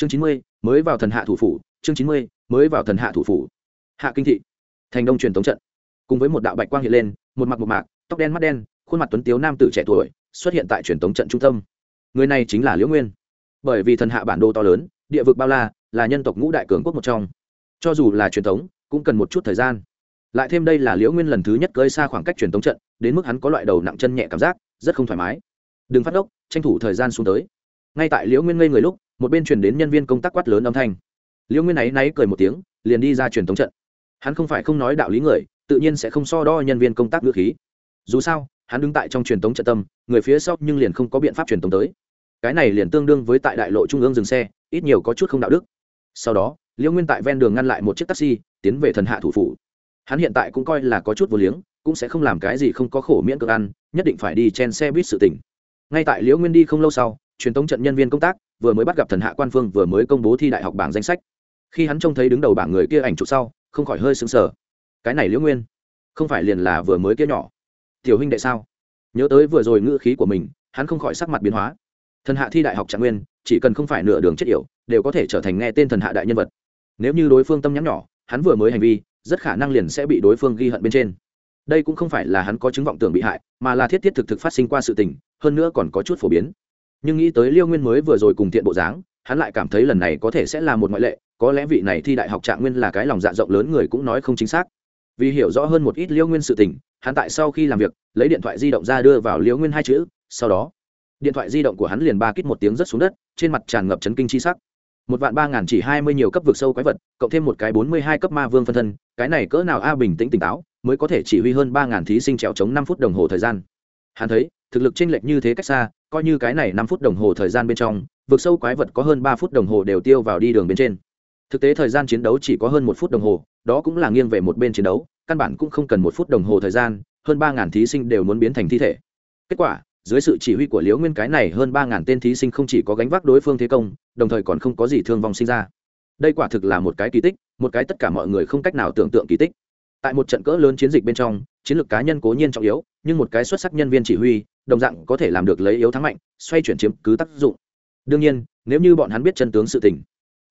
chương chín mươi, mới vào thần hạ thủ phủ, chương chín mươi, mới vào thần hạ thủ phủ. Hạ kinh thị, thành đông truyền thống trận. Cùng với một đạo bạch quang hiện lên, một mặt một mạc, tóc đen mắt đen, khuôn mặt tuấn tiếu nam tử trẻ tuổi, xuất hiện tại truyền thống trận trung tâm. Người này chính là liễu nguyên. Bởi vì thần hạ bản đồ to lớn, địa vực bao la, là nhân tộc ngũ đại cường quốc một trong. Cho dù là truyền thống cũng cần một chút thời gian. Lại thêm đây là liễu nguyên lần thứ nhất cơi xa khoảng cách truyền thống trận, đến mức hắn có loại đầu nặng chân nhẹ cảm giác, rất không thoải mái. Đừng phát ốc, tranh thủ thời gian xuống tới. Ngay tại liễu nguyên ngây người lúc một bên truyền đến nhân viên công tác quát lớn âm thanh. Liễu nguyên ấy náy cười một tiếng, liền đi ra truyền thống trận. Hắn không phải không nói đạo lý người, tự nhiên sẽ không so đo nhân viên công tác ngữ khí. Dù sao, hắn đứng tại trong truyền thống trận tâm, người phía sau nhưng liền không có biện pháp truyền thống tới. Cái này liền tương đương với tại đại lộ trung ương dừng xe, ít nhiều có chút không đạo đức. Sau đó liễu nguyên tại ven đường ngăn lại một chiếc taxi, tiến về thần hạ thủ phủ. Hắn hiện tại cũng coi là có chút vô liếng, cũng sẽ không làm cái gì không có khổ miễn cực ăn, nhất định phải đi chen xe buýt sự tỉnh ngay tại liễu nguyên đi không lâu sau, truyền thống trận nhân viên công tác vừa mới bắt gặp thần hạ quan phương vừa mới công bố thi đại học bảng danh sách. Khi hắn trông thấy đứng đầu bảng người kia ảnh chụp sau, không khỏi hơi sững sờ. Cái này liễu nguyên, không phải liền là vừa mới kia nhỏ. Tiểu huynh đệ sao? Nhớ tới vừa rồi ngữ khí của mình, hắn không khỏi sắc mặt biến hóa. Thần hạ thi đại học trạng nguyên, chỉ cần không phải nửa đường chết yểu, đều có thể trở thành nghe tên thần hạ đại nhân vật. Nếu như đối phương tâm nhắn nhỏ, hắn vừa mới hành vi, rất khả năng liền sẽ bị đối phương ghi hận bên trên. Đây cũng không phải là hắn có chứng vọng tưởng bị hại, mà là thiết thiết thực thực phát sinh qua sự tình, hơn nữa còn có chút phổ biến nhưng nghĩ tới liêu nguyên mới vừa rồi cùng thiện bộ dáng, hắn lại cảm thấy lần này có thể sẽ là một ngoại lệ, có lẽ vị này thi đại học trạng nguyên là cái lòng dạ rộng lớn người cũng nói không chính xác. Vì hiểu rõ hơn một ít liêu nguyên sự tình, hắn tại sau khi làm việc, lấy điện thoại di động ra đưa vào liêu nguyên hai chữ, sau đó, điện thoại di động của hắn liền ba kít một tiếng rớt xuống đất, trên mặt tràn ngập chấn kinh chi sắc. Một vạn ba ngàn chỉ hai mươi nhiều cấp vực sâu quái vật, cộng thêm một cái bốn mươi hai cấp ma vương phân thân, cái này cỡ nào a bình tĩnh tỉnh táo, mới có thể chỉ huy hơn ba ngàn thí sinh trèo chống năm phút đồng hồ thời gian. Hắn thấy thực lực chênh lệch như thế cách xa, coi như cái này năm phút đồng hồ thời gian bên trong, vực sâu quái vật có hơn ba phút đồng hồ đều tiêu vào đi đường bên trên. Thực tế thời gian chiến đấu chỉ có hơn một phút đồng hồ, đó cũng là nghiêng về một bên chiến đấu, căn bản cũng không cần một phút đồng hồ thời gian, hơn ba ngàn thí sinh đều muốn biến thành thi thể. Kết quả, dưới sự chỉ huy của liễu nguyên cái này hơn ba ngàn tên thí sinh không chỉ có gánh vác đối phương thế công, đồng thời còn không có gì thương vong sinh ra. Đây quả thực là một cái kỳ tích, một cái tất cả mọi người không cách nào tưởng tượng kỳ tích tại một trận cỡ lớn chiến dịch bên trong, chiến lược cá nhân cố nhiên trọng yếu, nhưng một cái xuất sắc nhân viên chỉ huy, đồng dạng có thể làm được lấy yếu thắng mạnh, xoay chuyển chiếm cứ tác dụng. Đương nhiên, nếu như bọn hắn biết chân tướng sự tình,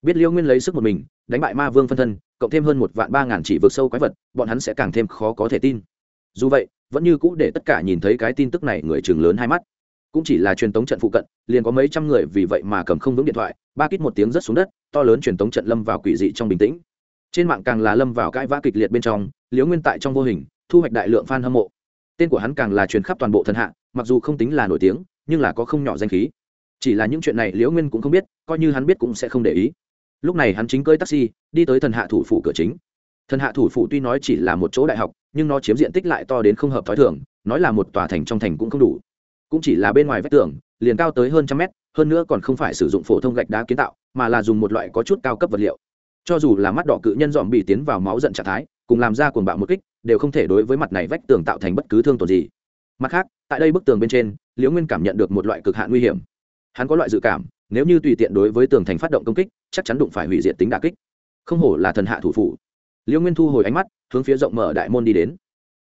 biết liêu nguyên lấy sức một mình, đánh bại ma vương phân thân, cộng thêm hơn một vạn ba ngàn chỉ vượt sâu quái vật, bọn hắn sẽ càng thêm khó có thể tin. Dù vậy, vẫn như cũ để tất cả nhìn thấy cái tin tức này người chừng lớn hai mắt. Cũng chỉ là truyền tống trận phụ cận, liền có mấy trăm người vì vậy mà cầm không vững điện thoại, ba kít một tiếng rất xuống đất, to lớn truyền tống trận lâm vào quỷ dị trong bình tĩnh. Trên mạng càng là lâm vào cãi vã kịch liệt bên trong liễu nguyên tại trong vô hình, thu hoạch đại lượng f a n hâm mộ. Tên của hắn càng là truyền khắp toàn bộ thần hạ, mặc dù không tính là nổi tiếng, nhưng là có không nhỏ danh khí. Chỉ là những chuyện này liễu nguyên cũng không biết, coi như hắn biết cũng sẽ không để ý. Lúc này hắn chính cơi taxi, đi tới thần hạ thủ phủ cửa chính. Thần hạ thủ phủ tuy nói chỉ là một chỗ đại học, nhưng nó chiếm diện tích lại to đến không hợp t h ó i thường, nói là một tòa thành trong thành cũng không đủ. Cũng chỉ là bên ngoài vách tường, liền cao tới hơn trăm mét, hơn nữa còn không phải sử dụng phổ thông gạch đá kiến tạo, mà là dùng một loại có chút cao cấp vật liệu. Cho dù là mắt đỏ cự nhân dòm bị tiến vào máu giận trạng thái cùng làm ra cuồng bạo một kích, đều không thể đối với mặt này vách tường tạo thành bất cứ thương tổn gì. Mặt khác, tại đây bức tường bên trên, liễu nguyên cảm nhận được một loại cực hạn nguy hiểm. Hắn có loại dự cảm, nếu như tùy tiện đối với tường thành phát động công kích, chắc chắn đụng phải hủy diệt tính đà kích. Không hổ là thần hạ thủ phủ. Liễu nguyên thu hồi ánh mắt, hướng phía rộng mở đại môn đi đến.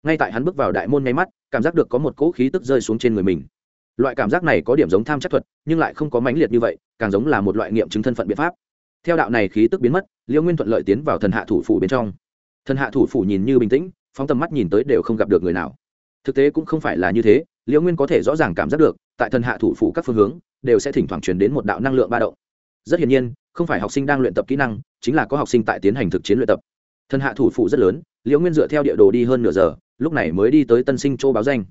Ngay tại hắn bước vào đại môn ngay mắt, cảm giác được có một cỗ khí tức rơi xuống trên người mình. Loại cảm giác này có điểm giống tham chắc thuật, nhưng lại không có mãnh liệt như vậy, càng giống là một loại nghiệm chứng thân phận biện pháp. Theo đạo này khí tức biến mất, liễu nguyên thuận lợi tiến vào thần hạ thủ phủ bên trong thần hạ thủ phủ nhìn như bình tĩnh, phóng tầm mắt nhìn tới đều không gặp được người nào. Thực tế cũng không phải là như thế, liễu nguyên có thể rõ ràng cảm giác được, tại thần hạ thủ phủ các phương hướng, đều sẽ thỉnh thoảng truyền đến một đạo năng lượng ba động. Rất hiển nhiên, không phải học sinh đang luyện tập kỹ năng, chính là có học sinh tại tiến hành thực chiến luyện tập. Thần hạ thủ phủ rất lớn, liễu nguyên dựa theo địa đồ đi hơn nửa giờ, lúc này mới đi tới tân sinh châu báo danh.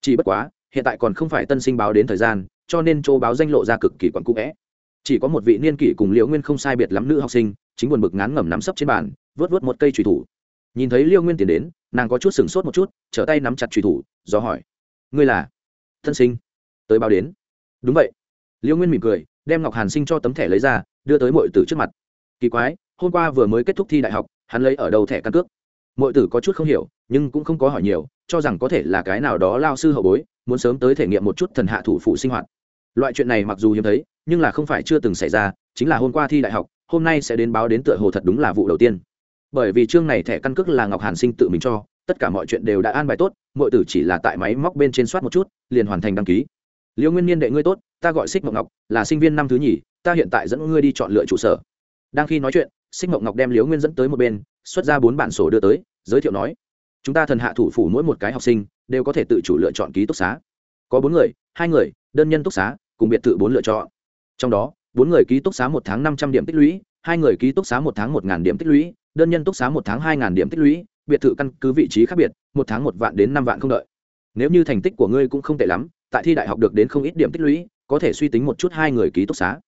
Chỉ bất quá, hiện tại còn không phải tân sinh báo đến thời gian, cho nên châu báo danh lộ ra cực kỳ quặn cũ vẽ. Chỉ có một vị niên kỷ cùng liễu nguyên không sai biệt lắm nữ học sinh, chính buồn bực ngán ngẩm nắm sấp trên bàn, vớt vớt một cây trùy thủ nhìn thấy Liêu nguyên tiến đến, nàng có chút sửng sốt một chút, trở tay nắm chặt trùy thủ, do hỏi, ngươi là Thân sinh tới báo đến? Đúng vậy. Liêu nguyên mỉm cười, đem ngọc hàn sinh cho tấm thẻ lấy ra, đưa tới mọi tử trước mặt. Kỳ quái, hôm qua vừa mới kết thúc thi đại học, hắn lấy ở đầu thẻ căn cước? Mọi tử có chút không hiểu, nhưng cũng không có hỏi nhiều, cho rằng có thể là cái nào đó lao sư hậu bối, muốn sớm tới thể nghiệm một chút thần hạ thủ phụ sinh hoạt. Loại chuyện này mặc dù hiếm thấy, nhưng là không phải chưa từng xảy ra, chính là hôm qua thi đại học, hôm nay sẽ đến báo đến tựa hồ thật đúng là vụ đầu tiên bởi vì chương này thẻ căn cước là ngọc hàn sinh tự mình cho, tất cả mọi chuyện đều đã an bài tốt, mọi tử chỉ là tại máy móc bên trên soát một chút, liền hoàn thành đăng ký. Liễu nguyên niên đệ ngươi tốt, ta gọi xích mộng ngọc, là sinh viên năm thứ nhì, ta hiện tại dẫn ngươi đi chọn lựa trụ sở. Đang khi nói chuyện, xích mộng ngọc đem liễu nguyên dẫn tới một bên, xuất ra bốn bản sổ đưa tới, giới thiệu nói, chúng ta thần hạ thủ phủ mỗi một cái học sinh, đều có thể tự chủ lựa chọn ký túc xá. Có bốn người, hai người, đơn nhân túc xá, cùng biệt thự bốn lựa chọn. Trong đó, bốn người ký túc xá một tháng năm trăm điểm tích lũy, hai người ký túc xá một tháng một điểm tích lũy đơn nhân túc xá một tháng hai điểm tích lũy, biệt thự căn cứ vị trí khác biệt, một tháng một vạn đến năm vạn không đợi. Nếu như thành tích của ngươi cũng không tệ lắm, tại thi đại học được đến không ít điểm tích lũy, có thể suy tính một chút hai người ký túc xá.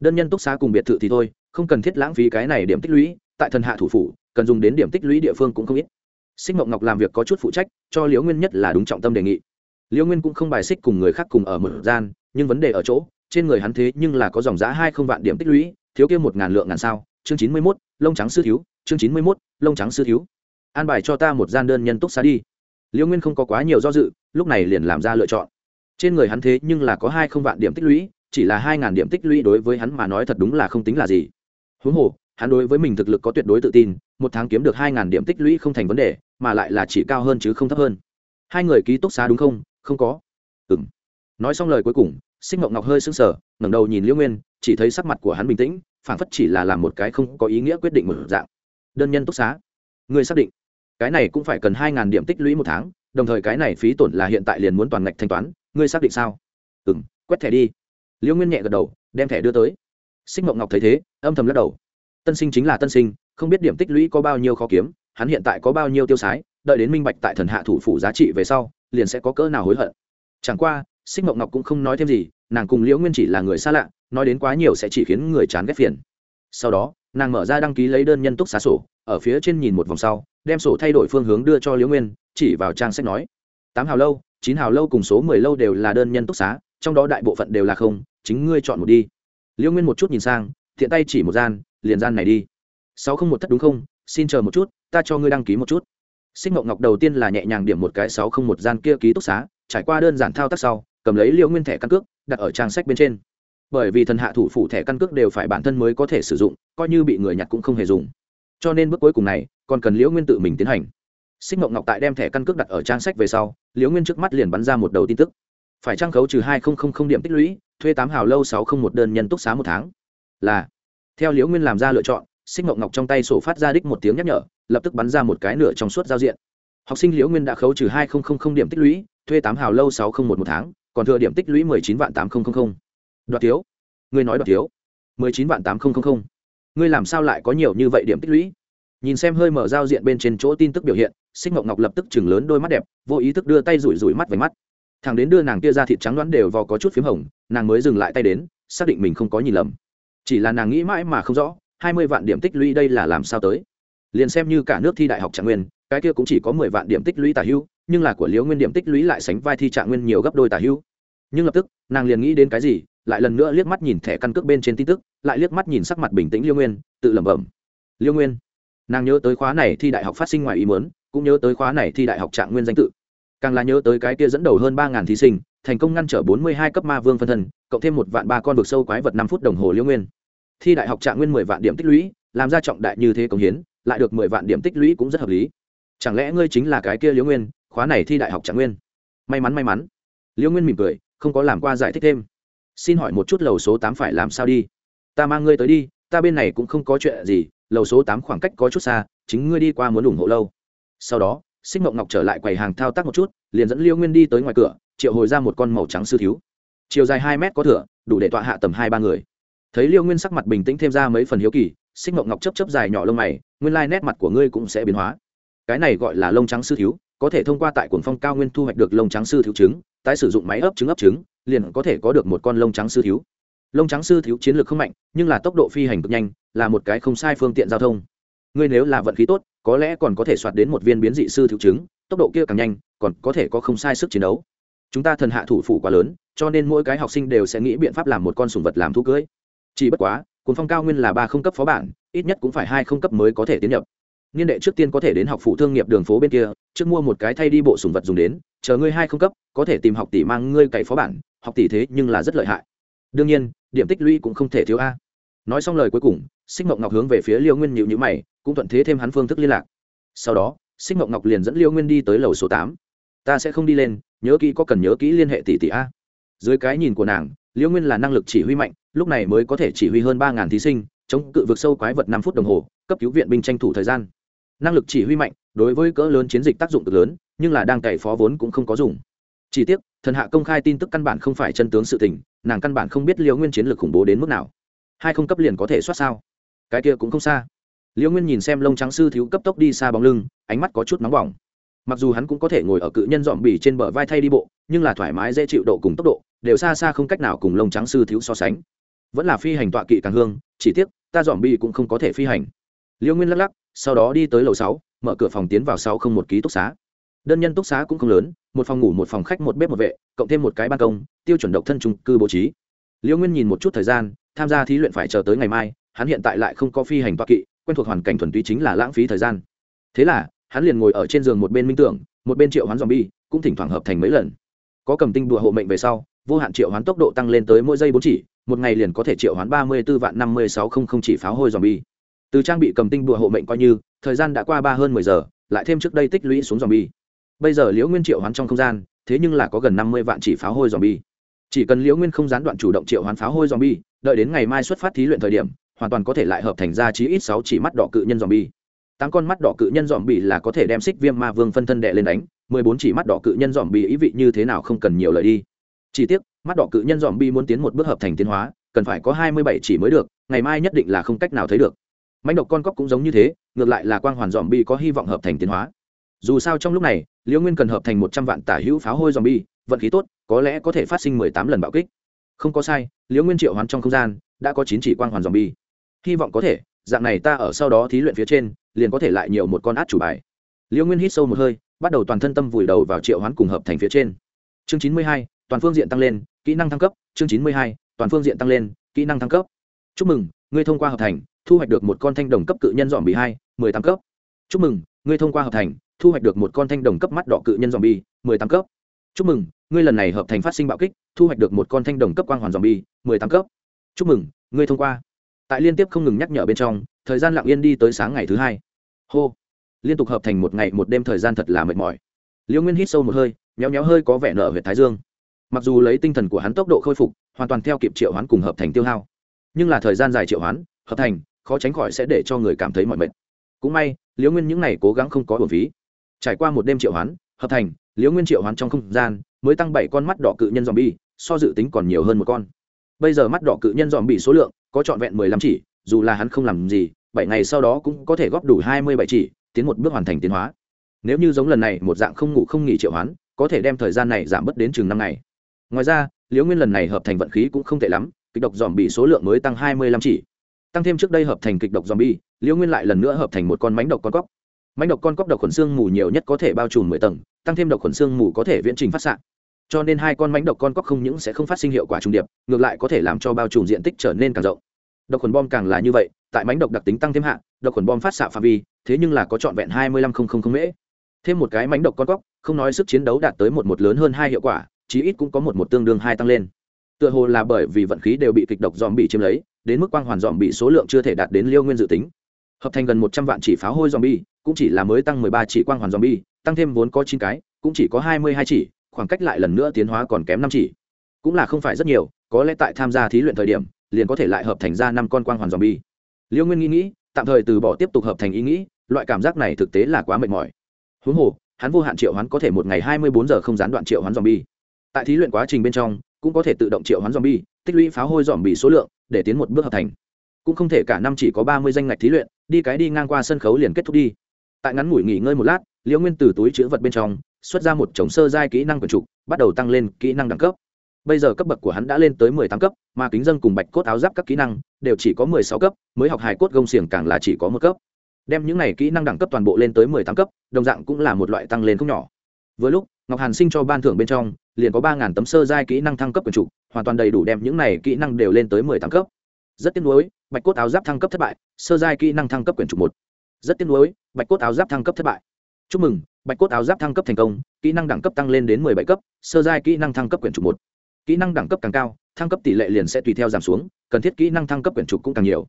Đơn nhân túc xá cùng biệt thự thì thôi, không cần thiết lãng phí cái này điểm tích lũy, tại thần hạ thủ phủ, cần dùng đến điểm tích lũy địa phương cũng không ít. Xích mộng ngọc làm việc có chút phụ trách, cho liễu nguyên nhất là đúng trọng tâm đề nghị. Liễu nguyên cũng không bài xích cùng người khác cùng ở một gian, nhưng vấn đề ở chỗ, trên người hắn thế nhưng là có dòng giá hai không vạn điểm tích lũy, thiếu kia một ngàn lượng ngàn sao, chương chín mươi mốt, lông trắng sư thiếu chương chín mươi mốt, lông trắng sư thiếu. An bài cho ta một gian đơn nhân túc xá đi. Liễu nguyên không có quá nhiều do dự, lúc này liền làm ra lựa chọn. Trên người hắn thế nhưng là có hai không vạn điểm tích lũy, chỉ là hai ngàn điểm tích lũy đối với hắn mà nói thật đúng là không tính là gì. Huống hồ, hắn đối với mình thực lực có tuyệt đối tự tin, một tháng kiếm được hai ngàn điểm tích lũy không thành vấn đề, mà lại là chỉ cao hơn chứ không thấp hơn. Hai người ký túc xá đúng không? Không có. Ừ m nói xong lời cuối cùng, xích mộng ngọc hơi sưng sờ, ngẩng đầu nhìn liễu nguyên, chỉ thấy sắc mặt của hắn bình tĩnh, phảng phất chỉ là làm một cái không có ý nghĩa quyết định một dạng đơn nhân túc xá. Người xác định, cái này cũng phải cần hai ngàn điểm tích lũy một tháng, đồng thời cái này phí tổn là hiện tại liền muốn toàn ngạch thanh toán, ngươi xác định sao? Ừ m quét thẻ đi. Liễu nguyên nhẹ gật đầu, đem thẻ đưa tới. Xích mộng ngọc thấy thế, âm thầm lắc đầu. Tân sinh chính là tân sinh, không biết điểm tích lũy có bao nhiêu khó kiếm, hắn hiện tại có bao nhiêu tiêu sái, đợi đến minh bạch tại thần hạ thủ phủ giá trị về sau, liền sẽ có cỡ nào hối hận. Chẳng qua, xích mộng ngọc cũng không nói thêm gì, nàng cùng liễu nguyên chỉ là người xa lạ, nói đến quá nhiều sẽ chỉ khiến người chán ghét phiền. Sau đó nàng mở ra đăng ký lấy đơn nhân túc xá sổ, ở phía trên nhìn một vòng sau, đem sổ thay đổi phương hướng đưa cho liễu nguyên, chỉ vào trang sách nói, tám hào lâu, chín hào lâu cùng số mười lâu đều là đơn nhân túc xá, trong đó đại bộ phận đều là không, chính ngươi chọn một đi. Liễu nguyên một chút nhìn sang thiện tay chỉ một gian, liền gian này đi. Sáu không một thất đúng không? Xin chờ một chút, ta cho ngươi đăng ký một chút. Sinh ngọc ngọc đầu tiên là nhẹ nhàng điểm một cái sáu không một gian kia ký túc xá, trải qua đơn giản thao tác sau, cầm lấy liễu nguyên thẻ căn cước, đặt ở trang sách bên trên bởi vì thần hạ thủ phủ thẻ căn cước đều phải bản thân mới có thể sử dụng, coi như bị người nhặt cũng không hề dùng. Cho nên bước cuối cùng này, còn cần liễu nguyên tự mình tiến hành. Xích mộng ngọc tại đem thẻ căn cước đặt ở trang sách về sau, liễu nguyên trước mắt liền bắn ra một đầu tin tức. Phải trang khấu trừ hai điểm tích lũy, thuê tám hào lâu sáu không một đơn nhân túc xá một tháng. Là, theo liễu nguyên làm ra lựa chọn, xích mộng ngọc trong tay sổ phát ra đích một tiếng nhắc nhở, lập tức bắn ra một cái nửa trong suốt giao diện. Học sinh liễu nguyên đã khấu trừ hai điểm tích lũy, thuê tám hào lâu sáu không một một tháng, còn thừa điểm tích lũy mười chín vạn tám nghìn đoạt thiếu. Ngươi nói đoạt thiếu. Mười chín vạn tám nghìn ngươi làm sao lại có nhiều như vậy điểm tích lũy? Nhìn xem hơi mở giao diện bên trên chỗ tin tức biểu hiện, xích ngọc ngọc lập tức chừng lớn đôi mắt đẹp, vô ý thức đưa tay rủi rủi mắt về mắt. Thằng đến đưa nàng kia ra thịt trắng đoán đều vò có chút p h í m hồng, nàng mới dừng lại tay đến, xác định mình không có nhìn lầm. Chỉ là nàng nghĩ mãi mà không rõ, hai mươi vạn điểm tích lũy đây là làm sao tới? Liền xem như cả nước thi đại học trạng nguyên, cái kia cũng chỉ có mười vạn điểm tích lũy tả hưu, nhưng là của liễu nguyên điểm tích lũy lại sánh vai thi trạng nguyên nhiều gấp đôi tả hưu. Nhưng lập tức, nàng liền nghĩ đến cái gì? Lại lần nữa liếc mắt nhìn thẻ căn cước bên trên tin tức, lại liếc mắt nhìn sắc mặt bình tĩnh liêu nguyên, tự lẩm bẩm. Liêu nguyên, nàng nhớ tới khóa này thi đại học phát sinh ngoài ý muốn, cũng nhớ tới khóa này thi đại học trạng nguyên danh tự. Càng là nhớ tới cái kia dẫn đầu hơn ba ngàn thí sinh, thành công ngăn trở bốn mươi hai cấp ma vương phân thân, cộng thêm một vạn ba con vực sâu quái vật năm phút đồng hồ liêu nguyên. Thi đại học trạng nguyên mười vạn điểm tích lũy, làm ra trọng đại như thế công hiến, lại được mười vạn điểm tích lũy cũng rất hợp lý. Chẳng lẽ ngươi chính là cái kia liêu nguyên, khóa này thi đại học trạng nguyên? May mắn may mắn. Liêu nguyên mỉm cười, không có làm qua giải thích thêm xin hỏi một chút lầu số tám phải làm sao đi? Ta mang ngươi tới đi, ta bên này cũng không có chuyện gì, lầu số tám khoảng cách có chút xa, chính ngươi đi qua muốn ủng hộ lâu. Sau đó, xích mộng ngọc trở lại quầy hàng thao tác một chút, liền dẫn liêu nguyên đi tới ngoài cửa, triệu hồi ra một con màu trắng sư thiếu. Chiều dài hai mét có thửa, đủ để tọa hạ tầm hai ba người. Thấy liêu nguyên sắc mặt bình tĩnh thêm ra mấy phần hiếu kỳ, xích mộng ngọc chấp chấp dài nhỏ lông mày, nguyên lai nét mặt của ngươi cũng sẽ biến hóa. Cái này gọi là lông trắng sư thiếu, có thể thông qua tại cuồng phong cao nguyên thu hoạch được lông trắng sư thiếu trứng tái sử dụng máy ấp trứng ấp trứng, liền có thể có được một con lông trắng sư thiếu. Lông trắng sư thiếu chiến lược không mạnh, nhưng là tốc độ phi hành cực nhanh, là một cái không sai phương tiện giao thông. Ngươi nếu là vận khí tốt, có lẽ còn có thể soạt đến một viên biến dị sư thiếu trứng, tốc độ kia càng nhanh, còn có thể có không sai sức chiến đấu. Chúng ta thần hạ thủ phủ quá lớn, cho nên mỗi cái học sinh đều sẽ nghĩ biện pháp làm một con sùng vật làm thú cưới. Chỉ bất quá, cuốn phong cao nguyên là ba không cấp phó bản, ít nhất cũng phải hai không cấp mới có thể tiến nhập niên đệ trước tiên có thể đến học phụ thương nghiệp đường phố bên kia, trước mua một cái thay đi bộ sùng vật dùng đến, chờ ngươi hai không cấp, có thể tìm học tỷ mang ngươi cày phó bản, học tỷ thế nhưng là rất lợi hại. Đương nhiên, điểm tích lũy cũng không thể thiếu a. Nói xong lời cuối cùng, xích mộng ngọc hướng về phía liêu nguyên nhịu nhữ mày, cũng thuận thế thêm hắn phương thức liên lạc. Sau đó, xích mộng ngọc liền dẫn liêu nguyên đi tới lầu số tám. Ta sẽ không đi lên, nhớ kỹ có cần nhớ kỹ liên hệ tỷ tỷ a. Dưới cái nhìn của nàng, liêu nguyên là năng lực chỉ huy mạnh, lúc này mới có thể chỉ huy hơn ba ngàn thí sinh, chống cự vực sâu quái vật năm phút đồng hồ, cấp cứu viện binh tranh thủ thời gian năng lực chỉ huy mạnh, đối với cỡ lớn chiến dịch tác dụng cực lớn, nhưng là đang cày phó vốn cũng không có dùng. Chỉ tiếc, thần hạ công khai tin tức căn bản không phải chân tướng sự tình, nàng căn bản không biết liều nguyên chiến lược khủng bố đến mức nào. Hai không cấp liền có thể soát sao? Cái kia cũng không xa. Liễu nguyên nhìn xem lông trắng sư thiếu cấp tốc đi xa bóng lưng, ánh mắt có chút nóng bỏng. Mặc dù hắn cũng có thể ngồi ở cự nhân dọn bỉ trên bờ vai thay đi bộ, nhưng là thoải mái dễ chịu độ cùng tốc độ, đều xa xa không cách nào cùng lông trắng sư thiếu so sánh. Vẫn là phi hành tọa kỵ càng hương, chỉ tiếc, ta dọn bỉ cũng không có thể phi hành. Liễu nguyên lắc lắc sau đó đi tới lầu sáu, mở cửa phòng tiến vào sau không một ký túc xá. Đơn nhân túc xá cũng không lớn, một phòng ngủ một phòng khách một bếp một vệ, cộng thêm một cái ban công, tiêu chuẩn độc thân trung cư bố trí. Liễu nguyên nhìn một chút thời gian, tham gia thí luyện phải chờ tới ngày mai, hắn hiện tại lại không có phi hành toa kỵ, quen thuộc hoàn cảnh thuần túy chính là lãng phí thời gian. Thế là, hắn liền ngồi ở trên giường một bên minh tưởng, một bên triệu hoán dòm bi cũng thỉnh thoảng hợp thành mấy lần. Có cầm tinh đùa hộ mệnh về sau, vô hạn triệu hoán tốc độ tăng lên tới mỗi giây bốn chỉ, một ngày liền có thể triệu hoán ba mươi b ố vạn năm mươi sáu không không chỉ pháo hôi dòm bi từ trang bị cầm tinh bùa hộ mệnh coi như, thời gian đã qua ba hơn mười giờ, lại thêm trước đây tích lũy xuống dòm bi bây giờ liễu nguyên triệu hoán trong không gian, thế nhưng là có gần năm mươi vạn chỉ pháo hôi dòm bi chỉ cần liễu nguyên không gián đoạn chủ động triệu hoán pháo hôi dòm bi đợi đến ngày mai xuất phát thí luyện thời điểm, hoàn toàn có thể lại hợp thành ra chí ít sáu chỉ mắt đỏ cự nhân dòm bi tám con mắt đỏ cự nhân dòm bi là có thể đem xích viêm ma vương phân thân đệ lên đánh, mười bốn chỉ mắt đỏ cự nhân dòm bi ý vị như thế nào không cần nhiều lời đi. Chỉ tiếc, mắt đỏ cự nhân dòm bi muốn tiến một bước hợp thành tiến hóa, cần phải có hai mươi bảy chỉ mới được, ngày mai nhất định là không cách nào thấy được mánh độc con cóc cũng giống như thế, ngược lại là quang hoàn dòm bi có hy vọng hợp thành tiến hóa. Dù sao trong lúc này, liễu nguyên cần hợp thành một trăm vạn tả hữu pháo hôi dòm bi vận khí tốt, có lẽ có thể phát sinh mười tám lần bạo kích. Không có sai, liễu nguyên triệu hoán trong không gian, đã có chín chỉ quang hoàn dòm bi hy vọng có thể, dạng này ta ở sau đó thí luyện phía trên, liền có thể lại nhiều một con át chủ bài. Liễu nguyên hít sâu một hơi, bắt đầu toàn thân tâm vùi đầu vào triệu hoán cùng hợp thành phía trên. Chương chín mươi hai, toàn phương diện tăng lên, kỹ năng thăng cấp. Chương chín mươi hai, toàn phương diện tăng lên, kỹ năng thăng cấp. Chúc mừng, ngươi thông qua hợp thành thu hoạch được một con thanh đồng cấp cự nhân dòm bị hai, mười tám cấp. Chúc mừng, ngươi thông qua hợp thành, thu hoạch được một con thanh đồng cấp mắt đỏ cự nhân dòm bi mười tám cấp. Chúc mừng, ngươi lần này hợp thành phát sinh bạo kích, thu hoạch được một con thanh đồng cấp quang hoàn dòm bi mười tám cấp. Chúc mừng, ngươi thông qua. Tại liên tiếp không ngừng nhắc nhở bên trong, thời gian lặng yên đi tới sáng ngày thứ hai. Hô. Liên tục hợp thành một ngày một đêm thời gian thật là mệt mỏi. Liễu nguyên hít sâu một hơi nhéo nhéo hơi có vẻ nở huyện thái dương. Mặc dù lấy tinh thần của hắn tốc độ khôi phục, hoàn toàn theo kịp triệu hoán cùng hợp thành tiêu hao. Nhưng là thời gian dài triệu hoán, hợp thành khó tránh khỏi sẽ để cho người cảm thấy mọi mệt. Cũng may, liễu nguyên những n à y cố gắng không có bổn phí. Trải qua một đêm triệu hoán, hợp thành, liễu nguyên triệu hoán trong không gian, mới tăng bảy con mắt đỏ cự nhân dòm bi so dự tính còn nhiều hơn một con. Bây giờ mắt đỏ cự nhân dòm bị số lượng có trọn vẹn mười lăm chỉ, dù là hắn không làm gì, bảy ngày sau đó cũng có thể góp đủ hai mươi bảy chỉ, tiến một bước hoàn thành tiến hóa. Nếu như giống lần này một dạng không ngủ không nghỉ triệu hoán, có thể đem thời gian này giảm bớt đến chừng năm ngày. Ngoài ra, liễu nguyên lần này hợp thành vận khí cũng không tệ lắm, kịch độc dòm bị số lượng mới tăng hai mươi lăm chỉ tăng thêm trước đây hợp thành kịch độc zombie liễu nguyên lại lần nữa hợp thành một con mánh độc con cóc. Mánh độc con cóc độc khuẩn xương mù nhiều nhất có thể bao trùm mười tầng, tăng thêm độc khuẩn xương mù có thể viễn trình phát s cho nên hai con mánh độc con cóc không những sẽ không phát sinh hiệu quả trung điệp, ngược lại có thể làm cho bao trùm diện tích trở nên càng rộng. Độc khuẩn bom càng là như vậy, tại mánh độc đặc tính tăng thêm hạn độc khuẩn bom phát xạ phạm vi, thế nhưng là có trọn vẹn hai mươi lăm không không không mễ. Thêm một cái mánh độc con cóc, không nói sức chiến đấu đạt tới một một lớn hơn hai hiệu quả, chí ít cũng có một một tương đương hai tăng lên. Tựa hồ là bởi vì vận khí đều bị kịch độc dòm bị chiếm lấy đến mức quang hoàn dòm bị số lượng chưa thể đạt đến liêu nguyên dự tính. Hợp thành gần một trăm vạn chỉ pháo hôi dòm bi cũng chỉ là mới tăng mười ba chỉ quang hoàn dòm bi tăng thêm vốn có chín cái, cũng chỉ có hai mươi hai chỉ, khoảng cách lại lần nữa tiến hóa còn kém năm chỉ. Cũng là không phải rất nhiều, có lẽ tại tham gia thí luyện thời điểm, liền có thể lại hợp thành ra năm con quang hoàn dòm bi liêu nguyên nghĩ nghĩ, tạm thời từ bỏ tiếp tục hợp thành ý nghĩ, loại cảm giác này thực tế là quá mệt mỏi. Huống hồ, hắn vô hạn triệu hắn có thể một ngày hai mươi bốn giờ không gián đoạn triệu hắn dòm bi tại thí luyện quá trình bên trong, cũng có thể tự động triệu hoán dòm bi tích lũy pháo hôi dòm bị số lượng để tiến một bước hợp thành. Cũng không thể cả năm chỉ có ba mươi danh ngạch thí luyện, đi cái đi ngang qua sân khấu liền kết thúc đi. Tại ngắn ngủi nghỉ ngơi một lát, liễu nguyên từ túi chữ vật bên trong, xuất ra một chồng sơ giai kỹ năng quần trục, bắt đầu tăng lên kỹ năng đẳng cấp. Bây giờ cấp bậc của hắn đã lên tới mười tám cấp, mà kính dân cùng bạch cốt áo giáp các kỹ năng đều chỉ có mười sáu cấp, mới học hài cốt gông xiềng càng là chỉ có một cấp. Đem những này kỹ năng đẳng cấp toàn bộ lên tới mười tám cấp, đồng dạng cũng là một loại tăng lên không nhỏ. Với lúc, ngọc hàn sinh cho ban thưởng bên trong liền có ba ngàn tấm sơ giai kỹ năng thăng cấp quyền trục hoàn toàn đầy đủ đem những này kỹ năng đều lên tới mười tám cấp. Rất tiếc nuối, bạch cốt áo giáp thăng cấp thất bại, sơ giai kỹ năng thăng cấp quyền trục một. Rất tiếc nuối, bạch cốt áo giáp thăng cấp thất bại. Chúc mừng, bạch cốt áo giáp thăng cấp thành công, kỹ năng đẳng cấp tăng lên đến mười bảy cấp, sơ giai kỹ năng thăng cấp quyền trục một. Kỹ năng đẳng cấp càng cao, thăng cấp tỷ lệ liền sẽ tùy theo giảm xuống, cần thiết kỹ năng thăng cấp quyển trục cũng càng nhiều.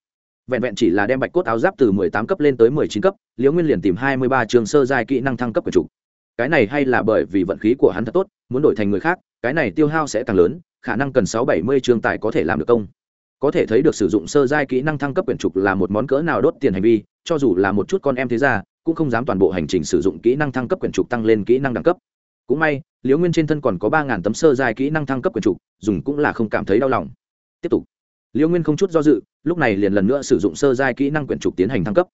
Vẹn vẹn chỉ là đem bạch cốt áo giáp từ mười tám cấp lên tới mười chín cấp, liễu nguyên liền tìm hai mươi ba trường sơ giai kỹ năng thăng cấp quyển trục cái này hay là bởi vì vận khí của hắn thật tốt, muốn đổi thành người khác, cái này tiêu hao sẽ càng lớn, khả năng cần sáu bảy mươi chương tài có thể làm được công. Có thể thấy được sử dụng sơ giai kỹ năng thăng cấp quyển trục là một món cỡ nào đốt tiền hành vi, cho dù là một chút con em thế ra cũng không dám toàn bộ hành trình sử dụng kỹ năng thăng cấp quyển trục tăng lên kỹ năng đẳng cấp. Cũng may, liễu nguyên trên thân còn có ba ngàn tấm sơ giai kỹ năng thăng cấp quyển trục, dùng cũng là không cảm thấy đau lòng. Tiếp tục. Liễu nguyên không chút do dự, lúc này liền lần nữa sử dụng sơ giai kỹ năng quyển trục tiến hành thăng cấp.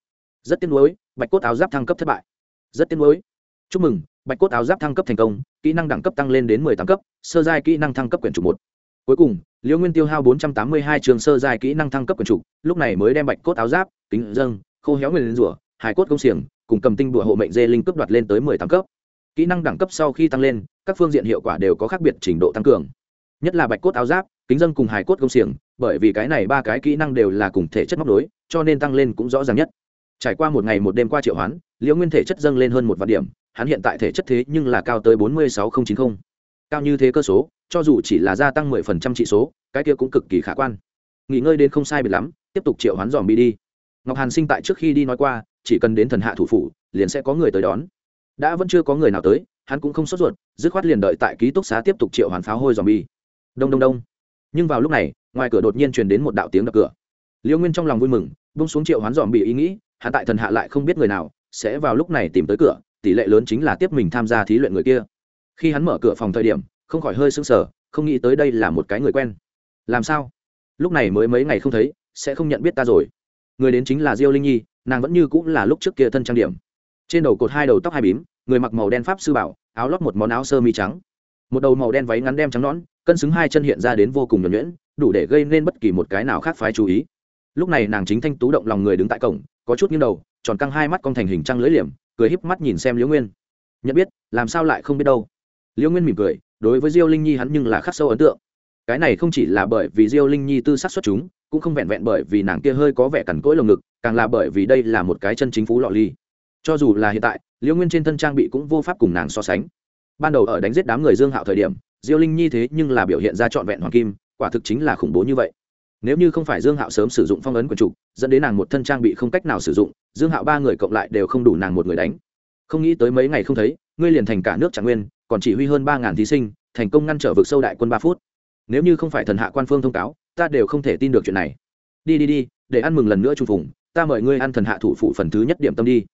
Rất tiếc nuối, bạch cốt áo giáp thăng cấp thất bại. Rất tiếc nuối. Chúc mừng bạch cốt áo giáp thăng cấp thành công, kỹ năng đẳng cấp tăng lên đến mười tám cấp, sơ giai kỹ năng thăng cấp quyển trục một. Cuối cùng, liễu nguyên tiêu hao bốn trăm tám mươi hai trường sơ giai kỹ năng thăng cấp quyển trục lúc này mới đem bạch cốt áo giáp, kính dâng, khô héo nguyên rủa hải cốt công xiềng, cùng cầm tinh đùa hộ mệnh dê linh cấp đoạt lên tới mười tám cấp. Kỹ năng đẳng cấp sau khi tăng lên, các phương diện hiệu quả đều có khác biệt trình độ tăng cường. Nhất là bạch cốt áo giáp, kính dân cùng hải cốt công xiềng, bởi vì cái này ba cái kỹ năng đều là cùng thể chất móc đối cho nên tăng lên cũng rõ ràng nhất. Trải qua một ngày một đêm qua triệu hoán, liễu nguyên thể chất dâng lên hơn một vạn điểm hắn hiện tại thể chất thế nhưng là cao tới bốn mươi sáu nghìn chín mươi cao như thế cơ số, cho dù chỉ là gia tăng mười phần trăm trị số, cái kia cũng cực kỳ khả quan. Nghỉ ngơi đến không sai biệt lắm, tiếp tục triệu hoán dòm bi đi. Ngọc hàn sinh tại trước khi đi nói qua, chỉ cần đến thần hạ thủ phủ, liền sẽ có người tới đón. Đã vẫn chưa có người nào tới, hắn cũng không sốt ruột, dứt khoát liền đợi tại ký túc xá tiếp tục triệu hoàn pháo hôi dòm bi. Đông đông đông. Nhưng vào lúc này, ngoài cửa đột nhiên truyền đến một đạo tiếng đập cửa. Liễu nguyên trong lòng vui mừng bung xuống triệu hoán dòm bị ý nghĩ, hắn tại thần hạ lại không biết người nào, sẽ vào lúc này tìm tới cửa tỷ lệ lớn chính là tiếp mình tham gia thí luyện người kia. Khi hắn mở cửa phòng thời điểm, không khỏi hơi sưng sờ, không nghĩ tới đây là một cái người quen. Làm sao? Lúc này mới mấy ngày không thấy, sẽ không nhận biết ta rồi. Người đến chính là diêu linh nhi, nàng vẫn như cũng là lúc trước kia thân trang điểm. Trên đầu cột hai đầu tóc hai bím, người mặc màu đen pháp sư bảo, áo lót một món áo sơ mi trắng. Một đầu màu đen váy ngắn đem trắng nón cân xứng hai chân hiện ra đến vô cùng nhuẩn nhuyễn, đủ để gây nên bất kỳ một cái nào khác phái chú ý. Lúc này nàng chính thanh tú động lòng người đứng tại cổng, có chút nghiêng đầu, tròn căng hai mắt con thành hình trăng lưỡi liềm cười híp mắt nhìn xem liễu nguyên. Nhận biết, làm sao lại không biết đâu. Liễu nguyên mỉm cười, đối với diêu linh nhi hắn nhưng là khắc sâu ấn tượng. Cái này không chỉ là bởi vì diêu linh nhi tư sắc xuất chúng, cũng không vẹn vẹn bởi vì nàng kia hơi có vẻ cằn cỗi lồng ngực, càng là bởi vì đây là một cái chân chính phú lọ ly. Cho dù là hiện tại, liễu nguyên trên thân trang bị cũng vô pháp cùng nàng so sánh. Ban đầu ở đánh giết đám người dương hạo thời điểm, diêu linh nhi thế nhưng là biểu hiện ra trọn vẹn hoàng kim, quả thực chính là khủng bố như vậy nếu như không phải dương hạo sớm sử dụng phong ấn quần trục dẫn đến nàng một thân trang bị không cách nào sử dụng, dương hạo ba người cộng lại đều không đủ nàng một người đánh. Không nghĩ tới mấy ngày không thấy, ngươi liền thành cả nước trạng nguyên, còn chỉ huy hơn ba ngàn thí sinh, thành công ngăn trở vực sâu đại quân ba phút. Nếu như không phải thần hạ quan phương thông cáo, ta đều không thể tin được chuyện này. Đi đi đi, để ăn mừng lần nữa trung phùng, ta mời ngươi ăn thần hạ thủ phụ phần thứ nhất điểm tâm đi.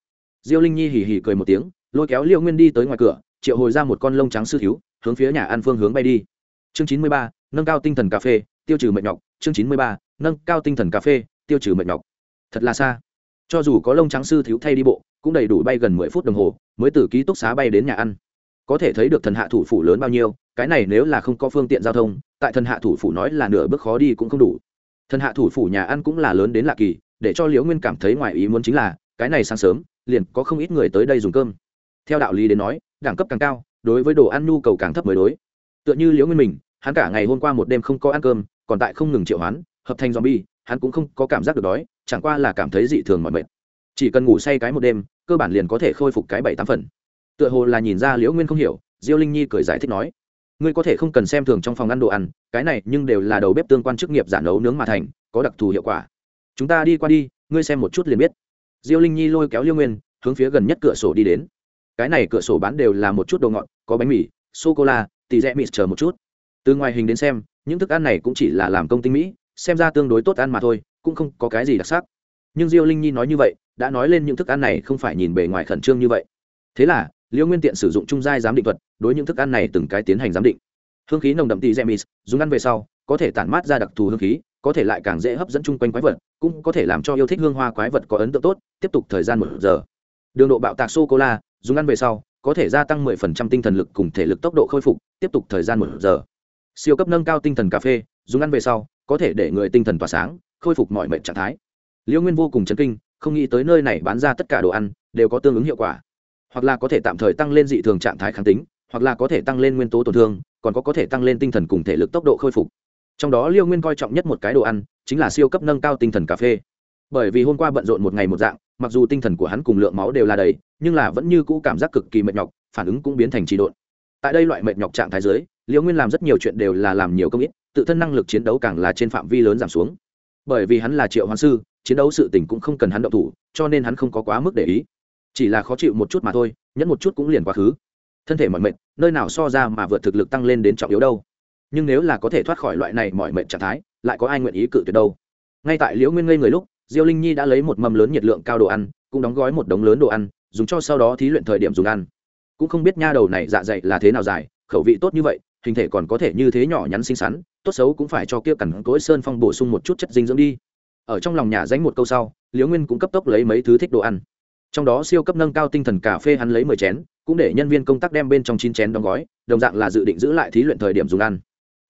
Diêu linh nhi hì hì cười một tiếng, lôi kéo liêu nguyên đi tới ngoài cửa, triệu hồi ra một con lông trắng sư thiếu, hướng phía nhà ăn phương hướng bay đi. Chương chín mươi ba, nâng cao tinh thần cà phê, tiêu trừ mệt nhọc chương chín mươi ba, nâng cao tinh thần cà phê, tiêu trừ mệt nhọc. Thật là xa. Cho dù có lông trắng sư thiếu thay đi bộ, cũng đầy đủ bay gần mười phút đồng hồ mới từ ký túc xá bay đến nhà ăn. Có thể thấy được thần hạ thủ phủ lớn bao nhiêu, cái này nếu là không có phương tiện giao thông, tại thần hạ thủ phủ nói là nửa bước khó đi cũng không đủ. Thần hạ thủ phủ nhà ăn cũng là lớn đến lạ kỳ, để cho liễu nguyên cảm thấy ngoài ý muốn chính là, cái này sáng sớm, liền có không ít người tới đây dùng cơm. Theo đạo lý đến nói, đẳng cấp càng cao, đối với đồ ăn nhu cầu càng thấp mới đối. Tựa như liễu nguyên mình, hắn cả ngày hôm qua một đêm không có ăn cơm còn tại không ngừng triệu hoán, hợp thành zombie, hắn cũng không có cảm giác được đói, chẳng qua là cảm thấy dị thường mọi mệt. Chỉ cần ngủ say cái một đêm, cơ bản liền có thể khôi phục cái bảy tám phần. Tựa hồ là nhìn ra liễu nguyên không hiểu, diêu linh nhi cười giải thích nói, ngươi có thể không cần xem thường trong phòng ăn đồ ăn, cái này nhưng đều là đầu bếp tương quan chức nghiệp giả nấu nướng mà thành, có đặc thù hiệu quả. Chúng ta đi qua đi, ngươi xem một chút liền biết. Diêu linh nhi lôi kéo liêu nguyên, hướng phía gần nhất cửa sổ đi đến. Cái này cửa sổ bán đều là một chút đồ ngọt, có bánh mì, sô cô la, tỉ rẽ mịt chờ một chút từ ngoài hình đến xem, những thức ăn này cũng chỉ là làm công tinh mỹ, xem ra tương đối tốt ăn mà thôi, cũng không có cái gì đặc sắc. Nhưng diêu linh nhi nói như vậy, đã nói lên những thức ăn này không phải nhìn bề ngoài khẩn trương như vậy. Thế là liễu nguyên tiện sử dụng trung giai giám định thuật, đối những thức ăn này từng cái tiến hành giám định. Hương khí nồng đậm tỉ gemis dùng ăn về sau, có thể tản mát ra đặc thù hương khí, có thể lại càng dễ hấp dẫn chung quanh quái vật, cũng có thể làm cho yêu thích hương hoa quái vật có ấn tượng tốt, tiếp tục thời gian một giờ. Đường độ bạo tạc sô cô la dùng ăn về sau, có thể gia tăng 10% tinh thần lực cùng thể lực tốc độ khôi phục, tiếp tục thời gian một giờ siêu cấp nâng cao tinh thần cà phê, dùng ăn về sau, có thể để người tinh thần tỏa sáng, khôi phục mọi mệnh trạng thái. Liễu nguyên vô cùng chấn kinh, không nghĩ tới nơi này bán ra tất cả đồ ăn, đều có tương ứng hiệu quả. Hoặc là có thể tạm thời tăng lên dị thường trạng thái kháng tính, hoặc là có thể tăng lên nguyên tố tổn thương, còn có có thể tăng lên tinh thần cùng thể lực tốc độ khôi phục. Trong đó liêu nguyên coi trọng nhất một cái đồ ăn, chính là siêu cấp nâng cao tinh thần cà phê. Bởi vì hôm qua bận rộn một ngày một dạng, mặc dù tinh thần của hắn cùng lượng máu đều là đầy, nhưng là vẫn như cũ cảm giác cực kỳ mệt nhọc, phản ứng cũng biến thành trì độn. Tại đây loại mệt nhọc trạng thái dưới Liễu nguyên làm rất nhiều chuyện đều là làm nhiều công ít, tự thân năng lực chiến đấu càng là trên phạm vi lớn giảm xuống. Bởi vì hắn là triệu hoàng sư, chiến đấu sự tình cũng không cần hắn động thủ, cho nên hắn không có quá mức để ý. Chỉ là khó chịu một chút mà thôi, nhẫn một chút cũng liền quá khứ. Thân thể mọi mệt, nơi nào so ra mà vượt thực lực tăng lên đến trọng yếu đâu. Nhưng nếu là có thể thoát khỏi loại này mọi mệnh trạng thái, lại có ai nguyện ý cự tuyệt đâu? Ngay tại liễu nguyên ngây người lúc, diêu linh nhi đã lấy một mâm lớn nhiệt lượng cao đồ ăn, cũng đóng gói một đống lớn đồ ăn, dùng cho sau đó thí luyện thời điểm dùng ăn. Cũng không biết nha đầu này dạ dày là thế nào dài, khẩu vị tốt như vậy hình thể còn có thể như thế nhỏ nhắn xinh xắn, tốt xấu cũng phải cho kia cằn cỗi sơn phong bổ sung một chút chất dinh dưỡng đi. Ở trong lòng nhà danh một câu sau, liễu nguyên cũng cấp tốc lấy mấy thứ thích đồ ăn. Trong đó siêu cấp nâng cao tinh thần cà phê hắn lấy mười chén, cũng để nhân viên công tác đem bên trong chín chén đóng gói, đồng dạng là dự định giữ lại thí luyện thời điểm dùng ăn.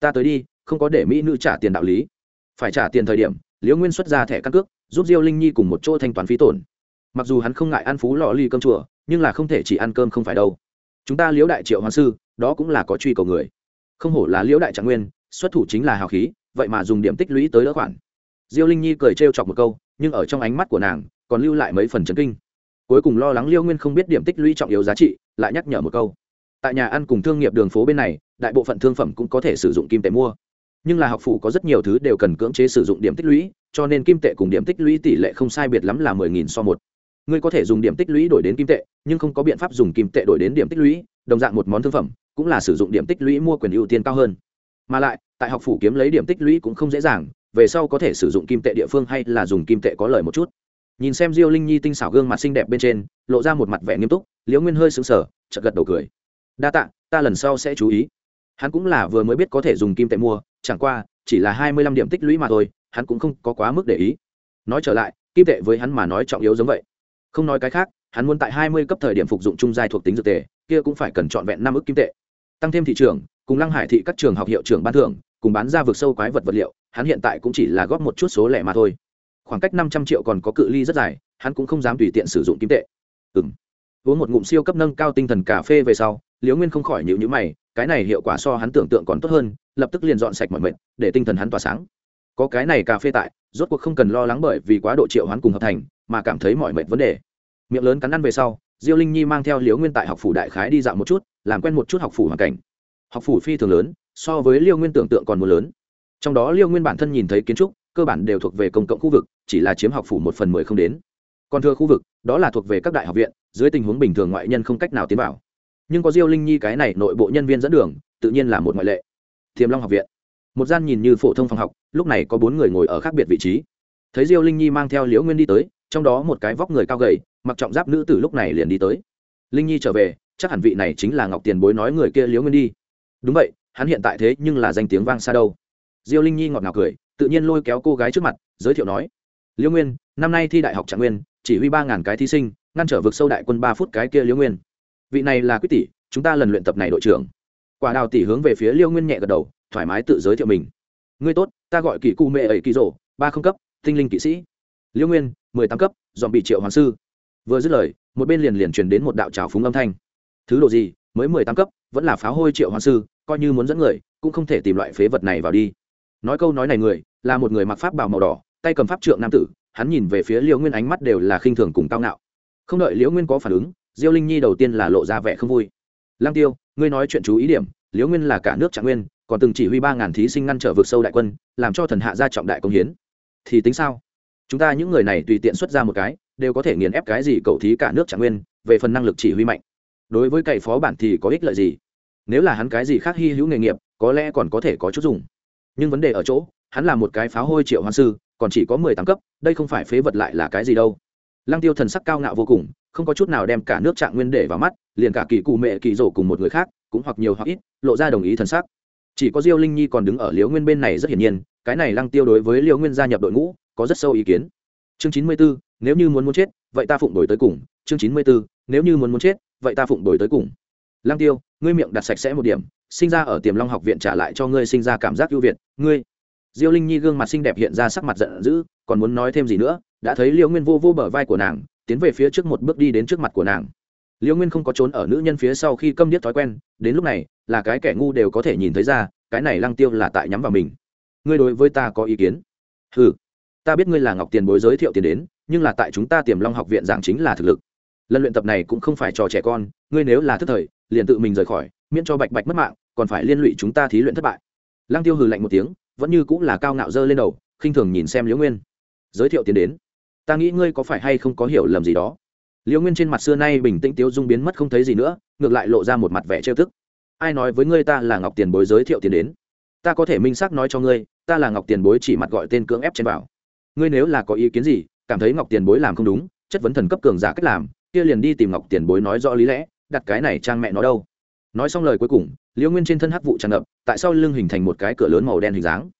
Ta tới đi, không có để mỹ nữ trả tiền đạo lý. Phải trả tiền thời điểm, liễu nguyên xuất ra thẻ căn cước, giúp diêu linh nhi cùng một chỗ thanh toán phí tổn. Mặc dù hắn không ngại ăn phú lò ly cơm chùa, nhưng là không thể chỉ ăn cơm không phải đâu. Chúng ta liễu đại triệu hoàng sư, đó cũng là có truy cầu người không hổ là liễu đại trạng nguyên, xuất thủ chính là hào khí, vậy mà dùng điểm tích lũy tới đỡ khoản. Diêu linh nhi cười trêu chọc một câu, nhưng ở trong ánh mắt của nàng, còn lưu lại mấy phần chấn kinh. Cuối cùng lo lắng liêu nguyên không biết điểm tích lũy trọng yếu giá trị, lại nhắc nhở một câu. Tại nhà ăn cùng thương nghiệp đường phố bên này, đại bộ phận thương phẩm cũng có thể sử dụng kim tệ mua. Nhưng là học phụ có rất nhiều thứ đều cần cưỡng chế sử dụng điểm tích lũy, cho nên kim tệ cùng điểm tích lũy tỷ lệ không sai biệt lắm là mười nghìn so một. Ngươi có thể dùng điểm tích lũy đổi đến kim tệ, nhưng không có biện pháp dùng kim tệ đổi đến điểm tích lũy, đồng dạng một món thương phẩm cũng là sử dụng điểm tích lũy mua quyền ưu tiên cao hơn. Mà lại tại học phủ kiếm lấy điểm tích lũy cũng không dễ dàng về sau có thể sử dụng kim tệ địa phương hay là dùng kim tệ có lời một chút. Nhìn xem diêu linh nhi tinh xảo gương mặt xinh đẹp bên trên lộ ra một mặt vẻ nghiêm túc liễu nguyên hơi sững sờ chợt gật đầu cười. Đa tạ ta lần sau sẽ chú ý. Hắn cũng là vừa mới biết có thể dùng kim tệ mua chẳng qua chỉ là hai mươi lăm điểm tích lũy mà thôi hắn cũng không có quá mức để ý. Nói trở lại kim tệ với hắn mà nói trọng yếu giống vậy. Không nói cái khác hắn muốn tại hai mươi cấp thời điểm phục dụng trung giai thuộc tính dược tề, kia cũng phải cần trọn vẹn năm ức kim tệ tăng thêm thị trường, cùng lăng hải thị các trường học hiệu trưởng ban thưởng, cùng bán ra vực sâu quái vật vật liệu, hắn hiện tại cũng chỉ là góp một chút số lẻ mà thôi. Khoảng cách năm trăm triệu còn có cự ly rất dài, hắn cũng không dám tùy tiện sử dụng kim tệ. Ừ m uống một ngụm siêu cấp nâng cao tinh thần cà phê về sau, liễu nguyên không khỏi nhịu nhữ mày, cái này hiệu quả so hắn tưởng tượng còn tốt hơn, lập tức liền dọn sạch mọi mệnh để tinh thần hắn tỏa sáng. Có cái này cà phê tại, rốt cuộc không cần lo lắng bởi vì quá độ triệu hắn cùng hợp thành, mà cảm thấy mọi mệnh vấn đề. Miệng lớn cắn ăn về sau, diêu linh nhi mang theo liễu nguyên tại học phủ đại khái đi dạo một chút làm quen một chút học phủ hoàn cảnh. Học phủ phi thường lớn, so với liêu nguyên tưởng tượng còn mưa lớn. Trong đó liêu nguyên bản thân nhìn thấy kiến trúc, cơ bản đều thuộc về công cộng khu vực, chỉ là chiếm học phủ một phần mười không đến. Còn thừa khu vực, đó là thuộc về các đại học viện, dưới tình huống bình thường ngoại nhân không cách nào tiến vào. Nhưng có diêu linh nhi cái này nội bộ nhân viên dẫn đường, tự nhiên là một ngoại lệ. Thiềm long học viện. Một gian nhìn như phổ thông phòng học, lúc này có bốn người ngồi ở khác biệt vị trí. Thấy diêu linh nhi mang theo liễu nguyên đi tới, trong đó một cái vóc người cao gầy, mặc trọng giáp nữ từ lúc này liền đi tới. Linh nhi trở về chắc hẳn vị này chính là ngọc tiền bối nói người kia liếu nguyên đi. Đúng vậy, hắn hiện tại thế nhưng là danh tiếng vang xa đâu. Diêu linh nhi ngọt ngào cười, tự nhiên lôi kéo cô gái trước mặt, giới thiệu nói, liễu nguyên, năm nay thi đại học trạng nguyên, chỉ huy ba ngàn cái thí sinh, ngăn trở vực sâu đại quân ba phút cái kia liễu nguyên. Vị này là quyết tỷ, chúng ta lần luyện tập này đội trưởng. Quả đào tỷ hướng về phía liêu nguyên nhẹ gật đầu, thoải mái tự giới thiệu mình. Ngươi tốt, ta gọi kỳ cụ mẹ ấy kỳ rổ, ba không cấp, tinh linh kỵ sĩ. Liêu nguyên, mười tám cấp dọn bị triệu hoàng sư. Vừa dứt lời, một bên liền liền truyền đến một đạo trào phúng âm thanh thứ độ gì, mới mười tám cấp, vẫn là pháo hôi triệu hoàng sư, coi như muốn dẫn người, cũng không thể tìm loại phế vật này vào đi. Nói câu nói này người, là một người mặc pháp bào màu đỏ, tay cầm pháp trượng nam tử, hắn nhìn về phía liễu nguyên ánh mắt đều là khinh thường cùng cao ngạo. Không đợi liễu nguyên có phản ứng, diêu linh nhi đầu tiên là lộ ra vẻ không vui. Lang tiêu, ngươi nói chuyện chú ý điểm, liễu nguyên là cả nước trạng nguyên, còn từng chỉ huy ba ngàn thí sinh ngăn trở vượt sâu đại quân, làm cho thần hạ gia trọng đại công hiến. Thì tính sao? Chúng ta những người này tùy tiện xuất ra một cái, đều có thể nghiền ép cái gì cầu thí cả nước trạng nguyên, về phần năng lực chỉ huy mạnh đối với cậy phó bản thì có ích lợi gì? Nếu là hắn cái gì khác hy hữu nghề nghiệp, có lẽ còn có thể có chút dùng. Nhưng vấn đề ở chỗ, hắn là một cái pháo hôi triệu hoan sư, còn chỉ có mười tám cấp, đây không phải phế vật lại là cái gì đâu. Lăng tiêu thần sắc cao ngạo vô cùng, không có chút nào đem cả nước trạng nguyên để vào mắt, liền cả kỳ cụ mẹ kỳ rổ cùng một người khác, cũng hoặc nhiều hoặc ít, lộ ra đồng ý thần sắc. Chỉ có diêu linh nhi còn đứng ở liễu nguyên bên này rất hiển nhiên, cái này lăng tiêu đối với liễu nguyên gia nhập đội ngũ, có rất sâu ý kiến. Chương chín mươi bốn nếu như muốn muốn chết, vậy ta phụng đổi tới cùng. Chương chín mươi bốn nếu như muốn muốn chết vậy ta phụng đổi tới cùng. Lăng tiêu, ngươi miệng đặt sạch sẽ một điểm, sinh ra ở tiềm long học viện trả lại cho ngươi sinh ra cảm giác ưu việt, ngươi. Diêu linh nhi gương mặt xinh đẹp hiện ra sắc mặt giận dữ, còn muốn nói thêm gì nữa, đã thấy liễu nguyên vô vô bờ vai của nàng, tiến về phía trước một bước đi đến trước mặt của nàng. Liễu nguyên không có trốn ở nữ nhân phía sau khi câm điếc thói quen, đến lúc này, là cái kẻ ngu đều có thể nhìn thấy ra, cái này lăng tiêu là tại nhắm vào mình. Ngươi đối với ta có ý kiến? Ừ ta biết ngươi là ngọc tiền bối giới thiệu tiền đến, nhưng là tại chúng ta tiềm long học viện giảng chính là thực lực lần luyện tập này cũng không phải trò trẻ con, ngươi nếu là thức thời, liền tự mình rời khỏi, miễn cho bạch bạch mất mạng, còn phải liên lụy chúng ta thí luyện thất bại. Lăng tiêu hừ lạnh một tiếng, vẫn như cũng là cao ngạo dơ lên đầu, khinh thường nhìn xem liễu nguyên. Giới thiệu tiền đến. Ta nghĩ ngươi có phải hay không có hiểu lầm gì đó? Liễu nguyên trên mặt xưa nay bình tĩnh tiếu dung biến mất không thấy gì nữa, ngược lại lộ ra một mặt vẻ trêu tức. Ai nói với ngươi ta là ngọc tiền bối giới thiệu tiền đến? Ta có thể minh xác nói cho ngươi, ta là ngọc tiền bối chỉ mặt gọi tên cưỡng ép trên bảo. Ngươi nếu là có ý kiến gì, cảm thấy ngọc tiền bối làm không đúng, chất vấn thần cấp cường giả cách làm kia liền đi tìm ngọc tiền bối nói rõ lý lẽ, đặt cái này trang mẹ nó đâu. Nói xong lời cuối cùng, liễu nguyên trên thân hắc vụ tràn ngập, tại sao lưng hình thành một cái cửa lớn màu đen hình dáng.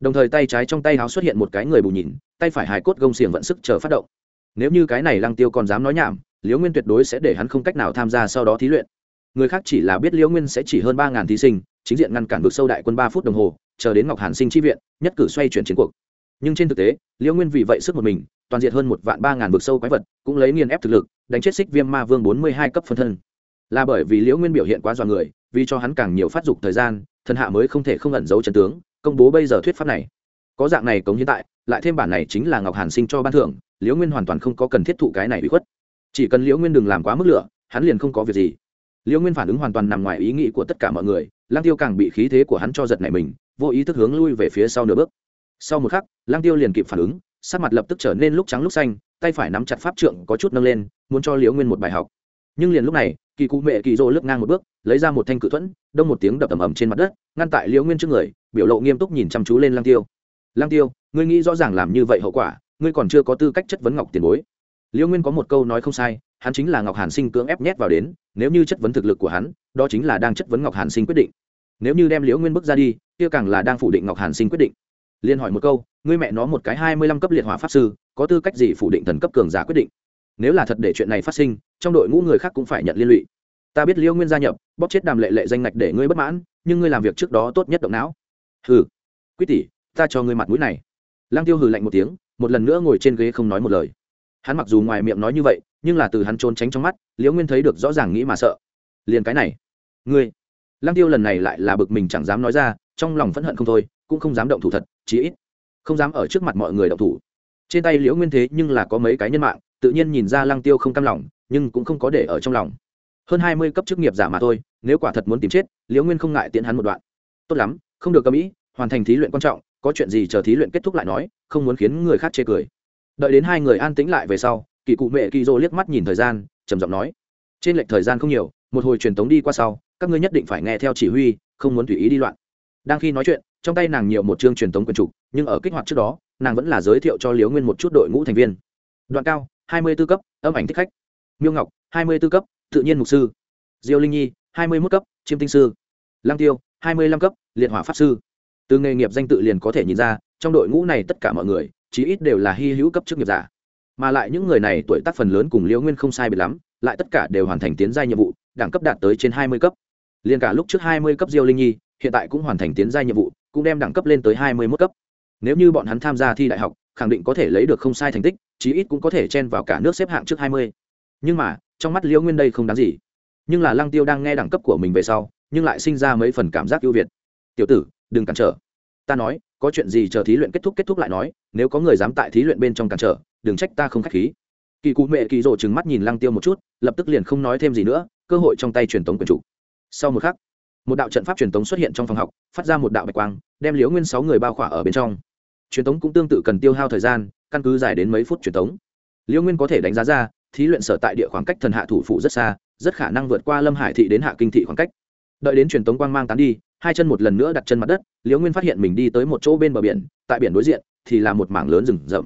Đồng thời tay trái trong tay háo xuất hiện một cái người bù nhìn, tay phải hài cốt gông xiềng vận sức chờ phát động. Nếu như cái này lăng tiêu còn dám nói nhảm, liễu nguyên tuyệt đối sẽ để hắn không cách nào tham gia sau đó thí luyện. Người khác chỉ là biết liễu nguyên sẽ chỉ hơn ba ngàn thí sinh, chính diện ngăn cản vực sâu đại quân ba phút đồng hồ, chờ đến ngọc hàn sinh tri viện, nhất cử xoay chuyển chiến cuộc. Nhưng trên thực tế, liễu nguyên vì vậy sức một mình, toàn diện hơn một vạn ba ngàn vực sâu quái vật, cũng lấy nghiền ép thực lực đánh chết xích viêm ma vương bốn mươi hai cấp phân thân. Là bởi vì liễu nguyên biểu hiện quá dọa người, vì cho hắn càng nhiều phát dục thời gian, thần hạ mới không thể không ẩn giấu chân tướng, công bố bây giờ thuyết pháp này. Có dạng này cống hiến tại, lại thêm bản này chính là ngọc hàn sinh cho ban thưởng, liễu nguyên hoàn toàn không có cần thiết thụ cái này bị khuất. Chỉ cần liễu nguyên đừng làm quá mức lửa, hắn liền không có việc gì. Liễu nguyên phản ứng hoàn toàn nằm ngoài ý nghĩ của tất cả mọi người lang tiêu càng bị khí thế của hắn cho giật này mình, vô ý thức hướng lui về phía sau nửa bước. Sau một khắc lang tiêu liền kịp phản ứng, sắc mặt lập tức trở nên lúc trắng lúc xanh tay phải nắm chặt pháp trượng có chút nâng lên, muốn cho liễu nguyên một bài học. Nhưng liền lúc này, kỳ cụ mẹ kỳ rô lướt ngang một bước, lấy ra một thanh cự thuẫn, đông một tiếng đập ầm ầm trên mặt đất, ngăn tại liễu nguyên trước người, biểu lộ nghiêm túc nhìn chăm chú lên lang tiêu. Lang tiêu, ngươi nghĩ rõ ràng làm như vậy hậu quả, ngươi còn chưa có tư cách chất vấn ngọc tiền bối. Liễu nguyên có một câu nói không sai, hắn chính là ngọc hàn sinh cưỡng ép nhét vào đến, nếu như chất vấn thực lực của hắn, đó chính là đang chất vấn ngọc hàn sinh quyết định. Nếu như đem liễu nguyên bước ra đi, kia càng là đang phủ định ngọc hàn sinh quyết định. Liên hỏi một câu, ngươi mẹ nó một cái hai mươi lăm cấp liệt hỏa pháp sư có tư cách gì phủ định thần cấp cường giả quyết định? Nếu là thật để chuyện này phát sinh, trong đội ngũ người khác cũng phải nhận liên lụy. Ta biết liễu nguyên gia nhập, bóp chết đàm lệ lệ danh ngạch để ngươi bất mãn, nhưng ngươi làm việc trước đó tốt nhất động não. Hừ. Quyết tỷ, ta cho ngươi mặt mũi này. Lăng tiêu hừ lạnh một tiếng, một lần nữa ngồi trên ghế không nói một lời. Hắn mặc dù ngoài miệng nói như vậy, nhưng là từ hắn trốn tránh trong mắt liễu nguyên thấy được rõ ràng nghĩ mà sợ. Liền cái này. Ngươi. Lăng tiêu lần này lại là bực mình chẳng dám nói ra, trong lòng phẫn hận không thôi, cũng không dám động thủ thật, chí ít không dám ở trước mặt mọi người động thủ trên tay liễu nguyên thế nhưng là có mấy cái nhân mạng, tự nhiên nhìn ra lăng tiêu không cam lòng, nhưng cũng không có để ở trong lòng. Hơn hai mươi cấp chức nghiệp giả mà thôi, nếu quả thật muốn tìm chết, liễu nguyên không ngại tiễn hắn một đoạn. Tốt lắm, không được cầm ý, hoàn thành thí luyện quan trọng, có chuyện gì chờ thí luyện kết thúc lại nói, không muốn khiến người khác chê cười. Đợi đến hai người an tĩnh lại về sau, kỳ cụ mẹ kỳ dô liếc mắt nhìn thời gian, trầm giọng nói, trên lệch thời gian không nhiều, một hồi truyền tống đi qua sau, các ngươi nhất định phải nghe theo chỉ huy, không muốn tùy ý đi loạn. Đang khi nói chuyện, trong tay nàng nhiều một chương truyền tống quần trục, nhưng ở kích hoạt trước đó nàng vẫn là giới thiệu cho Liễu nguyên một chút đội ngũ thành viên. Đoạn cao, hai mươi b ố cấp, âm ảnh thích khách. Miêu ngọc, hai mươi b ố cấp, tự nhiên mục sư. Diêu linh nhi, hai mươi mốt cấp, chiêm tinh sư. Lang tiêu, hai mươi lăm cấp, liệt hỏa pháp sư. Từ nghề nghiệp danh tự liền có thể nhìn ra, trong đội ngũ này tất cả mọi người, chí ít đều là hy hữu cấp chức nghiệp giả. Mà lại những người này tuổi tác phần lớn cùng liễu nguyên không sai biệt lắm, lại tất cả đều hoàn thành tiến gia nhiệm vụ, đẳng cấp đạt tới trên hai mươi cấp. Liền cả lúc trước hai mươi cấp diêu linh nhi, hiện tại cũng hoàn thành tiến gia nhiệm vụ, cũng đem đẳng cấp lên tới hai mươi mốt cấp nếu như bọn hắn tham gia thi đại học, khẳng định có thể lấy được không sai thành tích, chí ít cũng có thể chen vào cả nước xếp hạng trước hai mươi. Nhưng mà, trong mắt liễu nguyên đây không đáng gì. Nhưng là lăng tiêu đang nghe đẳng cấp của mình về sau, nhưng lại sinh ra mấy phần cảm giác ưu việt. Tiểu tử, đừng cản trở. Ta nói, có chuyện gì chờ thí luyện kết thúc kết thúc lại nói, nếu có người dám tại thí luyện bên trong cản trở, đừng trách ta không k h á c h khí. Kỳ cụ mẹ kỳ rộ trừng mắt nhìn lăng tiêu một chút, lập tức liền không nói thêm gì nữa, cơ hội trong tay truyền tống quyền chủ. Sau một khắc, một đạo trận pháp truyền tống xuất hiện trong phòng học, phát ra một đạo bạch quang, đem liễu nguyên sáu người bao khỏa ở bên trong truyền tống cũng tương tự cần tiêu hao thời gian, căn cứ dài đến mấy phút truyền tống. Liêu nguyên có thể đánh giá ra, thí luyện sở tại địa khoảng cách thần hạ thủ phụ rất xa, rất khả năng vượt qua lâm hải thị đến hạ kinh thị khoảng cách. Đợi đến truyền tống quang mang tán đi, hai chân một lần nữa đặt chân mặt đất liễu nguyên phát hiện mình đi tới một chỗ bên bờ biển, tại biển đối diện thì là một mảng lớn rừng rậm.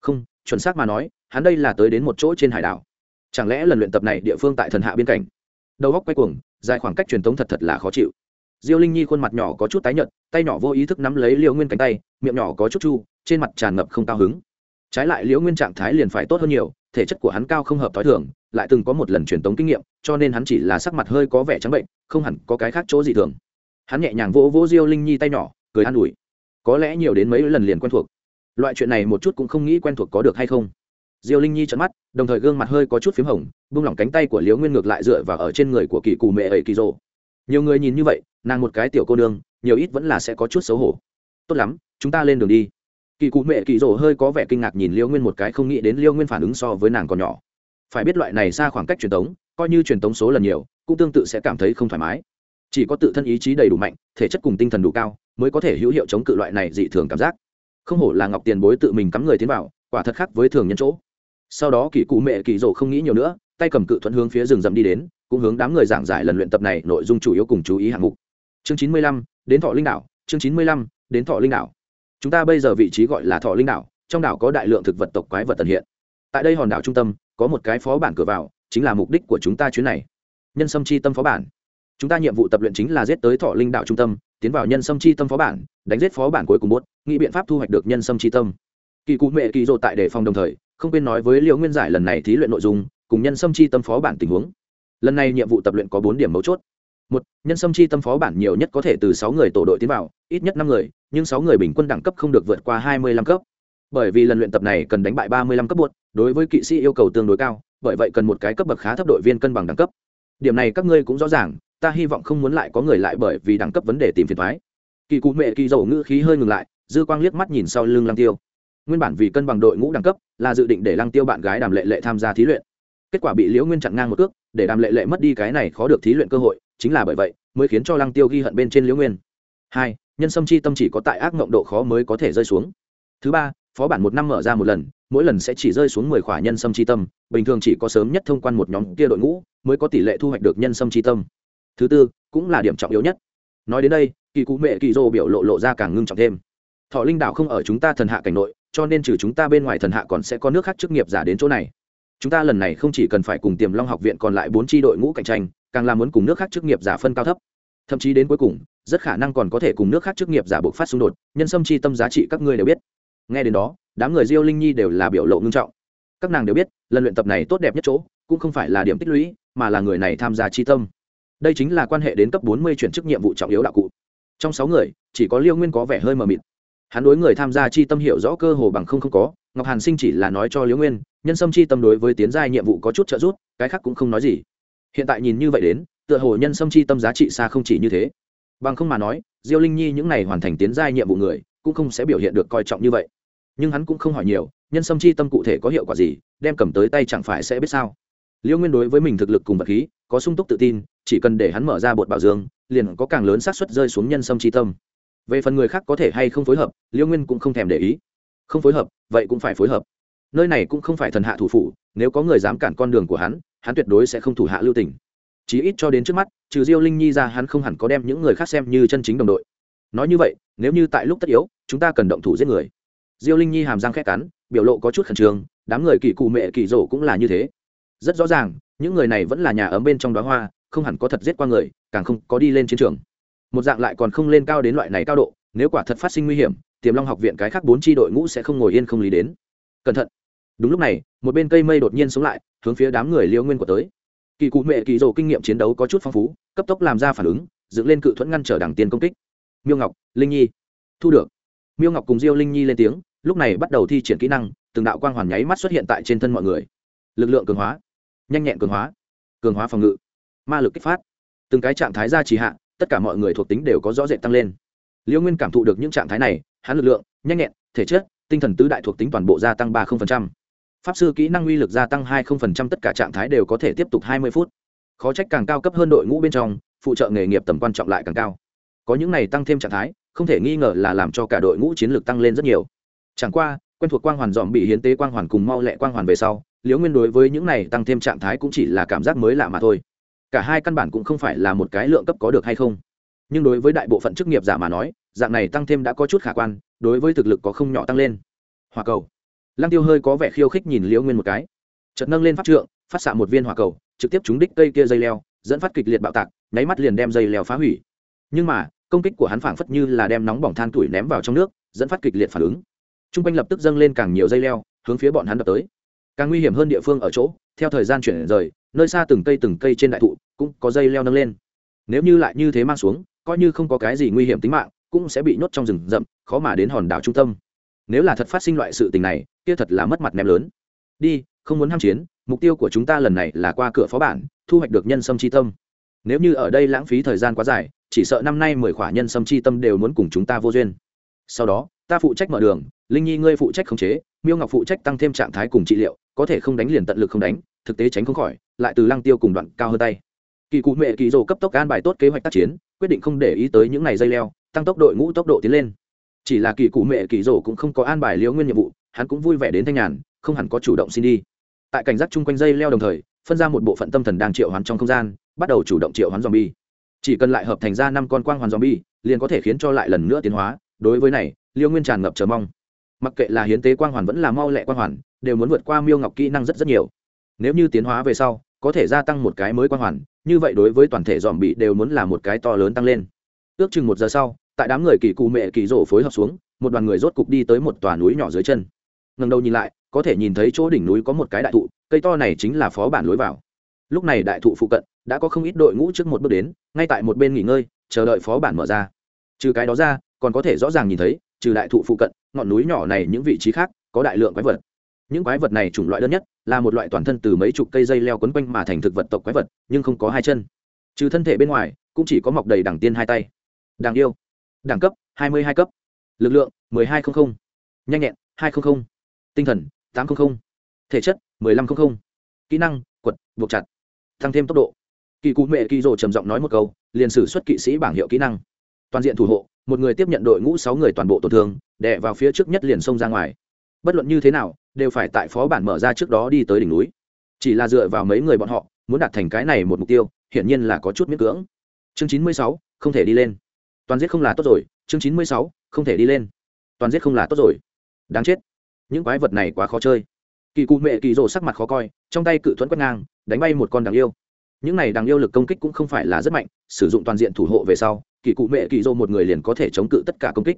Không, chuẩn xác mà nói, hắn đây là tới đến một chỗ trên hải đảo. Chẳng lẽ lần luyện tập này địa phương tại thần hạ biên cảnh? Đầu góc quay cuồng, dài khoảng cách truyền tống thật thật là khó chịu diêu linh nhi khuôn mặt nhỏ có chút tái nhợt, tay nhỏ vô ý thức nắm lấy liễu nguyên cánh tay, miệng nhỏ có chút chu, trên mặt tràn ngập không cao hứng. Trái lại liễu nguyên trạng thái liền phải tốt hơn nhiều, thể chất của hắn cao không hợp t h i thường, lại từng có một lần truyền tống kinh nghiệm, cho nên hắn chỉ là sắc mặt hơi có vẻ trắng bệnh, không hẳn có cái khác chỗ gì thường. Hắn nhẹ nhàng vỗ vỗ diêu linh nhi tay nhỏ, cười an ủi. Có lẽ nhiều đến mấy lần liền quen thuộc. Loại chuyện này một chút cũng không nghĩ quen thuộc có được hay không. Diêu linh nhi trận mắt, đồng thời gương mặt hơi có chút p h í m hồng bung lỏng cánh tay của liễu nguyên ngược lại dựa vào ở trên người của kỳ cù mẹ ẩy kỳ rồ nhiều người nhìn như vậy, nàng một cái tiểu cô nương, nhiều ít vẫn là sẽ có chút xấu hổ. Tốt lắm, chúng ta lên đường đi. Kỳ cụ mẹ kỳ rỗ hơi có vẻ kinh ngạc nhìn liêu nguyên một cái không nghĩ đến liêu nguyên phản ứng so với nàng còn nhỏ. Phải biết loại này xa khoảng cách truyền tống, coi như truyền tống số lần nhiều, cũng tương tự sẽ cảm thấy không thoải mái. Chỉ có tự thân ý chí đầy đủ mạnh, thể chất cùng tinh thần đủ cao, mới có thể hữu hiệu chống cự loại này dị thường cảm giác. Không hổ là ngọc tiền bối tự mình cắm người tiến vào, quả thật khác với thường nhân chỗ. Sau đó kỳ cụ mẹ kỳ rỗ không nghĩ nhiều nữa, tay cầm cự thuận hướng phía rừng rậm đi đến cũng hướng đám người giảng giải lần luyện tập này nội dung chủ yếu cùng chú ý hạng mục. Chương chín mươi lăm, đến thọ linh đảo, chương chín mươi lăm, đến thọ linh đảo. Chúng ta bây giờ vị trí gọi là thọ linh đảo, trong đảo có đại lượng thực vật tộc quái vật tận hiện. Tại đây hòn đảo trung tâm, có một cái phó bản cửa vào, chính là mục đích của chúng ta chuyến này. Nhân sâm chi tâm phó bản. Chúng ta nhiệm vụ tập luyện chính là giết tới thọ linh đảo trung tâm, tiến vào nhân sâm chi tâm phó bản, đánh giết phó bản cuối cùng bốt, nghĩ biện pháp thu hoạch được nhân sâm chi tâm. Kỳ cụ mẹ kỳ dộ tại đề phòng đồng thời, không quên nói với liễu nguyên giải lần này thí luyện nội dung, cùng nhân sâm chi tâm phó bản tình huống lần này nhiệm vụ tập luyện có bốn điểm mấu chốt. Một, nhân sâm chi tâm phó bản nhiều nhất có thể từ sáu người tổ đội tiến vào, ít nhất năm người, nhưng sáu người bình quân đẳng cấp không được vượt qua hai mươi lăm cấp. Bởi vì lần luyện tập này cần đánh bại ba mươi lăm cấp buốt đối với kỵ sĩ yêu cầu tương đối cao, bởi vậy cần một cái cấp bậc khá thấp đội viên cân bằng đẳng cấp. Điểm này các ngươi cũng rõ ràng, ta hy vọng không muốn lại có người lại bởi vì đẳng cấp vấn đề tìm phiền thoái. Kỳ cụ mẹ kỳ dầu ngữ khí hơi ngừng lại, dư quang liếc mắt nhìn sau lưng lăng tiêu. Nguyên bản vì cân bằng đội ngũ đẳng cấp là dự định để lăng tiêu bạn gái đàm lệ lệ tham gia thí luyện kết quả bị liễu nguyên chặn ngang một cước, để đàm lệ lệ mất đi cái này khó được thí luyện cơ hội, chính là bởi vậy, mới khiến cho lăng tiêu ghi hận bên trên liễu nguyên. Hai, nhân sâm chi tâm chỉ có tại ác mộng độ khó mới có thể rơi xuống. Thứ ba, phó bản một năm mở ra một lần, mỗi lần sẽ chỉ rơi xuống mười khỏa nhân sâm chi tâm, bình thường chỉ có sớm nhất thông quan một nhóm kia đội ngũ mới có tỷ lệ thu hoạch được nhân sâm chi tâm. Thứ tư, cũng là điểm trọng yếu nhất. Nói đến đây, kỳ cụ mẹ kỳ dô biểu lộ lộ ra càng ngưng trọng thêm. Thọ linh đảo không ở chúng ta thần hạ cảnh nội, cho nên trừ chúng ta bên ngoài thần hạ còn sẽ có nước khác chức nghiệp giả đến chỗ này chúng ta lần này không chỉ cần phải cùng tiềm long học viện còn lại bốn tri đội ngũ cạnh tranh, càng là muốn cùng nước khác chức nghiệp giả phân cao thấp. Thậm chí đến cuối cùng, rất khả năng còn có thể cùng nước khác chức nghiệp giả buộc phát xung đột, nhân sâm chi tâm giá trị các ngươi đều biết. Nghe đến đó, đám người diêu linh nhi đều là biểu lộ ngưng trọng. Các nàng đều biết, lần luyện tập này tốt đẹp nhất chỗ, cũng không phải là điểm tích lũy, mà là người này tham gia chi tâm. Đây chính là quan hệ đến cấp bốn mươi chuyển chức nhiệm vụ trọng yếu đạo cụ. Trong sáu người, chỉ có liêu nguyên có vẻ hơi mờ mịt. Hắn đối người tham gia chi tâm hiểu rõ cơ hồ bằng không không có ngọc hàn sinh chỉ là nói cho Liễu nguyên, nhân sâm chi tâm đối với tiến giai nhiệm vụ có chút trợ giúp, cái khác cũng không nói gì. Hiện tại nhìn như vậy đến, tựa hồ nhân sâm chi tâm giá trị xa không chỉ như thế. Bằng không mà nói, diêu linh nhi những n à y hoàn thành tiến giai nhiệm vụ người, cũng không sẽ biểu hiện được coi trọng như vậy. Nhưng hắn cũng không hỏi nhiều, nhân sâm chi tâm cụ thể có hiệu quả gì, đem cầm tới tay chẳng phải sẽ biết sao. Liêu nguyên đối với mình thực lực cùng vật khí, có sung túc tự tin, chỉ cần để hắn mở ra bột bảo dương, liền có càng lớn xác suất rơi xuống nhân sâm chi tâm. Về phần người khác có thể hay không phối hợp liêu nguyên cũng không thèm để ý không phối hợp, vậy cũng phải phối hợp. Nơi này cũng không phải thần hạ thủ phủ, nếu có người dám cản con đường của hắn hắn tuyệt đối sẽ không thủ hạ lưu tình. Chí ít cho đến trước mắt, trừ diêu linh nhi ra hắn không hẳn có đem những người khác xem như chân chính đồng đội. Nói như vậy, nếu như tại lúc tất yếu, chúng ta cần động thủ giết người. Diêu linh nhi hàm răng khét cắn, biểu lộ có chút khẩn trương, đám người kỳ cụ mẹ kỳ rổ cũng là như thế. Rất rõ ràng, những người này vẫn là nhà ấm bên trong đó hoa, không hẳn có thật giết qua người, càng không có đi lên chiến trường. Một dạng lại còn không lên cao đến loại này cao độ, nếu quả thật phát sinh nguy hiểm tiềm long học viện cái khác bốn tri đội ngũ sẽ không ngồi yên không lý đến. Cẩn thận. Đúng lúc này, một bên cây mây đột nhiên sống lại, hướng phía đám người liêu nguyên của tới. Kỳ cụ mẹ kỳ rồ kinh nghiệm chiến đấu có chút phong phú, cấp tốc làm ra phản ứng, dựng lên cự thuẫn ngăn trở đảng tiên công kích. Miêu ngọc, linh nhi. Thu được. Miêu ngọc cùng diêu linh nhi lên tiếng, lúc này bắt đầu thi triển kỹ năng, từng đạo quang hoàn nháy mắt xuất hiện tại trên thân mọi người. Lực lượng cường hóa. Nhanh nhẹn cường hóa. Cường hóa phòng ngự. Ma lực kích phát. Từng cái trạng thái ra trì hạ, tất cả mọi người thuộc tính đều có rõ rệt tăng lên liễu nguyên cảm thụ được những trạng thái này, hắn lực lượng, nhanh nhẹn, thể chất, tinh thần tứ đại thuộc tính toàn bộ gia tăng ba pháp sư kỹ năng uy lực gia tăng hai tất cả trạng thái đều có thể tiếp tục hai mươi phút. Khó trách càng cao cấp hơn đội ngũ bên trong, phụ trợ nghề nghiệp tầm quan trọng lại càng cao. Có những này tăng thêm trạng thái, không thể nghi ngờ là làm cho cả đội ngũ chiến lược tăng lên rất nhiều. Chẳng qua, quen thuộc quang hoàn dòm bị hiến tế quang hoàn cùng mau lẹ quang hoàn về sau liễu nguyên đối với những này tăng thêm trạng thái cũng chỉ là cảm giác mới lạ mà thôi. Cả hai căn bản cũng không phải là một cái lượng cấp có được hay không nhưng đối với đại bộ phận chức nghiệp giả mà nói, dạng này tăng thêm đã có chút khả quan, đối với thực lực có không nhỏ tăng lên. Hòa cầu. Lăng tiêu hơi có vẻ khiêu khích nhìn liễu nguyên một cái. Chợt nâng lên phát trượng, phát xạ một viên hỏa cầu, trực tiếp trúng đích cây kia dây leo, dẫn phát kịch liệt bạo tạc, nháy mắt liền đem dây leo phá hủy. Nhưng mà, công kích của hắn phảng phất như là đem nóng bỏng than tuổi ném vào trong nước, dẫn phát kịch liệt phản ứng. T r u n g quanh lập tức dâng lên càng nhiều dây leo, hướng phía bọn hắn đập tới. Càng nguy hiểm hơn địa phương ở chỗ, theo thời gian chuyển rời, nơi xa từng cây từng cây trên đại thụ, cũng có dây leo nâng lên. Nếu như lại như thế mang xuống coi như không có cái gì nguy hiểm tính mạng, cũng sẽ bị nhốt trong rừng rậm, khó mà đến hòn đảo trung tâm. Nếu là thật phát sinh loại sự tình này, kia thật là mất mặt ném lớn. Đi, không muốn ham chiến, mục tiêu của chúng ta lần này là qua cửa phó bản, thu hoạch được nhân sâm chi tâm. Nếu như ở đây lãng phí thời gian quá dài, chỉ sợ năm nay mười khỏa nhân sâm chi tâm đều muốn cùng chúng ta vô duyên. Sau đó, ta phụ trách mở đường, linh nhi ngươi phụ trách khống chế, miêu ngọc phụ trách tăng thêm trạng thái cùng trị liệu, có thể không đánh liền tận lực không đánh, thực tế tránh không khỏi, lại từ lăng tiêu cùng đoạn cao hơn tay. Kỳ cụ mẹ kỳ dồ cấp tốc an bài tốt kế hoạch tác chiến quyết định không để ý tới những ngày dây leo, tăng tốc đội ngũ tốc độ tiến lên. Chỉ là kỳ cụ mẹ kỳ rổ cũng không có an bài liễu nguyên nhiệm vụ, hắn cũng vui vẻ đến thanh nhàn, không hẳn có chủ động xin đi. Tại cảnh giác chung quanh dây leo đồng thời, phân ra một bộ phận tâm thần đang triệu hoán trong không gian, bắt đầu chủ động triệu hoán dòm bi chỉ cần lại hợp thành ra năm con quang hoàn zombie, liền có thể khiến cho lại lần nữa tiến hóa. Đối với này liêu nguyên tràn ngập chờ mong. Mặc kệ là hiến tế quang hoàn vẫn là mau lẹ quang hoàn, đều muốn vượt qua miêu ngọc kỹ năng rất rất nhiều. Nếu như tiến hóa về sau, có thể gia tăng một cái mới quang hoàn như vậy đối với toàn thể dòm bị đều muốn là một cái to lớn tăng lên. Ước chừng một giờ sau, tại đám người kỳ cụ mẹ kỳ rổ phối hợp xuống, một đoàn người rốt cục đi tới một tòa núi nhỏ dưới chân. Ngần đầu nhìn lại, có thể nhìn thấy chỗ đỉnh núi có một cái đại thụ, cây to này chính là phó bản lối vào. Lúc này đại thụ phụ cận đã có không ít đội ngũ trước một bước đến, ngay tại một bên nghỉ ngơi, chờ đợi phó bản mở ra. Trừ cái đó ra, còn có thể rõ ràng nhìn thấy, trừ đại thụ phụ cận, ngọn núi nhỏ này những vị trí khác có đại lượng quái vật. Những quái vật này chủng loại đơn nhất là một loại toàn thân từ mấy chục cây dây leo quấn quanh mà thành thực vật tộc quái vật, nhưng không có hai chân. Trừ thân thể bên ngoài, cũng chỉ có mọc đầy đẳng tiên hai tay. Đảng yêu. Đẳng cấp, hai mươi hai cấp. Lực lượng một mươi hai trăm linh nhanh nhẹn, hai trăm linh tinh thần, tám trăm linh thể chất một mươi năm trăm linh kỹ năng, quật, buộc chặt. Tăng thêm tốc độ. Kỳ cụ mẹ kỳ rồ trầm giọng nói một câu, liền sử xuất kỵ sĩ bảng hiệu kỹ năng. Toàn diện thủ hộ, một người tiếp nhận đội ngũ sáu người toàn bộ tổn thương, đè vào phía trước nhất liền xông ra ngoài. Bất luận như thế nào đều phải tại phó bản mở ra trước đó đi tới đỉnh núi. Chỉ là dựa vào mấy người bọn họ, muốn đạt thành cái này một mục tiêu, hiển nhiên là có chút miễn cưỡng. Chương chín mươi sáu, không thể đi lên. Toàn giết không là tốt rồi, chương chín mươi sáu, không thể đi lên. Toàn giết không là tốt rồi. Đáng chết. Những quái vật này quá khó chơi. Kỳ cụ mẹ kỳ rồ sắc mặt khó coi, trong tay cự thuẫn quét ngang, đánh bay một con đằng yêu. Những này đằng yêu lực công kích cũng không phải là rất mạnh, sử dụng toàn diện thủ hộ về sau, kỳ cụ mẹ kỳ rồ một người liền có thể chống cự tất cả công kích.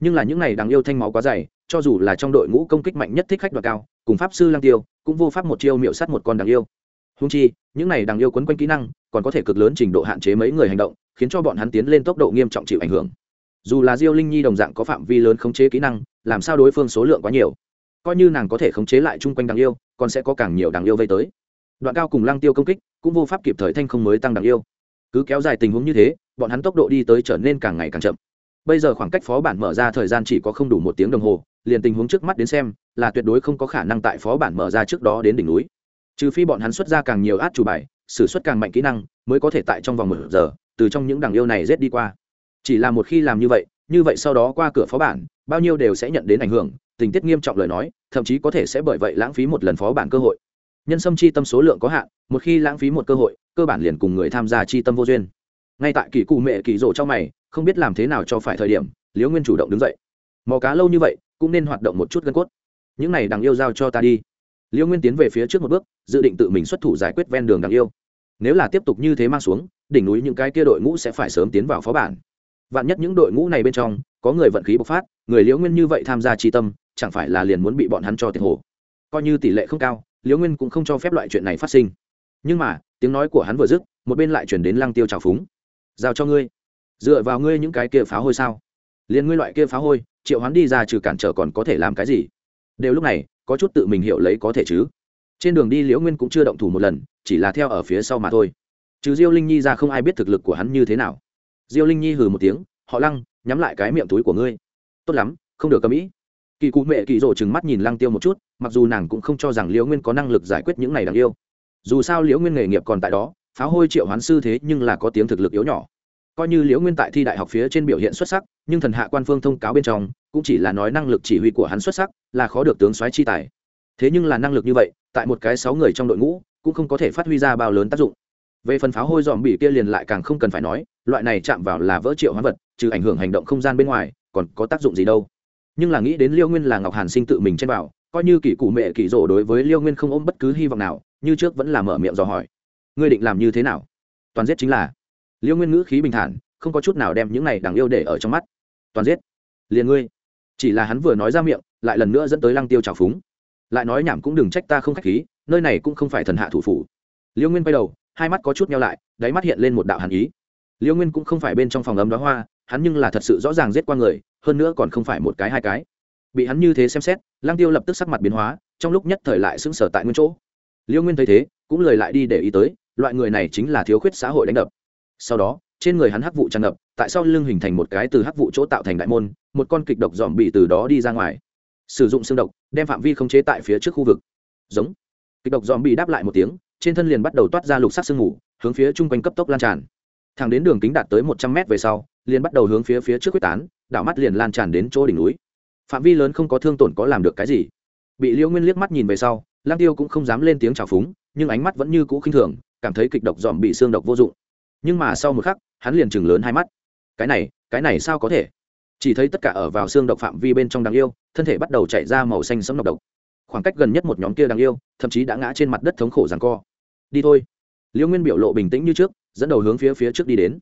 Nhưng là những này đằng yêu thanh máu quá dày cho dù là trong đội ngũ công kích mạnh nhất thích khách đoạt cao, cùng pháp sư lang tiêu, cũng vô pháp một chiêu miệu sát một con đằng yêu. Húng chi, những này đằng yêu quấn quanh kỹ năng, còn có thể cực lớn trình độ hạn chế mấy người hành động, khiến cho bọn hắn tiến lên tốc độ nghiêm trọng chịu ảnh hưởng. Dù là diêu linh nhi đồng dạng có phạm vi lớn khống chế kỹ năng, làm sao đối phương số lượng quá nhiều? Coi như nàng có thể khống chế lại chung quanh đằng yêu, còn sẽ có càng nhiều đằng yêu vây tới. Đoạn cao cùng lang tiêu công kích, cũng vô pháp kịp thời thanh không mới tăng đằng yêu. Cứ kéo dài tình huống như thế, bọn hắn tốc độ đi tới trở nên càng ngày càng chậm. Bây giờ khoảng cách phó bản mở ra thời gian chỉ có không đủ một tiếng đồng hồ liền tình huống trước mắt đến xem, là tuyệt đối không có khả năng tại phó bản mở ra trước đó đến đỉnh núi. Trừ phi bọn hắn xuất ra càng nhiều át chủ bài xử suất càng mạnh kỹ năng, mới có thể tại trong vòng một giờ, từ trong những đằng yêu này rết đi qua. Chỉ là một khi làm như vậy như vậy sau đó qua cửa phó bản, bao nhiêu đều sẽ nhận đến ảnh hưởng, tình tiết nghiêm trọng lời nói, thậm chí có thể sẽ bởi vậy lãng phí một lần phó bản cơ hội. Nhân sâm chi tâm số lượng có hạn, một khi lãng phí một cơ hội, cơ bản liền cùng người tham gia chi tâm vô duyên. Ngay tại kỳ cụ mẹ kỳ rộ trong mày, không biết làm thế nào cho phải thời điểm, liễu nguyên chủ động đứng dậy. Mò cá lâu như vậy cũng nên hoạt động một chút gân cốt. Những này đằng yêu giao cho ta đi. Liễu nguyên tiến về phía trước một bước, dự định tự mình xuất thủ giải quyết ven đường đằng yêu. Nếu là tiếp tục như thế mang xuống, đỉnh núi những cái kia đội ngũ sẽ phải sớm tiến vào phó bản. Vạn nhất những đội ngũ này bên trong, có người vận khí bộc phát, người liễu nguyên như vậy tham gia tri tâm, chẳng phải là liền muốn bị bọn hắn cho tiền hồ. Coi như tỷ lệ không cao liễu nguyên cũng không cho phép loại chuyện này phát sinh. Nhưng mà, tiếng nói của hắn vừa dứt, một bên lại chuyển đến lăng tiêu trào phúng. Giao cho ngươi. Dựa vào ngươi những cái kia phá hôi sao? Liền ngươi loại kia phá hôi triệu Hoán đi ra trừ cản trở còn có thể làm cái gì? Đều lúc này, có chút tự mình hiểu lấy có thể chứ. Trên đường đi liễu nguyên cũng chưa động thủ một lần, chỉ là theo ở phía sau mà thôi. Chứ diêu linh nhi ra không ai biết thực lực của hắn như thế nào. Diêu linh nhi hừ một tiếng, họ lăng, nhắm lại cái miệng túi của ngươi. Tốt lắm, không được cầm ý. Kỳ cụ mẹ kỳ rổ trừng mắt nhìn lăng tiêu một chút, mặc dù nàng cũng không cho rằng liễu nguyên có năng lực giải quyết những này đáng yêu. Dù sao liễu nguyên nghề nghiệp còn tại đó, phá hôi triệu hoán sư thế nhưng là có tiếng thực lực yếu nhỏ coi như liễu nguyên tại thi đại học phía trên biểu hiện xuất sắc, nhưng thần hạ quan phương thông cáo bên trong, cũng chỉ là nói năng lực chỉ huy của hắn xuất sắc, là khó được tướng soái chi tài. Thế nhưng là năng lực như vậy, tại một cái sáu người trong đội ngũ, cũng không có thể phát huy ra bao lớn tác dụng. Về phần pháo hôi dòm bỉ kia liền lại càng không cần phải nói, loại này chạm vào là vỡ triệu hóa vật, trừ ảnh hưởng hành động không gian bên ngoài, còn có tác dụng gì đâu. Nhưng là nghĩ đến liêu nguyên là ngọc hàn sinh tự mình trên bảo, coi như kỷ cụ mẹ kỷ rổ đối với liêu nguyên không ôm bất cứ hy vọng nào, như trước vẫn là mở miệng dò hỏi. Ngươi định làm như thế nào? Toàn giết chính là liêu nguyên ngữ khí bình thản, không có chút nào đem những này đằng yêu để ở trong mắt. Toàn giết. Liền ngươi. Chỉ là hắn vừa nói ra miệng, lại lần nữa dẫn tới lăng tiêu trào phúng. Lại nói nhảm cũng đừng trách ta không k h á c h khí, nơi này cũng không phải thần hạ thủ phủ. Liêu nguyên quay đầu, hai mắt có chút nhau lại, đáy mắt hiện lên một đạo hàn ý. Liêu nguyên cũng không phải bên trong phòng ấm đó hoa, hắn nhưng là thật sự rõ ràng giết qua người, hơn nữa còn không phải một cái hai cái. Bị hắn như thế xem xét lang tiêu lập tức sắc mặt biến hóa, trong lúc nhất thời lại sững sờ tại nguyên chỗ. Liêu nguyên thấy thế, cũng lời lại đi để ý tới, loại người này chính là thiếu khuyết xã hội đánh đập sau đó, trên người hắn hắc vụ tràn ngập, tại sao lưng hình thành một cái từ hắc vụ chỗ tạo thành đại môn, một con kịch độc dòm bị từ đó đi ra ngoài. Sử dụng xương độc, đem phạm vi khống chế tại phía trước khu vực. Giống. Kịch độc dòm bị đáp lại một tiếng, trên thân liền bắt đầu toát ra lục sắc sương mù, hướng phía chung quanh cấp tốc lan tràn. Thẳng đến đường kính đạt tới một trăm mét về sau, liền bắt đầu hướng phía phía trước quyết tán, đảo mắt liền lan tràn đến chỗ đỉnh núi. Phạm vi lớn không có thương tổn có làm được cái gì. Bị liễu nguyên liếc mắt nhìn về sau lang tiêu cũng không dám lên tiếng trào phúng, nhưng ánh mắt vẫn như cũ khinh thường, cảm thấy kịch độc dòm bị xương độc vô dụng nhưng mà sau một khắc, hắn liền chừng lớn hai mắt. Cái này cái này sao có thể? Chỉ thấy tất cả ở vào xương độc phạm vi bên trong đáng yêu, thân thể bắt đầu chạy ra màu xanh sẫm độc độc. Khoảng cách gần nhất một nhóm kia đáng yêu, thậm chí đã ngã trên mặt đất thống khổ rằng co. Đi thôi. Liễu nguyên biểu lộ bình tĩnh như trước, dẫn đầu hướng phía phía trước đi đến.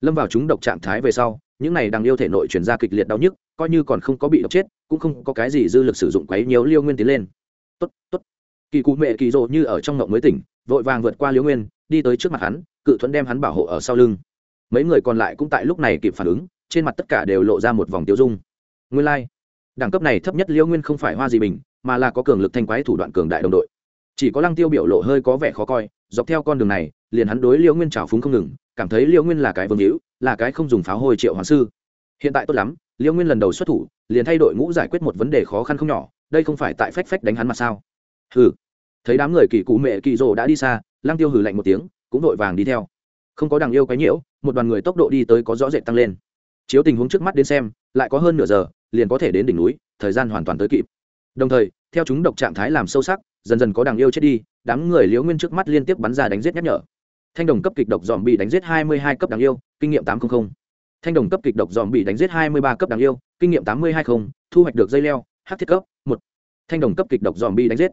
Lâm vào chúng độc trạng thái về sau, những này đang yêu thể nội chuyển ra kịch liệt đau nhức, coi như còn không có bị độc chết, cũng không có cái gì dư lực sử dụng quấy nhiều liêu nguyên tiến lên. Tốt tốt. Kỳ cụ mẹ kỳ rộ như ở trong ngộng mới tỉnh, vội vàng vượt qua liêu nguyên đi tới trước mặt hắn, cự thuẫn đem hắn bảo hộ ở sau lưng. Mấy người còn lại cũng tại lúc này kịp phản ứng, trên mặt tất cả đều lộ ra một vòng tiêu dung. Nguyên lai、like. đẳng cấp này thấp nhất liêu nguyên không phải hoa gì bình, mà là có cường lực thanh quái thủ đoạn cường đại đồng đội. Chỉ có lăng tiêu biểu lộ hơi có vẻ khó coi, dọc theo con đường này, liền hắn đối liêu nguyên trào phúng không ngừng, cảm thấy liêu nguyên là cái vương hữu, là cái không dùng pháo hồi triệu hoàng sư. Hiện tại tốt lắm liêu nguyên lần đầu xuất thủ, liền thay đội ngũ giải quyết một vấn đề khó khăn không nhỏ, đây không phải tại phách phách đánh hắn mà sao? Ừ thấy đám người kỳ cụ mẹ kỳ rồ đã đi xa lăng tiêu hừ lạnh một tiếng, cũng vội vàng đi theo. Không có đằng yêu cái nhiễu, một đoàn người tốc độ đi tới có rõ rệt tăng lên. Chiếu tình huống trước mắt đến xem, lại có hơn nửa giờ, liền có thể đến đỉnh núi, thời gian hoàn toàn tới kịp. Đồng thời, theo chúng độc trạng thái làm sâu sắc, dần dần có đằng yêu chết đi, đám người liễu nguyên trước mắt liên tiếp bắn ra đánh giết nhắc nhở. Thanh đồng cấp kịch độc dòm bị đánh giết hai mươi hai cấp đằng yêu, kinh nghiệm tám trăm linh thanh đồng cấp kịch độc dòm bị đánh giết hai mươi ba cấp đằng yêu, kinh nghiệm tám mươi hai mươi thu hoạch được dây leo, hát thiết cấp, một. Thanh đồng cấp kịch độc dòm bị đánh giết.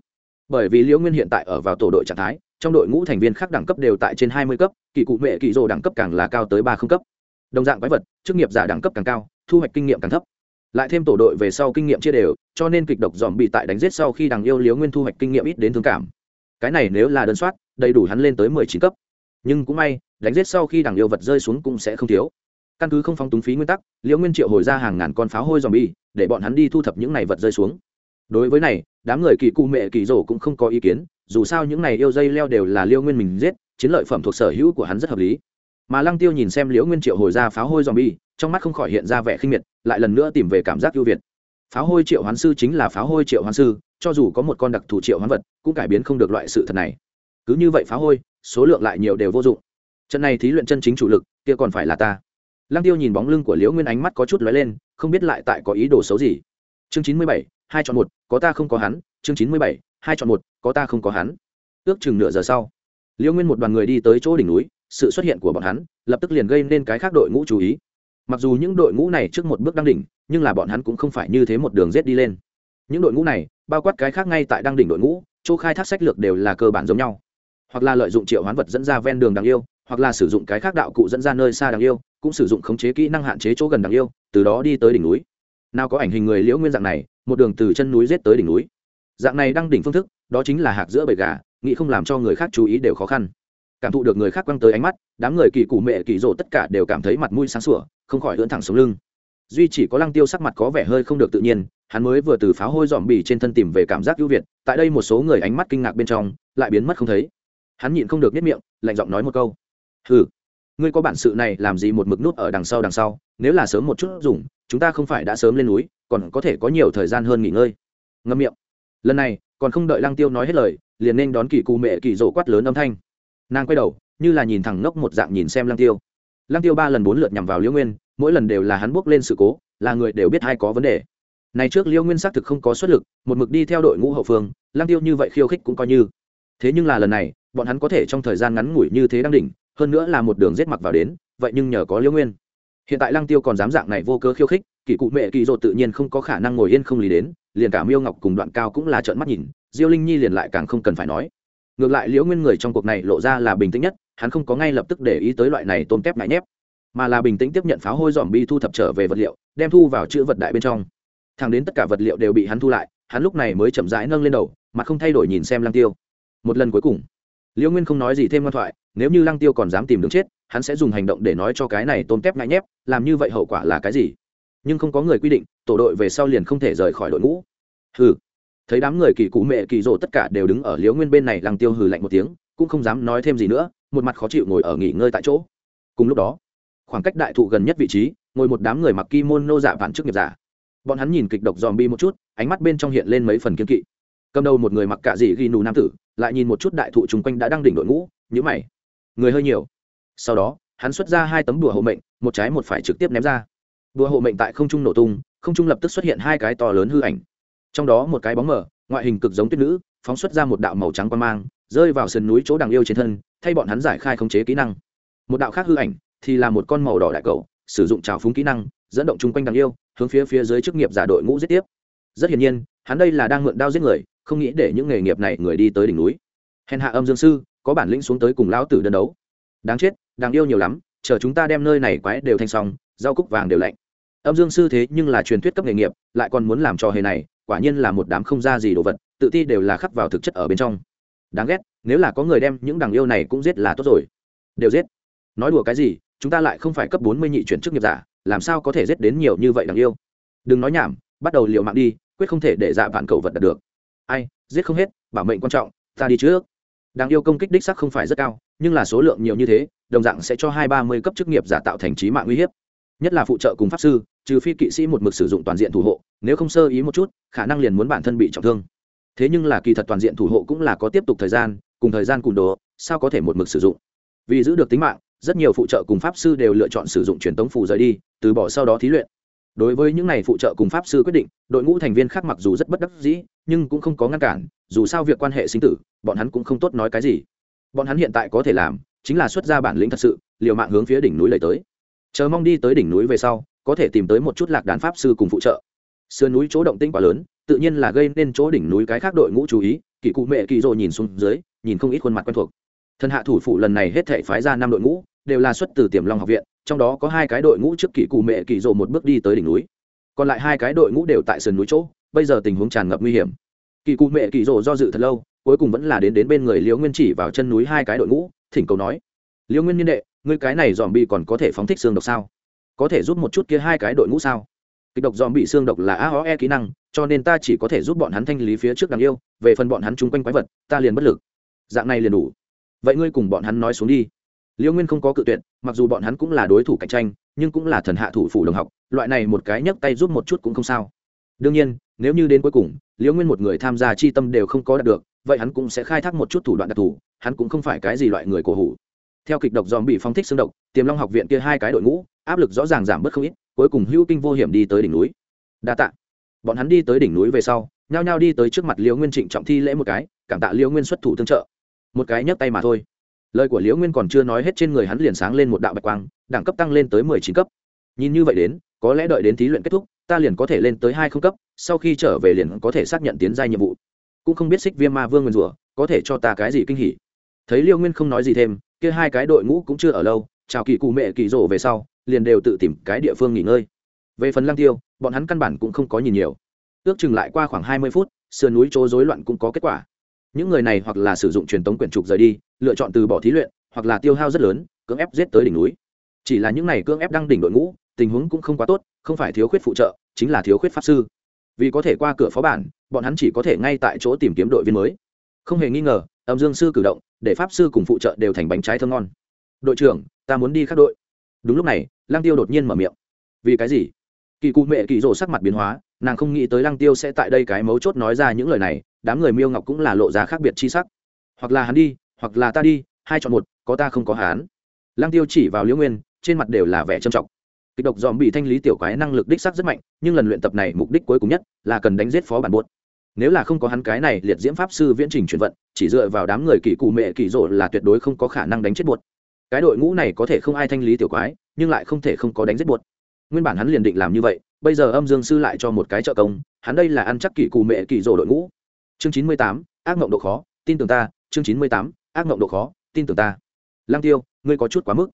Bởi vì liễu nguyên hiện tại ở vào tổ đội trạng thái trong đội ngũ thành viên khác đẳng cấp đều tại trên hai mươi cấp, kỳ cụ mẹ kỳ rồ đẳng cấp càng là cao tới ba không cấp. Đồng dạng quái vật, chức nghiệp giả đẳng cấp càng cao, thu hoạch kinh nghiệm càng thấp. Lại thêm tổ đội về sau kinh nghiệm chia đều, cho nên kịch độc dòm bị tại đánh giết sau khi đằng yêu liếu nguyên thu hoạch kinh nghiệm ít đến thương cảm. Cái này nếu là đơn soát, đầy đủ hắn lên tới mười chín cấp. Nhưng cũng may, đánh giết sau khi đằng yêu vật rơi xuống cũng sẽ không thiếu. Căn cứ không phóng túng phí nguyên tắc liễu nguyên triệu hồi ra hàng ngàn con pháo hôi dòm bi để bọn hắn đi thu thập những này vật rơi xuống. Đối với này, đám người kỳ cụ mẹ kỳ rổ cũng không có ý kiến dù sao những này yêu dây leo đều là liêu nguyên mình giết, chiến lợi phẩm thuộc sở hữu của hắn rất hợp lý. Mà lăng tiêu nhìn xem liễu nguyên triệu hồi ra pháo hôi dòm bi trong mắt không khỏi hiện ra vẻ khinh miệt, lại lần nữa tìm về cảm giác ưu việt. Pháo hôi triệu hoán sư chính là pháo hôi triệu hoán sư, cho dù có một con đặc thù triệu hoán vật, cũng cải biến không được loại sự thật này. Cứ như vậy pháo hôi, số lượng lại nhiều đều vô dụng. Trận này thí luyện chân chính chủ lực, kia còn phải là ta. Lăng tiêu nhìn bóng lưng của liễu nguyên ánh mắt có chút lóe lên, không biết lại tại có ý đồ xấu gì. Chương chín mươi bảy, hai chọn một, có ta không có hắn, chương chín mươi bảy hai chọn một, có ta không có hắn. Ước chừng nửa giờ sau liễu nguyên một đoàn người đi tới chỗ đỉnh núi, sự xuất hiện của bọn hắn lập tức liền gây nên cái khác đội ngũ chú ý. Mặc dù những đội ngũ này trước một bước đăng đỉnh, nhưng là bọn hắn cũng không phải như thế một đường rết đi lên. Những đội ngũ này bao quát cái khác ngay tại đăng đỉnh đội ngũ, chỗ khai thác sách lược đều là cơ bản giống nhau. Hoặc là lợi dụng triệu hoán vật dẫn ra ven đường đáng yêu, hoặc là sử dụng cái khác đạo cụ dẫn ra nơi xa đáng yêu, cũng sử dụng khống chế kỹ năng hạn chế chỗ gần đáng yêu, từ đó đi tới đỉnh núi. Nào có ảnh hình người liễu nguyên dạng này, một đường từ chân núi rết tới đỉnh núi dạng này đăng đỉnh phương thức, đó chính là hạc giữa bầy gà, nghĩ không làm cho người khác chú ý đều khó khăn. Cảm thụ được người khác quăng tới ánh mắt, đám người kỳ cụ mẹ kỳ rộ tất cả đều cảm thấy mặt mũi sáng sủa, không khỏi ưỡn thẳng xuống lưng. Duy chỉ có lăng tiêu sắc mặt có vẻ hơi không được tự nhiên, hắn mới vừa từ pháo hôi dòm bì trên thân tìm về cảm giác ưu việt, tại đây một số người ánh mắt kinh ngạc bên trong, lại biến mất không thấy. Hắn nhịn không được nhất miệng, lạnh giọng nói một câu. Hừ, ngươi có bản sự này làm gì một mực nút ở đằng sau đằng sau, nếu là sớm một chút dùng, chúng ta không phải đã sớm lên núi, còn có thể có nhiều thời gian hơn nghỉ ngơi. Ngâm miệng lần này, còn không đợi lăng tiêu nói hết lời, liền nên đón kỳ cụ mẹ kỳ rộ quát lớn âm thanh. Nàng quay đầu, như là nhìn thẳng ngốc một dạng nhìn xem lăng tiêu. Lăng tiêu ba lần bốn lượt nhằm vào liễu nguyên, mỗi lần đều là hắn bước lên sự cố, là người đều biết hai có vấn đề. Này trước liễu nguyên xác thực không có xuất lực, một mực đi theo đội ngũ hậu phương, lăng tiêu như vậy khiêu khích cũng coi như. Thế nhưng là lần này, bọn hắn có thể trong thời gian ngắn ngủi như thế đang đỉnh, hơn nữa là một đường giết mặc vào đến, vậy nhưng nhờ có liễu nguyên. Hiện tại lăng tiêu còn dám dạng này vô cớ khiêu khích kỳ cụ mẹ kỳ dột tự nhiên không có khả năng ngồi yên không lý đến, liền cả miêu ngọc cùng đoạn cao cũng là trợn mắt nhìn, diêu linh nhi liền lại càng không cần phải nói. Ngược lại liễu nguyên người trong cuộc này lộ ra là bình tĩnh nhất, hắn không có ngay lập tức để ý tới loại này tôm tép ngại nhép, mà là bình tĩnh tiếp nhận pháo hôi dòm bi thu thập trở về vật liệu, đem thu vào chữ vật đại bên trong. Thẳng đến tất cả vật liệu đều bị hắn thu lại, hắn lúc này mới chậm rãi nâng lên đầu mà không thay đổi nhìn xem lăng tiêu. Một lần cuối cùng, liễu nguyên không nói gì thêm ngoan thoại, nếu như lăng tiêu còn dám tìm đường chết, hắn sẽ dùng hành động để nói cho cái này tôm tép ngại nhép, làm như vậy hậu quả là cái gì? Nhưng không có người quy định tổ đội về sau liền không thể rời khỏi đội ngũ. Hừ, thấy đám người kỳ cụ mẹ kỳ rộ tất cả đều đứng ở liễu nguyên bên này lăng tiêu hừ lạnh một tiếng cũng không dám nói thêm gì nữa một mặt khó chịu ngồi ở nghỉ ngơi tại chỗ. Cùng lúc đó khoảng cách đại thụ gần nhất vị trí ngồi một đám người mặc kimono giả vạn chức nghiệp giả. Bọn hắn nhìn kịch độc dòm bi một chút ánh mắt bên trong hiện lên mấy phần kiên kỵ. Cầm đầu một người mặc cả dị ghi nù nam tử lại nhìn một chút đại thụ chung quanh đã đang đỉnh đội ngũ nhữ mày. Người hơi nhiều. Sau đó hắn xuất ra hai tấm đùa hộ mệnh một trái một phải trực tiếp ném ra bùa hộ mệnh tại không trung nổ tung, không trung lập tức xuất hiện hai cái to lớn hư ảnh. Trong đó một cái bóng mờ, ngoại hình cực giống tuyết nữ, phóng xuất ra một đạo màu trắng quan mang, rơi vào sườn núi chỗ đằng yêu trên thân, thay bọn hắn giải khai khống chế kỹ năng. Một đạo khác hư ảnh thì là một con màu đỏ đại cầu sử dụng trào phúng kỹ năng, dẫn động chung quanh đằng yêu, hướng phía phía dưới chức nghiệp giả đội ngũ giết tiếp. Rất hiển nhiên, hắn đây là đang mượn đao giết người, không nghĩ để những nghề nghiệp này người đi tới đỉnh núi. Hèn hạ âm dương sư, có bản lĩnh xuống tới cùng lão tử đơn đấu. Đáng chết đáng yêu nhiều lắm, chờ chúng ta đem nơi này quái đều thanh xong, rau cúc vàng đều lạnh âm dương sư thế nhưng là truyền thuyết cấp nghề nghiệp, lại còn muốn làm trò hề này, quả nhiên là một đám không ra gì đồ vật, tự ti đều là khắc vào thực chất ở bên trong. Đáng ghét, nếu là có người đem những đằng yêu này cũng giết là tốt rồi. Đều giết. Nói đùa cái gì, chúng ta lại không phải cấp bốn mươi nhị chuyển chức nghiệp giả, làm sao có thể giết đến nhiều như vậy đằng yêu? Đừng nói nhảm, bắt đầu liều mạng đi, quyết không thể để dạ vạn cầu vật đạt được. Ai, giết không hết, bảo mệnh quan trọng, ta đi trước. Đằng yêu công kích đích sắc không phải rất cao, nhưng là số lượng nhiều như thế, đồng dạng sẽ cho hai ba mươi cấp chức nghiệp giả tạo thành trí mạng uy hiếp nhất là phụ trợ cùng pháp sư, trừ phi kỵ sĩ một mực sử dụng toàn diện thủ hộ, nếu không sơ ý một chút, khả năng liền muốn bản thân bị trọng thương. Thế nhưng là kỳ thật toàn diện thủ hộ cũng là có tiếp tục thời gian, cùng thời gian cùn đồ, sao có thể một mực sử dụng? Vì giữ được tính mạng, rất nhiều phụ trợ cùng pháp sư đều lựa chọn sử dụng truyền tống phù rời đi, từ bỏ sau đó thí luyện. Đối với những này phụ trợ cùng pháp sư quyết định, đội ngũ thành viên khác mặc dù rất bất đắc dĩ, nhưng cũng không có ngăn cản, dù sao việc quan hệ sinh tử, bọn hắn cũng không tốt nói cái gì. Bọn hắn hiện tại có thể làm, chính là xuất ra bản lĩnh thật sự, liều mạng hướng phía đỉnh núi lầy tới chờ mong đi tới đỉnh núi về sau, có thể tìm tới một chút lạc đàn pháp sư cùng phụ trợ. Sườn núi chỗ động tinh quá lớn, tự nhiên là gây nên chỗ đỉnh núi cái khác đội ngũ chú ý, kỳ cụ mẹ kỳ rồ nhìn xuống dưới, nhìn không ít khuôn mặt quen thuộc. Thần hạ thủ phụ lần này hết thể phái ra năm đội ngũ, đều là xuất từ tiềm long học viện, trong đó có hai cái đội ngũ trước kỳ cụ mẹ kỳ rồ một bước đi tới đỉnh núi. Còn lại hai cái đội ngũ đều tại sườn núi chỗ, bây giờ tình huống tràn ngập nguy hiểm. Kỳ cụ mẹ kỳ rồ do dự thật lâu, cuối cùng vẫn là đến đến bên người liễu nguyên chỉ vào chân núi hai cái đội ngũ, thỉnh cầu nói, liễu nguyên niên đệ ngươi cái này dòm bị còn có thể phóng thích xương độc sao? Có thể giúp một chút kia hai cái đội ngũ sao? Kịch độc dòm bị xương độc là a ho e kỹ năng, cho nên ta chỉ có thể giúp bọn hắn thanh lý phía trước đáng yêu, về phần bọn hắn chung quanh quái vật, ta liền bất lực. Dạng này liền đủ. Vậy ngươi cùng bọn hắn nói xuống đi. Liễu nguyên không có cự tuyệt, mặc dù bọn hắn cũng là đối thủ cạnh tranh, nhưng cũng là thần hạ thủ phủ đồng học, loại này một cái nhấc tay giúp một chút cũng không sao. Đương nhiên, nếu như đến cuối cùng liễu nguyên một người tham gia chi tâm đều không có đạt được, vậy hắn cũng sẽ khai thác một chút thủ đoạn đặc thù, hắn cũng không phải cái gì loại người cổ hủ theo kịch độc dòm bị phong thích xương độc, tiềm long học viện kia hai cái đội ngũ, áp lực rõ ràng giảm bớt không ít, cuối cùng hữu kinh vô hiểm đi tới đỉnh núi. Đa tạ. Bọn hắn đi tới đỉnh núi về sau, nhao nhao đi tới trước mặt liễu nguyên trịnh trọng thi lễ một cái, cảm tạ liễu nguyên xuất thủ tương trợ. Một cái nhấc tay mà thôi. Lời của liễu nguyên còn chưa nói hết trên người hắn liền sáng lên một đạo bạch quang, đẳng cấp tăng lên tới mười chín cấp. Nhìn như vậy đến, có lẽ đợi đến thí luyện kết thúc, ta liền có thể lên tới hai không cấp, sau khi trở về liền có thể xác nhận tiến gia nhiệm vụ. Cũng không biết xích viêm ma vương nguyên rủa, có thể cho ta cái gì kinh hỉ. Thấy liêu nguyên không nói gì thêm kia hai cái đội ngũ cũng chưa ở lâu, chào kỳ cụ mẹ kỳ rổ về sau, liền đều tự tìm cái địa phương nghỉ ngơi. Về phần lang tiêu, bọn hắn căn bản cũng không có nhìn nhiều. Ước chừng lại qua khoảng hai mươi phút, sườn núi chỗ rối loạn cũng có kết quả. Những người này hoặc là sử dụng truyền tống quyển trục rời đi, lựa chọn từ bỏ thí luyện, hoặc là tiêu hao rất lớn, cưỡng ép giết tới đỉnh núi. Chỉ là những này cưỡng ép đăng đỉnh đội ngũ, tình huống cũng không quá tốt, không phải thiếu khuyết phụ trợ, chính là thiếu khuyết pháp sư. Vì có thể qua cửa phó bản, bọn hắn chỉ có thể ngay tại chỗ tìm kiếm đội viên mới. Không hề nghi ngờ, âm dương sư cử động để pháp sư cùng phụ trợ đều thành bánh trái thơm ngon. Đội trưởng, ta muốn đi khác đội. Đúng lúc này lang tiêu đột nhiên mở miệng. Vì cái gì? Kỳ cụ mẹ kỳ rồ sắc mặt biến hóa, nàng không nghĩ tới lăng tiêu sẽ tại đây cái mấu chốt nói ra những lời này, đám người miêu ngọc cũng là lộ ra khác biệt chi sắc. Hoặc là hắn đi, hoặc là ta đi, hai chọn một, có ta không có hắn. Lăng tiêu chỉ vào liễu nguyên, trên mặt đều là vẻ trầm trọng. Kịch độc dòm bị thanh lý tiểu quái năng lực đích sắc rất mạnh, nhưng lần luyện tập này mục đích cuối cùng nhất là cần đánh giết phó bản buốt nếu là không có hắn cái này liệt diễm pháp sư viễn trình chuyển vận, chỉ dựa vào đám người kỳ cụ mẹ kỳ rỗ là tuyệt đối không có khả năng đánh chết buốt cái đội ngũ này có thể không ai thanh lý tiểu quái, nhưng lại không thể không có đánh giết buốt nguyên bản hắn liền định làm như vậy, bây giờ âm dương sư lại cho một cái trợ công, hắn đây là ăn chắc kỳ cụ mẹ kỳ rỗ đội ngũ. Chương chín mươi tám, ác mộng độ khó, tin tưởng ta. Chương chín mươi tám, ác mộng độ khó, tin tưởng ta. Lăng tiêu, ngươi có chút quá mức.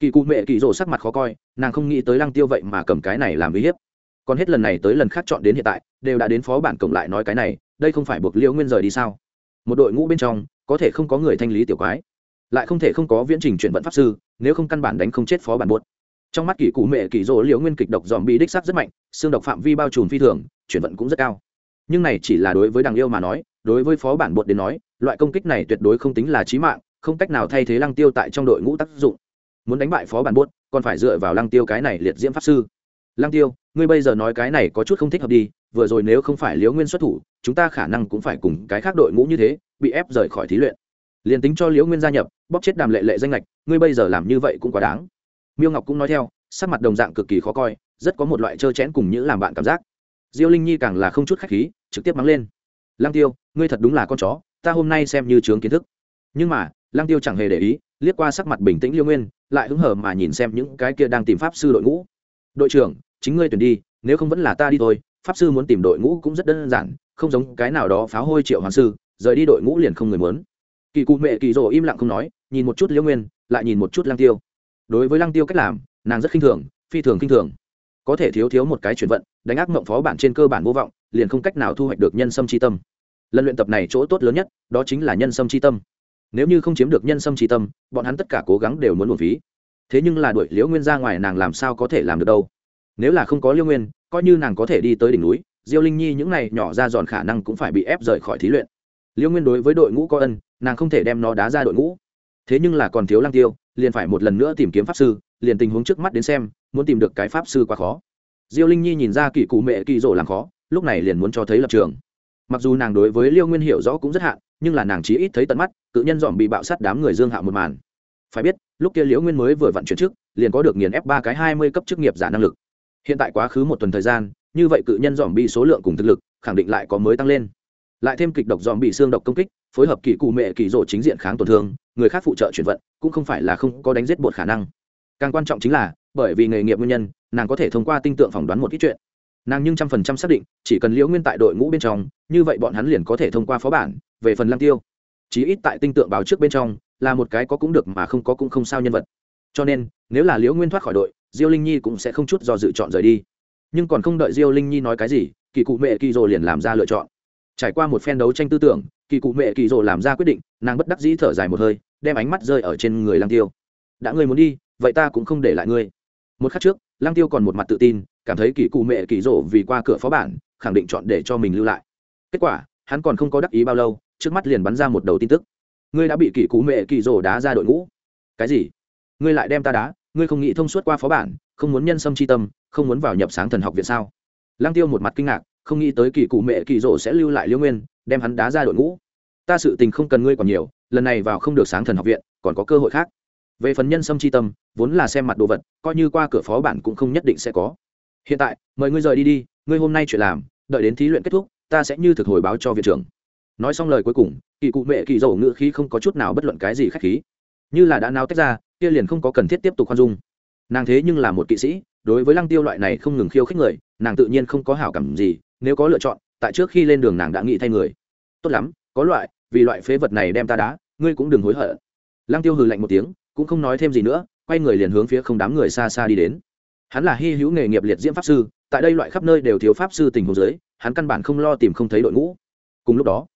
Kỳ cụ mẹ kỳ rỗ sắc mặt khó coi, nàng không nghĩ tới lăng tiêu vậy mà cầm cái này làm uy hiếp còn hết lần này tới lần khác chọn đến hiện tại, đều đã đến phó bản cổng lại nói cái này, đây không phải buộc liễu nguyên rời đi sao? Một đội ngũ bên trong, có thể không có người thanh lý tiểu quái, lại không thể không có viễn trình chuyển vận pháp sư, nếu không căn bản đánh không chết phó bản buốt trong mắt kỷ cụ mẹ kỷ rỗ liễu nguyên kịch độc dòm bị đích sắc rất mạnh, xương độc phạm vi bao trùm phi thường, chuyển vận cũng rất cao. Nhưng này chỉ là đối với đằng yêu mà nói, đối với phó bản bột đến nói, loại công kích này tuyệt đối không tính là trí mạng, không cách nào thay thế lăng tiêu tại trong đội ngũ tác dụng. Muốn đánh bại phó bản buốt còn phải dựa vào lăng tiêu cái này liệt diễm pháp sư. Lăng tiêu ngươi bây giờ nói cái này có chút không thích hợp đi, vừa rồi nếu không phải liễu nguyên xuất thủ, chúng ta khả năng cũng phải cùng cái khác đội ngũ như thế, bị ép rời khỏi thí luyện. Liền tính cho liễu nguyên gia nhập bóc chết đàm lệ lệ danh lệch ngươi bây giờ làm như vậy cũng quá đáng. Miêu ngọc cũng nói theo, sắc mặt đồng dạng cực kỳ khó coi, rất có một loại trơ chẽn cùng những làm bạn cảm giác. Diêu linh nhi càng là không chút khách khí, trực tiếp mắng lên. Lang tiêu, ngươi thật đúng là con chó, ta hôm nay xem như chướng kiến thức. Nhưng mà lang tiêu chẳng hề để ý, liếc qua sắc mặt bình tĩnh liêu nguyên, lại hứng hở mà nhìn xem những cái kia đang tìm pháp sư đội ngũ. Đội trưởng chính ngươi tuyển đi, nếu không vẫn là ta đi thôi. Pháp sư muốn tìm đội ngũ cũng rất đơn giản, không giống cái nào đó pháo hôi triệu hoàng sư, rời đi đội ngũ liền không người muốn. Kỳ cụ mẹ kỳ rồ im lặng không nói, nhìn một chút liễu nguyên, lại nhìn một chút lăng tiêu. Đối với lăng tiêu cách làm, nàng rất khinh thường, phi thường khinh thường. Có thể thiếu thiếu một cái chuyển vận, đánh ác mộng phó bản trên cơ bản vô vọng, liền không cách nào thu hoạch được nhân sâm chi tâm. Lần luyện tập này chỗ tốt lớn nhất, đó chính là nhân sâm chi tâm. Nếu như không chiếm được nhân sâm chi tâm, bọn hắn tất cả cố gắng đều muốn một phí. Thế nhưng là đuổi liễu nguyên ra ngoài, nàng làm sao có thể làm được đâu? Nếu là không có liêu nguyên, coi như nàng có thể đi tới đỉnh núi, diêu linh nhi những này nhỏ ra giòn khả năng cũng phải bị ép rời khỏi thí luyện. Liêu nguyên đối với đội ngũ có ân, nàng không thể đem nó đá ra đội ngũ. Thế nhưng là còn thiếu lăng tiêu, liền phải một lần nữa tìm kiếm pháp sư, liền tình huống trước mắt đến xem, muốn tìm được cái pháp sư quá khó. Diêu linh nhi nhìn ra kỳ cụ mẹ kỳ rổ làm khó, lúc này liền muốn cho thấy lập trường. Mặc dù nàng đối với liêu nguyên hiểu rõ cũng rất hạn, nhưng là nàng chí ít thấy tận mắt, cự nhân dòm bị bạo sát đám người dương hạ một màn. Phải biết, lúc kia liễu nguyên mới vừa vận chuyển trước, liền có được nghiền ép ba cái hai mươi cấp chức nghiệp giả năng lực hiện tại quá khứ một tuần thời gian, như vậy cự nhân dòm bị số lượng cùng thực lực, khẳng định lại có mới tăng lên. Lại thêm kịch độc dòm bị xương độc công kích, phối hợp kỳ cụ mẹ kỳ rộ chính diện kháng tổn thương, người khác phụ trợ chuyển vận, cũng không phải là không có đánh giết bột khả năng. Càng quan trọng chính là, bởi vì nghề nghiệp nguyên nhân, nàng có thể thông qua tinh tượng phỏng đoán một ít chuyện. Nàng nhưng trăm phần trăm xác định, chỉ cần liễu nguyên tại đội ngũ bên trong, như vậy bọn hắn liền có thể thông qua phó bản, về phần lăng tiêu. Chí ít tại tinh tượng báo trước bên trong, là một cái có cũng được mà không có cũng không sao nhân vật. Cho nên, nếu là liễu nguyên thoát khỏi đội diêu linh nhi cũng sẽ không chút do dự chọn rời đi. Nhưng còn không đợi diêu linh nhi nói cái gì, kỳ cụ mẹ kỳ rồ liền làm ra lựa chọn. Trải qua một phen đấu tranh tư tưởng, kỳ cụ mẹ kỳ rồ làm ra quyết định, nàng bất đắc dĩ thở dài một hơi, đem ánh mắt rơi ở trên người lăng tiêu. Đã ngươi muốn đi, vậy ta cũng không để lại ngươi. Một khắc trước, lăng tiêu còn một mặt tự tin, cảm thấy kỳ cụ mẹ kỳ rồ vì qua cửa phó bản, khẳng định chọn để cho mình lưu lại. Kết quả, hắn còn không có đắc ý bao lâu, trước mắt liền bắn ra một đầu tin tức. Ngươi đã bị kỳ cụ mẹ kỳ rồ đá ra đội ngũ. Cái gì? Ngươi lại đem ta đá? Ngươi không nghĩ thông suốt qua phó bản, không muốn nhân sâm c h i tâm, không muốn vào nhập sáng thần học viện sao? Lăng tiêu một mặt kinh ngạc, không nghĩ tới kỳ cụ mẹ kỳ rỗ sẽ lưu lại liêu nguyên, đem hắn đá ra đội ngũ. Ta sự tình không cần ngươi còn nhiều, lần này vào không được sáng thần học viện, còn có cơ hội khác. Về phần nhân sâm c h i tâm, vốn là xem mặt đồ vật, coi như qua cửa phó bản cũng không nhất định sẽ có. Hiện tại, mời ngươi rời đi đi, ngươi hôm nay chuyện làm, đợi đến thí luyện kết thúc, ta sẽ như thực hồi báo cho viện trưởng. Nói xong lời cuối cùng, kỳ cụ mẹ kỳ dầu ngữ khí không có chút nào bất luận cái gì k h á c h khí như là đã nao tách ra, kia liền không có cần thiết tiếp tục khoan dung. Nàng thế nhưng là một kỵ sĩ, đối với lăng tiêu loại này không ngừng khiêu khích người, nàng tự nhiên không có hảo cảm gì, nếu có lựa chọn, tại trước khi lên đường nàng đã nghĩ thay người. Tốt lắm, có loại, vì loại phế vật này đem ta đá, ngươi cũng đừng hối hận. Lăng tiêu hừ lạnh một tiếng, cũng không nói thêm gì nữa, quay người liền hướng phía không đám người xa xa đi đến. Hắn là hy hữu nghề nghiệp liệt diễm pháp sư, tại đây loại khắp nơi đều thiếu pháp sư tình huống dưới, hắn căn bản không lo tìm không thấy đội ngũ. Cùng lúc đó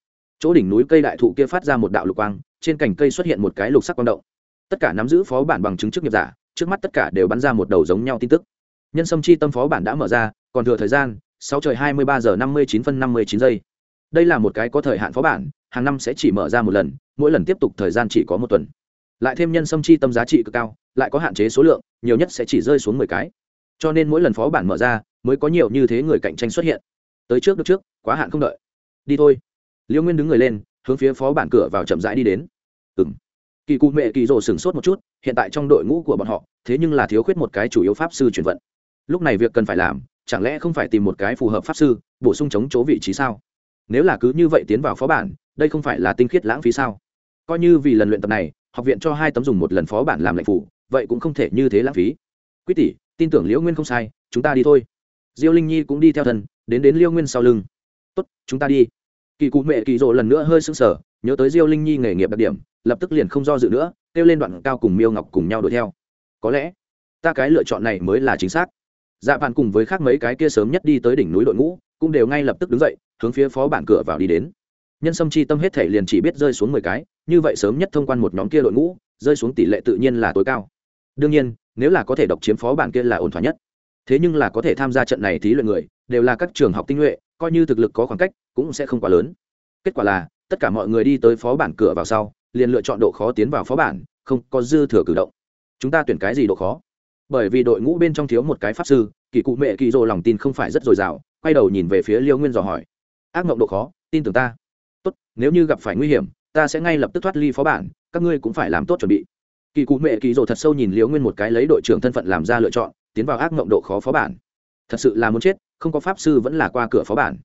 chỗ đỉnh núi cây đại thụ kia phát ra một đạo lục quang, trên cành cây xuất hiện một cái lục sắc quang động. Tất cả nắm giữ phó bản bằng chứng chức nghiệp giả, trước mắt tất cả đều bắn ra một đầu giống nhau tin tức. Nhân sâm chi tâm phó bản đã mở ra, còn thừa thời gian, sáu trời hai mươi ba giờ năm mươi chín phân năm mươi chín giây. Đây là một cái có thời hạn phó bản, hàng năm sẽ chỉ mở ra một lần, mỗi lần tiếp tục thời gian chỉ có một tuần. Lại thêm nhân sâm chi tâm giá trị cực cao, lại có hạn chế số lượng, nhiều nhất sẽ chỉ rơi xuống mười cái. Cho nên mỗi lần phó bản mở ra, mới có nhiều như thế người cạnh tranh xuất hiện. Tới trước được trước, quá hạn không đợi. Đi thôi liêu nguyên đứng người lên, hướng phía phó bản cửa vào chậm rãi đi đến. Ừng kỳ cụ mẹ kỳ rồ sửng sốt một chút, hiện tại trong đội ngũ của bọn họ, thế nhưng là thiếu khuyết một cái chủ yếu pháp sư chuyển vận. Lúc này việc cần phải làm, chẳng lẽ không phải tìm một cái phù hợp pháp sư, bổ sung chống chỗ vị trí sao? Nếu là cứ như vậy tiến vào phó bản, đây không phải là tinh khiết lãng phí sao? Coi như vì lần luyện tập này, học viện cho hai tấm dùng một lần phó bản làm lệnh phủ vậy cũng không thể như thế lãng phí. Quyết tỷ, tin tưởng liễu nguyên không sai, chúng ta đi thôi. Diêu linh nhi cũng đi theo thần, đến đến liêu nguyên sau lưng. Tốt, chúng ta đi kỳ cụ mẹ kỳ rộ lần nữa hơi sững sờ, nhớ tới diêu linh nhi nghề nghiệp đặc điểm, lập tức liền không do dự nữa, kêu lên đoạn cao cùng miêu ngọc cùng nhau đuổi theo. Có lẽ, ta cái lựa chọn này mới là chính xác. Dạ bạn cùng với khác mấy cái kia sớm nhất đi tới đỉnh núi đội ngũ, cũng đều ngay lập tức đứng dậy, hướng phía phó bản cửa vào đi đến. Nhân sâm chi tâm hết thể liền chỉ biết rơi xuống mười cái, như vậy sớm nhất thông quan một nhóm kia đội ngũ, rơi xuống tỷ lệ tự nhiên là tối cao. Đương nhiên, nếu là có thể độc chiếm phó bản kia là ổn thỏa nhất. Thế nhưng là có thể tham gia trận này thí luyện người, đều là các trường học tinh nhuệ coi như thực lực có khoảng cách, cũng sẽ không quá lớn. Kết quả là, tất cả mọi người đi tới phó bản cửa vào sau, liền lựa chọn độ khó tiến vào phó bản, không có dư thừa cử động. Chúng ta tuyển cái gì độ khó? Bởi vì đội ngũ bên trong thiếu một cái pháp sư, kỳ cụ mẹ kỳ rồ lòng tin không phải rất dồi dào, quay đầu nhìn về phía liêu nguyên dò hỏi. Ác mộng độ khó, tin tưởng ta. Tốt, nếu như gặp phải nguy hiểm, ta sẽ ngay lập tức thoát ly phó bản, các ngươi cũng phải làm tốt chuẩn bị. Kỳ cụ mẹ kỳ rồ thật sâu nhìn liêu nguyên một cái lấy đội trưởng thân phận làm ra lựa chọn, tiến vào ác mộng độ khó phó bản thật sự là muốn chết, không có pháp sư vẫn là qua cửa phó bản.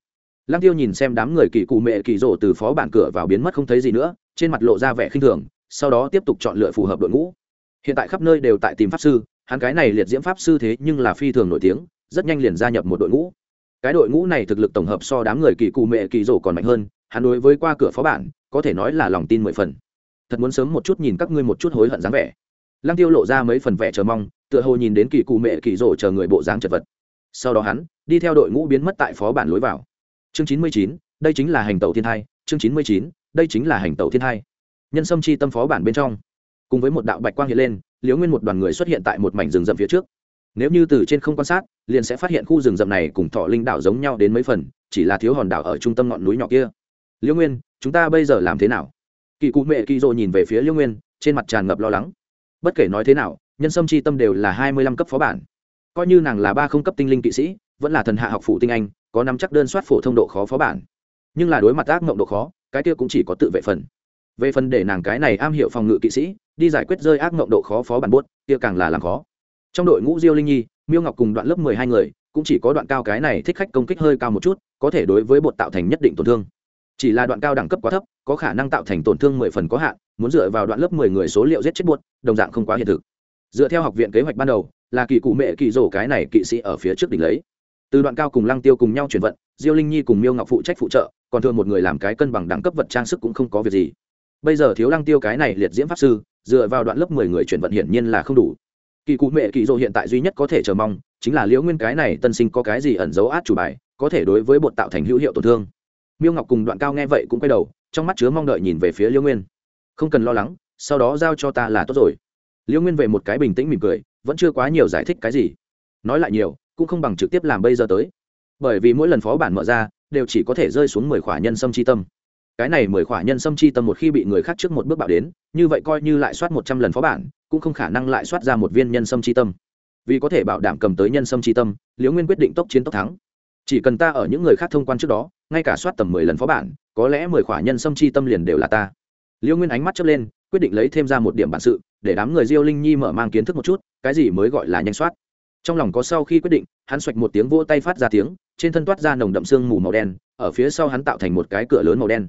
Lăng tiêu nhìn xem đám người kỳ cụ mẹ kỳ rồ từ phó bản cửa vào biến mất không thấy gì nữa, trên mặt lộ ra vẻ khinh thường, sau đó tiếp tục chọn lựa phù hợp đội ngũ. Hiện tại khắp nơi đều tại tìm pháp sư, hắn cái này liệt diễm pháp sư thế nhưng là phi thường nổi tiếng, rất nhanh liền gia nhập một đội ngũ. Cái đội ngũ này thực lực tổng hợp so đám người kỳ cụ mẹ kỳ rổ còn mạnh hơn, hắn đối với qua cửa phó bản, có thể nói là lòng tin mười phần. Thật muốn sớm một chút nhìn các ngươi một chút hối hận dáng vẻ. Lăng tiêu lộ ra mấy phần vẻ chờ mong, tựa hồ nhìn đến kỳ cụ mẹ kỳ rổ chờ người bộ dáng chật vật sau đó hắn đi theo đội ngũ biến mất tại phó bản lối vào. Chương chín mươi chín, đây chính là hành tẩu thiên thai. Chương chín mươi chín, đây chính là hành tẩu thiên thai. Nhân sâm chi tâm phó bản bên trong, cùng với một đạo bạch quang hiện lên, liễu nguyên một đoàn người xuất hiện tại một mảnh rừng rậm phía trước. Nếu như từ trên không quan sát, liền sẽ phát hiện khu rừng rậm này cùng thọ linh đảo giống nhau đến mấy phần, chỉ là thiếu hòn đảo ở trung tâm ngọn núi nhỏ kia. Liễu nguyên, chúng ta bây giờ làm thế nào? Kỳ cụ mẹ kỳ dỗ nhìn về phía liễu nguyên, trên mặt tràn ngập lo lắng. Bất kể nói thế nào, nhân sâm chi tâm đều là hai mươi lăm cấp phó bản coi như nàng là ba không cấp tinh linh kỵ sĩ, vẫn là thần hạ học phủ tinh anh, có nắm chắc đơn soát phổ thông độ khó phó bản. Nhưng là đối mặt ác mộng độ khó, cái kia cũng chỉ có tự vệ phần. Về phần để nàng cái này am hiểu phòng ngự kỵ sĩ, đi giải quyết rơi ác mộng độ khó phó bản buốt, kia càng là làm khó. Trong đội ngũ diêu linh nhi, miêu ngọc cùng đoạn lớp mười hai người, cũng chỉ có đoạn cao cái này thích khách công kích hơi cao một chút, có thể đối với bột tạo thành nhất định tổn thương. Chỉ là đoạn cao đẳng cấp quá thấp, có khả năng tạo thành tổn thương mười phần có hạn, muốn dựa vào đoạn lớp mười người số liệu giết chết buốt, đồng dạng không quá hiện thực. Dựa theo học viện kế hoạch ban đầu là kỳ cụ mẹ kỳ rổ cái này kỵ sĩ ở phía trước đỉnh lấy. Từ đoạn cao cùng lăng tiêu cùng nhau chuyển vận, diêu linh nhi cùng miêu ngọc phụ trách phụ trợ, còn thường một người làm cái cân bằng đẳng cấp vật trang sức cũng không có việc gì. Bây giờ thiếu lăng tiêu cái này liệt diễm pháp sư, dựa vào đoạn lớp mười người chuyển vận hiển nhiên là không đủ. Kỳ cụ mẹ kỳ dỗ hiện tại duy nhất có thể chờ mong, chính là liễu nguyên cái này tân sinh có cái gì ẩn dấu át chủ bài, có thể đối với bột tạo thành hữu hiệu tổn thương. Miêu ngọc cùng đoạn cao nghe vậy cũng quay đầu, trong mắt chứa mong đợi nhìn về phía liễu nguyên. Không cần lo lắng, sau đó giao cho ta là tốt rồi. Liễu nguyên về một cái bình tĩnh mỉm cười vẫn chưa quá nhiều giải thích cái gì. Nói lại nhiều, cũng không bằng trực tiếp làm bây giờ tới. Bởi vì mỗi lần phó bản mở ra, đều chỉ có thể rơi xuống mười khỏa nhân sâm chi tâm. Cái này mười khỏa nhân sâm chi tâm một khi bị người khác trước một bước bạo đến, như vậy coi như lại soát một trăm lần phó bản, cũng không khả năng lại soát ra một viên nhân sâm chi tâm. Vì có thể bảo đảm cầm tới nhân sâm chi tâm, liễu nguyên quyết định tốc chiến tốc thắng. Chỉ cần ta ở những người khác thông quan trước đó, ngay cả soát tầm mười lần phó bản, có lẽ mười khỏa nhân sâm chi tâm liền đều là ta. Liễu nguyên ánh mắt chớp lên, quyết định lấy thêm ra một điểm bản sự để đám người diêu linh nhi mở mang kiến thức một chút, cái gì mới gọi là nhanh soát. Trong lòng có sau khi quyết định, hắn xoạch một tiếng vỗ tay phát ra tiếng, trên thân toát ra nồng đậm sương mù màu đen, ở phía sau hắn tạo thành một cái cửa lớn màu đen.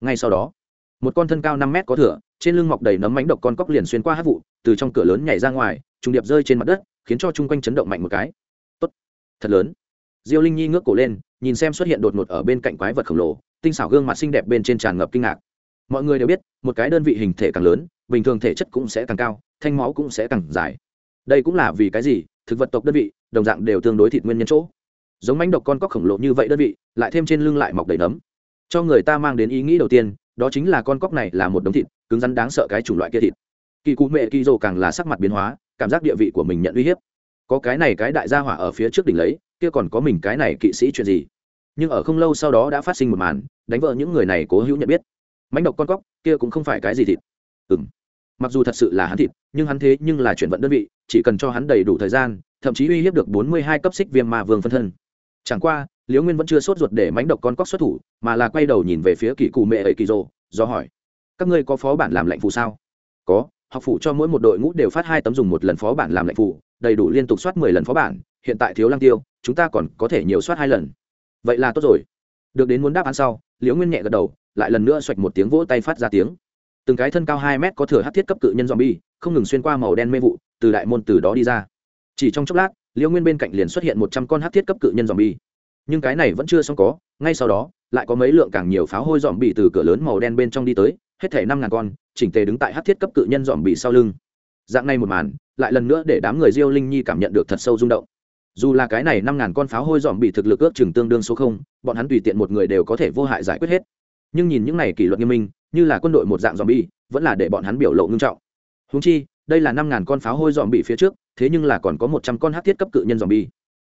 Ngay sau đó, một con thân cao năm mét có thửa, trên lưng mọc đầy nấm mánh độc con cóc liền xuyên qua hát vụ, từ trong cửa lớn nhảy ra ngoài, trùng điệp rơi trên mặt đất, khiến cho chung quanh chấn động mạnh một cái. Tốt, thật lớn. Diêu linh nhi ngước cổ lên, nhìn xem xuất hiện đột ngột ở bên cạnh quái vật khổng lồ, tinh xảo gương mặt xinh đẹp bên trên tràn ngập kinh ngạc. Mọi người đều biết, một cái đơn vị hình thể càng lớn bình thường thể chất cũng sẽ càng cao, thanh máu cũng sẽ càng dài. Đây cũng là vì cái gì? Thực vật tộc đơn vị, đồng dạng đều tương đối thịt nguyên nhân chỗ. Giống mánh độc con cóc khổng lồ như vậy đơn vị, lại thêm trên lưng lại mọc đầy nấm. Cho người ta mang đến ý nghĩ đầu tiên, đó chính là con cóc này là một đống thịt, cứng rắn đáng sợ cái chủng loại kia thịt. Kỳ cụ mẹ kỳ rồ càng là sắc mặt biến hóa, cảm giác địa vị của mình nhận uy hiếp. Có cái này cái đại gia hỏa ở phía trước đỉnh lấy, kia còn có mình cái này kỵ sĩ chuyện gì? Nhưng ở không lâu sau đó đã phát sinh một màn, đánh vợ những người này cố hữu nhận biết. Mánh độc con cóc, kia cũng không phải cái gì thịt ừ m mặc dù thật sự là hắn thịt, nhưng hắn thế nhưng là chuyển vận đơn vị, chỉ cần cho hắn đầy đủ thời gian, thậm chí uy hiếp được bốn mươi hai cấp xích viêm ma vương phân thân. Chẳng qua, liễu nguyên vẫn chưa sốt ruột để mánh độc con cóc xuất thủ, mà là quay đầu nhìn về phía kỳ cụ mẹ ấy kỳ rồ, do hỏi, các ngươi có phó bản làm lệnh phù sao? Có, học phủ cho mỗi một đội ngũ đều phát hai tấm dùng một lần phó bản làm lệnh phù, đầy đủ liên tục soát mười lần phó bản, hiện tại thiếu lăng tiêu, chúng ta còn có thể nhiều soát hai lần. Vậy là tốt rồi. Được đến muốn đáp án sau, liễu nguyên nhẹ gật đầu, lại lần nữa xoạch một tiếng vỗ tay phát ra tiếng từng cái thân cao hai mét có thừa hát thiết cấp cự nhân zombie, không ngừng xuyên qua màu đen mê vụ, từ đại môn từ đó đi ra. Chỉ trong chốc lát, liễu nguyên bên cạnh liền xuất hiện một trăm con hát thiết cấp cự nhân zombie. Nhưng cái này vẫn chưa xong có, ngay sau đó, lại có mấy lượng càng nhiều pháo hôi zombie từ cửa lớn màu đen bên trong đi tới, hết thảy năm ngàn con, chỉnh tề đứng tại hát thiết cấp cự nhân zombie sau lưng. Dạng này một màn, lại lần nữa để đám người diêu linh nhi cảm nhận được thật sâu rung động. Dù là cái này năm ngàn con pháo hôi zombie thực lực ước chừng tương đương số không, bọn hắn tùy tiện một người đều có thể vô hại giải quyết hết nhưng nhìn những này kỷ luật nghiêm minh, như là quân đội một dạng dòm bi vẫn là để bọn hắn biểu lộ ngưng trọng. Húng chi, đây là năm ngàn con pháo hôi dòm bị phía trước, thế nhưng là còn có một trăm con hát thiết cấp cự nhân dòm bi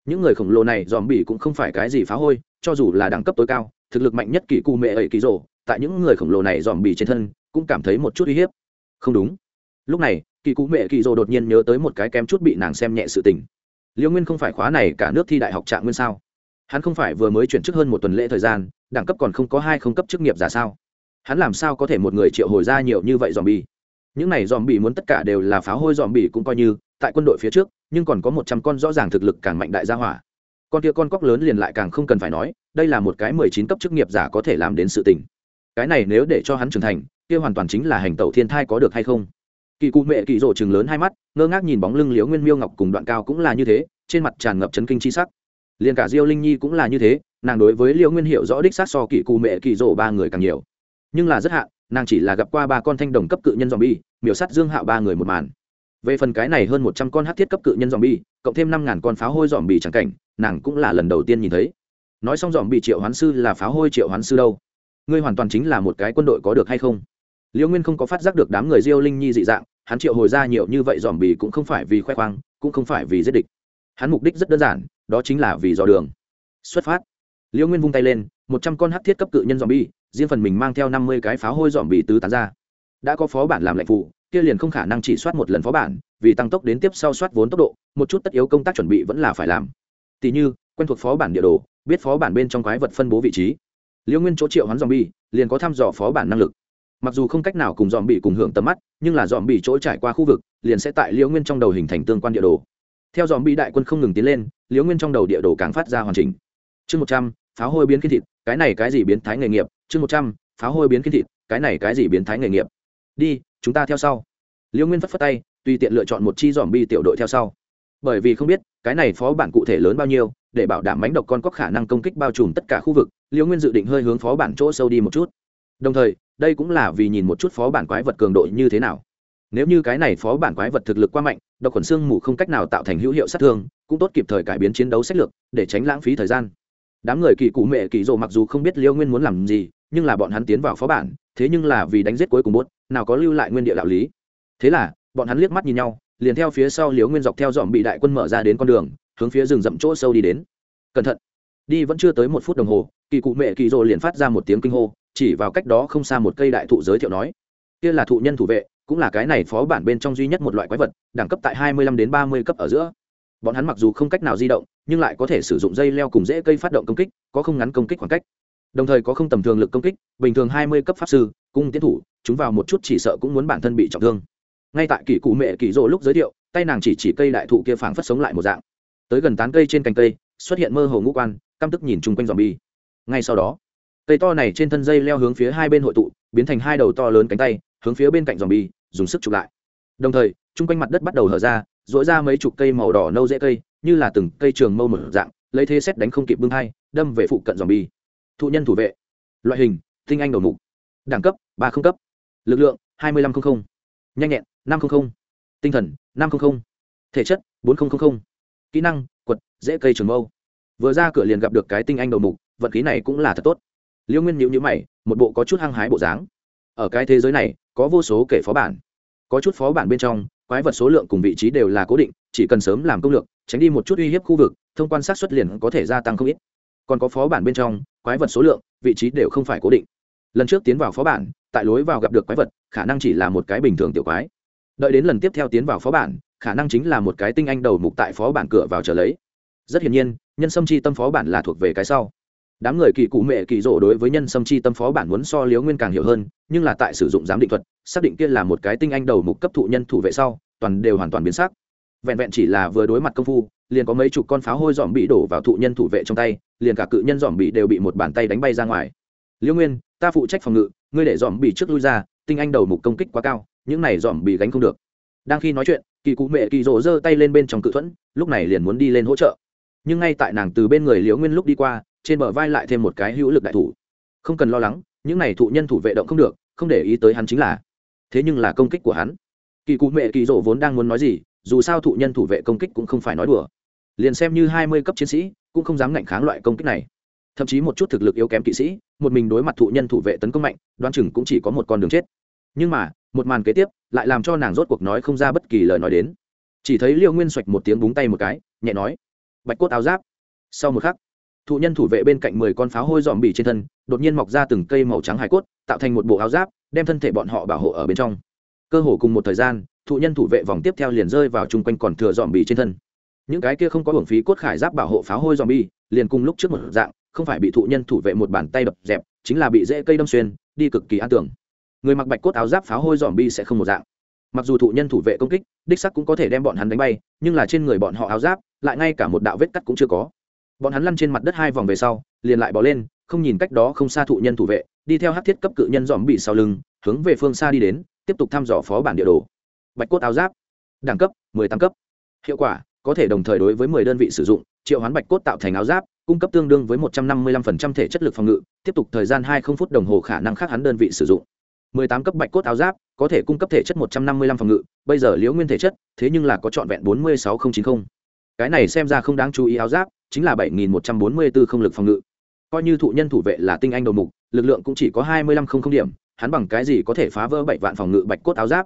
những người khổng lồ này dòm bỉ cũng không phải cái gì phá hôi, cho dù là đẳng cấp tối cao, thực lực mạnh nhất kỳ cụ mẹ ấy kỳ rồ, tại những người khổng lồ này dòm bỉ trên thân, cũng cảm thấy một chút uy hiếp. Không đúng. Lúc này kỳ cụ mẹ kỳ rồ đột nhiên nhớ tới một cái kém chút bị nàng xem nhẹ sự tình. Liễu nguyên không phải khóa này cả nước thi đại học trạng nguyên sao? Hắn không phải vừa mới chuyển chức hơn một tuần lễ thời gian đẳng cấp còn không có hai không cấp chức nghiệp giả sao? Hắn làm sao có thể một người triệu hồi ra nhiều như vậy dòm bi những này dòm bi muốn tất cả đều là phá hôi dòm bi cũng coi như, tại quân đội phía trước, nhưng còn có một trăm con rõ ràng thực lực càng mạnh đại gia hỏa. Con kia con cóc lớn liền lại càng không cần phải nói, đây là một cái mười chín cấp chức nghiệp giả có thể làm đến sự tình. Cái này nếu để cho hắn trưởng thành, kia hoàn toàn chính là hành tẩu thiên thai có được hay không? Kỳ cụ mẹ kỳ rộ chừng lớn hai mắt, ngơ ngác nhìn bóng lưng liễu nguyên miêu ngọc cùng đoạn cao cũng là như thế, trên mặt tràn ngập chấn kinh c h i sắc. Liền cả diêu linh nhi cũng là như thế nàng đối với liễu nguyên hiệu rõ đích sát so kỳ cụ mẹ kỳ rổ ba người càng nhiều. Nhưng là rất hạn, nàng chỉ là gặp qua ba con thanh đồng cấp cự nhân dòm bi miểu sắt dương hạo ba người một màn. Về phần cái này hơn một trăm con hát thiết cấp cự nhân dòm bi cộng thêm năm ngàn con pháo hôi dòm bi trắng cảnh, nàng cũng là lần đầu tiên nhìn thấy. Nói xong dòm bị triệu hoán sư là pháo hôi triệu hoán sư đâu? Ngươi hoàn toàn chính là một cái quân đội có được hay không? Liễu nguyên không có phát giác được đám người diêu linh nhi dị dạng, hắn triệu hồi ra nhiều như vậy dòm bì cũng không phải vì khoe khoang, cũng không phải vì giết địch. Hắn mục đích rất đơn giản, đó chính là vì dò đường. Xuất phát liễu nguyên vung tay lên, một trăm con hát thiết cấp cự nhân dòm bi riêng phần mình mang theo năm mươi cái pháo hôi dòm bì tứ tán ra. Đã có phó bản làm lệnh phụ, kia liền không khả năng chỉ soát một lần phó bản, vì tăng tốc đến tiếp sau soát vốn tốc độ, một chút tất yếu công tác chuẩn bị vẫn là phải làm. Tỷ như, quen thuộc phó bản địa đồ, biết phó bản bên trong quái vật phân bố vị trí. Liễu nguyên chỗ triệu hoán dòm bi liền có thăm dò phó bản năng lực. Mặc dù không cách nào cùng dòm bị cùng hưởng tầm mắt, nhưng là dòm bị chỗ trải qua khu vực, liền sẽ tại liễu nguyên trong đầu hình thành tương quan địa đồ. Theo dòm bị đại quân không ngừng tiến lên liễu nguyên trong đầu địa đồ càng phát ra hoàn chỉnh. Chương một trăm pháo hôi biến khiên thịt, cái này cái gì biến thái nghề nghiệp? Chương một trăm, pháo hôi biến khiên thịt, cái này cái gì biến thái nghề nghiệp? Đi, chúng ta theo sau. Liễu nguyên phất phất tay, tùy tiện lựa chọn một chi dòm bi tiểu đội theo sau. Bởi vì không biết, cái này phó bản cụ thể lớn bao nhiêu, để bảo đảm mánh độc con có khả năng công kích bao trùm tất cả khu vực liễu nguyên dự định hơi hướng phó bản chỗ sâu đi một chút. Đồng thời, đây cũng là vì nhìn một chút phó bản quái vật cường độ như thế nào. Nếu như cái này phó bản quái vật thực lực quá mạnh, độc khuẩn xương mù không cách nào tạo thành hữu hiệu sát thương, cũng tốt kịp thời cải biến chiến đấu sách lược, để tránh lãng phí thời gian đám người kỳ cụ mẹ kỳ rộ mặc dù không biết liêu nguyên muốn làm gì, nhưng là bọn hắn tiến vào phó bản, thế nhưng là vì đánh giết cuối cùng bốt, nào có lưu lại nguyên địa đạo lý. Thế là, bọn hắn liếc mắt nhìn nhau, liền theo phía sau liếu nguyên dọc theo dòm bị đại quân mở ra đến con đường, hướng phía rừng rậm chỗ sâu đi đến. Cẩn thận. Đi vẫn chưa tới một phút đồng hồ, kỳ cụ mẹ kỳ rộ liền phát ra một tiếng kinh hô, chỉ vào cách đó không xa một cây đại thụ giới thiệu nói, kia là thụ nhân thủ vệ, cũng là cái này phó bản bên trong duy nhất một loại quái vật, đẳng cấp tại hai mươi lăm đến ba mươi cấp ở giữa bọn hắn mặc dù không cách nào di động, nhưng lại có thể sử dụng dây leo cùng dễ cây phát động công kích, có không ngắn công kích khoảng cách. Đồng thời có không tầm thường lực công kích, bình thường hai mươi cấp pháp sư, cung tiến thủ, chúng vào một chút chỉ sợ cũng muốn bản thân bị trọng thương. Ngay tại kỷ cụ mẹ kỷ rộ lúc giới thiệu, tay nàng chỉ chỉ cây đại thụ kia phảng phất sống lại một dạng. Tới gần tán cây trên cành cây, xuất hiện mơ hồ ngũ quan, căm tức nhìn chung quanh dòm bi ngay sau đó, cây to này trên thân dây leo hướng phía hai bên hội tụ, biến thành hai đầu to lớn cánh tay, hướng phía bên cạnh dòm bi dùng sức chụp lại. Đồng thời, chung quanh mặt đất bắt đầu hở ra dỗi ra mấy chục cây màu đỏ nâu dễ cây, như là từng cây trường mâu mở dạng, lấy thế xét đánh không kịp bưng hai, đâm về phụ cận dòm bi thụ nhân thủ vệ. Loại hình, tinh anh đầu mục. Đẳng cấp, ba không cấp. Lực lượng, hai mươi năm không không. nhanh nhẹn, năm không không. tinh thần, năm không không. thể chất, bốn không kỹ năng, quật dễ cây trường mâu. Vừa ra cửa liền gặp được cái tinh anh đầu mục, vận khí này cũng là thật tốt. Liêu nguyên nhịu nhữ mày, một bộ có chút hăng hái bộ dáng. Ở cái thế giới này, có vô số kể phó bản. Có chút phó bản bên trong quái vật số lượng cùng vị trí đều là cố định, chỉ cần sớm làm công lược, tránh đi một chút uy hiếp khu vực, thông quan sát xuất liền có thể gia tăng không ít. Còn có phó bản bên trong, quái vật số lượng, vị trí đều không phải cố định. Lần trước tiến vào phó bản, tại lối vào gặp được quái vật, khả năng chỉ là một cái bình thường tiểu quái. Đợi đến lần tiếp theo tiến vào phó bản, khả năng chính là một cái tinh anh đầu mục tại phó bản cửa vào trở lấy. Rất hiển nhiên, nhân sâm chi tâm phó bản là thuộc về cái sau đám người kỳ cụ mẹ kỳ rỗ đối với nhân sâm chi tâm phó bản muốn so liếu nguyên càng hiểu hơn, nhưng là tại sử dụng giám định thuật, xác định kia là một cái tinh anh đầu mục cấp thụ nhân thủ vệ sau, toàn đều hoàn toàn biến sắc. Vẹn vẹn chỉ là vừa đối mặt công phu, liền có mấy chục con pháo hôi dòm bị đổ vào thụ nhân thủ vệ trong tay, liền cả cự nhân dòm bị đều bị một bàn tay đánh bay ra ngoài. Liêu nguyên, ta phụ trách phòng ngự, ngươi để dòm bị trước lui ra, tinh anh đầu mục công kích quá cao, những này dòm bị gánh không được. Đang khi nói chuyện, kỳ cụ mẹ kỳ rỗ giơ tay lên bên trong cự thuẫn, lúc này liền muốn đi lên hỗ trợ. Nhưng ngay tại nàng từ bên người liễu nguyên lúc đi qua trên bờ vai lại thêm một cái hữu lực đại thủ. Không cần lo lắng, những này thụ nhân thủ vệ động không được, không để ý tới hắn chính là. Thế nhưng là công kích của hắn. Kỳ cụ mẹ kỳ rộ vốn đang muốn nói gì, dù sao thụ nhân thủ vệ công kích cũng không phải nói đùa. Liền xem như hai mươi cấp chiến sĩ, cũng không dám ngạnh kháng loại công kích này. Thậm chí một chút thực lực yếu kém kỵ sĩ, một mình đối mặt thụ nhân thủ vệ tấn công mạnh, đoán chừng cũng chỉ có một con đường chết. Nhưng mà, một màn kế tiếp, lại làm cho nàng rốt cuộc nói không ra bất kỳ lời nói đến. Chỉ thấy liêu nguyên xoạch một tiếng búng tay một cái, nhẹ nói, bạch cốt áo giáp. Sau một khắc thụ nhân thủ vệ bên cạnh mười con pháo hôi dòm bì trên thân, đột nhiên mọc ra từng cây màu trắng hải cốt, tạo thành một bộ áo giáp, đem thân thể bọn họ bảo hộ ở bên trong. Cơ hồ cùng một thời gian, thụ nhân thủ vệ vòng tiếp theo liền rơi vào chung quanh còn thừa dòm bì trên thân. Những cái kia không có hưởng phí cốt khải giáp bảo hộ pháo hôi dòm bì, liền cùng lúc trước một dạng, không phải bị thụ nhân thủ vệ một bàn tay đập dẹp, chính là bị dễ cây đâm xuyên, đi cực kỳ an tưởng người mặc bạch cốt áo giáp pháo hôi dòm bi sẽ không một dạng. Mặc dù thụ nhân thủ vệ công kích, đích sắc cũng có thể đem bọn hắn đánh bay, nhưng là trên người bọn họ áo giáp, lại ngay cả một đạo vết cắt cũng chưa có bọn hắn lăn trên mặt đất hai vòng về sau, liền lại bỏ lên, không nhìn cách đó không xa thụ nhân thủ vệ, đi theo hát thiết cấp cự nhân dòm bị sau lưng, hướng về phương xa đi đến, tiếp tục thăm dò phó bản địa đồ. Bạch cốt áo giáp, đẳng cấp 18 cấp. Hiệu quả, có thể đồng thời đối với 10 đơn vị sử dụng, triệu hoán bạch cốt tạo thành áo giáp, cung cấp tương đương với 155% thể chất lực phòng ngự, tiếp tục thời gian 20 phút đồng hồ khả năng khác hắn đơn vị sử dụng. 18 cấp bạch cốt áo giáp, có thể cung cấp thể chất 155 phòng ngự, bây giờ liễu nguyên thể chất, thế nhưng là có trọn vẹn 46090 cái này xem ra không đáng chú ý áo giáp chính là 7144 không lực phòng ngự. Coi như thụ nhân thủ vệ là tinh anh đầu mục, lực lượng cũng chỉ có 25 không không điểm, hắn bằng cái gì có thể phá vỡ bảy vạn phòng ngự bạch cốt áo giáp?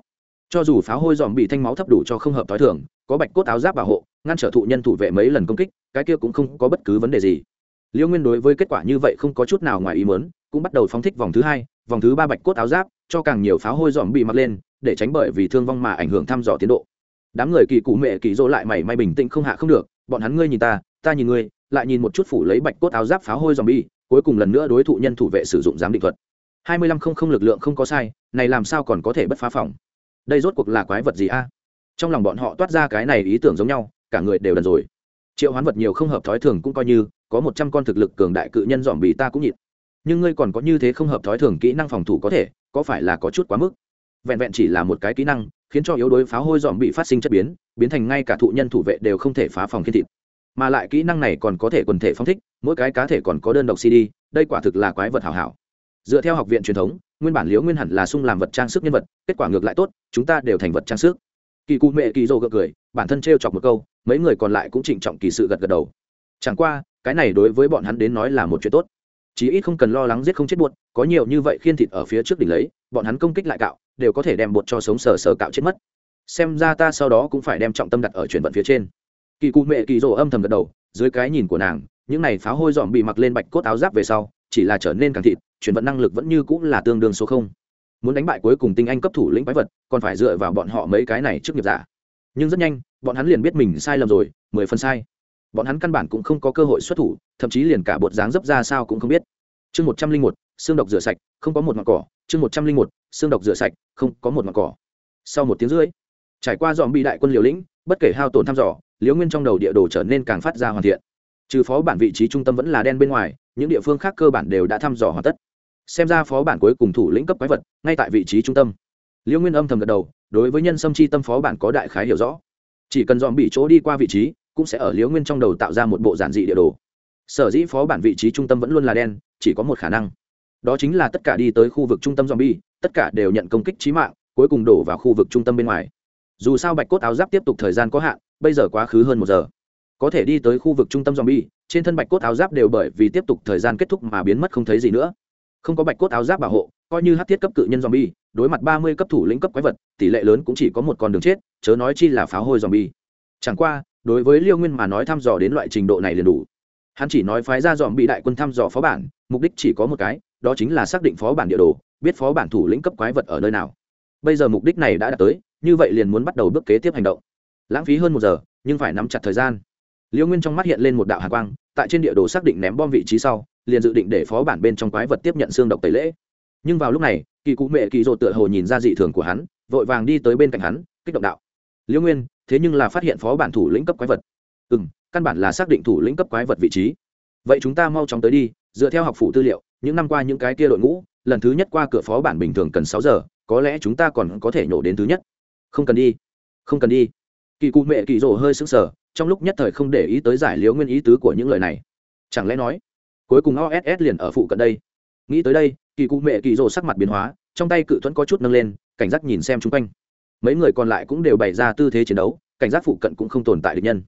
Cho dù pháo hôi giòm bị thanh máu thấp đủ cho không hợp tối thường, có bạch cốt áo giáp bảo hộ, ngăn trở thụ nhân thủ vệ mấy lần công kích, cái kia cũng không có bất cứ vấn đề gì. Liêu nguyên đối với kết quả như vậy không có chút nào ngoài ý muốn, cũng bắt đầu phóng thích vòng thứ hai, vòng thứ ba bạch cốt áo giáp, cho càng nhiều pháo hôi giòm bị mặc lên, để tránh bởi vì thương vong mà ảnh hưởng thăm dò tiến độ. Đám người kỳ cụ mẹ kỳ dỗ lại mảy may bình tĩnh không hạ không được, bọn hắn ngươi nhìn ta ta nhìn ngươi, lại nhìn một chút phủ lấy bạch cốt áo giáp pháo hôi dòm bi cuối cùng lần nữa đối thủ nhân thủ vệ sử dụng giám định thuật. Hai mươi lăm không không lực lượng không có sai, này làm sao còn có thể bất phá phòng? Đây rốt cuộc là quái vật gì a? Trong lòng bọn họ toát ra cái này ý tưởng giống nhau, cả người đều đần rồi. Triệu hoán vật nhiều không hợp thói thường cũng coi như, có một trăm con thực lực cường đại cự nhân dòm bì ta cũng nhịn. Nhưng ngươi còn có như thế không hợp thói thường kỹ năng phòng thủ có thể, có phải là có chút quá mức? Vẹn vẹn chỉ là một cái kỹ năng, khiến cho yếu đối pháo hôi dòm bị phát sinh chất biến biến thành ngay cả thụ nhân thủ vệ đều không thể phá phòng khiên thịt mà lại kỹ năng này còn có thể quần thể phong thích, mỗi cái cá thể còn có đơn độc cd đây quả thực là quái vật hảo hảo. Dựa theo học viện truyền thống, nguyên bản liễu nguyên hẳn là sung làm vật trang sức nhân vật, kết quả ngược lại tốt, chúng ta đều thành vật trang sức. Kỳ cụ mẹ kỳ dô gật cười, bản thân t r e o chọc một câu, mấy người còn lại cũng trịnh trọng kỳ sự gật gật đầu. Chẳng qua, cái này đối với bọn hắn đến nói là một chuyện tốt. Chí ít không cần lo lắng giết không chết buột có nhiều như vậy khiên thịt ở phía trước đỉnh lấy, bọn hắn công kích lại cạo, đều có thể đem bột cho sống sờ sờ cạo chết mất. Xem ra ta sau đó cũng phải đem trọng tâm đặt ở chuyển vận phía trên kỳ cụ mẹ kỳ rỗ âm thầm gật đầu, dưới cái nhìn của nàng, những này pháo hôi dòm bị mặc lên bạch cốt áo giáp về sau, chỉ là trở nên càng thịt, chuyển vận năng lực vẫn như cũng là tương đương số không. Muốn đánh bại cuối cùng tinh anh cấp thủ lĩnh quái vật, còn phải dựa vào bọn họ mấy cái này trước nghiệp giả. Nhưng rất nhanh, bọn hắn liền biết mình sai lầm rồi, mười phần sai. Bọn hắn căn bản cũng không có cơ hội xuất thủ, thậm chí liền cả bột dáng dấp ra sao cũng không biết. Chương một trăm linh một, xương độc rửa sạch, không có một ngọn cỏ. Chương một trăm linh một, xương độc rửa sạch, không có một ngọn cỏ. Sau một tiếng rưỡi, trải qua dòm bị đại quân liều lĩnh, bất kể hao tổn thăm dò liễu nguyên trong đầu địa đồ trở nên càng phát ra hoàn thiện. Trừ phó bản vị trí trung tâm vẫn là đen bên ngoài những địa phương khác cơ bản đều đã thăm dò hoàn tất. Xem ra phó bản cuối cùng thủ lĩnh cấp quái vật ngay tại vị trí trung tâm. Liễu nguyên âm thầm gật đầu đối với nhân sâm chi tâm phó bản có đại khái hiểu rõ. Chỉ cần dòm bị chỗ đi qua vị trí cũng sẽ ở liễu nguyên trong đầu tạo ra một bộ giản dị địa đồ. Sở dĩ phó bản vị trí trung tâm vẫn luôn là đen chỉ có một khả năng. Đó chính là tất cả đi tới khu vực trung tâm zombie, tất cả đều nhận công kích trí mạng, cuối cùng đổ vào khu vực trung tâm bên ngoài. Dù sao bạch cốt áo giáp tiếp tục thời gian có hạn, bây giờ quá khứ hơn một giờ. Có thể đi tới khu vực trung tâm zombie, trên thân bạch cốt áo giáp đều bởi vì tiếp tục thời gian kết thúc mà biến mất không thấy gì nữa. Không có bạch cốt áo giáp bảo hộ, coi như hát thiết cấp cự nhân zombie, đối mặt ba mươi cấp thủ lĩnh cấp quái vật, tỷ lệ lớn cũng chỉ có một con đường chết, chớ nói chi là pháo hôi zombie. Chẳng qua, đối với liêu nguyên mà nói thăm dò đến loại trình độ này liền đủ. Hắn chỉ nói phái ra dòm bị đại quân thăm dò phó bản, mục đích chỉ có một cái, đó chính là xác định phó bản địa đồ, biết phó bản thủ lĩnh cấp quái vật ở nơi nào. Bây giờ mục đích này đã đạt tới, như vậy liền muốn bắt đầu bước kế tiếp hành động lãng phí hơn một giờ, nhưng phải nắm chặt thời gian. Liễu nguyên trong mắt hiện lên một đạo hạ quang, tại trên địa đồ xác định ném bom vị trí sau, liền dự định để phó bản bên trong quái vật tiếp nhận xương độc tẩy lễ. Nhưng vào lúc này, kỳ cụ mẹ kỳ rột tựa hồ nhìn ra dị thường của hắn, vội vàng đi tới bên cạnh hắn, kích động đạo. Liễu nguyên, thế nhưng là phát hiện phó bản thủ lĩnh cấp quái vật. Ừ m căn bản là xác định thủ lĩnh cấp quái vật vị trí. Vậy chúng ta mau chóng tới đi, dựa theo học phủ tư liệu, những năm qua những cái kia đội ngũ, lần thứ nhất qua cửa phó bản bình thường cần sáu giờ, có lẽ chúng ta còn có thể nhổ đến thứ nhất. Không cần đi, không cần đi kỳ cụ mẹ kỳ rồ hơi sững sờ, trong lúc nhất thời không để ý tới giải liếu nguyên ý tứ của những lời này. Chẳng lẽ nói, cuối cùng oss liền ở phụ cận đây? Nghĩ tới đây, kỳ cụ mẹ kỳ rồ sắc mặt biến hóa, trong tay cự thuẫn có chút nâng lên, cảnh giác nhìn xem chung quanh. Mấy người còn lại cũng đều bày ra tư thế chiến đấu, cảnh giác phụ cận cũng không tồn tại được nhân.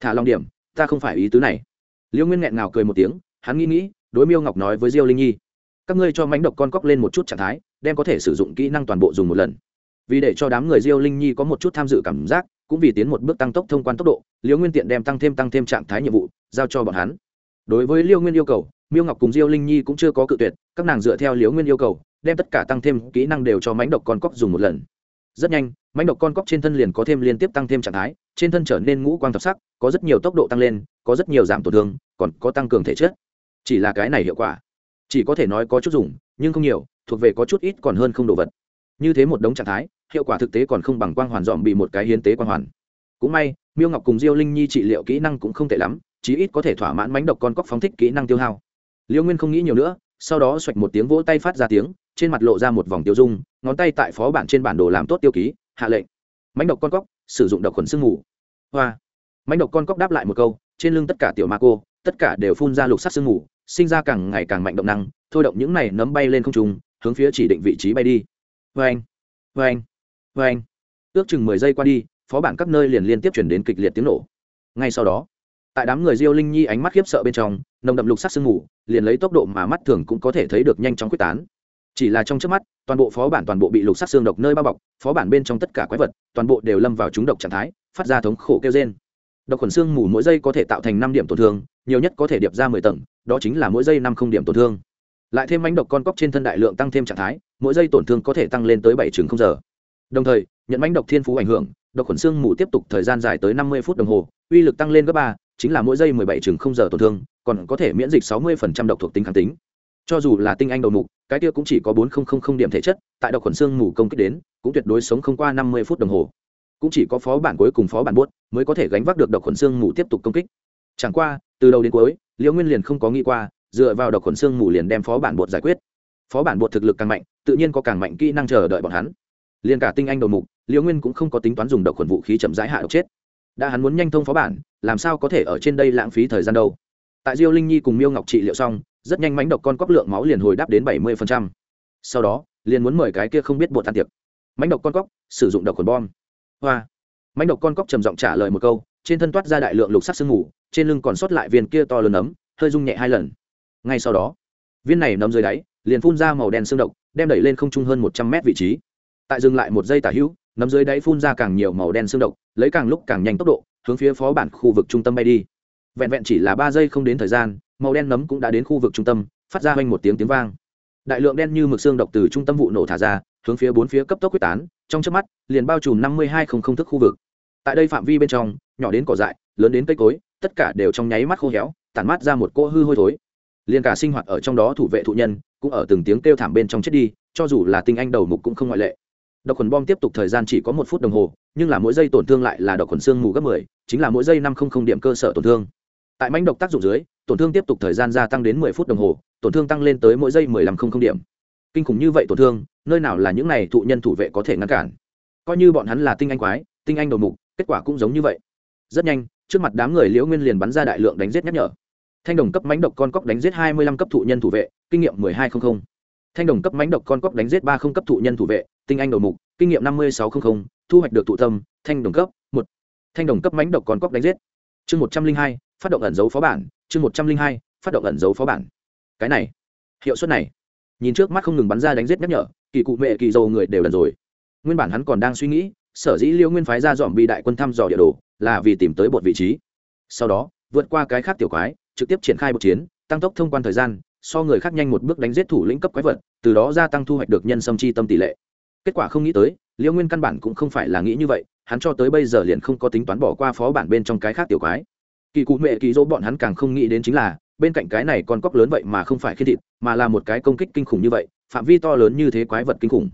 Thả long điểm, ta không phải ý tứ này. Liêu nguyên nghẹn ngào cười một tiếng, hắn nghĩ nghĩ, đối miêu ngọc nói với diêu linh nhi, các ngươi cho mánh độc con cóc lên một chút trạng thái, đem có thể sử dụng kỹ năng toàn bộ dùng một lần. Vì để cho đám người diêu linh nhi có một chút tham dự cảm giác cũng vì tiến một bước tăng tốc thông quan tốc độ, liêu nguyên tiện đem tăng thêm tăng thêm trạng thái nhiệm vụ, giao cho bọn hắn. Đối với liêu nguyên yêu cầu, miêu ngọc cùng diêu linh nhi cũng chưa có cự tuyệt, các nàng dựa theo liêu nguyên yêu cầu, đem tất cả tăng thêm kỹ năng đều cho mánh độc con cóc dùng một lần. Rất nhanh mánh độc con cóc trên thân liền có thêm liên tiếp tăng thêm trạng thái, trên thân trở nên ngũ quang thập sắc, có rất nhiều tốc độ tăng lên, có rất nhiều giảm tổn thương, còn có tăng cường thể chất. Chỉ là cái này hiệu quả, chỉ có thể nói có chút dùng, nhưng không nhiều, thuộc về có chút ít còn hơn không đồ vật. Như thế một đống trạng thái hiệu quả thực tế còn không bằng quang hoàn dòm bị một cái hiến tế quang hoàn. Cũng may miêu ngọc cùng diêu linh nhi trị liệu kỹ năng cũng không tệ lắm chí ít có thể thỏa mãn mánh độc con cóc phóng thích kỹ năng tiêu hao. Liêu nguyên không nghĩ nhiều nữa sau đó xoạch một tiếng vỗ tay phát ra tiếng trên mặt lộ ra một vòng tiêu dung ngón tay tại phó bản trên bản đồ làm tốt tiêu ký hạ lệnh. Mánh độc con cóc sử dụng độc khuẩn sương ngủ. hoa. Mánh độc con cóc đáp lại một câu trên lưng tất cả tiểu ma cô tất cả đều phun ra lục sắc sương ngủ, sinh ra càng ngày càng mạnh động năng thôi động những này nấm bay lên không trung hướng phía chỉ định vị trí bay đi. Vê anh vê anh vê anh. Ước chừng mười giây qua đi, phó bản các nơi liền liên tiếp chuyển đến kịch liệt tiếng nổ. Ngay sau đó, tại đám người diêu linh nhi ánh mắt khiếp sợ bên trong, nồng đậm lục sắc sương mù, liền lấy tốc độ mà mắt thường cũng có thể thấy được nhanh chóng quyết tán. Chỉ là trong trước mắt, toàn bộ phó bản toàn bộ bị lục sắc xương độc nơi bao bọc, phó bản bên trong tất cả quái vật, toàn bộ đều lâm vào chúng độc trạng thái, phát ra thống khổ kêu trên độc khuẩn xương mù mỗi giây có thể tạo thành năm điểm tổn thương, nhiều nhất có thể điệp ra mười tầng, đó chính là mỗi giây năm không điểm tổn thương. Lại thêm mánh độc con cóc trên thân đại lượng tăng thêm trạng thái, mỗi giây tổn thương có thể tăng lên tới bảy chừng không giờ đồng thời, nhận mánh độc thiên phú ảnh hưởng, độc khuẩn xương mù tiếp tục thời gian dài tới năm mươi phút đồng hồ, uy lực tăng lên gấp ba, chính là mỗi giây mười bảy chừng không giờ tổn thương, còn có thể miễn dịch sáu mươi phần trăm độc thuộc tính kháng tính. Cho dù là tinh anh đầu mục, cái kia cũng chỉ có bốn không không không điểm thể chất, tại độc khuẩn xương mù công kích đến, cũng tuyệt đối sống không qua năm mươi phút đồng hồ. Cũng chỉ có phó bản cuối cùng phó bản buốt mới có thể gánh vác được độc khuẩn xương mù tiếp tục công kích. Chẳng qua, từ đầu đến cuối, liễu nguyên liền không có nghĩ qua, dựa vào độc khuẩn xương mù liền đem phó bản bột giải quyết. Phó bản bột thực lực càng mạnh, tự nhiên có càng mạnh kỹ năng chờ đợi bọn hắn liền cả tinh anh đầu mục, liễu nguyên cũng không có tính toán dùng độc khuẩn vũ khí chậm rãi hạ độc chết. Đã hắn muốn nhanh thông phó bản, làm sao có thể ở trên đây lãng phí thời gian đâu? Tại diêu linh nhi cùng miêu ngọc trị liệu xong, rất nhanh mánh độc con cóc lượng máu liền hồi đáp đến bảy mươi sau đó, liền muốn mời cái kia không biết bột tan tiệc. Mánh độc con cóc, sử dụng độc khuẩn bom. Hoa. Mánh độc con cóc trầm giọng trả lời một câu, trên thân toát ra đại lượng lục sắc sương mù, trên lưng còn sót lại viên kia to lớn ấm, hơi rung nhẹ hai lần. Ngay sau đó, viên này nấm dưới đáy, liền phun ra màu đen xương độc, đem đẩy lên không trung hơn một trăm mét vị trí tại dừng lại một giây tả hữu nấm dưới đáy phun ra càng nhiều màu đen xương độc, lấy càng lúc càng nhanh tốc độ, hướng phía phó bản khu vực trung tâm bay đi. Vẹn vẹn chỉ là ba giây không đến thời gian, màu đen nấm cũng đã đến khu vực trung tâm, phát ra quanh một tiếng tiếng vang. Đại lượng đen như mực xương độc từ trung tâm vụ nổ thả ra, hướng phía bốn phía cấp tốc quyết tán, trong chớp mắt, liền bao trùm năm mươi hai không không thức khu vực. Tại đây phạm vi bên trong, nhỏ đến cỏ dại, lớn đến cây cối, tất cả đều trong nháy mắt khô héo, tản mát ra một cỗ hư hôi thối. Liền cả sinh hoạt ở trong đó thủ vệ thụ nhân, cũng ở từng tiếng kêu thảm bên trong chết đi, cho dù là tinh anh đầu mục cũng không ngoại lệ độc khuẩn bom tiếp tục thời gian chỉ có một phút đồng hồ, nhưng là mỗi giây tổn thương lại là độc khuẩn xương mù gấp mười, chính là mỗi giây năm không không điểm cơ sở tổn thương. Tại mãnh độc tác dụng dưới, tổn thương tiếp tục thời gian gia tăng đến mười phút đồng hồ, tổn thương tăng lên tới mỗi giây mười lăm không không điểm. Kinh khủng như vậy tổn thương, nơi nào là những này thụ nhân thủ vệ có thể ngăn cản? Coi như bọn hắn là tinh anh quái, tinh anh đầu mục, kết quả cũng giống như vậy. Rất nhanh, trước mặt đám người liễu nguyên liền bắn ra đại lượng đánh giết nhắc nhở. Thanh đồng cấp mánh độc con cóc đánh giết hai mươi lăm cấp thụ nhân thủ vệ, kinh nghiệm mười hai trăm linh thanh đồng cấp mánh độc con cóc đánh giết ba không cấp thụ nhân thủ vệ, tinh anh đầu mục, kinh nghiệm năm mươi sáu trăm linh thu hoạch được thụ tâm, thanh đồng cấp một. Thanh đồng cấp mánh độc con cóc đánh giết. Chương một trăm linh hai, phát động ẩn dấu phó bản, chương một trăm linh hai, phát động ẩn dấu phó bản. Cái này, hiệu suất này, nhìn trước mắt không ngừng bắn ra đánh giết nhắc nhở, kỳ cụ mẹ kỳ dầu người đều lần rồi. Nguyên bản hắn còn đang suy nghĩ, sở dĩ liêu nguyên phái ra dòm bị đại quân thăm dò địa đồ, là vì tìm tới bột vị trí. Sau đó, vượt qua cái khác tiểu quái, trực tiếp triển khai một chiến, tăng tốc thông quan thời gian so người khác nhanh một bước đánh giết thủ lĩnh cấp quái vật, từ đó gia tăng thu hoạch được nhân sâm chi tâm tỷ lệ. Kết quả không nghĩ tới liễu nguyên căn bản cũng không phải là nghĩ như vậy, hắn cho tới bây giờ liền không có tính toán bỏ qua phó bản bên trong cái khác tiểu quái. Kỳ cụ mẹ kỳ dỗ bọn hắn càng không nghĩ đến chính là, bên cạnh cái này con cóc lớn vậy mà không phải khi thịt, mà là một cái công kích kinh khủng như vậy, phạm vi to lớn như thế quái vật kinh khủng.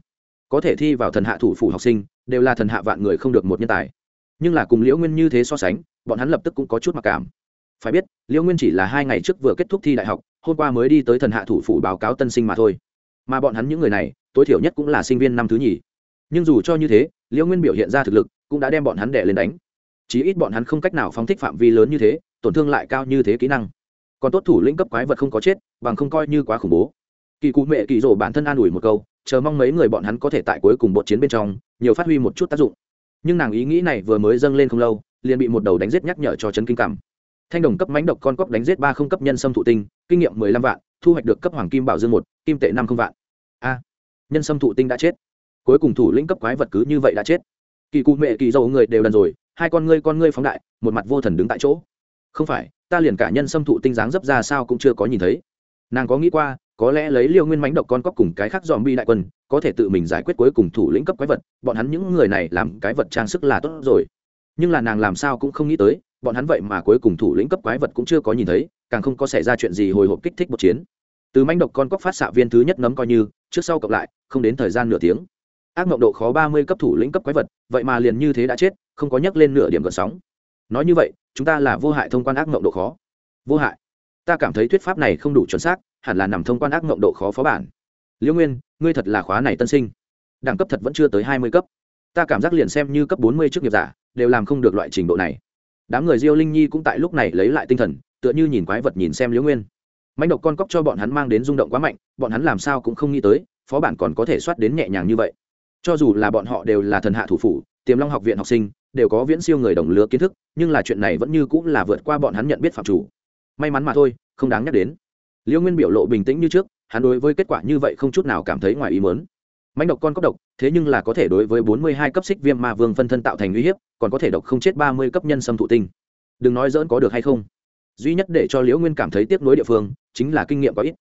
Có thể thi vào thần hạ thủ phủ học sinh, đều là thần hạ vạn người không được một nhân tài. Nhưng là cùng liễu nguyên như thế so sánh, bọn hắn lập tức cũng có chút mặc cảm. Phải biết, liễu nguyên chỉ là hai ngày trước vừa kết thúc thi đại học hôm qua mới đi tới thần hạ thủ phủ báo cáo tân sinh mà thôi. Mà bọn hắn những người này, tối thiểu nhất cũng là sinh viên năm thứ nhì. Nhưng dù cho như thế, liễu nguyên biểu hiện ra thực lực cũng đã đem bọn hắn đẻ lên đánh. Chí ít bọn hắn không cách nào phóng thích phạm vi lớn như thế, tổn thương lại cao như thế kỹ năng. Còn tốt thủ lĩnh cấp quái vật không có chết, bằng không coi như quá khủng bố. Kỳ cụ mẹ kỳ rổ bản thân an ủi một câu, chờ mong mấy người bọn hắn có thể tại cuối cùng bột chiến bên trong, nhiều phát huy một chút tác dụng. Nhưng nàng ý nghĩ này vừa mới dâng lên không lâu, liền bị một đầu đánh giết nhắc nhở cho chấn kinh cảm thanh đồng cấp mánh độc con cóc đánh giết ba không cấp nhân sâm thụ tinh, kinh nghiệm mười lăm vạn, thu hoạch được cấp hoàng kim bảo dương một, kim tệ năm không vạn. A, nhân sâm thụ tinh đã chết. Cuối cùng thủ lĩnh cấp quái vật cứ như vậy đã chết. Kỳ cụ mệ kỳ dầu người đều đần rồi, hai con ngươi con ngươi phóng đại, một mặt vô thần đứng tại chỗ. Không phải, ta liền cả nhân sâm thụ tinh dáng dấp ra sao cũng chưa có nhìn thấy. Nàng có nghĩ qua, có lẽ lấy liêu nguyên mánh độc con cóc cùng cái khác dòm bi đại quân, có thể tự mình giải quyết cuối cùng thủ lĩnh cấp quái vật, bọn hắn những người này làm cái vật trang sức là tốt rồi. Nhưng là nàng làm sao cũng không nghĩ tới bọn hắn vậy mà cuối cùng thủ lĩnh cấp quái vật cũng chưa có nhìn thấy, càng không có xảy ra chuyện gì hồi hộp kích thích một chiến. Từ manh độc con cóc phát xạ viên thứ nhất nấm coi như, trước sau cộng lại, không đến thời gian nửa tiếng. Ác mộng độ khó ba mươi cấp thủ lĩnh cấp quái vật, vậy mà liền như thế đã chết, không có nhắc lên nửa điểm gợn sóng. Nói như vậy, chúng ta là vô hại thông quan ác mộng độ khó. Vô hại. Ta cảm thấy thuyết pháp này không đủ chuẩn xác, hẳn là nằm thông quan ác mộng độ khó phó bản. Liễu nguyên, ngươi thật là khóa này tân sinh. Đẳng cấp thật vẫn chưa tới hai mươi cấp. Ta cảm giác liền xem như cấp bốn mươi chức nghiệp giả, đều làm không được loại trình độ này đám người diêu linh nhi cũng tại lúc này lấy lại tinh thần, tựa như nhìn quái vật nhìn xem liễu nguyên. Mánh độc con cóc cho bọn hắn mang đến rung động quá mạnh, bọn hắn làm sao cũng không nghĩ tới, phó bản còn có thể soát đến nhẹ nhàng như vậy. Cho dù là bọn họ đều là thần hạ thủ phủ, tiềm long học viện học sinh, đều có viễn siêu người đồng lứa kiến thức, nhưng là chuyện này vẫn như cũng là vượt qua bọn hắn nhận biết phạm chủ. May mắn mà thôi, không đáng nhắc đến. Liễu nguyên biểu lộ bình tĩnh như trước, hắn đối với kết quả như vậy không chút nào cảm thấy ngoài ý mớn mánh độc con cóc độc, thế nhưng là có thể đối với bốn mươi hai cấp xích viêm ma vương phân thân tạo thành uy hiếp, còn có thể độc không chết ba mươi cấp nhân sâm thụ tinh. Đừng nói dỡn có được hay không. Duy nhất để cho liễu nguyên cảm thấy tiếc nuối địa phương, chính là kinh nghiệm có ít.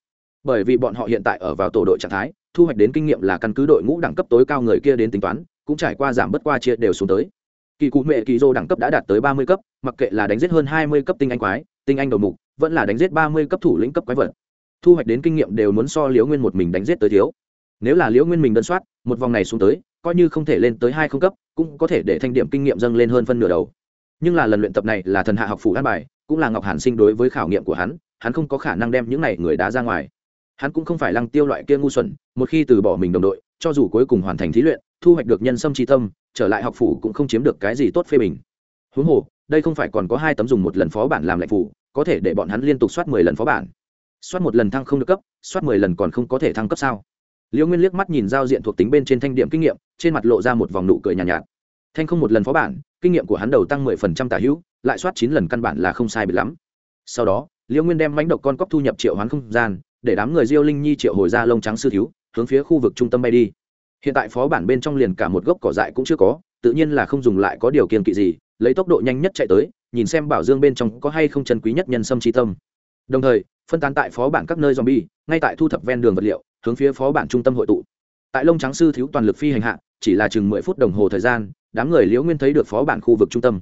Bởi vì bọn họ hiện tại ở vào tổ đội trạng thái, thu hoạch đến kinh nghiệm là căn cứ đội ngũ đẳng cấp tối cao người kia đến tính toán, cũng trải qua giảm bất qua chia đều xuống tới. Kỳ cụ mẹ kỳ dô đẳng cấp đã đạt tới ba mươi cấp, mặc kệ là đánh giết hơn hai mươi cấp tinh anh quái, tinh anh đầu mục, vẫn là đánh giết ba mươi cấp thủ lĩnh cấp quái vật. Thu hoạch đến kinh nghiệm đều muốn so liễu nguyên một mình đánh giết tới thiếu nếu là liễu nguyên mình đơn soát, một vòng này xuống tới, coi như không thể lên tới hai không cấp, cũng có thể để thanh điểm kinh nghiệm dâng lên hơn phân nửa đầu. Nhưng là lần luyện tập này là thần hạ học phủ an bài, cũng là ngọc hàn sinh đối với khảo nghiệm của hắn hắn không có khả năng đem những này người đá ra ngoài. Hắn cũng không phải lăng tiêu loại kia ngu xuẩn, một khi từ bỏ mình đồng đội, cho dù cuối cùng hoàn thành thí luyện, thu hoạch được nhân sâm tri tâm, trở lại học phủ cũng không chiếm được cái gì tốt phê bình. Huống hồ, đây không phải còn có hai tấm dùng một lần phó bản làm lệnh phủ, có thể để bọn hắn liên tục soát mười lần phó bản. Soát một lần thăng không được cấp, soát mười lần còn không có thể thăng cấp sao? Liễu nguyên liếc mắt nhìn giao diện thuộc tính bên trên thanh điểm kinh nghiệm trên mặt lộ ra một vòng nụ cười nhàn nhạt, nhạt. Thanh không một lần phó bản kinh nghiệm của hắn đầu tăng mười phần trăm tả hữu lại soát chín lần căn bản là không sai bị lắm. Sau đó liễu nguyên đem mánh độc con cóc thu nhập triệu hoán không gian để đám người diêu linh nhi triệu hồi ra lông trắng sư thiếu hướng phía khu vực trung tâm bay đi. Hiện tại phó bản bên trong liền cả một gốc cỏ dại cũng chưa có tự nhiên là không dùng lại có điều kiện kỵ gì lấy tốc độ nhanh nhất chạy tới nhìn xem bảo dương bên trong có hay không chân quý nhất nhân sâm tri tâm. Đồng thời phân tán tại phó bản các nơi zombie ngay tại thu thập ven đường vật liệu hướng phía phó bản trung tâm hội tụ. Tại lông trắng sư thiếu toàn lực phi hành hạ, chỉ là chừng mười phút đồng hồ thời gian, đám người liễu nguyên thấy được phó bản khu vực trung tâm.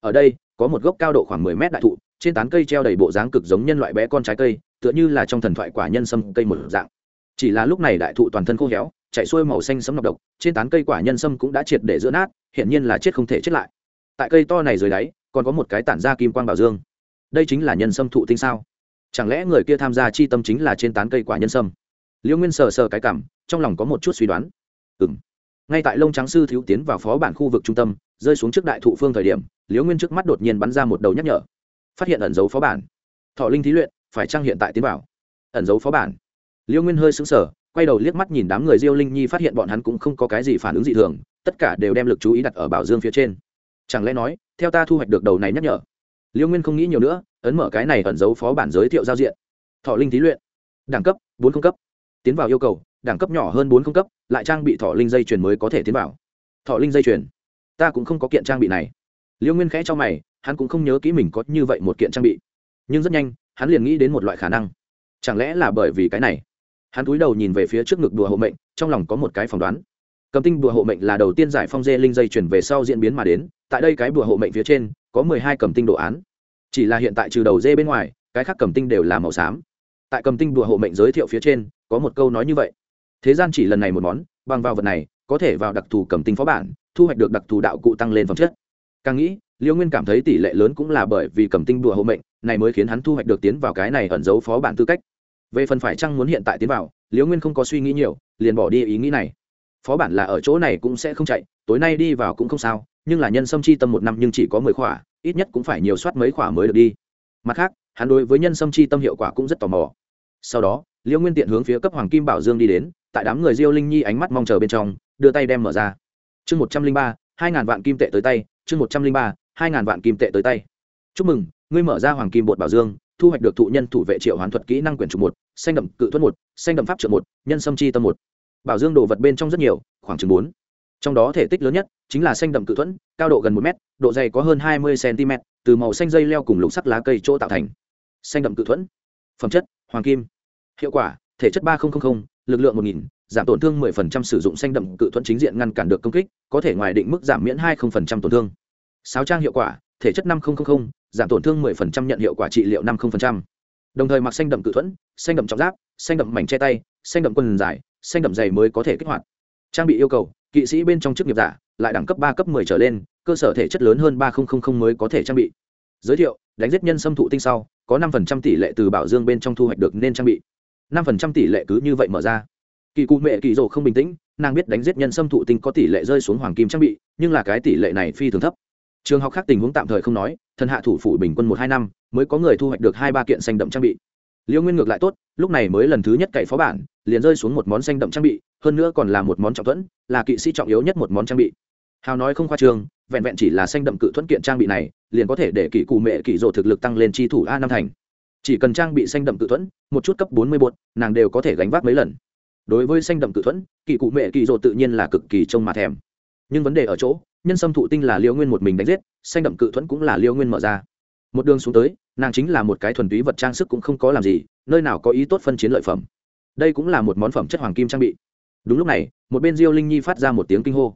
Ở đây, có một gốc cao độ khoảng mười mét đại thụ, trên tán cây treo đầy bộ dáng cực giống nhân loại bé con trái cây, tựa như là trong thần thoại quả nhân sâm cây một dạng. Chỉ là lúc này đại thụ toàn thân khô héo, chạy xuôi màu xanh sấm nọc độc, trên tán cây quả nhân sâm cũng đã triệt để giữa nát hiện nhiên là chết không thể chết lại. Tại cây to này dưới đáy, còn có một cái tản ra kim quang bảo dương. Đây chính là nhân sâm thụ tinh sao. Chẳng lẽ người kia tham gia chi tâm chính là trên tán cây quả nhân sâm? Liễu nguyên sờ sờ cái cảm, trong lòng có một chút suy đoán. Ừ m ngay tại lông trắng sư thiếu tiến vào phó bản khu vực trung tâm, rơi xuống trước đại thụ phương thời điểm liễu nguyên trước mắt đột nhiên bắn ra một đầu nhắc nhở. Phát hiện ẩn dấu phó bản. Thọ linh thí luyện, phải trang hiện tại tiến vào? Ẩn dấu phó bản. Liễu nguyên hơi xứng sở quay đầu liếc mắt nhìn đám người diêu linh nhi phát hiện bọn hắn cũng không có cái gì phản ứng dị thường, tất cả đều đem lực chú ý đặt ở bảo dương phía trên. Chẳng lẽ nói, theo ta thu hoạch được đầu này nhắc nhở? Liễu nguyên không nghĩ nhiều nữa, ấn mở cái này ẩn dấu phó bản giới thiệu giao diện. Thọ linh thí luyện. Đẳng cấp, bốn không cấp tiến vào yêu cầu, đẳng cấp nhỏ hơn bốn không cấp, lại trang bị thọ linh dây chuyền mới có thể tiến vào. Thọ linh dây chuyền? Ta cũng không có kiện trang bị này. Liễu nguyên khẽ cho mày, hắn cũng không nhớ kỹ mình có như vậy một kiện trang bị. Nhưng rất nhanh, hắn liền nghĩ đến một loại khả năng. Chẳng lẽ là bởi vì cái này? Hắn cúi đầu nhìn về phía trước ngực đùa hộ mệnh, trong lòng có một cái phỏng đoán. Cầm tinh đùa hộ mệnh là đầu tiên giải phong dê linh dây chuyển về sau diễn biến mà đến, tại đây cái đùa hộ mệnh phía trên, có mười hai cầm tinh đồ án. Chỉ là hiện tại trừ đầu dê bên ngoài, cái khác cầm tinh đều là màu xám tại cầm tinh đùa hộ mệnh giới thiệu phía trên, có một câu nói như vậy. Thế gian chỉ lần này một món, bằng vào vật này, có thể vào đặc thù cầm tinh phó bản, thu hoạch được đặc thù đạo cụ tăng lên phẩm chất. Càng nghĩ, liêu nguyên cảm thấy tỷ lệ lớn cũng là bởi vì cầm tinh đùa hộ mệnh, này mới khiến hắn thu hoạch được tiến vào cái này ẩn giấu phó bản tư cách. Về phần phải chăng muốn hiện tại tiến vào, liêu nguyên không có suy nghĩ nhiều, liền bỏ đi ý nghĩ này. Phó bản là ở chỗ này cũng sẽ không chạy, tối nay đi vào cũng không sao, nhưng là nhân sâm chi tâm một năm nhưng chỉ có mười khỏa, ít nhất cũng phải nhiều soát mấy khỏa mới được đi. Mặt khác, hắn đối với nhân sâm chi tâm hiệu quả cũng rất tò mò sau đó liêu nguyên tiện hướng phía cấp hoàng kim bảo dương đi đến, tại đám người diêu linh nhi ánh mắt mong chờ bên trong, đưa tay đem mở ra. Chương một trăm linh ba, hai ngàn vạn kim tệ tới tay, chương một trăm linh ba, hai ngàn vạn kim tệ tới tay. Chúc mừng, ngươi mở ra hoàng kim bột bảo dương, thu hoạch được thụ nhân thủ vệ triệu hoàn thuật kỹ năng quyển trục một, xanh đậm cự thuất một, xanh đậm pháp trợ một, nhân sâm chi tâm một. Bảo dương đồ vật bên trong rất nhiều, khoảng chừng bốn. Trong đó thể tích lớn nhất chính là xanh đậm cự thuẫn, cao độ gần một m độ dày có hơn hai mươi cm từ màu xanh dây leo cùng lục sắc lá cây chỗ tạo thành. Xanh đậm cự thuẫn. Phẩm chất, hoàng kim hiệu quả thể chất ba nghìn lực lượng một nghìn giảm tổn thương 10% sử dụng xanh đậm cự thuẫn chính diện ngăn cản được công kích có thể ngoài định mức giảm miễn 20% tổn thương. Sáo trang hiệu quả thể chất 5000, giảm tổn thương 10% nhận hiệu quả trị liệu 50%. đồng thời mặc xanh đậm cự thuẫn xanh đậm trọng giáp xanh đậm mảnh che tay xanh đậm quần dài xanh đậm dày mới có thể kích hoạt. Trang bị yêu cầu kỵ sĩ bên trong chức nghiệp giả lại đẳng cấp ba cấp 10 trở lên cơ sở thể chất lớn hơn 3000 mới có thể trang bị. Giới thiệu đánh giết nhân xâm thụ tinh sau có 5% tỷ lệ từ bảo dương bên trong thu hoạch được nên trang bị. 5% tỷ lệ cứ như vậy mở ra. Kỳ cụ mẹ kỳ rồ không bình tĩnh, nàng biết đánh giết nhân xâm thụ tinh có tỷ lệ rơi xuống hoàng kim trang bị, nhưng là cái tỷ lệ này phi thường thấp. Trường học khác tình huống tạm thời không nói, thần hạ thủ phủ bình quân một hai năm, mới có người thu hoạch được hai ba kiện xanh đậm trang bị. Liễu nguyên ngược lại tốt, lúc này mới lần thứ nhất cậy phó bản, liền rơi xuống một món xanh đậm trang bị, hơn nữa còn là một món trọng thuẫn, là kỵ sĩ trọng yếu nhất một món trang bị. Hào nói không khoa trường, vẹn vẹn chỉ là xanh đậm cự thuẫn kiện trang bị này, liền có thể để kỵ cụ mẹ kỵ rộ thực lực tăng lên chi thủ a năm thành chỉ cần trang bị xanh đậm tự thuẫn, một chút cấp bốn mươi bột, nàng đều có thể gánh vác mấy lần. Đối với xanh đậm tự thuẫn, kỳ cụ mẹ kỳ rộ tự nhiên là cực kỳ trông mà thèm. Nhưng vấn đề ở chỗ, nhân sâm thụ tinh là liêu nguyên một mình đánh giết, xanh đậm cự thuẫn cũng là liêu nguyên mở ra. Một đường xuống tới, nàng chính là một cái thuần túy vật trang sức cũng không có làm gì, nơi nào có ý tốt phân chiến lợi phẩm. Đây cũng là một món phẩm chất hoàng kim trang bị. Đúng lúc này, một bên diêu linh nhi phát ra một tiếng kinh hô.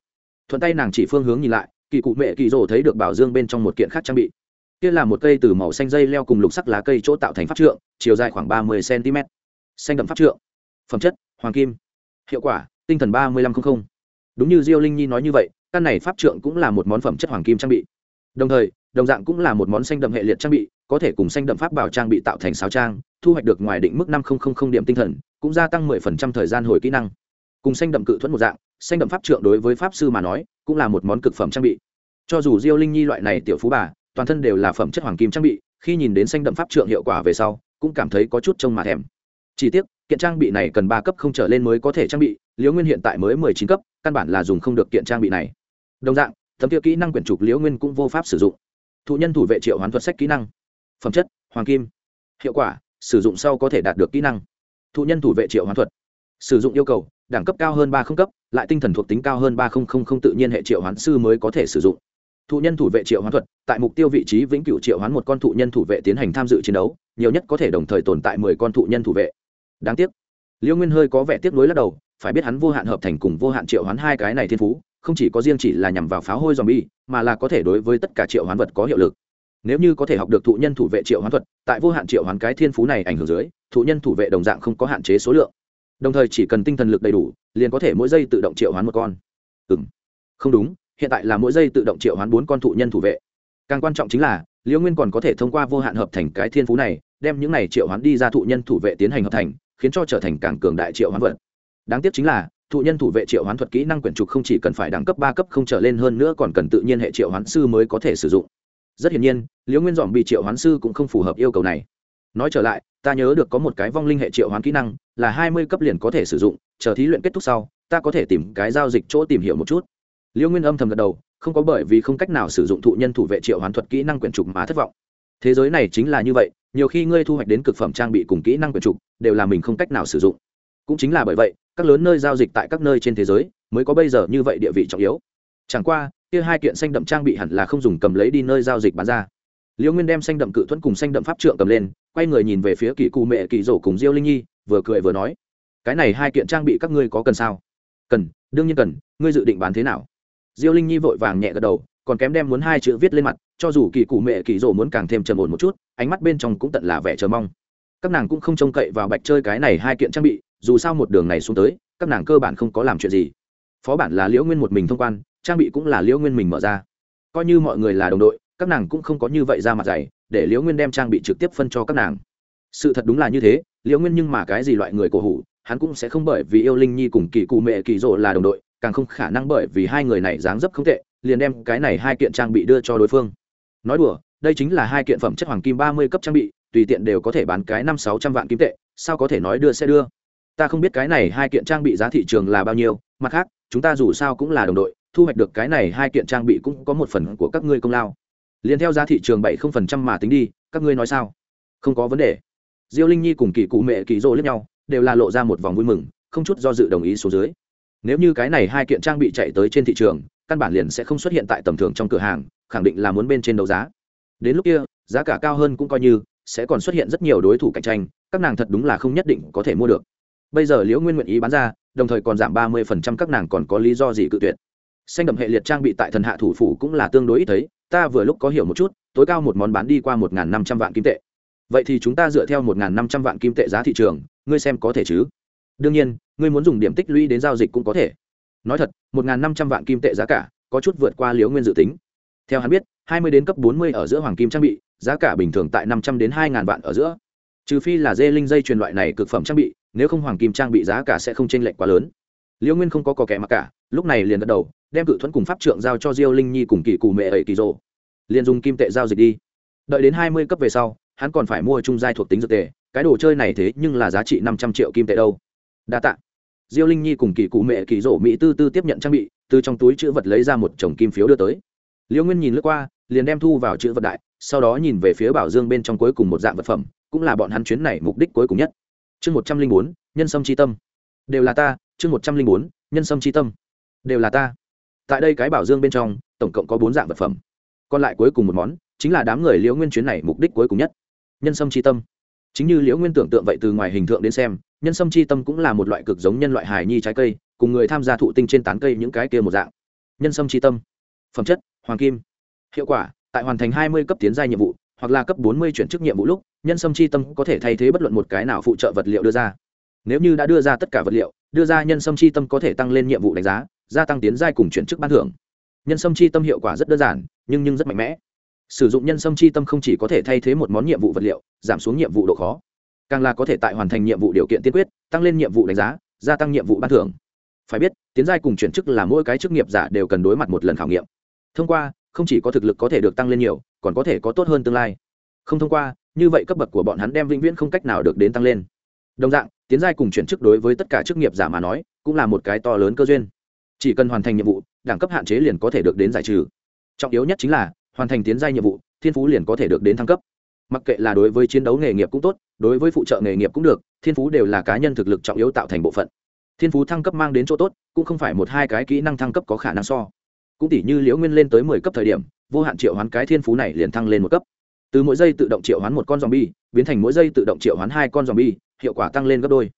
Thuận tay nàng chỉ phương hướng nhìn lại, kỳ cụ mẹ kỳ rồ thấy được bảo dương bên trong một kiện khác trang bị kia là một cây từ màu xanh dây leo cùng lục sắc lá cây chỗ tạo thành pháp trượng, chiều dài khoảng ba mươi cm. Xanh đậm pháp trượng. Phẩm chất, hoàng kim. Hiệu quả, tinh thần ba mươi năm trăm linh đúng như diêu linh nhi nói như vậy, căn này pháp trượng cũng là một món phẩm chất hoàng kim trang bị. Đồng thời, đồng dạng cũng là một món xanh đậm hệ liệt trang bị, có thể cùng xanh đậm pháp bảo trang bị tạo thành sáo trang, thu hoạch được ngoài định mức năm điểm tinh thần, cũng gia tăng 10% thời gian hồi kỹ năng. Cùng xanh đậm cự thuẫn một dạng, xanh đậm pháp trượng đối với pháp sư mà nói, cũng là một món cực phẩm trang bị. Cho dù diêu linh nhi loại này tiểu phú bà toàn thân đều là phẩm chất hoàng kim trang bị, khi nhìn đến xanh đậm pháp trượng hiệu quả về sau, cũng cảm thấy có chút trông mà thèm. Chỉ tiếc, kiện trang bị này cần ba cấp không trở lên mới có thể trang bị, liễu nguyên hiện tại mới mười chín cấp, căn bản là dùng không được kiện trang bị này. Đồng dạng, tấm tiêu kỹ năng quyển trục liễu nguyên cũng vô pháp sử dụng. Thụ nhân thủ vệ triệu hoán thuật sách kỹ năng. Phẩm chất, hoàng kim. Hiệu quả, sử dụng sau có thể đạt được kỹ năng. Thụ nhân thủ vệ triệu hoán thuật. Sử dụng yêu cầu, đẳng cấp cao hơn ba không cấp, lại tinh thần thuộc tính cao hơn ba không không không tự nhiên hệ triệu hoán sư mới có thể sử dụng thụ nhân thủ vệ triệu hoán thuật tại mục tiêu vị trí vĩnh cửu triệu hoán một con thụ nhân thủ vệ tiến hành tham dự chiến đấu nhiều nhất có thể đồng thời tồn tại mười con thụ nhân thủ vệ đáng tiếc liễu nguyên hơi có vẻ tiếc nuối lắc đầu phải biết hắn vô hạn hợp thành cùng vô hạn triệu hoán hai cái này thiên phú không chỉ có riêng chỉ là nhằm vào pháo hôi zombie, mà là có thể đối với tất cả triệu hoán vật có hiệu lực. Nếu như có thể học được thụ nhân thủ vệ triệu hoán thuật, tại vô hạn triệu hoán cái thiên phú này ảnh hưởng dưới, thụ nhân thủ vệ đồng dạng không có hạn chế số lượng. Đồng thời chỉ cần tinh thần lực đầy đủ, liền có thể mỗi giây tự động triệu hoán một con. Ừm. Không đúng, hiện tại là mỗi giây tự động triệu hoán bốn con thụ nhân thủ vệ. Càng quan trọng chính là, Liễu Nguyên còn có thể thông qua vô hạn hợp thành cái thiên phú này, đem những này triệu hoán đi ra thụ nhân thủ vệ tiến hành hợp thành, khiến cho trở thành càng cường đại triệu hoán vật. Đáng tiếc chính là, thụ nhân thủ vệ triệu hoán thuật kỹ năng quyển trục không chỉ cần phải đẳng cấp ba cấp không trở lên hơn nữa còn cần tự nhiên hệ triệu hoán sư mới có thể sử dụng rất hiển nhiên liễu nguyên dòm bị triệu hoán sư cũng không phù hợp yêu cầu này nói trở lại ta nhớ được có một cái vong linh hệ triệu hoán kỹ năng là hai mươi cấp liền có thể sử dụng chờ thí luyện kết thúc sau ta có thể tìm cái giao dịch chỗ tìm hiểu một chút liễu nguyên âm thầm gật đầu, không có bởi vì không cách nào sử dụng thụ nhân thủ vệ triệu hoán thuật kỹ năng quyển trục mà thất vọng. Thế giới này chính là như vậy, nhiều khi ngươi thu hoạch đến cực phẩm trang bị cùng kỹ năng quyển trục, đều là mình không cách nào sử dụng. Cũng chính là bởi vậy, các lớn nơi giao dịch tại các nơi trên thế giới, mới có bây giờ như vậy địa vị trọng yếu. Chẳng qua, kia hai kiện xanh đậm trang bị hẳn là không dùng cầm lấy đi nơi giao dịch bán ra. Liễu nguyên đem xanh đậm cự thuẫn cùng xanh đậm pháp trượng cầm lên, quay người nhìn về phía kỳ cụ mẹ kỳ rổ cùng diêu linh nhi, vừa cười vừa nói, cái này hai kiện trang bị các ngươi có cần sao? Cần, đương nhiên cần, ngươi dự định bán thế nào? Diêu linh nhi vội vàng nhẹ gật đầu, còn kém đem muốn hai chữ viết lên mặt, cho dù kỳ cụ mẹ kỳ rồ muốn càng thêm trầm ổn một chút, ánh mắt bên trong cũng tận là vẻ chờ mong. Các nàng cũng không trông cậy vào bạch chơi cái này hai kiện trang bị, dù sao một đường này xuống tới, các nàng cơ bản không có làm chuyện gì. Phó bản là liễu nguyên một mình thông quan, trang bị cũng là liễu nguyên mình mở ra. Coi như mọi người là đồng đội, các nàng cũng không có như vậy ra mặt dày, để liễu nguyên đem trang bị trực tiếp phân cho các nàng. Sự thật đúng là như thế, liễu nguyên nhưng mà cái gì loại người cổ hủ, hắn cũng sẽ không bởi vì yêu linh nhi cùng kỳ cụ mẹ kỳ rồ là đồng đội càng không khả năng bởi vì hai người này dáng dấp không tệ, liền đem cái này hai kiện trang bị đưa cho đối phương. Nói đùa, đây chính là hai kiện phẩm chất hoàng kim ba mươi cấp trang bị, tùy tiện đều có thể bán cái năm sáu trăm vạn kim tệ, sao có thể nói đưa sẽ đưa? Ta không biết cái này hai kiện trang bị giá thị trường là bao nhiêu, mặt khác, chúng ta dù sao cũng là đồng đội, thu hoạch được cái này hai kiện trang bị cũng có một phần của các ngươi công lao. Liền theo giá thị trường bảy không phần trăm mà tính đi, các ngươi nói sao? Không có vấn đề. Diêu linh nhi cùng kỳ cụ mẹ kỳ rô lẫn nhau, đều là lộ ra một vòng vui mừng, không chút do dự đồng ý số dưới nếu như cái này hai kiện trang bị chạy tới trên thị trường, căn bản liền sẽ không xuất hiện tại tầm thường trong cửa hàng, khẳng định là muốn bên trên đấu giá. Đến lúc kia, giá cả cao hơn cũng coi như, sẽ còn xuất hiện rất nhiều đối thủ cạnh tranh, các nàng thật đúng là không nhất định có thể mua được. Bây giờ liễu nguyên nguyện ý bán ra, đồng thời còn giảm ba mươi phần trăm các nàng còn có lý do gì cự tuyệt. Xanh đậm hệ liệt trang bị tại thần hạ thủ phủ cũng là tương đối ít thấy, ta vừa lúc có hiểu một chút, tối cao một món bán đi qua một năm trăm vạn kim tệ. Vậy thì chúng ta dựa theo một năm trăm vạn kim tệ giá thị trường, ngươi xem có thể chứ? Đương nhiên ngươi muốn dùng điểm tích lũy đến giao dịch cũng có thể. Nói thật, một năm trăm vạn kim tệ giá cả, có chút vượt qua liễu nguyên dự tính. Theo hắn biết, hai mươi đến cấp bốn mươi ở giữa hoàng kim trang bị, giá cả bình thường tại năm trăm đến hai ngàn vạn ở giữa. Trừ phi là dê linh dây truyền loại này cực phẩm trang bị, nếu không hoàng kim trang bị giá cả sẽ không chênh lệch quá lớn. Liễu nguyên không có cò kẻ mặc cả, lúc này liền gật đầu, đem cự thuẫn cùng pháp trượng giao cho diêu linh nhi cùng kỳ cụ mẹ ẩy kỳ rộ liền dùng kim tệ giao dịch đi. Đợi đến hai mươi cấp về sau, hắn còn phải mua trung giai thuộc tính dược tề. cái đồ chơi này thế nhưng là giá trị năm trăm triệu kim tệ đâu. Đa t ạ diêu linh nhi cùng kỳ cụ mẹ kỳ rỗ mỹ tư tư tiếp nhận trang bị, từ trong túi chữ vật lấy ra một chồng kim phiếu đưa tới. Liễu nguyên nhìn lướt qua, liền đem thu vào chữ vật đại, sau đó nhìn về phía bảo dương bên trong cuối cùng một dạng vật phẩm, cũng là bọn hắn chuyến này mục đích cuối cùng nhất. Chương một trăm linh bốn, nhân sâm tri tâm. Đều là ta, chương một trăm linh bốn, nhân sâm tri tâm. Đều là ta. Tại đây cái bảo dương bên trong, tổng cộng có bốn dạng vật phẩm. Còn lại cuối cùng một món, chính là đám người liễu nguyên chuyến này mục đích cuối cùng nhất. Nhân sâm tri tâm. Chính như liễu nguyên tưởng tượng vậy từ ngoài hình tượng đến xem nhân sâm chi tâm cũng là một loại cực giống nhân loại hài nhi trái cây, cùng người tham gia thụ tinh trên tán cây những cái kia một dạng. Nhân sâm chi tâm. Phẩm chất, hoàng kim. Hiệu quả, tại hoàn thành hai mươi cấp tiến gia nhiệm vụ, hoặc là cấp bốn mươi chuyển chức nhiệm vụ lúc, nhân sâm chi tâm có thể thay thế bất luận một cái nào phụ trợ vật liệu đưa ra. Nếu như đã đưa ra tất cả vật liệu, đưa ra nhân sâm chi tâm có thể tăng lên nhiệm vụ đánh giá, gia tăng tiến giai cùng chuyển chức ban thưởng. Nhân sâm chi tâm hiệu quả rất đơn giản, nhưng nhưng rất mạnh mẽ. Sử dụng nhân sâm chi tâm không chỉ có thể thay thế một món nhiệm vụ vật liệu, giảm xuống nhiệm vụ độ khó càng là có thể tại hoàn thành nhiệm vụ điều kiện tiên quyết, tăng lên nhiệm vụ đánh giá, gia tăng nhiệm vụ ban thưởng. Phải biết, tiến giai cùng chuyển chức là mỗi cái chức nghiệp giả đều cần đối mặt một lần khảo nghiệm. Thông qua, không chỉ có thực lực có thể được tăng lên nhiều, còn có thể có tốt hơn tương lai. Không thông qua, như vậy cấp bậc của bọn hắn đem vĩnh viễn không cách nào được đến tăng lên. Đồng dạng, tiến giai cùng chuyển chức đối với tất cả chức nghiệp giả mà nói, cũng là một cái to lớn cơ duyên. Chỉ cần hoàn thành nhiệm vụ, đẳng cấp hạn chế liền có thể được đến giải trừ. Trọng yếu nhất chính là, hoàn thành tiến giai nhiệm vụ, thiên phú liền có thể được đến thăng cấp mặc kệ là đối với chiến đấu nghề nghiệp cũng tốt, đối với phụ trợ nghề nghiệp cũng được, thiên phú đều là cá nhân thực lực trọng yếu tạo thành bộ phận. Thiên phú thăng cấp mang đến chỗ tốt, cũng không phải một hai cái kỹ năng thăng cấp có khả năng so. Cũng tỷ như liễu nguyên lên tới mười cấp thời điểm, vô hạn triệu hoán cái thiên phú này liền thăng lên một cấp. Từ mỗi giây tự động triệu hoán một con zombie, biến thành mỗi giây tự động triệu hoán hai con zombie, hiệu quả tăng lên gấp đôi.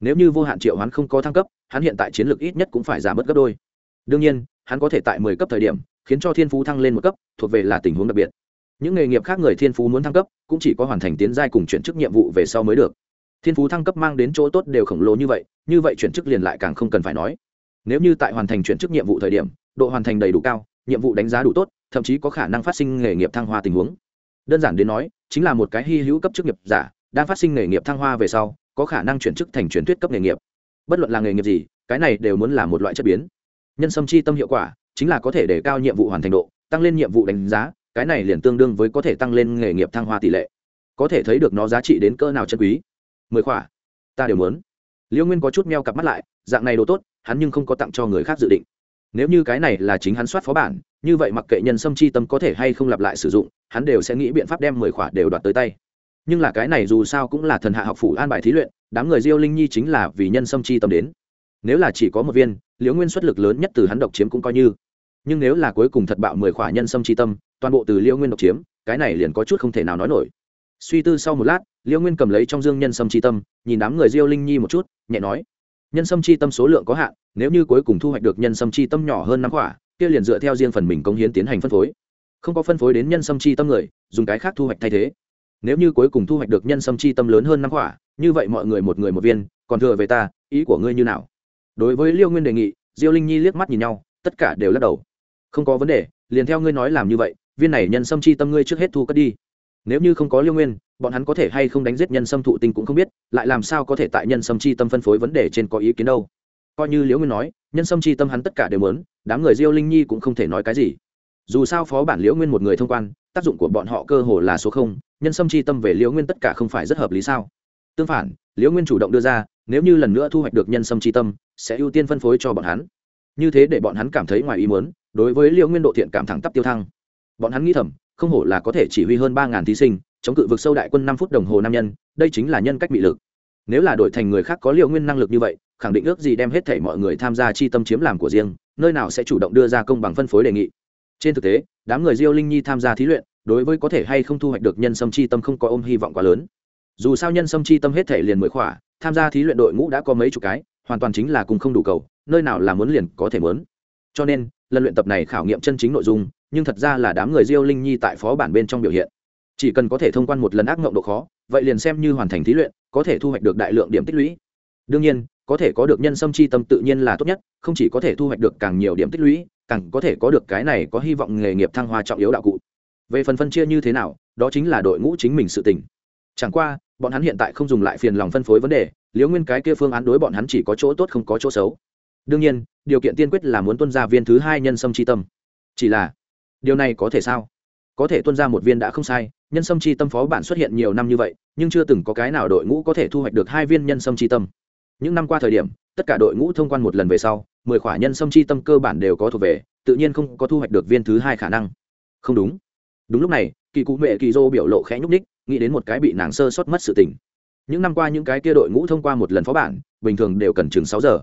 Nếu như vô hạn triệu hoán không có thăng cấp, hắn hiện tại chiến lược ít nhất cũng phải giảm bớt gấp đôi. Đương nhiên, hắn có thể tại mười cấp thời điểm, khiến cho thiên phú thăng lên một cấp, thuộc về là tình huống đặc biệt những nghề nghiệp khác người thiên phú muốn thăng cấp, cũng chỉ có hoàn thành tiến giai cùng chuyển chức nhiệm vụ về sau mới được. Thiên phú thăng cấp mang đến chỗ tốt đều khổng lồ như vậy như vậy chuyển chức liền lại càng không cần phải nói. Nếu như tại hoàn thành chuyển chức nhiệm vụ thời điểm, độ hoàn thành đầy đủ cao, nhiệm vụ đánh giá đủ tốt, thậm chí có khả năng phát sinh nghề nghiệp thăng hoa tình huống. Đơn giản đến nói, chính là một cái hy hữu cấp chức nghiệp giả, đang phát sinh nghề nghiệp thăng hoa về sau, có khả năng chuyển chức thành truyền thuyết cấp nghề nghiệp. Bất luận là nghề nghiệp gì, cái này đều muốn là một loại chất biến. Nhân sâm chi tâm hiệu quả, chính là có thể để cao nhiệm vụ hoàn thành độ, tăng lên nhiệm vụ đánh giá cái này liền tương đương với có thể tăng lên nghề nghiệp thăng hoa tỷ lệ. Có thể thấy được nó giá trị đến cỡ nào chân quý. Mười khỏa. Ta đều muốn. Liễu nguyên có chút meo cặp mắt lại, dạng này đồ tốt, hắn nhưng không có tặng cho người khác dự định. Nếu như cái này là chính hắn soát phó bản, như vậy mặc kệ nhân sâm chi tâm có thể hay không lặp lại sử dụng, hắn đều sẽ nghĩ biện pháp đem mười khỏa đều đoạt tới tay. Nhưng là cái này dù sao cũng là thần hạ học phủ an bài thí luyện, đám người diêu linh nhi chính là vì nhân sâm chi tâm đến. Nếu là chỉ có một viên liễu nguyên xuất lực lớn nhất từ hắn độc chiếm cũng coi như nhưng nếu là cuối cùng thật bạo mười khỏa nhân sâm chi tâm, toàn bộ từ liễu nguyên độc chiếm, cái này liền có chút không thể nào nói nổi. Suy tư sau một lát liễu nguyên cầm lấy trong dương nhân sâm chi tâm, nhìn đám người diêu linh nhi một chút, nhẹ nói, nhân sâm chi tâm số lượng có hạn, nếu như cuối cùng thu hoạch được nhân sâm chi tâm nhỏ hơn năm quả kia liền dựa theo riêng phần mình công hiến tiến hành phân phối. Không có phân phối đến nhân sâm chi tâm người, dùng cái khác thu hoạch thay thế. Nếu như cuối cùng thu hoạch được nhân sâm chi tâm lớn hơn năm quả như vậy mọi người một người một viên, còn thừa về ta, ý của ngươi như nào? Đối với liêu nguyên đề nghị, diêu linh nhi liếc mắt nhìn nhau, tất cả đều lắc đầu không có vấn đề, liền theo ngươi nói làm như vậy, viên này nhân sâm chi tâm ngươi trước hết thu cất đi. Nếu như không có liêu nguyên, bọn hắn có thể hay không đánh giết nhân sâm thụ tinh cũng không biết, lại làm sao có thể tại nhân sâm chi tâm phân phối vấn đề trên có ý kiến đâu. Coi như liễu nguyên nói, nhân sâm chi tâm hắn tất cả đều muốn, đám người diêu linh nhi cũng không thể nói cái gì. Dù sao phó bản liễu nguyên một người thông quan, tác dụng của bọn họ cơ hồ là số không, nhân sâm chi tâm về liễu nguyên tất cả không phải rất hợp lý sao? Tương phản liễu nguyên chủ động đưa ra, nếu như lần nữa thu hoạch được nhân sâm chi tâm, sẽ ưu tiên phân phối cho bọn hắn như thế để bọn hắn cảm thấy ngoài ý muốn, đối với liễu nguyên độ thiện cảm thẳng tắp tiêu thăng. Bọn hắn nghĩ thầm, không hổ là có thể chỉ huy hơn ba ngàn thí sinh, chống cự vực sâu đại quân năm phút đồng hồ nam nhân, đây chính là nhân cách bị lực. Nếu là đổi thành người khác có liệu nguyên năng lực như vậy, khẳng định ước gì đem hết thể mọi người tham gia chi tâm chiếm làm của riêng, nơi nào sẽ chủ động đưa ra công bằng phân phối đề nghị. Trên thực tế, đám người diêu linh nhi tham gia thí luyện, đối với có thể hay không thu hoạch được nhân sâm chi tâm không có ôm hy vọng quá lớn. Dù sao nhân sâm chi tâm hết thể liền mười khỏa, tham gia thí luyện đội ngũ đã có mấy chục cái, hoàn toàn chính là cùng không đủ cầu nơi nào là muốn liền có thể muốn. Cho nên, lần luyện tập này khảo nghiệm chân chính nội dung, nhưng thật ra là đám người diêu linh nhi tại phó bản bên trong biểu hiện. Chỉ cần có thể thông quan một lần ác mộng độ khó, vậy liền xem như hoàn thành thí luyện, có thể thu hoạch được đại lượng điểm tích lũy. Đương nhiên, có thể có được nhân sâm chi tâm tự nhiên là tốt nhất, không chỉ có thể thu hoạch được càng nhiều điểm tích lũy, càng có thể có được cái này có hy vọng nghề nghiệp thăng hoa trọng yếu đạo cụ. Về phần phân chia như thế nào, đó chính là đội ngũ chính mình sự tình. Chẳng qua, bọn hắn hiện tại không dùng lại phiền lòng phân phối vấn đề, liễu nguyên cái kia phương án đối bọn hắn chỉ có chỗ tốt không có chỗ xấu đương nhiên, điều kiện tiên quyết là muốn tuân ra viên thứ hai nhân sâm c tâm. Chỉ là, điều này có thể sao? Có thể tuân ra một viên đã không sai, nhân sâm chi tâm phó bản xuất hiện nhiều năm như vậy, nhưng chưa từng có cái nào đội ngũ có thể thu hoạch được hai viên nhân sâm chi tâm. Những năm qua thời điểm, tất cả đội ngũ thông quan một lần về sau, mười khỏa nhân sâm chi tâm cơ bản đều có thuộc về, tự nhiên không có thu hoạch được viên thứ hai khả năng. Không đúng. Đúng lúc này, kỳ cụ mẹ kỳ dô biểu lộ khẽ nhúc ních nghĩ đến một cái bị nàng sơ sót mất sự tình. Những năm qua những cái kia đội ngũ thông qua một lần phó bản, bình thường đều cần chừng sáu giờ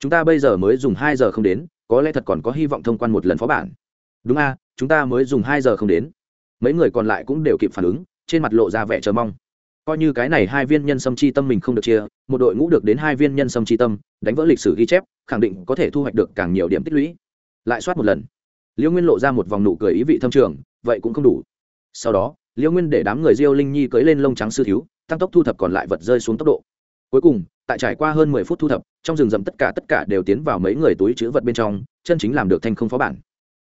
chúng ta bây giờ mới dùng hai giờ không đến, có lẽ thật còn có hy vọng thông quan một lần phó bản. Đúng a, chúng ta mới dùng hai giờ không đến. Mấy người còn lại cũng đều kịp phản ứng, trên mặt lộ ra vẻ chờ mong. Coi như cái này hai viên nhân sâm chi tâm mình không được chia, một đội ngũ được đến hai viên nhân sâm chi tâm, đánh vỡ lịch sử ghi chép, khẳng định có thể thu hoạch được càng nhiều điểm tích lũy. Lại soát một lần. Liễu nguyên lộ ra một vòng nụ cười ý vị thâm trường, vậy cũng không đủ. Sau đó liễu nguyên để đám người diêu linh nhi cưới lên lông trắng sư thiếu, tăng tốc thu thập còn lại vật rơi xuống tốc độ cuối cùng, tại trải qua hơn mười phút thu thập, trong rừng rậm tất cả tất cả đều tiến vào mấy người túi chữ vật bên trong, chân chính làm được thanh không phó bản.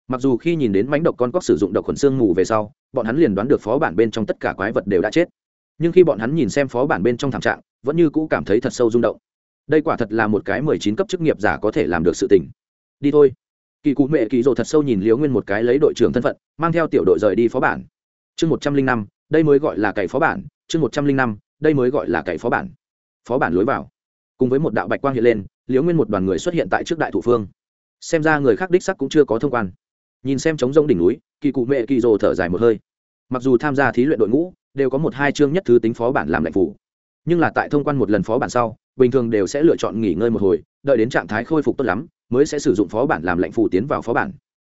Mặc dù khi nhìn đến mánh độc con cóc sử dụng độc khuẩn xương mù về sau, bọn hắn liền đoán được phó bản bên trong tất cả quái vật đều đã chết. Nhưng khi bọn hắn nhìn xem phó bản bên trong thảm trạng, vẫn như cũ cảm thấy thật sâu rung động. Đây quả thật là một cái mười chín cấp chức nghiệp giả có thể làm được sự tình. Đi thôi. Kỳ cụ mẹ kỳ rồ thật sâu nhìn liếu nguyên một cái lấy đội trưởng thân phận, mang theo tiểu đội rời đi phó bản. Chương một trăm linh năm, đây mới gọi là cày phó bản, chương một trăm linh năm, đây mới gọi là cày phó bản phó bản lối vào. Cùng với một đạo bạch quang hiện lên, Liễu nguyên một đoàn người xuất hiện tại trước đại thủ phương. Xem ra người khác đích sắc cũng chưa có thông quan. Nhìn xem trống rông đỉnh núi, kỳ cụ mẹ kỳ rồ thở dài một hơi. Mặc dù tham gia thí luyện đội ngũ, đều có một hai chương nhất thứ tính phó bản làm lệnh phủ. Nhưng là tại thông quan một lần phó bản sau, bình thường đều sẽ lựa chọn nghỉ ngơi một hồi, đợi đến trạng thái khôi phục tốt lắm, mới sẽ sử dụng phó bản làm lệnh phủ tiến vào phó bản.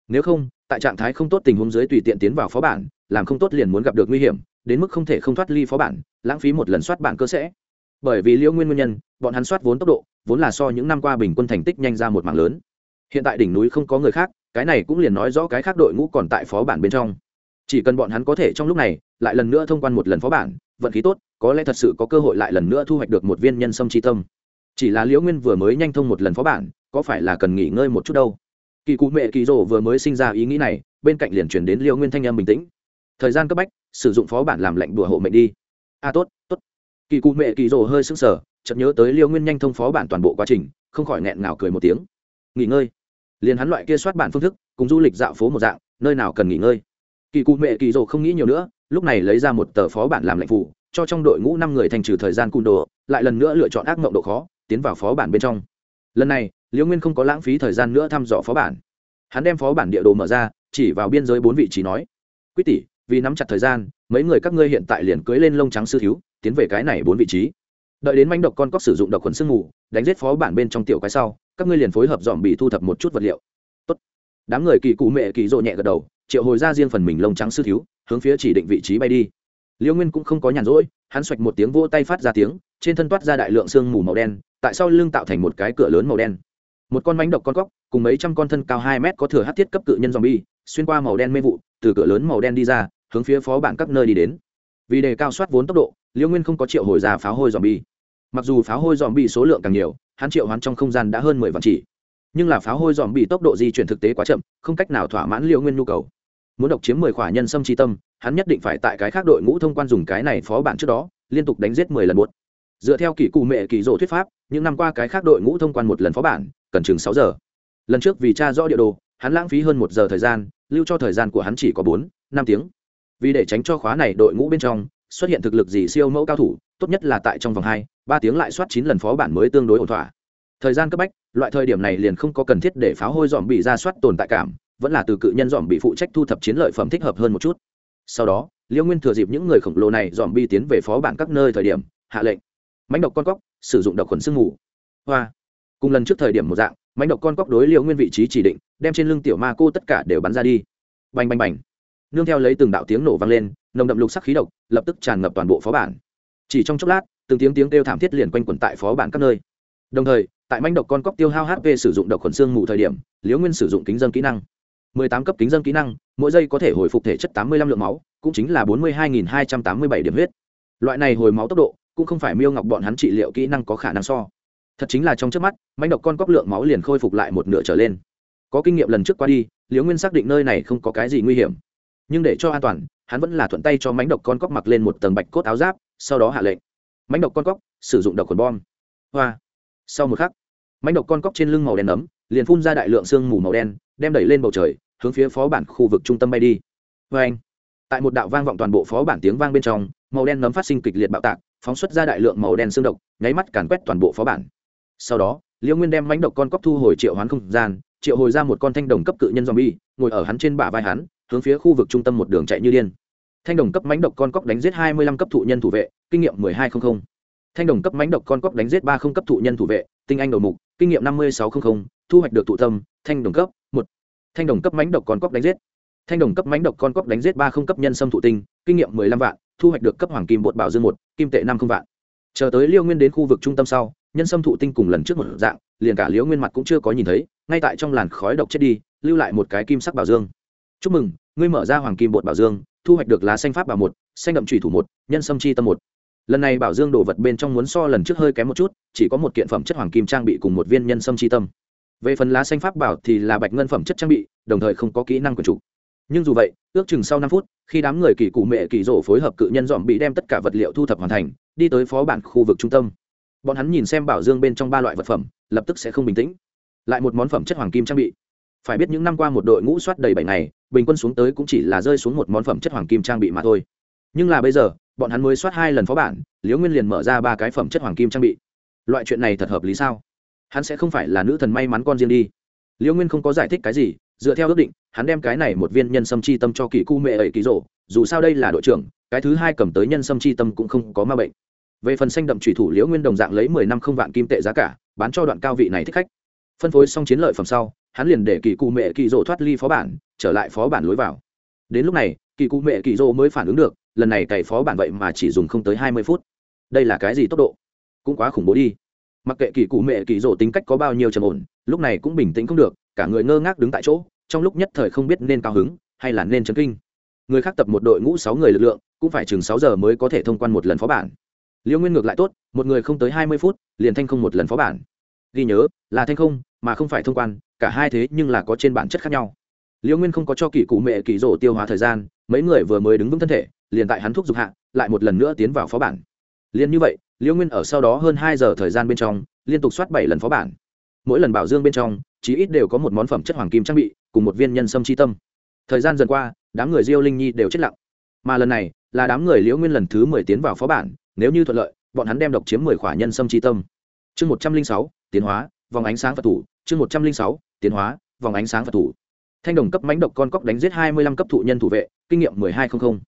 Nếu không, tại trạng thái không tốt tình huống dưới tùy tiện tiến vào phó bản, làm không tốt liền muốn gặp được nguy hiểm, đến mức không thể không thoát ly phó bản, lãng phí một lần soát bản cơ sẽ bởi vì liễu nguyên nguyên nhân bọn hắn soát vốn tốc độ vốn là so những năm qua bình quân thành tích nhanh ra một mảng lớn. Hiện tại đỉnh núi không có người khác cái này cũng liền nói rõ cái khác đội ngũ còn tại phó bản bên trong. Chỉ cần bọn hắn có thể trong lúc này lại lần nữa thông quan một lần phó bản vận khí tốt có lẽ thật sự có cơ hội lại lần nữa thu hoạch được một viên nhân sâm tri tâm. Chỉ là liễu nguyên vừa mới nhanh thông một lần phó bản có phải là cần nghỉ ngơi một chút đâu? Kỳ cụ mẹ kỳ rồ vừa mới sinh ra ý nghĩ này bên cạnh liền chuyển đến liễu nguyên thanh em bình tĩnh. Thời gian cấp bách sử dụng phó bản làm lệnh đùa hộ mệnh đi. A à, tốt kỳ cụ mẹ kỳ rồ hơi sững sờ chợt nhớ tới Liêu nguyên nhanh thông phó bản toàn bộ quá trình không khỏi nghẹn ngào cười một tiếng. Nghỉ ngơi. Liền hắn loại kia soát bản phương thức cùng du lịch dạo phố một dạng nơi nào cần nghỉ ngơi. Kỳ cụ mẹ kỳ rồ không nghĩ nhiều nữa lúc này lấy ra một tờ phó bản làm lệnh phủ, cho trong đội ngũ năm người thành trừ thời gian cung đồ lại lần nữa lựa chọn ác mộng độ khó tiến vào phó bản bên trong. Lần này liễu nguyên không có lãng phí thời gian nữa thăm dò phó bản. Hắn đem phó bản địa đồ mở ra chỉ vào biên giới bốn vị trí nói quyết tỷ vì nắm chặt thời gian mấy người các ngươi hiện tại liền cưới lên lông trắng sư thiếu tiến về cái này bốn vị trí. Đợi đến manh độc con cóc sử dụng độc khuẩn sương mù, đánh giết phó bản bên trong tiểu cái sau, các ngươi liền phối hợp dòm bị thu thập một chút vật liệu. Tốt. đám người kỳ cụ mẹ kỳ rộ nhẹ gật đầu, triệu hồi ra riêng phần mình lông trắng sư thiếu, hướng phía chỉ định vị trí bay đi. Liêu nguyên cũng không có nhàn rỗi, hắn xoạch một tiếng vỗ tay phát ra tiếng, trên thân toát ra đại lượng sương mù màu đen, tại sau lưng tạo thành một cái cửa lớn màu đen. Một con mánh độc con cóc, cùng mấy trăm con thân cao hai mét có thừa hát thiết cấp cự nhân zombie, xuyên qua màu đen mê vụ, từ cửa lớn màu đen đi ra, hướng phía phó bản các nơi đi đến vì đề cao soát vốn tốc độ, liêu nguyên không có triệu hồi ra pháo hôi zombie. Mặc dù pháo hôi dòm bi số lượng càng nhiều, hắn triệu hắn trong không gian đã hơn mười vạn chỉ. Nhưng là pháo hôi dòm bi tốc độ di chuyển thực tế quá chậm, không cách nào thỏa mãn liễu nguyên nhu cầu. Muốn độc chiếm mười khỏa nhân sâm tri tâm, hắn nhất định phải tại cái khác đội ngũ thông quan dùng cái này phó bản trước đó, liên tục đánh giết mười lần một. Dựa theo kỷ cụ mẹ kỷ rộ thuyết pháp, những năm qua cái khác đội ngũ thông quan một lần phó bản, cần chừng sáu giờ. Lần trước vì cha rõ địa đồ, hắn lãng phí hơn một giờ thời gian, lưu cho thời gian của hắn chỉ có bốn, năm tiếng vì để tránh cho khóa này đội ngũ bên trong xuất hiện thực lực gì siêu mẫu cao thủ, tốt nhất là tại trong vòng hai, ba tiếng lại soát chín lần phó bản mới tương đối ổn thỏa. Thời gian cấp bách, loại thời điểm này liền không có cần thiết để pháo hôi dòm bị ra soát tồn tại cảm, vẫn là từ cự nhân dòm bị phụ trách thu thập chiến lợi phẩm thích hợp hơn một chút. Sau đó, liêu nguyên thừa dịp những người khổng lồ này dòm bi tiến về phó bản các nơi thời điểm, hạ lệnh. Mánh độc con cóc, sử dụng độc khuẩn sương mù. Hoa. Cùng lần trước thời điểm một dạng mánh độc con cóc đối liêu nguyên vị trí chỉ định, đem trên lưng tiểu ma cô tất cả đều bắn ra đi. Bành bành bành nương theo lấy từng đạo tiếng nổ vang lên, nồng đậm lục sắc khí độc lập tức tràn ngập toàn bộ phó bản. Chỉ trong chốc lát, từng tiếng tiếng kêu thảm thiết liền quanh quẩn tại phó bản các nơi. Đồng thời, tại manh độc con cóc tiêu hao hp sử dụng độc khuẩn xương mù thời điểm, liễu nguyên sử dụng kính dân kỹ năng. 18 cấp kính dân kỹ năng, mỗi giây có thể hồi phục thể chất 85 lượng máu, cũng chính là 42.287 điểm huyết. Loại này hồi máu tốc độ, cũng không phải miêu ngọc bọn hắn trị liệu kỹ năng có khả năng so. Thật chính là trong trước mắt, manh độc con cóc lượng máu liền khôi phục lại một nửa trở lên. Có kinh nghiệm lần trước qua đi, liễu nguyên xác định nơi này không có cái gì nguy hiểm nhưng để cho an toàn, hắn vẫn là thuận tay cho mánh độc con cóc mặc lên một tầng bạch cốt áo giáp, sau đó hạ lệnh. Mánh độc con cóc sử dụng độc khuẩn bom. Hoa. Sau một khắc mánh độc con cóc trên lưng màu đen nấm liền phun ra đại lượng sương mù màu đen, đem đẩy lên bầu trời, hướng phía phó bản khu vực trung tâm bay đi. Vê anh, tại một đạo vang vọng toàn bộ phó bản tiếng vang bên trong, màu đen nấm phát sinh kịch liệt bạo tạc, phóng xuất ra đại lượng màu đen xương độc, nháy mắt càn quét toàn bộ phó bản. Sau đó liễu nguyên đem mánh độc con cóc thu hồi triệu hoán không gian, triệu hồi ra một con thanh đồng cấp cự nhân zombie, ngồi ở hắn trên bả vai hắn hướng phía khu vực trung tâm một đường chạy như điên. Thanh đồng cấp mánh độc con cóc đánh giết hai mươi lăm cấp thụ nhân thủ vệ, kinh nghiệm mười hai trăm linh thanh đồng cấp mánh độc con cóc đánh giết ba không cấp thụ nhân thủ vệ, tinh anh đầu mục, kinh nghiệm năm mươi sáu trăm linh thu hoạch được thụ tâm, thanh đồng cấp một. Thanh đồng cấp mánh độc con cóc đánh giết. Thanh đồng cấp mánh độc con cóc đánh giết ba không cấp nhân sâm thụ tinh, kinh nghiệm mười lăm vạn, thu hoạch được cấp hoàng kim bột bảo dương một, kim tệ năm không vạn. Chờ tới liêu nguyên đến khu vực trung tâm sau, nhân sâm thụ tinh cùng lần trước một dạng, liền cả liễu nguyên mặt cũng chưa có nhìn thấy, ngay tại trong làn khói độc chết đi, lưu lại một cái kim sắc bảo dương chúc mừng, ngươi mở ra hoàng kim bột bảo dương, thu hoạch được lá xanh pháp bảo một, xanh đậm trùy thủ một, nhân sâm chi tâm một. Lần này bảo dương đồ vật bên trong muốn so lần trước hơi kém một chút, chỉ có một kiện phẩm chất hoàng kim trang bị cùng một viên nhân sâm chi tâm. Về phần lá xanh pháp bảo thì là bạch ngân phẩm chất trang bị, đồng thời không có kỹ năng quần chủ. Nhưng dù vậy, ước chừng sau năm phút, khi đám người kỳ cụ mẹ kỳ rổ phối hợp cự nhân dọn bị đem tất cả vật liệu thu thập hoàn thành, đi tới phó bản khu vực trung tâm. Bọn hắn nhìn xem bảo dương bên trong ba loại vật phẩm, lập tức sẽ không bình tĩnh. Lại một món phẩm chất hoàng kim trang bị. Phải biết những năm qua một đội ngũ soát đầy bảy ngày bình quân xuống tới cũng chỉ là rơi xuống một món phẩm chất hoàng kim trang bị mà thôi. Nhưng là bây giờ, bọn hắn mới soát hai lần phó bản, liễu nguyên liền mở ra ba cái phẩm chất hoàng kim trang bị. Loại chuyện này thật hợp lý sao? Hắn sẽ không phải là nữ thần may mắn con riêng đi. Liễu nguyên không có giải thích cái gì, dựa theo ước định, hắn đem cái này một viên nhân sâm chi tâm cho kỳ cu mẹ ấy ký rổ dù sao đây là đội trưởng, cái thứ hai cầm tới nhân sâm chi tâm cũng không có ma bệnh. Về phần xanh đậm trùy thủ liễu nguyên đồng dạng lấy mười năm không vạn kim tệ giá cả, bán cho đoạn cao vị này thích khách. Phân phối xong chiến lợi phẩm sau hắn liền để kỳ cụ mẹ kỳ rỗ thoát ly phó bản, trở lại phó bản lối vào. Đến lúc này, kỳ cụ mẹ kỳ rỗ mới phản ứng được, lần này cày phó bản vậy mà chỉ dùng không tới hai mươi phút. Đây là cái gì tốc độ? Cũng quá khủng bố đi. Mặc kệ kỳ cụ mẹ kỳ rỗ tính cách có bao nhiêu trầm ổn, lúc này cũng bình tĩnh không được, cả người ngơ ngác đứng tại chỗ, trong lúc nhất thời không biết nên cao hứng hay là nên chấn kinh. Người khác tập một đội ngũ sáu người lực lượng, cũng phải chừng sáu giờ mới có thể thông quan một lần phó bản. Liễu nguyên ngược lại tốt, một người không tới hai mươi phút, liền thanh không một lần phó bản. Ghi nhớ, là thanh không, mà không phải thông quan cả hai thế nhưng là có trên bản chất khác nhau. Liễu nguyên không có cho kỳ cụ mẹ kỳ rổ tiêu hóa thời gian, mấy người vừa mới đứng vững thân thể, liền tại hắn thuốc dục hạ, lại một lần nữa tiến vào phó bản. Liền như vậy liễu nguyên ở sau đó hơn hai giờ thời gian bên trong, liên tục soát bảy lần phó bản. Mỗi lần bảo dương bên trong, chí ít đều có một món phẩm chất hoàng kim trang bị, cùng một viên nhân sâm chi tâm. Thời gian dần qua, đám người diêu linh nhi đều chết lặng. Mà lần này, là đám người liễu nguyên lần thứ mười tiến vào phó bản, nếu như thuận lợi, bọn hắn đem độc chiếm mười khỏa nhân sâm chi tâm. Chương một trăm linh sáu, tiến hóa, vòng ánh sáng phật thủ chương một trăm linh sáu, tiến hóa, vòng ánh sáng phật thủ. Thanh đồng cấp mánh độc con cóc đánh giết hai mươi lăm cấp thụ nhân thủ vệ, kinh nghiệm mười hai trăm linh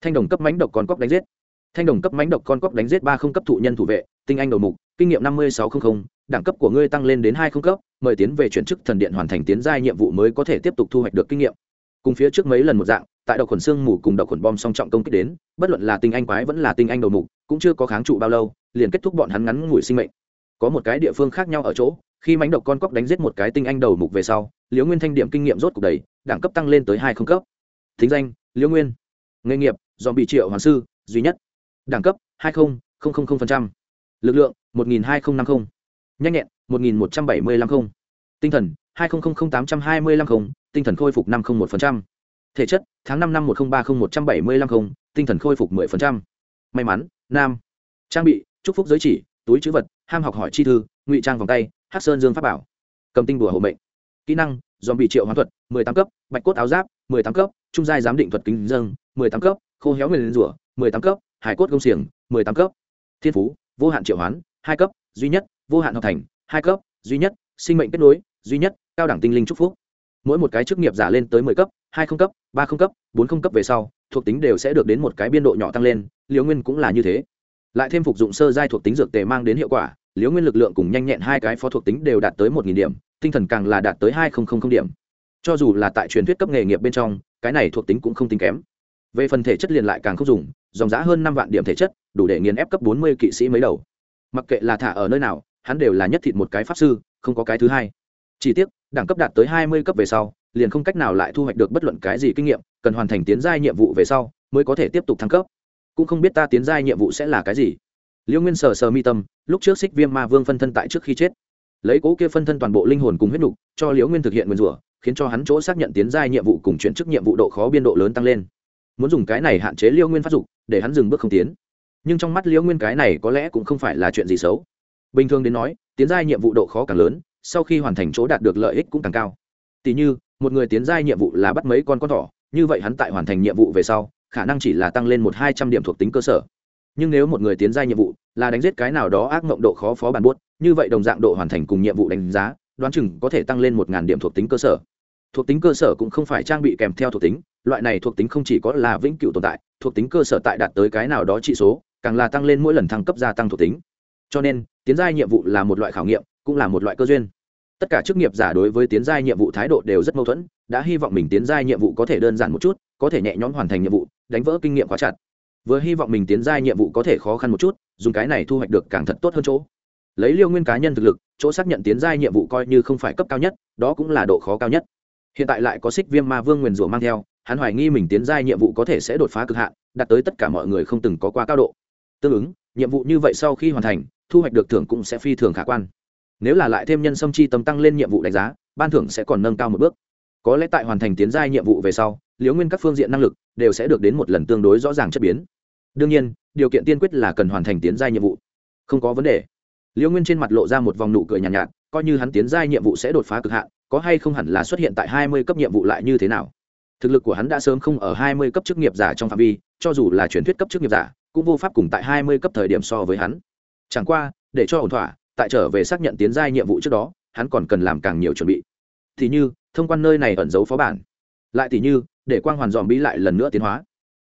thanh đồng cấp mánh độc con cóc đánh giết. Thanh đồng cấp mánh độc con cóc đánh giết ba không cấp thụ nhân thủ vệ, tinh anh đầu mục, kinh nghiệm năm mươi sáu trăm linh đẳng cấp của ngươi tăng lên đến hai không cấp, mời tiến về chuyển chức thần điện hoàn thành tiến giai nhiệm vụ mới có thể tiếp tục thu hoạch được kinh nghiệm. Cùng phía trước mấy lần một dạng, tại độc khuẩn xương mù cùng độc khuẩn bom song trọng công kích đến, bất luận là tinh anh quái vẫn là tinh anh đầu mục, cũng chưa có kháng trụ bao lâu, liền kết thúc bọn hắn ngắn ngủi sinh mệnh. Có một cái địa phương khác nhau ở chỗ khi mánh độc con cóc đánh giết một cái tinh anh đầu mục về sau, liễu nguyên thanh điểm kinh nghiệm rốt cuộc đầy, đẳng cấp tăng lên tới hai không cấp. Thính danh, liễu nguyên. Nghề nghiệp do bị triệu hoàng sư, duy nhất. Đẳng cấp, hai lực lượng, một nghìn hai trăm năm mươi nhanh nhẹn, một nghìn một trăm bảy mươi năm không. Tinh thần, hai tám trăm hai mươi năm không. Tinh thần khôi phục năm một thể chất, tháng năm năm một nghìn ba không một trăm bảy mươi năm không. Tinh thần khôi phục mười phần trăm. May mắn, nam. Trang bị, chúc phúc giới chỉ, túi chữ vật, ham học hỏi chi thư ngụy trang vòng tay, hát sơn dương pháp bảo, cầm tinh đùa hộ mệnh. Kỹ năng dòm bị triệu hoán thuật, mười tám cấp, bạch cốt áo giáp, mười tám cấp, trung giai giám định thuật kính dâng, mười tám cấp, khô héo nguyên rủa, mười tám cấp, hải cốt công xiềng, mười tám cấp. Thiên phú, vô hạn triệu hoán, hai cấp, duy nhất, vô hạn học thành, hai cấp, duy nhất, sinh mệnh kết nối, duy nhất, cao đẳng tinh linh trúc phúc. Mỗi một cái chức nghiệp giả lên tới mười cấp, hai không cấp, ba không cấp, bốn không cấp về sau, thuộc tính đều sẽ được đến một cái biên độ nhỏ tăng lên, liều nguyên cũng là như thế. Lại thêm phục dụng sơ giai thuộc tính dược tề mang đến hiệu quả Liễu nguyên lực lượng cùng nhanh nhẹn hai cái phó thuộc tính đều đạt tới một nghìn điểm, tinh thần càng là đạt tới hai điểm. Cho dù là tại truyền thuyết cấp nghề nghiệp bên trong, cái này thuộc tính cũng không tính kém. Về phần thể chất liền lại càng không dùng, dòng giá hơn năm vạn điểm thể chất, đủ để nghiền ép cấp bốn mươi kỵ sĩ mấy đầu. Mặc kệ là thả ở nơi nào, hắn đều là nhất thịt một cái pháp sư, không có cái thứ hai. Chỉ tiếc, đẳng cấp đạt tới hai mươi cấp về sau, liền không cách nào lại thu hoạch được bất luận cái gì kinh nghiệm, cần hoàn thành tiến giai nhiệm vụ về sau, mới có thể tiếp tục thăng cấp. Cũng không biết ta tiến giai nhiệm vụ sẽ là cái gì liêu nguyên sờ sờ mi tâm, lúc trước xích viêm ma vương phân thân tại trước khi chết. Lấy cố kia phân thân toàn bộ linh hồn cùng huyết nục, cho liễu nguyên thực hiện nguyên rủa, khiến cho hắn chỗ xác nhận tiến giai nhiệm vụ cùng chuyển chức nhiệm vụ độ khó biên độ lớn tăng lên. Muốn dùng cái này hạn chế liễu nguyên phát dục, để hắn dừng bước không tiến. Nhưng trong mắt liễu nguyên cái này có lẽ cũng không phải là chuyện gì xấu. Bình thường đến nói, tiến giai nhiệm vụ độ khó càng lớn, sau khi hoàn thành chỗ đạt được lợi ích cũng càng cao. Tỷ như, một người tiến giai nhiệm vụ là bắt mấy con con thỏ, như vậy hắn tại hoàn thành nhiệm vụ về sau, khả năng chỉ là tăng lên một hai trăm điểm thuộc tính cơ sở nhưng nếu một người tiến giai nhiệm vụ là đánh giết cái nào đó ác mộng độ khó phó bản buốt, như vậy đồng dạng độ hoàn thành cùng nhiệm vụ đánh giá, đoán chừng có thể tăng lên một điểm thuộc tính cơ sở. Thuộc tính cơ sở cũng không phải trang bị kèm theo thuộc tính, loại này thuộc tính không chỉ có là vĩnh cửu tồn tại, thuộc tính cơ sở tại đạt tới cái nào đó trị số, càng là tăng lên mỗi lần thăng cấp gia tăng thuộc tính. Cho nên, tiến giai nhiệm vụ là một loại khảo nghiệm, cũng là một loại cơ duyên. Tất cả chức nghiệp giả đối với tiến giai nhiệm vụ thái độ đều rất mâu thuẫn, đã hy vọng mình tiến giai nhiệm vụ có thể đơn giản một chút, có thể nhẹ nhõm hoàn thành nhiệm vụ, đánh vỡ kinh nghiệm quá chặt vừa hy vọng mình tiến giai nhiệm vụ có thể khó khăn một chút, dùng cái này thu hoạch được càng thật tốt hơn chỗ. Lấy liêu nguyên cá nhân thực lực, chỗ xác nhận tiến giai nhiệm vụ coi như không phải cấp cao nhất, đó cũng là độ khó cao nhất. Hiện tại lại có xích viêm ma vương nguyền rủa mang theo, hắn hoài nghi mình tiến giai nhiệm vụ có thể sẽ đột phá cực hạn, đạt tới tất cả mọi người không từng có qua cao độ. Tương ứng, nhiệm vụ như vậy sau khi hoàn thành, thu hoạch được thưởng cũng sẽ phi thường khả quan. Nếu là lại thêm nhân sâm chi tâm tăng lên nhiệm vụ đánh giá, ban thưởng sẽ còn nâng cao một bước có lẽ tại hoàn thành tiến giai nhiệm vụ về sau liễu nguyên các phương diện năng lực đều sẽ được đến một lần tương đối rõ ràng chất biến. Đương nhiên điều kiện tiên quyết là cần hoàn thành tiến giai nhiệm vụ. Không có vấn đề. Liễu nguyên trên mặt lộ ra một vòng nụ cười nhàn nhạt, nhạt coi như hắn tiến giai nhiệm vụ sẽ đột phá cực hạn có hay không hẳn là xuất hiện tại hai mươi cấp nhiệm vụ lại như thế nào? Thực lực của hắn đã sớm không ở hai mươi cấp chức nghiệp giả trong phạm vi cho dù là truyền thuyết cấp chức nghiệp giả cũng vô pháp cùng tại hai mươi cấp thời điểm so với hắn. Chẳng qua để cho ổn thỏa tại trở về xác nhận tiến giai nhiệm vụ trước đó hắn còn cần làm càng nhiều chuẩn bị. Thì như thông quan nơi này ẩn giấu phó bản. Lại tỷ như, để quang hoàn dòm bi lại lần nữa tiến hóa.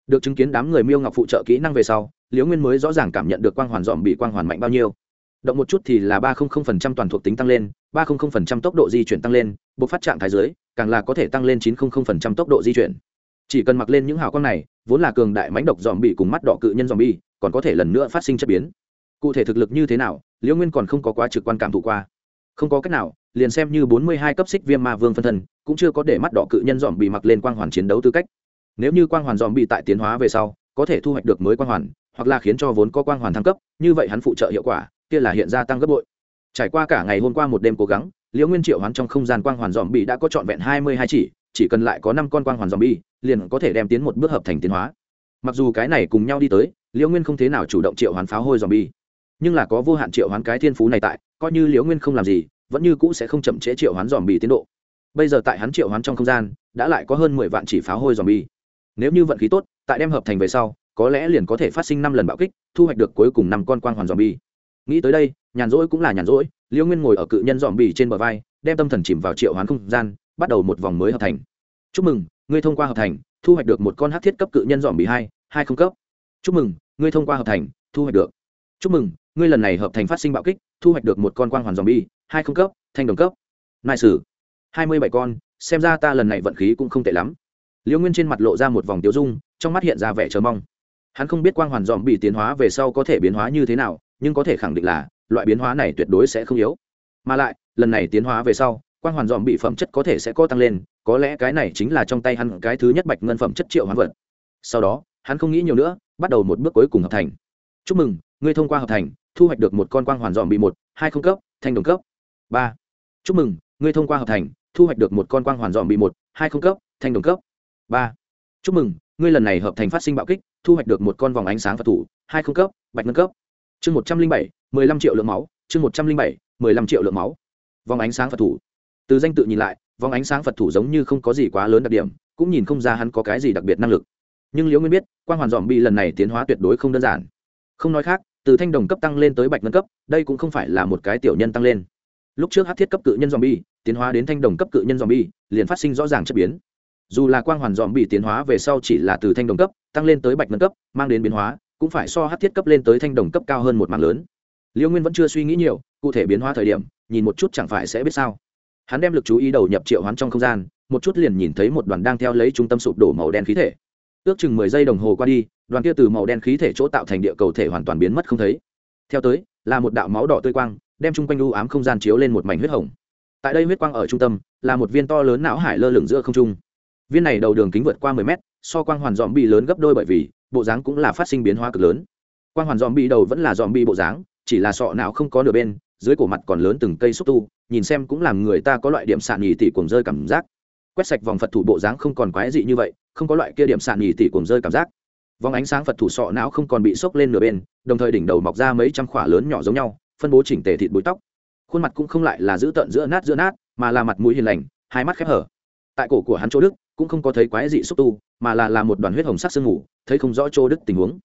Được chứng kiến đám người miêu ngọc phụ trợ kỹ năng về sau, liễu nguyên mới rõ ràng cảm nhận được quang hoàn dòm bị quang hoàn mạnh bao nhiêu. Động một chút thì là ba toàn thuộc tính tăng lên, ba tốc độ di chuyển tăng lên buộc phát trạng thái dưới, càng là có thể tăng lên chín tốc độ di chuyển. Chỉ cần mặc lên những hào quang này, vốn là cường đại mãnh độc dòm bị cùng mắt đỏ cự nhân dòm bi còn có thể lần nữa phát sinh chất biến. Cụ thể thực lực như thế nào, liễu nguyên còn không có quá trực quan cảm thụ qua. Không có cách nào liền xem như bốn mươi hai cấp xích viêm ma vương phân thân, cũng chưa có để mắt đỏ cự nhân dòm bị mặc lên quang hoàn chiến đấu tư cách. Nếu như quang hoàn dòm bị tại tiến hóa về sau, có thể thu hoạch được mới quang hoàn, hoặc là khiến cho vốn có quang hoàn thăng cấp, như vậy hắn phụ trợ hiệu quả, kia là hiện ra tăng gấp bội. Trải qua cả ngày hôm qua một đêm cố gắng, liễu nguyên triệu hoán trong không gian quang hoàn dòm bị đã có trọn vẹn hai mươi hai chỉ chỉ cần lại có năm con quang hoàn dòm bi liền có thể đem tiến một bước hợp thành tiến hóa. Mặc dù cái này cùng nhau đi tới, liễu nguyên không thế nào chủ động triệu hoán pháo hôi dòm bi nhưng là có vô hạn triệu hoán cái thiên phú này tại, coi như liễu nguyên không làm gì vẫn như cũ sẽ không chậm trễ triệu hoán dòm bì tiến độ. Bây giờ tại hắn triệu hoán trong không gian, đã lại có hơn mười vạn chỉ pháo hôi dòm bi nếu như vận khí tốt, tại đem hợp thành về sau, có lẽ liền có thể phát sinh năm lần bạo kích, thu hoạch được cuối cùng năm con quang hoàn dòm bi nghĩ tới đây, nhàn rỗi cũng là nhàn rỗi liễu nguyên ngồi ở cự nhân dòm bì trên bờ vai, đem tâm thần chìm vào triệu hoán không gian, bắt đầu một vòng mới hợp thành. Chúc mừng, ngươi thông qua hợp thành, thu hoạch được một con hát thiết cấp cự nhân dòm bì hai hai không cấp. Chúc mừng, ngươi thông qua hợp thành, thu hoạch được. Chúc mừng ngươi lần này hợp thành phát sinh bạo kích, thu hoạch được một con quang hoàn dòm bi hai không cấp, thanh đồng cấp. Nai sử hai mươi bảy con, xem ra ta lần này vận khí cũng không tệ lắm. Liễu nguyên trên mặt lộ ra một vòng tiêu dung, trong mắt hiện ra vẻ chờ mong. Hắn không biết quang hoàn dòm bị tiến hóa về sau có thể biến hóa như thế nào, nhưng có thể khẳng định là, loại biến hóa này tuyệt đối sẽ không yếu. Mà lại, lần này tiến hóa về sau, quang hoàn dòm bị phẩm chất có thể sẽ có tăng lên, có lẽ cái này chính là trong tay hắn cái thứ nhất bạch ngân phẩm chất triệu hoán vật. Sau đó, hắn không nghĩ nhiều nữa, bắt đầu một bước cuối cùng hợp thành. Chúc mừng, ngươi thông qua hợp thành thu hoạch được một con quang hoàn dòm bị một, hai không cấp, thanh đồng cấp. Ba. Chúc mừng, ngươi thông qua hợp thành, thu hoạch được một con quang hoàn dòm bị một, hai không cấp, thanh đồng cấp. Ba. Chúc mừng, ngươi lần này hợp thành phát sinh bạo kích, thu hoạch được một con vòng ánh sáng phật thủ, hai không cấp, bạch ngân cấp. Chương một trăm linh bảy, mười lăm triệu lượng máu, chương một trăm linh bảy, mười lăm triệu lượng máu. Vòng ánh sáng phật thủ. Từ danh tự nhìn lại, vòng ánh sáng phật thủ giống như không có gì quá lớn đặc điểm, cũng nhìn không ra hắn có cái gì đặc biệt năng lực. Nhưng liễu nguyên biết quan hoàn dòm bị lần này tiến hóa tuyệt đối không đơn giản. Không nói khác từ thanh đồng cấp tăng lên tới bạch ngân cấp, đây cũng không phải là một cái tiểu nhân tăng lên. Lúc trước hát thiết cấp cự nhân dòm bi tiến hóa đến thanh đồng cấp cự nhân dòm bi liền phát sinh rõ ràng chất biến. Dù là quang hoàn dòm bị tiến hóa về sau chỉ là từ thanh đồng cấp, tăng lên tới bạch ngân cấp, mang đến biến hóa, cũng phải so hát thiết cấp lên tới thanh đồng cấp cao hơn một mạng lớn. Liêu nguyên vẫn chưa suy nghĩ nhiều, cụ thể biến hóa thời điểm, nhìn một chút chẳng phải sẽ biết sao. Hắn đem l ự c chú ý đầu nhập triệu hoán trong không gian, một chút liền nhìn thấy một đoàn đang theo lấy trung tâm sụp đổ màu đen khí thể. Ước chừng mười giây đồng hồ qua đi đoàn kia từ màu đen khí thể chỗ tạo thành địa cầu thể hoàn toàn biến mất không thấy. Theo tới, là một đạo máu đỏ tươi quang, đem chung quanh u ám không gian chiếu lên một mảnh huyết hồng. Tại đây huyết quang ở trung tâm, là một viên to lớn não hải lơ lửng giữa không trung. Viên này đầu đường kính vượt qua mười mét, so quang hoàn dòm bị lớn gấp đôi bởi vì, bộ dáng cũng là phát sinh biến hóa cực lớn. Quang hoàn dòm bị đầu vẫn là dòm bị bộ dáng, chỉ là sọ não không có nửa bên, dưới cổ mặt còn lớn từng cây xúc tu, nhìn xem cũng làm người ta có loại điểm sạn nhì tỷ cuồng rơi cảm giác. Quét sạch vòng phật thủ bộ dáng không còn quái dị như vậy, không có loại kia điểm sạn nhì tỷ cuồng rơi cảm giác vòng ánh sáng phật thủ sọ não không còn bị sốc lên nửa bên, đồng thời đỉnh đầu mọc ra mấy trăm khỏa lớn nhỏ giống nhau, phân bố chỉnh tề thịt bụi tóc. Khuôn mặt cũng không lại là giữ tợn giữa nát giữa nát, mà là mặt mũi hiền lành, hai mắt khép hở. Tại cổ của hắn chỗ đức, cũng không có thấy quái dị xúc tu, mà là là một đoàn huyết hồng sắc sương mù, thấy không rõ chỗ đức tình huống.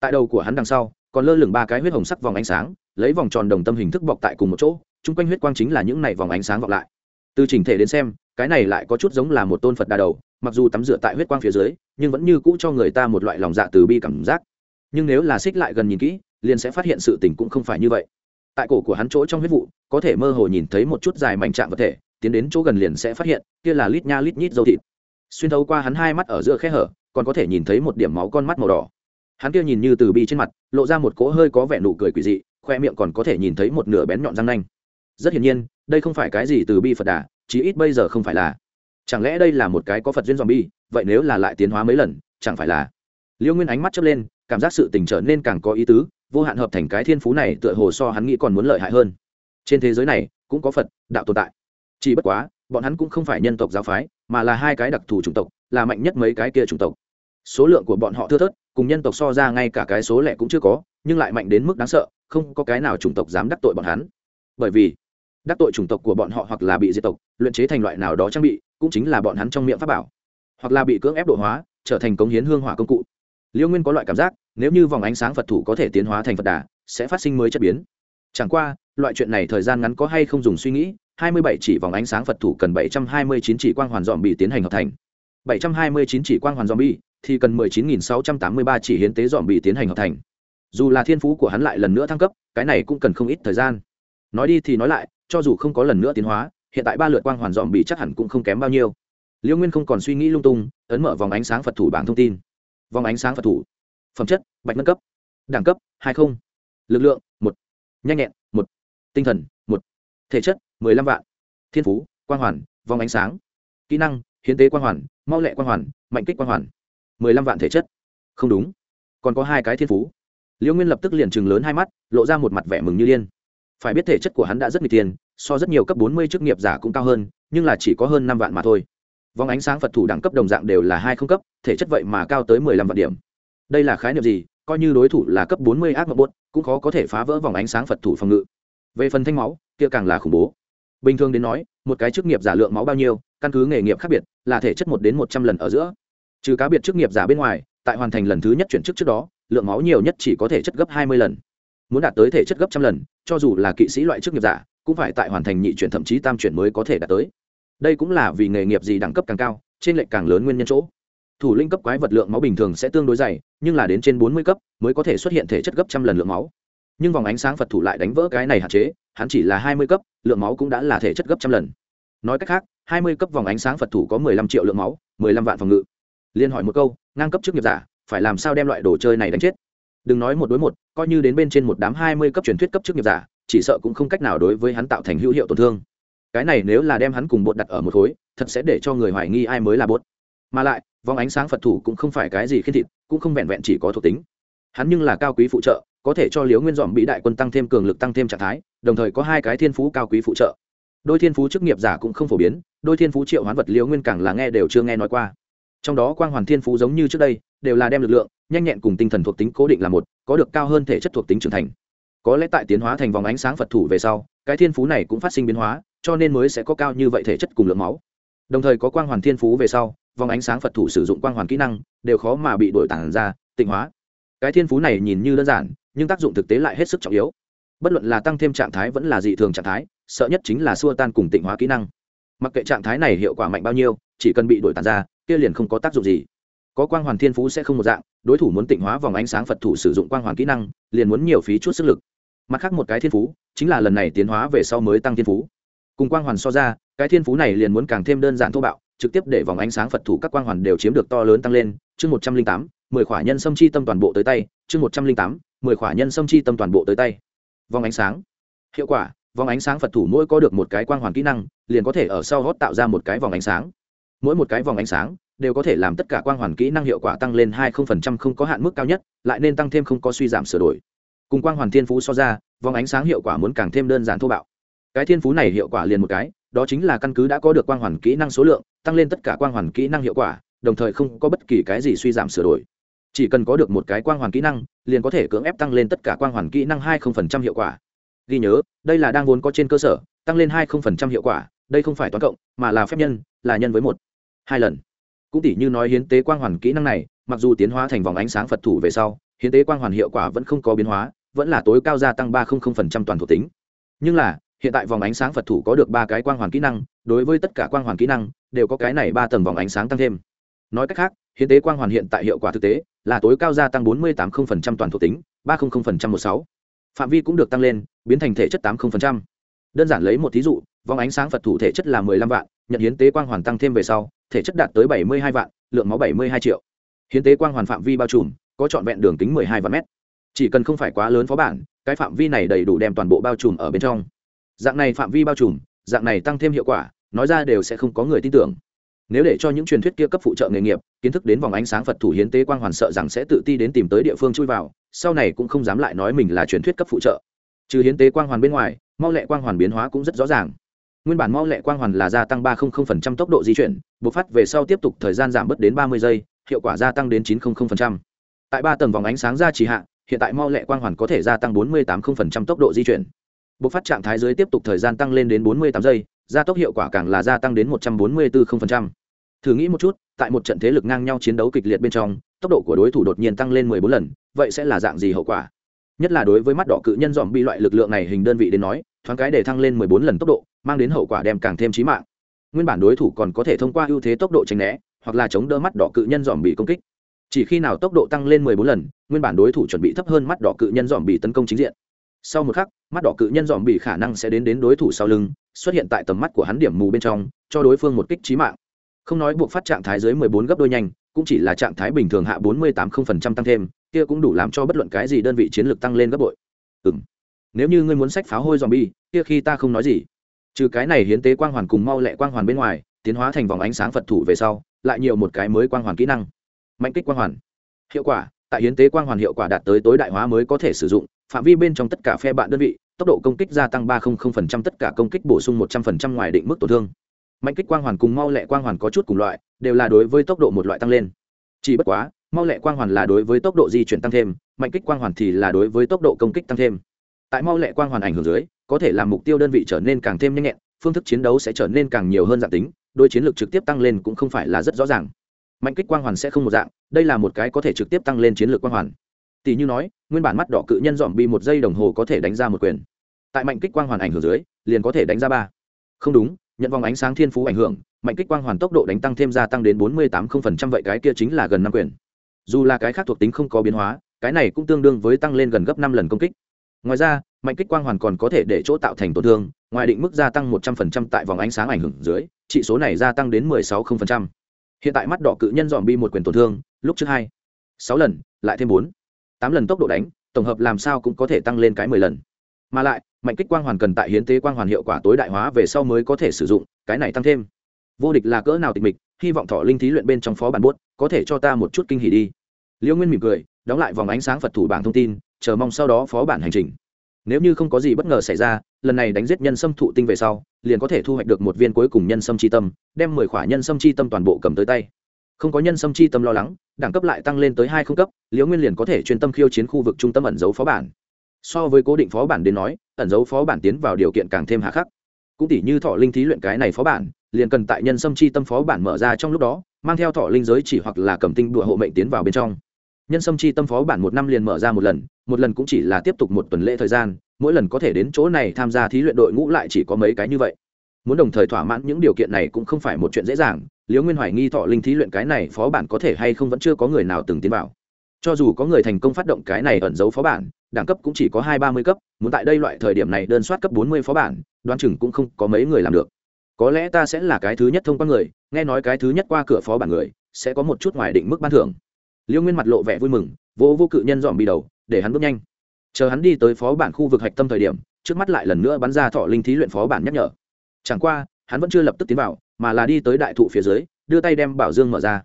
Tại đầu của hắn đằng sau, còn lơ lửng ba cái huyết hồng sắc vòng ánh sáng, lấy vòng tròn đồng tâm hình thức bọc tại cùng một chỗ, chung quanh huyết quang chính là những này vòng ánh sáng vọng lại. Từ chỉnh thể đến xem, cái này lại có chút giống là một tôn phật đà đầu mặc dù tắm rửa tại huyết quang phía dưới, nhưng vẫn như cũ cho người ta một loại lòng dạ từ bi cảm giác. Nhưng nếu là xích lại gần nhìn kỹ, liền sẽ phát hiện sự tình cũng không phải như vậy. Tại cổ của hắn chỗ trong huyết vụ, có thể mơ hồ nhìn thấy một chút dài mảnh trạng vật thể, tiến đến chỗ gần liền sẽ phát hiện, kia là lít nha lít nhít dâu thịt. Xuyên thấu qua hắn hai mắt ở giữa khe hở, còn có thể nhìn thấy một điểm máu con mắt màu đỏ. Hắn kia nhìn như từ bi trên mặt, lộ ra một cỗ hơi có vẻ nụ cười quỷ dị, khoe miệng còn có thể nhìn thấy một nửa bén nhọn răng nanh. Rất hiển nhiên, đây không phải cái gì từ bi phật đà, chí ít bây giờ không phải là chẳng lẽ đây là một cái có phật duyên dòm bi vậy nếu là lại tiến hóa mấy lần, chẳng phải là? Liêu nguyên ánh mắt chớp lên, cảm giác sự tình trở nên càng có ý tứ, vô hạn hợp thành cái thiên phú này tựa hồ so hắn nghĩ còn muốn lợi hại hơn. Trên thế giới này, cũng có phật đạo tồn tại. Chỉ bất quá, bọn hắn cũng không phải nhân tộc giáo phái, mà là hai cái đặc thù chủng tộc, là mạnh nhất mấy cái kia chủng tộc. Số lượng của bọn họ thưa thớt, cùng nhân tộc so ra ngay cả cái số lẻ cũng chưa có, nhưng lại mạnh đến mức đáng sợ, không có cái nào chủng tộc dám đắc tội bọn hắn. Bởi vì đắc tội chủng tộc của bọn họ hoặc là bị diệt tộc, luyện chế thành loại nào đó trang bị, cũng chính là bọn hắn trong miệng pháp bảo. Hoặc là bị cưỡng ép độ hóa, trở thành cống hiến hương hỏa công cụ. Liêu nguyên có loại cảm giác, nếu như vòng ánh sáng phật thủ có thể tiến hóa thành phật đà, sẽ phát sinh mới chất biến. Chẳng qua, loại chuyện này thời gian ngắn có hay không dùng suy nghĩ 27 chỉ vòng ánh sáng phật thủ cần 729 chỉ quang hoàn dòm bị tiến hành hợp thành. 729 chỉ quang hoàn dòm bi thì cần 19.683 chỉ hiến tế dòm bị tiến hành hợp thành. Dù là thiên phú của hắn lại lần nữa thăng cấp, cái này cũng cần không ít thời gian nói đi thì nói lại cho dù không có lần nữa tiến hóa hiện tại ba lượt quang hoàn dòm bị chắc hẳn cũng không kém bao nhiêu. Liêu nguyên không còn suy nghĩ lung tung ấn mở vòng ánh sáng phật thủ bảng thông tin. Vòng ánh sáng phật thủ. Phẩm chất bạch nâng cấp. Đẳng cấp hai không, lực lượng một. Nhanh nhẹn một. Tinh thần một. Thể chất mười lăm vạn. Thiên phú quang hoàn vòng ánh sáng. Kỹ năng hiến tế quang hoàn mau lẹ quang hoàn mạnh kích quang hoàn. mười lăm vạn thể chất. Không đúng. Còn có hai cái thiên phú. Liễu nguyên lập tức liền chừng lớn hai mắt lộ ra một mặt vẻ mừng như điên phải biết thể chất của hắn đã rất nguy tiền, so rất nhiều cấp bốn mươi chức nghiệp giả cũng cao hơn, nhưng là chỉ có hơn năm vạn mà thôi. Vòng ánh sáng phật thủ đẳng cấp đồng dạng đều là hai không cấp, thể chất vậy mà cao tới mười lăm vạn điểm. Đây là khái niệm gì? Coi như đối thủ là cấp bốn mươi ác mộng bốt, cũng khó có thể phá vỡ vòng ánh sáng phật thủ phòng ngự. Về phần thanh máu, kia càng là khủng bố. Bình thường đến nói, một cái chức nghiệp giả lượng máu bao nhiêu, căn cứ nghề nghiệp khác biệt, là thể chất một đến một trăm lần ở giữa. Trừ cá biệt chức nghiệp giả bên ngoài, tại hoàn thành lần thứ nhất chuyển chức trước đó, lượng máu nhiều nhất chỉ có thể chất gấp hai mươi lần muốn đạt tới thể chất gấp trăm lần, cho dù là kỵ sĩ loại chức nghiệp giả, cũng phải tại hoàn thành nhị chuyển thậm chí tam chuyển mới có thể đạt tới. Đây cũng là vì nghề nghiệp gì đẳng cấp càng cao, trên lệnh càng lớn nguyên nhân chỗ. Thủ linh cấp quái vật lượng máu bình thường sẽ tương đối dày, nhưng là đến trên bốn mươi cấp mới có thể xuất hiện thể chất gấp trăm lần lượng máu. Nhưng vòng ánh sáng phật thủ lại đánh vỡ cái này hạn chế, hắn chỉ là hai mươi cấp, lượng máu cũng đã là thể chất gấp trăm lần. Nói cách khác, hai mươi cấp vòng ánh sáng phật thủ có mười lăm triệu lượng máu, mười lăm vạn phòng ngự. Liên hỏi một câu, ngang cấp chức nghiệp giả, phải làm sao đem loại đồ chơi này đánh chết? Đừng nói một đối một, coi như đến bên trên một đám hai mươi cấp truyền thuyết cấp chức nghiệp giả, chỉ sợ cũng không cách nào đối với hắn tạo thành hữu hiệu tổn thương. Cái này nếu là đem hắn cùng bột đặt ở một khối, thật sẽ để cho người hoài nghi ai mới là bột. Mà lại vòng ánh sáng phật thủ cũng không phải cái gì khiên thịt, cũng không vẹn vẹn chỉ có thuộc tính. Hắn nhưng là cao quý phụ trợ, có thể cho liếu nguyên dòm bị đại quân tăng thêm cường lực tăng thêm trạng thái, đồng thời có hai cái thiên phú cao quý phụ trợ. Đôi thiên phú chức nghiệp giả cũng không phổ biến, đôi thiên phú triệu hoán vật liếu nguyên càng là nghe đều chưa nghe nói qua. Trong đó quang hoàn thiên phú giống như trước đây, đều là đem lực lượng nhanh nhẹn cùng tinh thần thuộc tính cố định là một, có được cao hơn thể chất thuộc tính trưởng thành. Có lẽ tại tiến hóa thành vòng ánh sáng phật thủ về sau, cái thiên phú này cũng phát sinh biến hóa, cho nên mới sẽ có cao như vậy thể chất cùng lượng máu. Đồng thời có quang hoàn thiên phú về sau, vòng ánh sáng phật thủ sử dụng quang hoàn kỹ năng đều khó mà bị đổi tản ra, tịnh hóa. Cái thiên phú này nhìn như đơn giản, nhưng tác dụng thực tế lại hết sức trọng yếu. Bất luận là tăng thêm trạng thái vẫn là dị thường trạng thái, sợ nhất chính là xua tan cùng tịnh hóa kỹ năng. Mặc kệ trạng thái này hiệu quả mạnh bao nhiêu, chỉ cần bị đổi tàn ra, kia liền không có tác dụng gì. Có quang hoàn thiên phú sẽ không một dạng đối thủ muốn tịnh hóa vòng ánh sáng phật thủ sử dụng quang hoàn kỹ năng, liền muốn nhiều phí chút sức lực. Mặt khác một cái thiên phú, chính là lần này tiến hóa về sau mới tăng thiên phú. Cùng quang hoàn so ra, cái thiên phú này liền muốn càng thêm đơn giản thô bạo, trực tiếp để vòng ánh sáng phật thủ các quang hoàn đều chiếm được to lớn tăng lên. Chương một trăm linh tám, mười khỏa nhân sâm chi tâm toàn bộ tới tay. Chương một trăm linh tám, mười khỏa nhân sâm chi tâm toàn bộ tới tay. Vòng ánh sáng. Hiệu quả, vòng ánh sáng phật thủ mỗi có được một cái quang hoàn kỹ năng, liền có thể ở sau hót tạo ra một cái vòng ánh sáng. Mỗi một cái vòng ánh sáng đều có thể làm tất cả quang hoàn kỹ năng hiệu quả tăng lên hai không có hạn mức cao nhất, lại nên tăng thêm không có suy giảm sửa đổi. Cùng quang hoàn thiên phú so ra, vòng ánh sáng hiệu quả muốn càng thêm đơn giản thô bạo. Cái thiên phú này hiệu quả liền một cái, đó chính là căn cứ đã có được quang hoàn kỹ năng số lượng, tăng lên tất cả quang hoàn kỹ năng hiệu quả, đồng thời không có bất kỳ cái gì suy giảm sửa đổi. Chỉ cần có được một cái quang hoàn kỹ năng, liền có thể cưỡng ép tăng lên tất cả quang hoàn kỹ năng hai hiệu quả. Ghi nhớ, đây là đang vốn có trên cơ sở, tăng lên hai hiệu quả, đây không phải toán cộng, mà là phép nhân, là nhân với một. Hai lần cũng tỷ như nói hiến tế quang hoàn kỹ năng này, mặc dù tiến hóa thành vòng ánh sáng phật thủ về sau, hiến tế quang hoàn hiệu quả vẫn không có biến hóa, vẫn là tối cao gia tăng ba toàn thuộc tính. Nhưng là, hiện tại vòng ánh sáng phật thủ có được ba cái quang hoàn kỹ năng, đối với tất cả quang hoàn kỹ năng, đều có cái này ba tầng vòng ánh sáng tăng thêm. Nói cách khác, hiến tế quang hoàn hiện tại hiệu quả thực tế, là tối cao gia tăng bốn mươi tám toàn thuộc tính, ba một sáu. Phạm vi cũng được tăng lên, biến thành thể chất tám đơn giản lấy một thí dụ, vòng ánh sáng phật thủ thể chất là mười lăm vạn, nhận hiến tế quang hoàn tăng thêm về sau thể chất đạt tới bảy mươi hai vạn, lượng máu bảy mươi hai triệu. Hiến tế quang hoàn phạm vi bao trùm, có trọn vẹn đường kính mười hai vạn mét. Chỉ cần không phải quá lớn phó bản, cái phạm vi này đầy đủ đem toàn bộ bao trùm ở bên trong. Dạng này phạm vi bao trùm, dạng này tăng thêm hiệu quả, nói ra đều sẽ không có người tin tưởng. Nếu để cho những truyền thuyết kia cấp phụ trợ nghề nghiệp, kiến thức đến vòng ánh sáng phật thủ hiến tế quang hoàn sợ rằng sẽ tự ti đến tìm tới địa phương chui vào, sau này cũng không dám lại nói mình là truyền thuyết cấp phụ trợ. Trừ hiến tế quang hoàn bên ngoài, mau lẹ quang hoàn biến hóa cũng rất rõ ràng nguyên bản mau lẹ quang hoàn là gia tăng ba tốc độ di chuyển, bộc phát về sau tiếp tục thời gian giảm bớt đến ba mươi giây, hiệu quả gia tăng đến chín tại ba tầng vòng ánh sáng ra trì hạ, hiện tại mau lẹ quang hoàn có thể gia tăng bốn mươi tám tốc độ di chuyển. Bộc phát trạng thái dưới tiếp tục thời gian tăng lên đến bốn mươi tám giây, gia tốc hiệu quả càng là gia tăng đến một trăm bốn mươi bốn thử nghĩ một chút, tại một trận thế lực ngang nhau chiến đấu kịch liệt bên trong, tốc độ của đối thủ đột nhiên tăng lên mười bốn lần, vậy sẽ là dạng gì hậu quả? Nhất là đối với mắt đỏ cự nhân dòm bi loại lực lượng này hình đơn vị đến nói, thoáng cái để thăng lên mười bốn lần tốc độ, mang đến hậu quả đem càng thêm chí mạng. Nguyên bản đối thủ còn có thể thông qua ưu thế tốc độ tránh né, hoặc là chống đỡ mắt đỏ cự nhân dòm bị công kích. Chỉ khi nào tốc độ tăng lên mười bốn lần, nguyên bản đối thủ chuẩn bị thấp hơn mắt đỏ cự nhân dòm bị tấn công chính diện. Sau một khắc, mắt đỏ cự nhân dòm bị khả năng sẽ đến đến đối thủ sau lưng, xuất hiện tại tầm mắt của hắn điểm mù bên trong, cho đối phương một kích trí mạng. Không nói buộc phát trạng thái dưới mười bốn gấp đôi nhanh, cũng chỉ là trạng thái bình thường hạ bốn mươi tám tăng thêm kia cũng đủ làm cho bất luận cái gì đơn vị chiến lược tăng lên gấp bội. Ừ m nếu như ngươi muốn sách pháo hôi dòm bi kia khi ta không nói gì. Trừ cái này hiến tế quang hoàn cùng mau lẹ quang hoàn bên ngoài, tiến hóa thành vòng ánh sáng phật thủ về sau, lại nhiều một cái mới quang hoàn kỹ năng. Mạnh kích quang hoàn. Hiệu quả, tại hiến tế quang hoàn hiệu quả đạt tới tối đại hóa mới có thể sử dụng, phạm vi bên trong tất cả phe bạn đơn vị, tốc độ công kích gia tăng ba tất cả công kích bổ sung một trăm linh ngoài định mức tổn thương. Mạnh kích quang hoàn cùng mau lẹ quang hoàn có chút cùng loại, đều là đối với tốc độ một loại tăng lên. Chỉ bất quá mau lẹ quang hoàn là đối với tốc độ di chuyển tăng thêm, mạnh kích quang hoàn thì là đối với tốc độ công kích tăng thêm. Tại mau lẹ quang hoàn ảnh hưởng dưới, có thể làm mục tiêu đơn vị trở nên càng thêm nhanh nhẹn, phương thức chiến đấu sẽ trở nên càng nhiều hơn dạng tính, đôi chiến lược trực tiếp tăng lên cũng không phải là rất rõ ràng. Mạnh kích quang hoàn sẽ không một dạng, đây là một cái có thể trực tiếp tăng lên chiến lược quang hoàn. Tỷ như nói, nguyên bản mắt đỏ cự nhân dòm bi một giây đồng hồ có thể đánh ra một quyền. Tại mạnh kích quang hoàn ảnh hưởng dưới, liền có thể đánh ra ba. Không đúng, nhận vòng ánh sáng thiên phú ảnh hưởng, mạnh kích quang hoàn tốc độ đánh tăng thêm gia tăng đến bốn mươi tám vậy cái kia chính là gần năm quyền dù là cái khác thuộc tính không có biến hóa, cái này cũng tương đương với tăng lên gần gấp năm lần công kích. Ngoài ra, mạnh kích quang hoàn còn có thể để chỗ tạo thành tổn thương, ngoài định mức gia tăng một trăm phần trăm tại vòng ánh sáng ảnh hưởng dưới trị số này gia tăng đến mười sáu phần trăm. Hiện tại mắt đỏ cự nhân dòm bi một quyền tổn thương, lúc trước hai, sáu lần, lại thêm bốn, tám lần tốc độ đánh, tổng hợp làm sao cũng có thể tăng lên cái mười lần. Mà lại, mạnh kích quang hoàn cần tại hiến tế quang hoàn hiệu quả tối đại hóa về sau mới có thể sử dụng, cái này tăng thêm. Vô địch là cỡ nào tịch mịch, hy vọng thọ linh thí luyện bên trong phó bản buốt có thể cho ta một chút kinh hỉ đi liễu nguyên mỉm cười, đóng lại vòng ánh sáng phật thủ bảng thông tin, chờ mong sau đó phó bản hành trình. Nếu như không có gì bất ngờ xảy ra, lần này đánh giết nhân sâm thụ tinh về sau, liền có thể thu hoạch được một viên cuối cùng nhân sâm chi tâm, đem mười khỏa nhân sâm chi tâm toàn bộ cầm tới tay. Không có nhân sâm chi tâm lo lắng, đẳng cấp lại tăng lên tới hai không cấp liễu nguyên liền có thể chuyên tâm khiêu chiến khu vực trung tâm ẩn dấu phó bản. So với cố định phó bản đến nói, ẩn dấu phó bản tiến vào điều kiện càng thêm hạ khắc. Cũng tỷ như thọ linh thí luyện cái này phó bản, liền cần tại nhân sâm chi tâm phó bản mở ra trong lúc đó, mang theo thọ linh giới chỉ hoặc là cầm tinh đụa hộ mệnh tiến vào bên trong nhân sâm chi tâm phó bản một năm liền mở ra một lần một lần cũng chỉ là tiếp tục một tuần lễ thời gian, mỗi lần có thể đến chỗ này tham gia thí luyện đội ngũ lại chỉ có mấy cái như vậy. Muốn đồng thời thỏa mãn những điều kiện này cũng không phải một chuyện dễ dàng, liễu nguyên hoài nghi thọ linh thí luyện cái này phó bản có thể hay không vẫn chưa có người nào từng tiến vào. Cho dù có người thành công phát động cái này ẩn giấu phó bản, đẳng cấp cũng chỉ có hai ba mươi cấp, muốn tại đây loại thời điểm này đơn soát cấp bốn mươi phó bản, đoán chừng cũng không có mấy người làm được. Có lẽ ta sẽ là cái thứ nhất thông qua người, nghe nói cái thứ nhất qua cửa phó bản người, sẽ có một chút ngoài định mức ban thưởng liêu nguyên mặt lộ vẻ vui mừng vô vô cự nhân dòm bị đầu, để hắn bước nhanh. Chờ hắn đi tới phó bản khu vực hạch tâm thời điểm, trước mắt lại lần nữa bắn ra thọ linh thí luyện phó bản nhắc nhở. Chẳng qua, hắn vẫn chưa lập tức tiến vào, mà là đi tới đại thụ phía dưới, đưa tay đem bảo dương mở ra.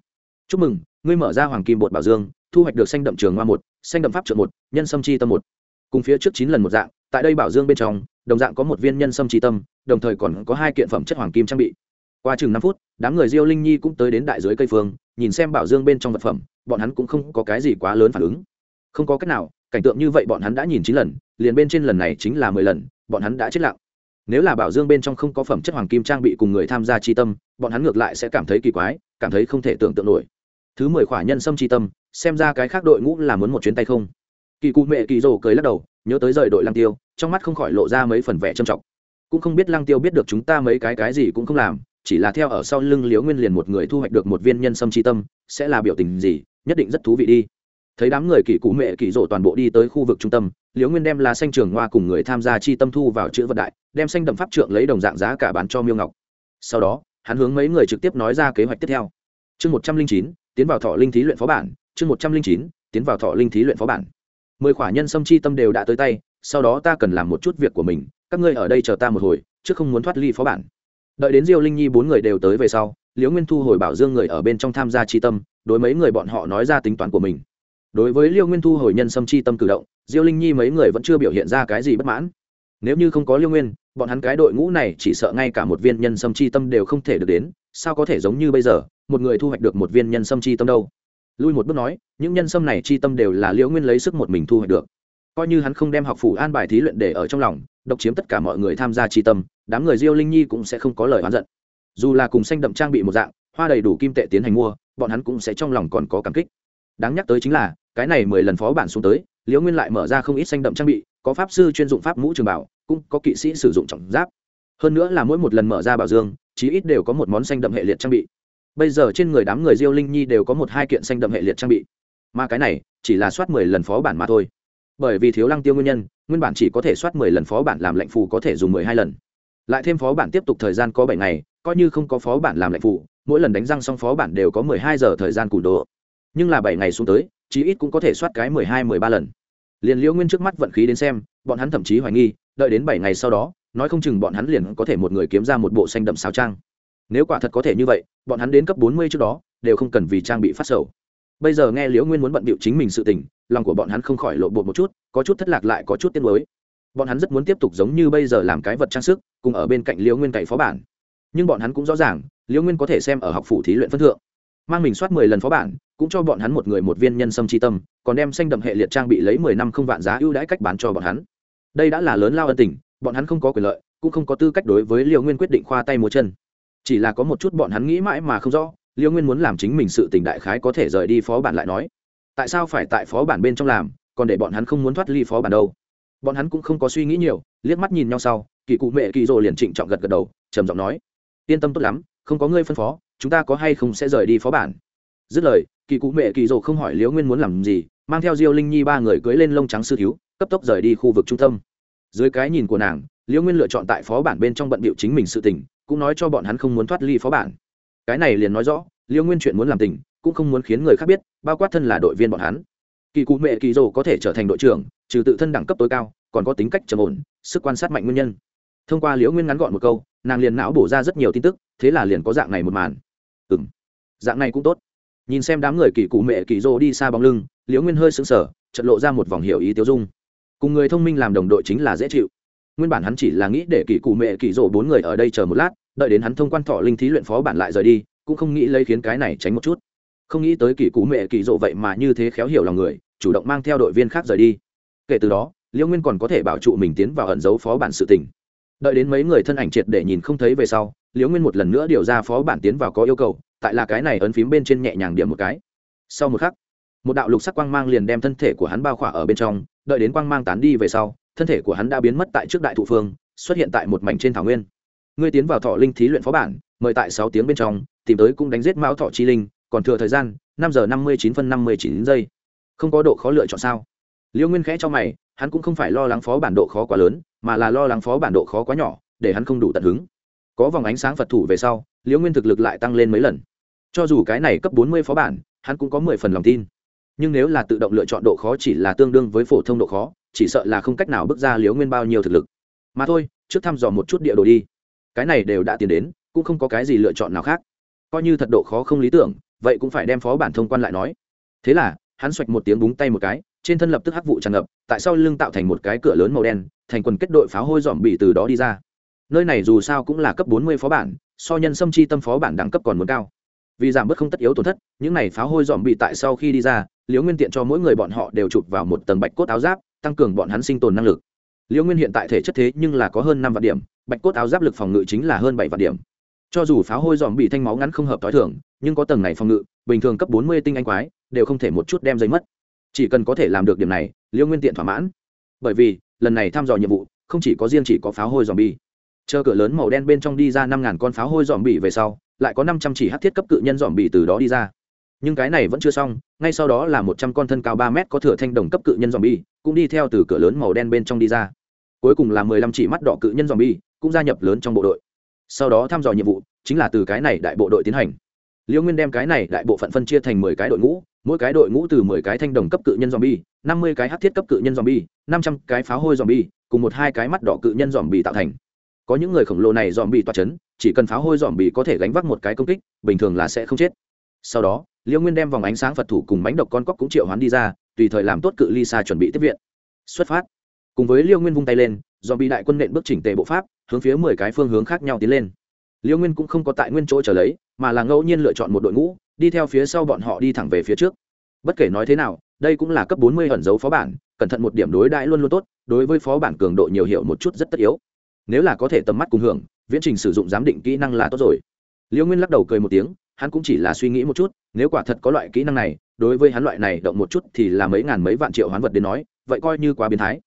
Chúc mừng, ngươi mở ra hoàng kim bột bảo dương, thu hoạch được xanh đậm trường hoa một, xanh đậm pháp trợ một, nhân sâm chi tâm một. Cùng phía trước chín lần một dạng, tại đây bảo dương bên trong, đồng dạng có một viên nhân sâm chi tâm, đồng thời còn có hai kiện phẩm chất hoàng kim trang bị. Qua chừng năm phút, đám người diêu linh nhi cũng tới đến đại dưới cây phương, nhìn xem bảo dương bên trong vật phẩm bọn hắn cũng không có cái gì quá lớn phản ứng. Không có cách nào, cảnh tượng như vậy bọn hắn đã nhìn chín lần, liền bên trên lần này chính là mười lần, bọn hắn đã chết lặng. Nếu là bảo dương bên trong không có phẩm chất hoàng kim trang bị cùng người tham gia chi tâm, bọn hắn ngược lại sẽ cảm thấy kỳ quái, cảm thấy không thể tưởng tượng nổi. Thứ mười khỏa nhân sâm chi tâm, xem ra cái khác đội ngũ là muốn một chuyến tay không. Kỳ cụ mẹ kỳ rồ cười lắc đầu, nhớ tới rời đội lăng tiêu, trong mắt không khỏi lộ ra mấy phần vẻ trầm trọng. Cũng không biết lăng tiêu biết được chúng ta mấy cái cái gì cũng không làm, chỉ là theo ở sau lưng liễu nguyên liền một người thu hoạch được một viên nhân sâm chi tâm, sẽ là biểu tình gì nhất định rất thú vị đi. Thấy đám người kỳ cụ mẹ kỳ rộ toàn bộ đi tới khu vực trung tâm, liễu nguyên đem lá xanh trường hoa cùng người tham gia chi tâm thu vào chữ vận đại, đem xanh đậm pháp trượng lấy đồng dạng giá cả bán cho miêu ngọc. Sau đó, hắn hướng mấy người trực tiếp nói ra kế hoạch tiếp theo. Chương một trăm linh chín, tiến vào thọ linh thí luyện phó bản, chương một trăm linh chín, tiến vào thọ linh thí luyện phó bản. Mười khỏa nhân sâm chi tâm đều đã tới tay, sau đó ta cần làm một chút việc của mình, các ngươi ở đây chờ ta một hồi, chứ không muốn thoát ly phó bản đợi đến diêu linh nhi bốn người đều tới về sau, liễu nguyên thu hồi bảo dương người ở bên trong tham gia chi tâm, đối mấy người bọn họ nói ra tính toán của mình. Đối với liêu nguyên thu hồi nhân sâm chi tâm cử động, diêu linh nhi mấy người vẫn chưa biểu hiện ra cái gì bất mãn. Nếu như không có liêu nguyên, bọn hắn cái đội ngũ này chỉ sợ ngay cả một viên nhân sâm chi tâm đều không thể được đến, sao có thể giống như bây giờ, một người thu hoạch được một viên nhân sâm chi tâm đâu? Lui một bước nói, những nhân sâm này chi tâm đều là liễu nguyên lấy sức một mình thu hoạch được coi như hắn không đem học phủ an bài thí luyện để ở trong lòng, độc chiếm tất cả mọi người tham gia tri tâm, đám người diêu linh nhi cũng sẽ không có lời oán giận. Dù là cùng xanh đậm trang bị một dạng, hoa đầy đủ kim tệ tiến hành mua, bọn hắn cũng sẽ trong lòng còn có cảm kích. Đáng nhắc tới chính là, cái này mười lần phó bản xuống tới, liễu nguyên lại mở ra không ít xanh đậm trang bị, có pháp sư chuyên dụng pháp mũ trường bảo, cũng có kỵ sĩ sử dụng trọng giáp. Hơn nữa là mỗi một lần mở ra bảo dương, chí ít đều có một món xanh đậm hệ liệt trang bị. Bây giờ trên người đám người diêu linh nhi đều có một hai kiện xanh đậm hệ liệt trang bị. Mà cái này, chỉ là soát mười lần phó bản mà thôi bởi vì thiếu lăng tiêu nguyên nhân, nguyên bản chỉ có thể soát mười lần phó bản làm lệnh phù có thể dùng mười hai lần. Lại thêm phó bản tiếp tục thời gian có bảy ngày, coi như không có phó bản làm lệnh phù, mỗi lần đánh răng xong phó bản đều có mười hai giờ thời gian củ đồ. Nhưng là bảy ngày xuống tới, chí ít cũng có thể soát cái mười hai, mười ba lần. Liền liễu nguyên trước mắt vận khí đến xem, bọn hắn thậm chí hoài nghi, đợi đến bảy ngày sau đó, nói không chừng bọn hắn liền có thể một người kiếm ra một bộ xanh đậm sáo trang. Nếu quả thật có thể như vậy, bọn hắn đến cấp bốn mươi trước đó, đều không cần vì trang bị phát sầu. Bây giờ nghe liễu nguyên muốn bận bịu chính mình sự tình lòng của bọn hắn không khỏi lộ bột một chút, có chút thất lạc lại có chút tiếc mới bọn hắn rất muốn tiếp tục giống như bây giờ làm cái vật trang sức, cùng ở bên cạnh liễu nguyên cậy phó bản. Nhưng bọn hắn cũng rõ ràng, liễu nguyên có thể xem ở học phủ thí luyện phân thượng. Mang mình soát mười lần phó bản, cũng cho bọn hắn một người một viên nhân sâm tri tâm, còn đem xanh đậm hệ liệt trang bị lấy mười năm không vạn giá ưu đãi cách bán cho bọn hắn. Đây đã là lớn lao ân tình, bọn hắn không có quyền lợi, cũng không có tư cách đối với liễu nguyên quyết định khoa tay múa chân. Chỉ là có một chút bọn hắn nghĩ mãi mà không rõ, liễu nguyên muốn làm chính mình sự tình đại khái có thể rời đi phó bản lại nói tại sao phải tại phó bản bên trong làm, còn để bọn hắn không muốn thoát ly phó bản đâu? Bọn hắn cũng không có suy nghĩ nhiều, liếc mắt nhìn nhau sau, kỳ cụ mẹ kỳ rồ liền trịnh trọng gật gật đầu, trầm giọng nói, yên tâm tốt lắm, không có ngươi phân phó, chúng ta có hay không sẽ rời đi phó bản. Dứt lời, kỳ cụ mẹ kỳ rồ không hỏi liễu nguyên muốn làm gì, mang theo diêu linh nhi ba người cưới lên lông trắng sư thiếu, cấp tốc rời đi khu vực trung tâm. Dưới cái nhìn của nàng, liễu nguyên lựa chọn tại phó bản bên trong bận bịu chính mình sự tình, cũng nói cho bọn hắn không muốn thoát ly phó bản. Cái này liền nói rõ, liễu nguyên chuyện muốn làm tình cũng không muốn khiến người khác biết, bao quát thân là đội viên bọn hắn. Kỳ cụ mẹ kỳ rồ có thể trở thành đội trưởng, trừ tự thân đẳng cấp tối cao, còn có tính cách trầm ổn, sức quan sát mạnh nguyên nhân. Thông qua liễu nguyên ngắn gọn một câu, nàng liền não bổ ra rất nhiều tin tức, thế là liền có dạng này một màn. Ừ m dạng này cũng tốt. Nhìn xem đám người kỳ cụ mẹ kỳ rồ đi xa bóng lưng, liễu nguyên hơi sững sờ trận lộ ra một vòng hiểu ý tiêu dung. Cùng người thông minh làm đồng đội chính là dễ chịu. Nguyên bản hắn chỉ là nghĩ để kỳ cụ mẹ kỳ rồ bốn người ở đây chờ một lát, đợi đến hắn thông quan thọ linh thí luyện phó bản lại rời đi, cũng không nghĩ lấy khiến cái này tránh một chút không nghĩ tới kỳ cụ mẹ kỳ rộ vậy mà như thế khéo hiểu lòng người, chủ động mang theo đội viên khác rời đi. Kể từ đó, liễu nguyên còn có thể bảo trụ mình tiến vào ẩn dấu phó bản sự tình. Đợi đến mấy người thân ảnh triệt để nhìn không thấy về sau, liễu nguyên một lần nữa điều ra phó bản tiến vào có yêu cầu, tại là cái này ấn phím bên trên nhẹ nhàng điểm một cái. Sau một khắc, một đạo lục sắc quang mang liền đem thân thể của hắn bao khỏa ở bên trong, đợi đến quang mang tán đi về sau, thân thể của hắn đã biến mất tại trước đại thụ phương, xuất hiện tại một mảnh trên thảo nguyên. Ngươi tiến vào thọ linh thí luyện phó bản, mời tại sáu tiếng bên trong, tìm tới cũng đánh giết mão thọ chi linh còn thừa thời gian, năm giờ năm mươi chín phân năm mươi chín giây. Không có độ khó lựa chọn sao? Liễu nguyên khẽ cho mày, hắn cũng không phải lo lắng phó bản độ khó quá lớn, mà là lo lắng phó bản độ khó quá nhỏ, để hắn không đủ tận hứng. Có vòng ánh sáng phật thủ về sau liễu nguyên thực lực lại tăng lên mấy lần. Cho dù cái này cấp bốn mươi phó bản, hắn cũng có mười phần lòng tin. Nhưng nếu là tự động lựa chọn độ khó chỉ là tương đương với phổ thông độ khó, chỉ sợ là không cách nào bước ra liễu nguyên bao nhiêu thực lực. Mà thôi, trước thăm dò một chút địa đồ đi. Cái này đều đã tiến đến, cũng không có cái gì lựa chọn nào khác. Coi như thật độ khó không lý tưởng vậy cũng phải đem phó bản thông quan lại nói. Thế là, hắn xoạch một tiếng búng tay một cái, trên thân lập tức hắc vụ tràn ngập, tại sau lưng tạo thành một cái cửa lớn màu đen, thành quần kết đội pháo hôi dòm bị từ đó đi ra. Nơi này dù sao cũng là cấp bốn mươi phó bản, so nhân xâm chi tâm phó bản đẳng cấp còn muốn cao. Vì giảm bớt không tất yếu tổn thất, những này pháo hôi dòm bị tại sau khi đi ra, liễu nguyên tiện cho mỗi người bọn họ đều chụp vào một tầng bạch cốt áo giáp, tăng cường bọn hắn sinh tồn năng lực. Liễu nguyên hiện tại thể chất thế nhưng là có hơn năm vạn điểm, bạch cốt áo giáp lực phòng ngự chính là hơn bảy vạn điểm. Cho dù pháo hôi dòm bị thanh máu ngắn không hợp t h o i thường nhưng có tầng này phòng ngự, bình thường cấp bốn mươi tinh anh quái, đều không thể một chút đem dây mất. Chỉ cần có thể làm được điểm này, liêu nguyên tiện thỏa mãn. Bởi vì, lần này thăm dò nhiệm vụ, không chỉ có riêng chỉ có pháo hôi dòm bi chờ cửa lớn màu đen bên trong đi ra năm ngàn con pháo hôi dòm bị về sau, lại có năm trăm chỉ hát thiết cấp cự nhân dòm bị từ đó đi ra. Nhưng cái này vẫn chưa xong, ngay sau đó là một trăm con thân cao ba mét có thừa thanh đồng cấp cự nhân dòm bi cũng đi theo từ cửa lớn màu đen bên trong đi ra. Cuối cùng là mười lăm chỉ mắt đỏ cự nhân dòm bi cũng gia nhập lớn trong bộ đội. Sau đó thăm dò nhiệm vụ, chính là từ cái này đại bộ đội tiến hành liễu nguyên đem cái này đại bộ phận phân chia thành mười cái đội ngũ mỗi cái đội ngũ từ mười cái thanh đồng cấp cự nhân zombie, bi năm mươi cái hắc thiết cấp cự nhân zombie, bi năm trăm cái pháo hôi zombie, bi cùng một hai cái mắt đỏ cự nhân zombie bi tạo thành. Có những người khổng lồ này zombie bi toa chấn, chỉ cần pháo hôi zombie bi có thể gánh vác một cái công kích bình thường là sẽ không chết. Sau đó liễu nguyên đem vòng ánh sáng phật thủ cùng mãnh độc con quốc cũng triệu hoán đi ra tùy thời làm tốt cự ly xa chuẩn bị tiếp viện. Xuất phát. Cùng với liễu nguyên vung tay lên zombie đại quân nện bước chỉnh tề bộ pháp hướng phía mười cái phương hướng khác nhau tiến lên liễu nguyên cũng không có tại nguyên chỗ trở lấy, mà là ngẫu nhiên lựa chọn một đội ngũ, đi theo phía sau bọn họ đi thẳng về phía trước. Bất kể nói thế nào, đây cũng là cấp bốn mươi ẩn dấu phó bản, cẩn thận một điểm đối đãi luôn luôn tốt, đối với phó bản cường độ nhiều hiệu một chút rất tất yếu. Nếu là có thể tầm mắt cùng hưởng, viễn trình sử dụng giám định kỹ năng là tốt rồi. Liễu nguyên lắc đầu cười một tiếng, hắn cũng chỉ là suy nghĩ một chút, nếu quả thật có loại kỹ năng này, đối với hắn loại này động một chút thì là mấy ngàn mấy vạn triệu hoán vật đến nói, vậy coi như quá biến thái.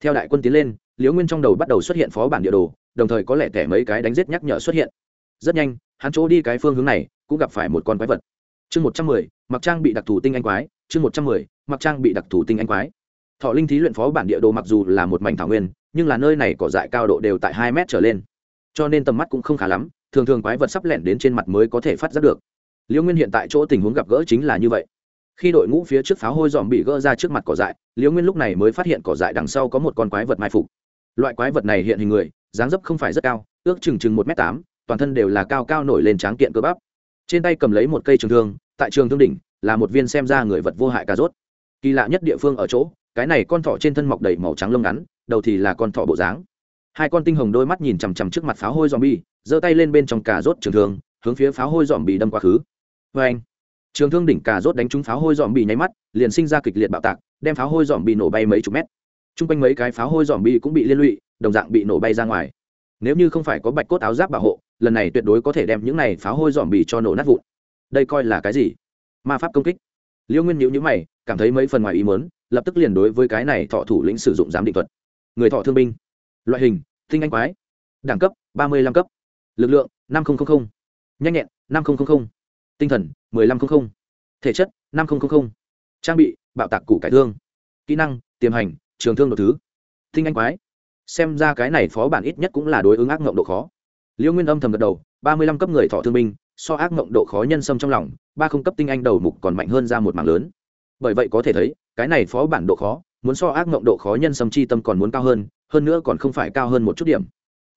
Theo đại quân tiến lên liễu nguyên trong đầu bắt đầu xuất hiện phó bản địa đồ, đồng thời có lẽ tẻ mấy cái đánh giết nhắc nhở xuất hiện rất nhanh, hắn chỗ đi cái phương hướng này cũng gặp phải một con quái vật. Chương một trăm mười, mặc trang bị đặc thù tinh anh quái. Chương một trăm mười, mặc trang bị đặc thù tinh anh quái. Thọ linh thí luyện phó bản địa đồ mặc dù là một mảnh thảo nguyên, nhưng là nơi này cỏ dại cao độ đều tại hai mét trở lên. Cho nên tầm mắt cũng không khá lắm, thường thường quái vật sắp lẻn đến trên mặt mới có thể phát giác được. Liễu nguyên hiện tại chỗ tình huống gặp gỡ chính là như vậy. Khi đội ngũ phía trước pháo hôi dòm bị gỡ ra trước mặt cỏ dại liễu nguyên lúc này mới phát hiện cỏ dại đằng sau có một con quái vật mai phục. Loại quái vật này hiện hình người, dáng dấp không phải rất cao, ước chừng chừng một m tám toàn thân đều là cao cao nổi lên tráng kiện cơ bắp. Trên tay cầm lấy một cây trường thương, tại trường thương đỉnh, là một viên xem ra người vật vô hại cà rốt. Kỳ lạ nhất địa phương ở chỗ, cái này con thỏ trên thân mọc đầy màu trắng lông ngắn, đầu thì là con thỏ bộ dáng. Hai con tinh hồng đôi mắt nhìn chằm chằm trước mặt pháo hôi dòm bi giơ tay lên bên trong cà rốt trường thương, hướng phía pháo hôi dòm bị đâm quá khứ. Vê anh trường thương đỉnh cà rốt đánh trúng pháo hôi dòm bị nháy mắt, liền sinh ra kịch liệt bạo tạc, đem pháo hôi dòm bị nổ bay mấy chục mét. T r u n g quanh mấy cái pháo hôi dòm bị cũng bị liên lụy, đồng dạng bị nổ bay ra ngoài. Nếu như không phải có bạch cốt áo giáp bảo hộ lần này tuyệt đối có thể đem những này pháo hôi dòm bị cho nổ nát vụn. Đây coi là cái gì? Ma pháp công kích. Liêu nguyên nhữ nhữ mày, cảm thấy mấy phần ngoài ý mớn lập tức liền đối với cái này thọ thủ lĩnh sử dụng giám định thuật. Người thọ thương binh. Loại hình, tinh anh quái. Đẳng cấp, ba mươi năm cấp. Lực lượng, năm nghìn nhanh nhẹn, năm nghìn tinh thần một mươi năm trăm thể chất, năm nghìn trang bị, bạo tạc củ cải thương. Kỹ năng, tiềm hành, trường thương đ thứ. Tinh anh quái. Xem ra cái này phó bản ít nhất cũng là đối ứng ác ngộng độ khó liễu nguyên âm thầm gật đầu, ba mươi lăm cấp người thọ thương binh, so ác mộng độ khó nhân sâm trong lòng, ba không cấp tinh anh đầu mục còn mạnh hơn ra một mảng lớn. Bởi vậy có thể thấy, cái này phó bản độ khó, muốn so ác mộng độ khó nhân sâm chi tâm còn muốn cao hơn hơn nữa còn không phải cao hơn một chút điểm.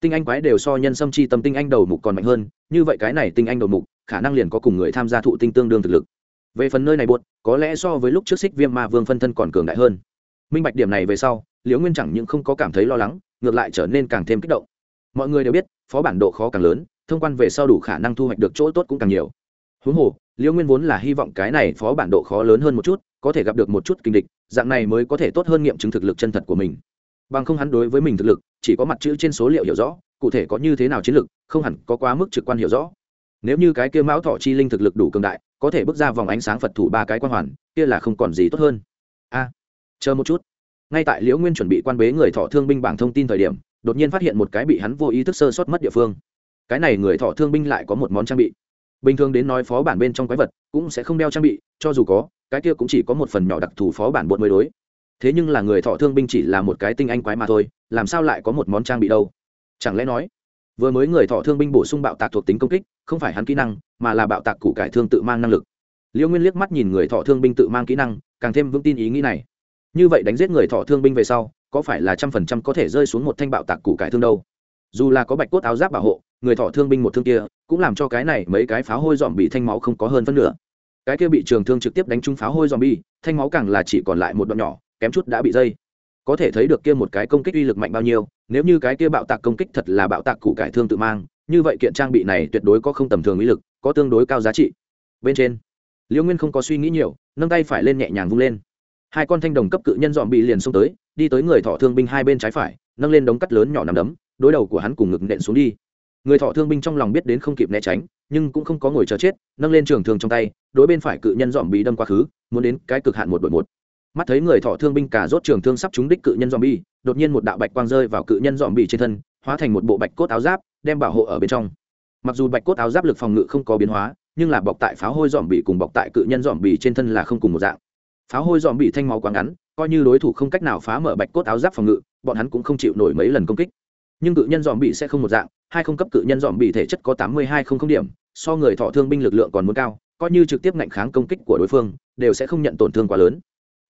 Tinh anh quái đều so nhân sâm chi tâm tinh anh đầu mục còn mạnh hơn, như vậy cái này tinh anh đầu mục, khả năng liền có cùng người tham gia thụ tinh tương đương thực lực. Về phần nơi này buốt có lẽ so với lúc trước xích viêm ma vương phân thân còn cường đại hơn. Minh bạch điểm này về sau, liễu nguyên chẳng những không có cảm thấy lo lắng, ngược lại trở nên càng thêm kích động mọi người đều biết, phó bản độ khó càng lớn, thông quan về sau đủ khả năng thu hoạch được chỗ tốt cũng càng nhiều. Huống hồ liễu nguyên vốn là hy vọng cái này phó bản độ khó lớn hơn một chút, có thể gặp được một chút kinh địch, dạng này mới có thể tốt hơn nghiệm chứng thực lực chân thật của mình. Bằng không hắn đối với mình thực lực, chỉ có mặt chữ trên số liệu hiểu rõ, cụ thể có như thế nào chiến lực, không hẳn có quá mức trực quan hiểu rõ. Nếu như cái kia mão thọ chi linh thực lực đủ cường đại, có thể bước ra vòng ánh sáng phật thủ ba cái quan hoàn, kia là không còn gì tốt hơn. A, chờ một chút. Ngay tại liễu nguyên chuẩn bị quan bế người thọ thương binh bảng thông tin thời điểm đột nhiên phát hiện một cái bị hắn vô ý thức sơ sót mất địa phương. Cái này người thọ thương binh lại có một món trang bị. Bình thường đến nói phó bản bên trong quái vật cũng sẽ không đeo trang bị, cho dù có, cái kia cũng chỉ có một phần nhỏ đặc thù phó bản bột mới đối. Thế nhưng là người thọ thương binh chỉ là một cái tinh anh quái mà thôi, làm sao lại có một món trang bị đâu? Chẳng lẽ nói, vừa mới người thọ thương binh bổ sung bạo tạc thuộc tính công kích, không phải hắn kỹ năng, mà là bạo tạc củ cải thương tự mang năng lực. Liêu nguyên liếc mắt nhìn người thọ thương binh tự mang kỹ năng, càng thêm vững tin ý nghĩ này. Như vậy đánh giết người thọ thương binh về sau có phải là trăm phần trăm có thể rơi xuống một thanh bạo tạc củ cải thương đâu? Dù là có bạch cốt áo giáp bảo hộ, người thọ thương binh một thương kia, cũng làm cho cái này mấy cái pháo hôi dòm bị thanh máu không có hơn phân nửa. Cái kia bị trường thương trực tiếp đánh trúng pháo hôi dòm bi thanh máu càng là chỉ còn lại một đoạn nhỏ, kém chút đã bị dây. Có thể thấy được kia một cái công kích uy lực mạnh bao nhiêu, nếu như cái kia bạo tạc công kích thật là bạo tạc củ cải thương tự mang, như vậy kiện trang bị này tuyệt đối có không tầm thường uy lực, có tương đối cao giá trị. Bên trên liễu nguyên không có suy nghĩ nhiều, nâng tay phải lên nhẹ nhàng vung lên. Hai con thanh đồng cấp cự nhân dòm bị liền xông tới đi tới người thọ thương binh hai bên trái phải, nâng lên đống cắt lớn nhỏ nằm đấm, đối đầu của hắn cùng ngực nện xuống đi. Người thọ thương binh trong lòng biết đến không kịp né tránh, nhưng cũng không có ngồi chờ chết, nâng lên trường thương trong tay, đối bên phải cự nhân dòm bị đâm quá khứ, muốn đến cái cực hạn một đội một. Mắt thấy người thọ thương binh cả rốt trường thương sắp trúng đích cự nhân dòm bi, đột nhiên một đạo bạch quang rơi vào cự nhân dòm bị trên thân, hóa thành một bộ bạch cốt áo giáp, đem bảo hộ ở bên trong. Mặc dù bạch cốt áo giáp lực phòng ngự không có biến hóa, nhưng là bọc tại pháo hôi dòm bị cùng bọc tại cự nhân dòm bị trên thân là không cùng một dạng. Pháo hôi dòm bị thanh máu quá ngắn coi như đối thủ không cách nào phá mở bạch cốt áo giáp phòng ngự, bọn hắn cũng không chịu nổi mấy lần công kích. Nhưng cự nhân dòm bị sẽ không một dạng, hai không cấp cự nhân dòm bị thể chất có tám mươi hai không không điểm, so người thọ thương binh lực lượng còn muốn cao, coi như trực tiếp ngạnh kháng công kích của đối phương, đều sẽ không nhận tổn thương quá lớn.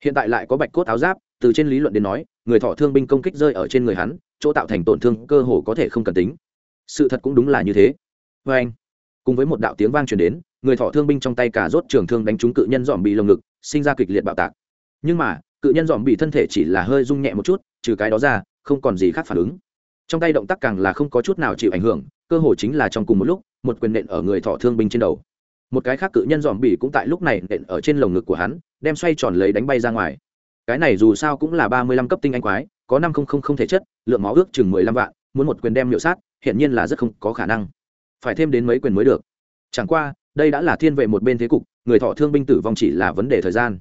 Hiện tại lại có bạch cốt áo giáp, từ trên lý luận đến nói, người thọ thương binh công kích rơi ở trên người hắn, chỗ tạo thành tổn thương cơ hồ có thể không cần tính. Sự thật cũng đúng là như thế. Vê anh, cùng với một đạo tiếng vang truyền đến, người thọ thương binh trong tay cả rốt trường thương đánh trúng cự nhân dòm bị lồng ngực, sinh ra kịch liệt bạo tạc. Nhưng mà cự nhân dòm bị thân thể chỉ là hơi rung nhẹ một chút, trừ cái đó ra, không còn gì khác phản ứng. Trong tay động tác càng là không có chút nào chịu ảnh hưởng, cơ hồ chính là trong cùng một lúc, một quyền nện ở người thọ thương binh trên đầu. Một cái khác cự nhân dòm bỉ cũng tại lúc này nện ở trên lồng ngực của hắn, đem xoay tròn lấy đánh bay ra ngoài. Cái này dù sao cũng là ba mươi lăm cấp tinh anh quái, có năm không không không thể chất, lượng máu ước chừng mười lăm vạn, muốn một quyền đem miệu sát hiện nhiên là rất không có khả năng. Phải thêm đến mấy quyền mới được. Chẳng qua, đây đã là thiên vệ một bên thế cục, người thọ thương binh tử vong chỉ là vấn đề thời gian.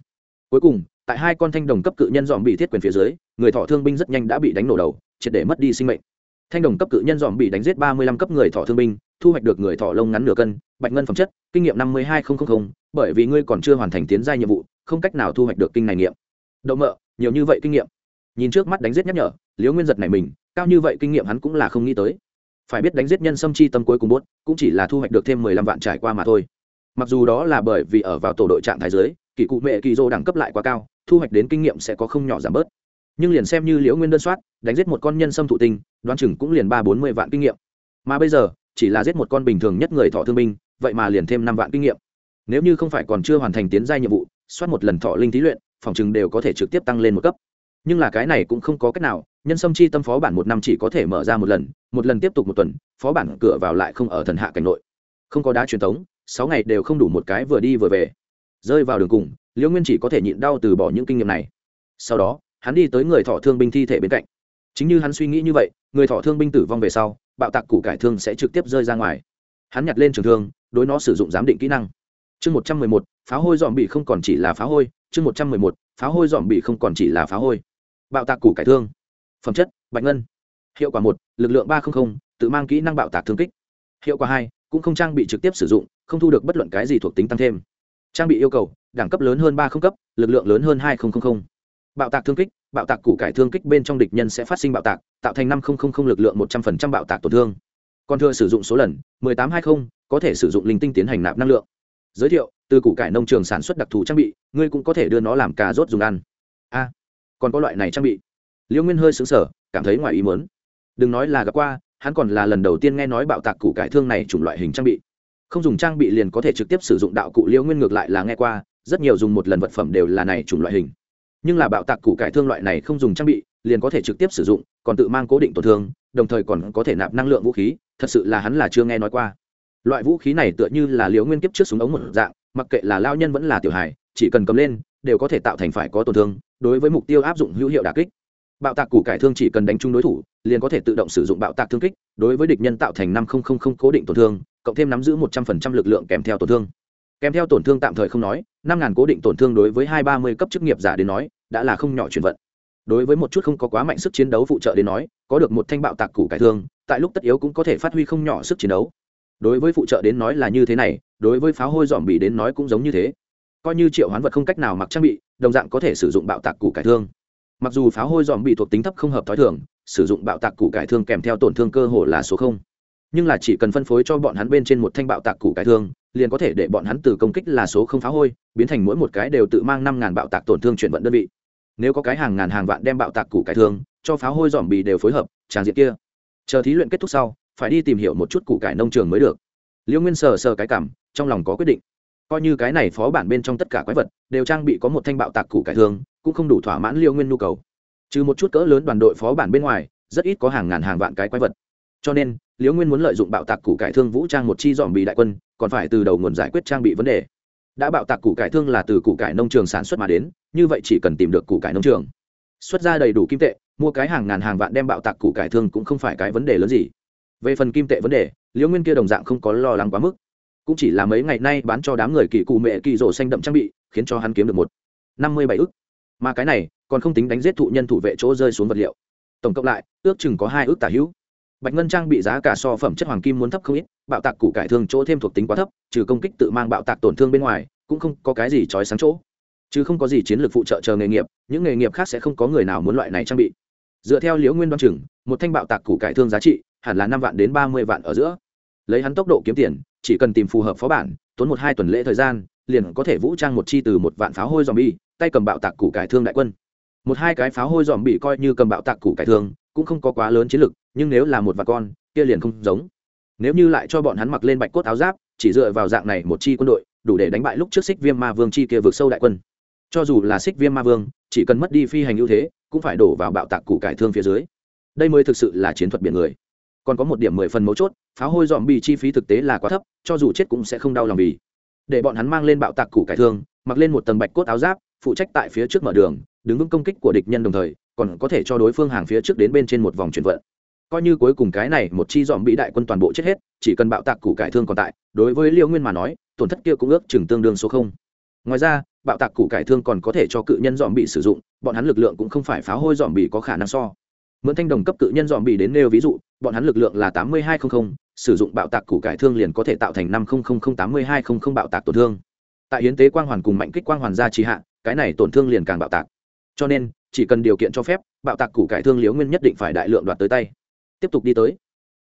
Cuối cùng tại hai con thanh đồng cấp cự nhân dòm bị thiết quyền phía dưới, người thọ thương binh rất nhanh đã bị đánh nổ đầu, triệt để mất đi sinh mệnh. Thanh đồng cấp cự nhân dòm bị đánh giết ba mươi lăm cấp người thọ thương binh, thu hoạch được người thọ lông ngắn nửa cân, bạch ngân phẩm chất, kinh nghiệm năm mươi hai nghìn bởi vì ngươi còn chưa hoàn thành tiến gia nhiệm vụ, không cách nào thu hoạch được kinh này nghiệm. Đậu mợ, nhiều như vậy kinh nghiệm. Nhìn trước mắt đánh giết nhắc nhở, liễu nguyên giật này mình, cao như vậy kinh nghiệm hắn cũng là không nghĩ tới. Phải biết đánh giết nhân xâm chi tâm cuối cùng bốt cũng chỉ là thu hoạch được thêm mười lăm vạn trải qua mà thôi. Mặc dù đó là bởi vì ở vào tổ đội trạng thái giới kỳ cụ mẹ kỳ dô đẳng cấp lại quá cao thu hoạch đến kinh nghiệm sẽ có không nhỏ giảm bớt. Nhưng liền xem như liễu nguyên đơn soát, đánh giết một con nhân sâm thụ tinh, đoán chừng cũng liền ba bốn mươi vạn kinh nghiệm. Mà bây giờ, chỉ là giết một con bình thường nhất người thọ thương binh, vậy mà liền thêm năm vạn kinh nghiệm. Nếu như không phải còn chưa hoàn thành tiến gia nhiệm vụ, soát một lần thọ linh thí luyện, phòng chừng đều có thể trực tiếp tăng lên một cấp. Nhưng là cái này cũng không có cách nào, nhân sâm chi tâm phó bản một năm chỉ có thể mở ra một lần một lần tiếp tục một tuần, phó bản cửa vào lại không ở thần hạ cảnh nội. Không có đá truyền thống, sáu ngày đều không đủ một cái vừa đi vừa về. Rơi vào đường cùng liễu nguyên chỉ có thể nhịn đau từ bỏ những kinh nghiệm này. Sau đó, hắn đi tới người thọ thương binh thi thể bên cạnh. Chính như hắn suy nghĩ như vậy, người thọ thương binh tử vong về sau, bạo tạc củ cải thương sẽ trực tiếp rơi ra ngoài. Hắn nhặt lên trường thương, đối nó sử dụng giám định kỹ năng. Chương một trăm mười một pháo hôi dòm bị không còn chỉ là pháo hôi. Chương một trăm mười một pháo hôi dòm bị không còn chỉ là pháo hôi. Bạo tạc củ cải thương. Phẩm chất, bạch ngân. Hiệu quả một, lực lượng ba trăm linh tự mang kỹ năng bạo tạc thương kích. Hiệu quả hai, cũng không trang bị trực tiếp sử dụng, không thu được bất luận cái gì thuộc tính tăng thêm. Trang bị yêu cầu đẳng cấp lớn hơn ba không cấp, lực lượng lớn hơn hai nghìn bạo tạc thương kích, bạo tạc củ cải thương kích bên trong địch nhân sẽ phát sinh bạo tạc, tạo thành năm nghìn lực lượng một trăm linh bạo tạc tổn thương. Còn thừa sử dụng số lần, mười tám hai mươi có thể sử dụng linh tinh tiến hành nạp năng lượng. Giới thiệu, từ củ cải nông trường sản xuất đặc thù trang bị, ngươi cũng có thể đưa nó làm cà rốt dùng ăn. A, còn có loại này trang bị. Liễu nguyên hơi xứng sở cảm thấy ngoài ý muốn. Đừng nói là gặp qua, hắn còn là lần đầu tiên nghe nói bạo tạc củ cải thương này chủng loại hình trang bị. Không dùng trang bị liền có thể trực tiếp sử dụng đạo cụ liễu nguyên ngược lại là nghe qua rất nhiều dùng một lần vật phẩm đều là này chủng loại hình. Nhưng là bạo tạc củ cải thương loại này không dùng trang bị, liền có thể trực tiếp sử dụng, còn tự mang cố định tổn thương, đồng thời còn có thể nạp năng lượng vũ khí, thật sự là hắn là chưa nghe nói qua. Loại vũ khí này tựa như là liễu nguyên kiếp trước súng ống một dạng, mặc kệ là lao nhân vẫn là tiểu hài, chỉ cần cầm lên, đều có thể tạo thành phải có tổn thương, đối với mục tiêu áp dụng hữu hiệu đà kích. Bạo tạc củ cải thương chỉ cần đánh trúng đối thủ, liền có thể tự động sử dụng bạo tạc thương kích, đối với địch nhân tạo thành năm cố định tổn thương, cộng thêm nắm giữ một trăm linh lực lượng kèm theo tổn thương kèm theo tổn thương tạm thời không nói, năm ngàn cố định tổn thương đối với hai ba mươi cấp chức nghiệp giả đến nói, đã là không nhỏ chuyển vận. Đối với một chút không có quá mạnh sức chiến đấu phụ trợ đến nói, có được một thanh bạo tạc củ cải thương, tại lúc tất yếu cũng có thể phát huy không nhỏ sức chiến đấu. Đối với phụ trợ đến nói là như thế này, đối với pháo hôi dòm bị đến nói cũng giống như thế. Coi như triệu hoán vật không cách nào mặc trang bị, đồng dạng có thể sử dụng bạo tạc củ cải thương. Mặc dù pháo hôi dòm bị thuộc tính thấp không hợp t h ó i thường, sử dụng bạo tạc củ cải thương kèm theo tổn thương cơ hồ là số không. Nhưng là chỉ cần phân phối cho bọn hắn bên trên một thanh bạo tạc củ cải thương liền có thể để bọn hắn từ công kích là số không pháo hôi, biến thành mỗi một cái đều tự mang năm ngàn bạo tạc tổn thương chuyển vận đơn vị. Nếu có cái hàng ngàn hàng vạn đem bạo tạc củ cải thương, cho pháo hôi dòm bì đều phối hợp tràng diện kia. Chờ thí luyện kết thúc sau, phải đi tìm hiểu một chút củ cải nông trường mới được. Liễu nguyên sờ sờ cái cảm, trong lòng có quyết định. Coi như cái này phó bản bên trong tất cả quái vật đều trang bị có một thanh bạo tạc củ cải thương, cũng không đủ thỏa mãn liễu nguyên nhu cầu. Trừ một chút cỡ lớn đoàn đội phó bản bên ngoài, rất ít có hàng ngàn hàng vạn cái quái vật cho nên, liễu nguyên muốn lợi dụng bạo tạc củ cải thương vũ trang một chi dòm bị đại quân, còn phải từ đầu nguồn giải quyết trang bị vấn đề. Đã bạo tạc củ cải thương là từ củ cải nông trường sản xuất mà đến, như vậy chỉ cần tìm được củ cải nông trường. Xuất ra đầy đủ kim tệ, mua cái hàng ngàn hàng vạn đem bạo tạc củ cải thương cũng không phải cái vấn đề lớn gì. Về phần kim tệ vấn đề, liễu nguyên kia đồng dạng không có lo lắng quá mức. Cũng chỉ là mấy ngày nay bán cho đám người kỳ cụ mẹ kỳ rổ xanh đậm trang bị, khiến cho hắn kiếm được một năm mươi bảy ức. Mà cái này, còn không tính đánh giết thụ nhân thủ vệ chỗ rơi xuống vật liệu. Tổng cộng lại, ước chừng có hai ước tả hữu bạch ngân trang bị giá cả so phẩm chất hoàng kim muốn thấp không ít, bạo tạc củ cải thương chỗ thêm thuộc tính quá thấp, trừ công kích tự mang bạo tạc tổn thương bên ngoài, cũng không có cái gì trói sáng chỗ. Chứ không có gì chiến lược phụ trợ chờ nghề nghiệp, những nghề nghiệp khác sẽ không có người nào muốn loại này trang bị. Dựa theo liễu nguyên đoan chừng, một thanh bạo tạc củ cải thương giá trị, hẳn là năm vạn đến ba mươi vạn ở giữa. Lấy hắn tốc độ kiếm tiền, chỉ cần tìm phù hợp phó bản, tốn một hai tuần lễ thời gian, liền có thể vũ trang một chi từ một vạn pháo hôi dòm bi, tay cầm bạo tạc củ cải thương đại quân. Một hai cái pháo hôi dòm bị coi như cầm bạo tạc củ cải thương, cũng không có quá lớn chiến lực nhưng nếu là một vạn con, kia liền không giống. Nếu như lại cho bọn hắn mặc lên bạch cốt áo giáp, chỉ dựa vào dạng này một chi quân đội, đủ để đánh bại lúc trước xích viêm ma vương chi kia vượt sâu đại quân. Cho dù là xích viêm ma vương, chỉ cần mất đi phi hành ưu thế, cũng phải đổ vào bạo tạc củ cải thương phía dưới. Đây mới thực sự là chiến thuật biển người. Còn có một điểm mười phần mấu chốt pháo hôi dòm bì chi phí thực tế là quá thấp, cho dù chết cũng sẽ không đau lòng bì để bọn hắn mang lên bạo tạc củ cải thương, mặc lên một tầng bạch cốt áo giáp, phụ trách tại phía trước mở đường, đứng vững công kích của địch nhân đồng thời, còn có thể cho đối phương hàng phía trước đến bên trên một vòng chuyển vận coi như cuối cùng cái này một chi dòm bị đại quân toàn bộ chết hết, chỉ cần bạo tạc củ cải thương còn tại, đối với liêu nguyên mà nói, tổn thất kia cũng ước chừng tương đương số không. Ngoài ra, bạo tạc củ cải thương còn có thể cho cự nhân dòm bị sử dụng, bọn hắn lực lượng cũng không phải pháo hôi dòm bị có khả năng so. Mượn thanh đồng cấp cự nhân dòm bị đến nêu ví dụ, bọn hắn lực lượng là tám mươi hai trăm linh sử dụng bạo tạc củ cải thương liền có thể tạo thành năm tám mươi hai trăm linh bạo tạc tổn thương. Tại hiến tế quang hoàn cùng mạnh kích quang hoàn gia trì hạ, cái này tổn thương liền càng bạo tạc. Cho nên, chỉ cần điều kiện cho phép, bạo tạc củ cải thương liễu nguyên nhất định phải đại lượng đoạt tới tay tiếp tục đi tới.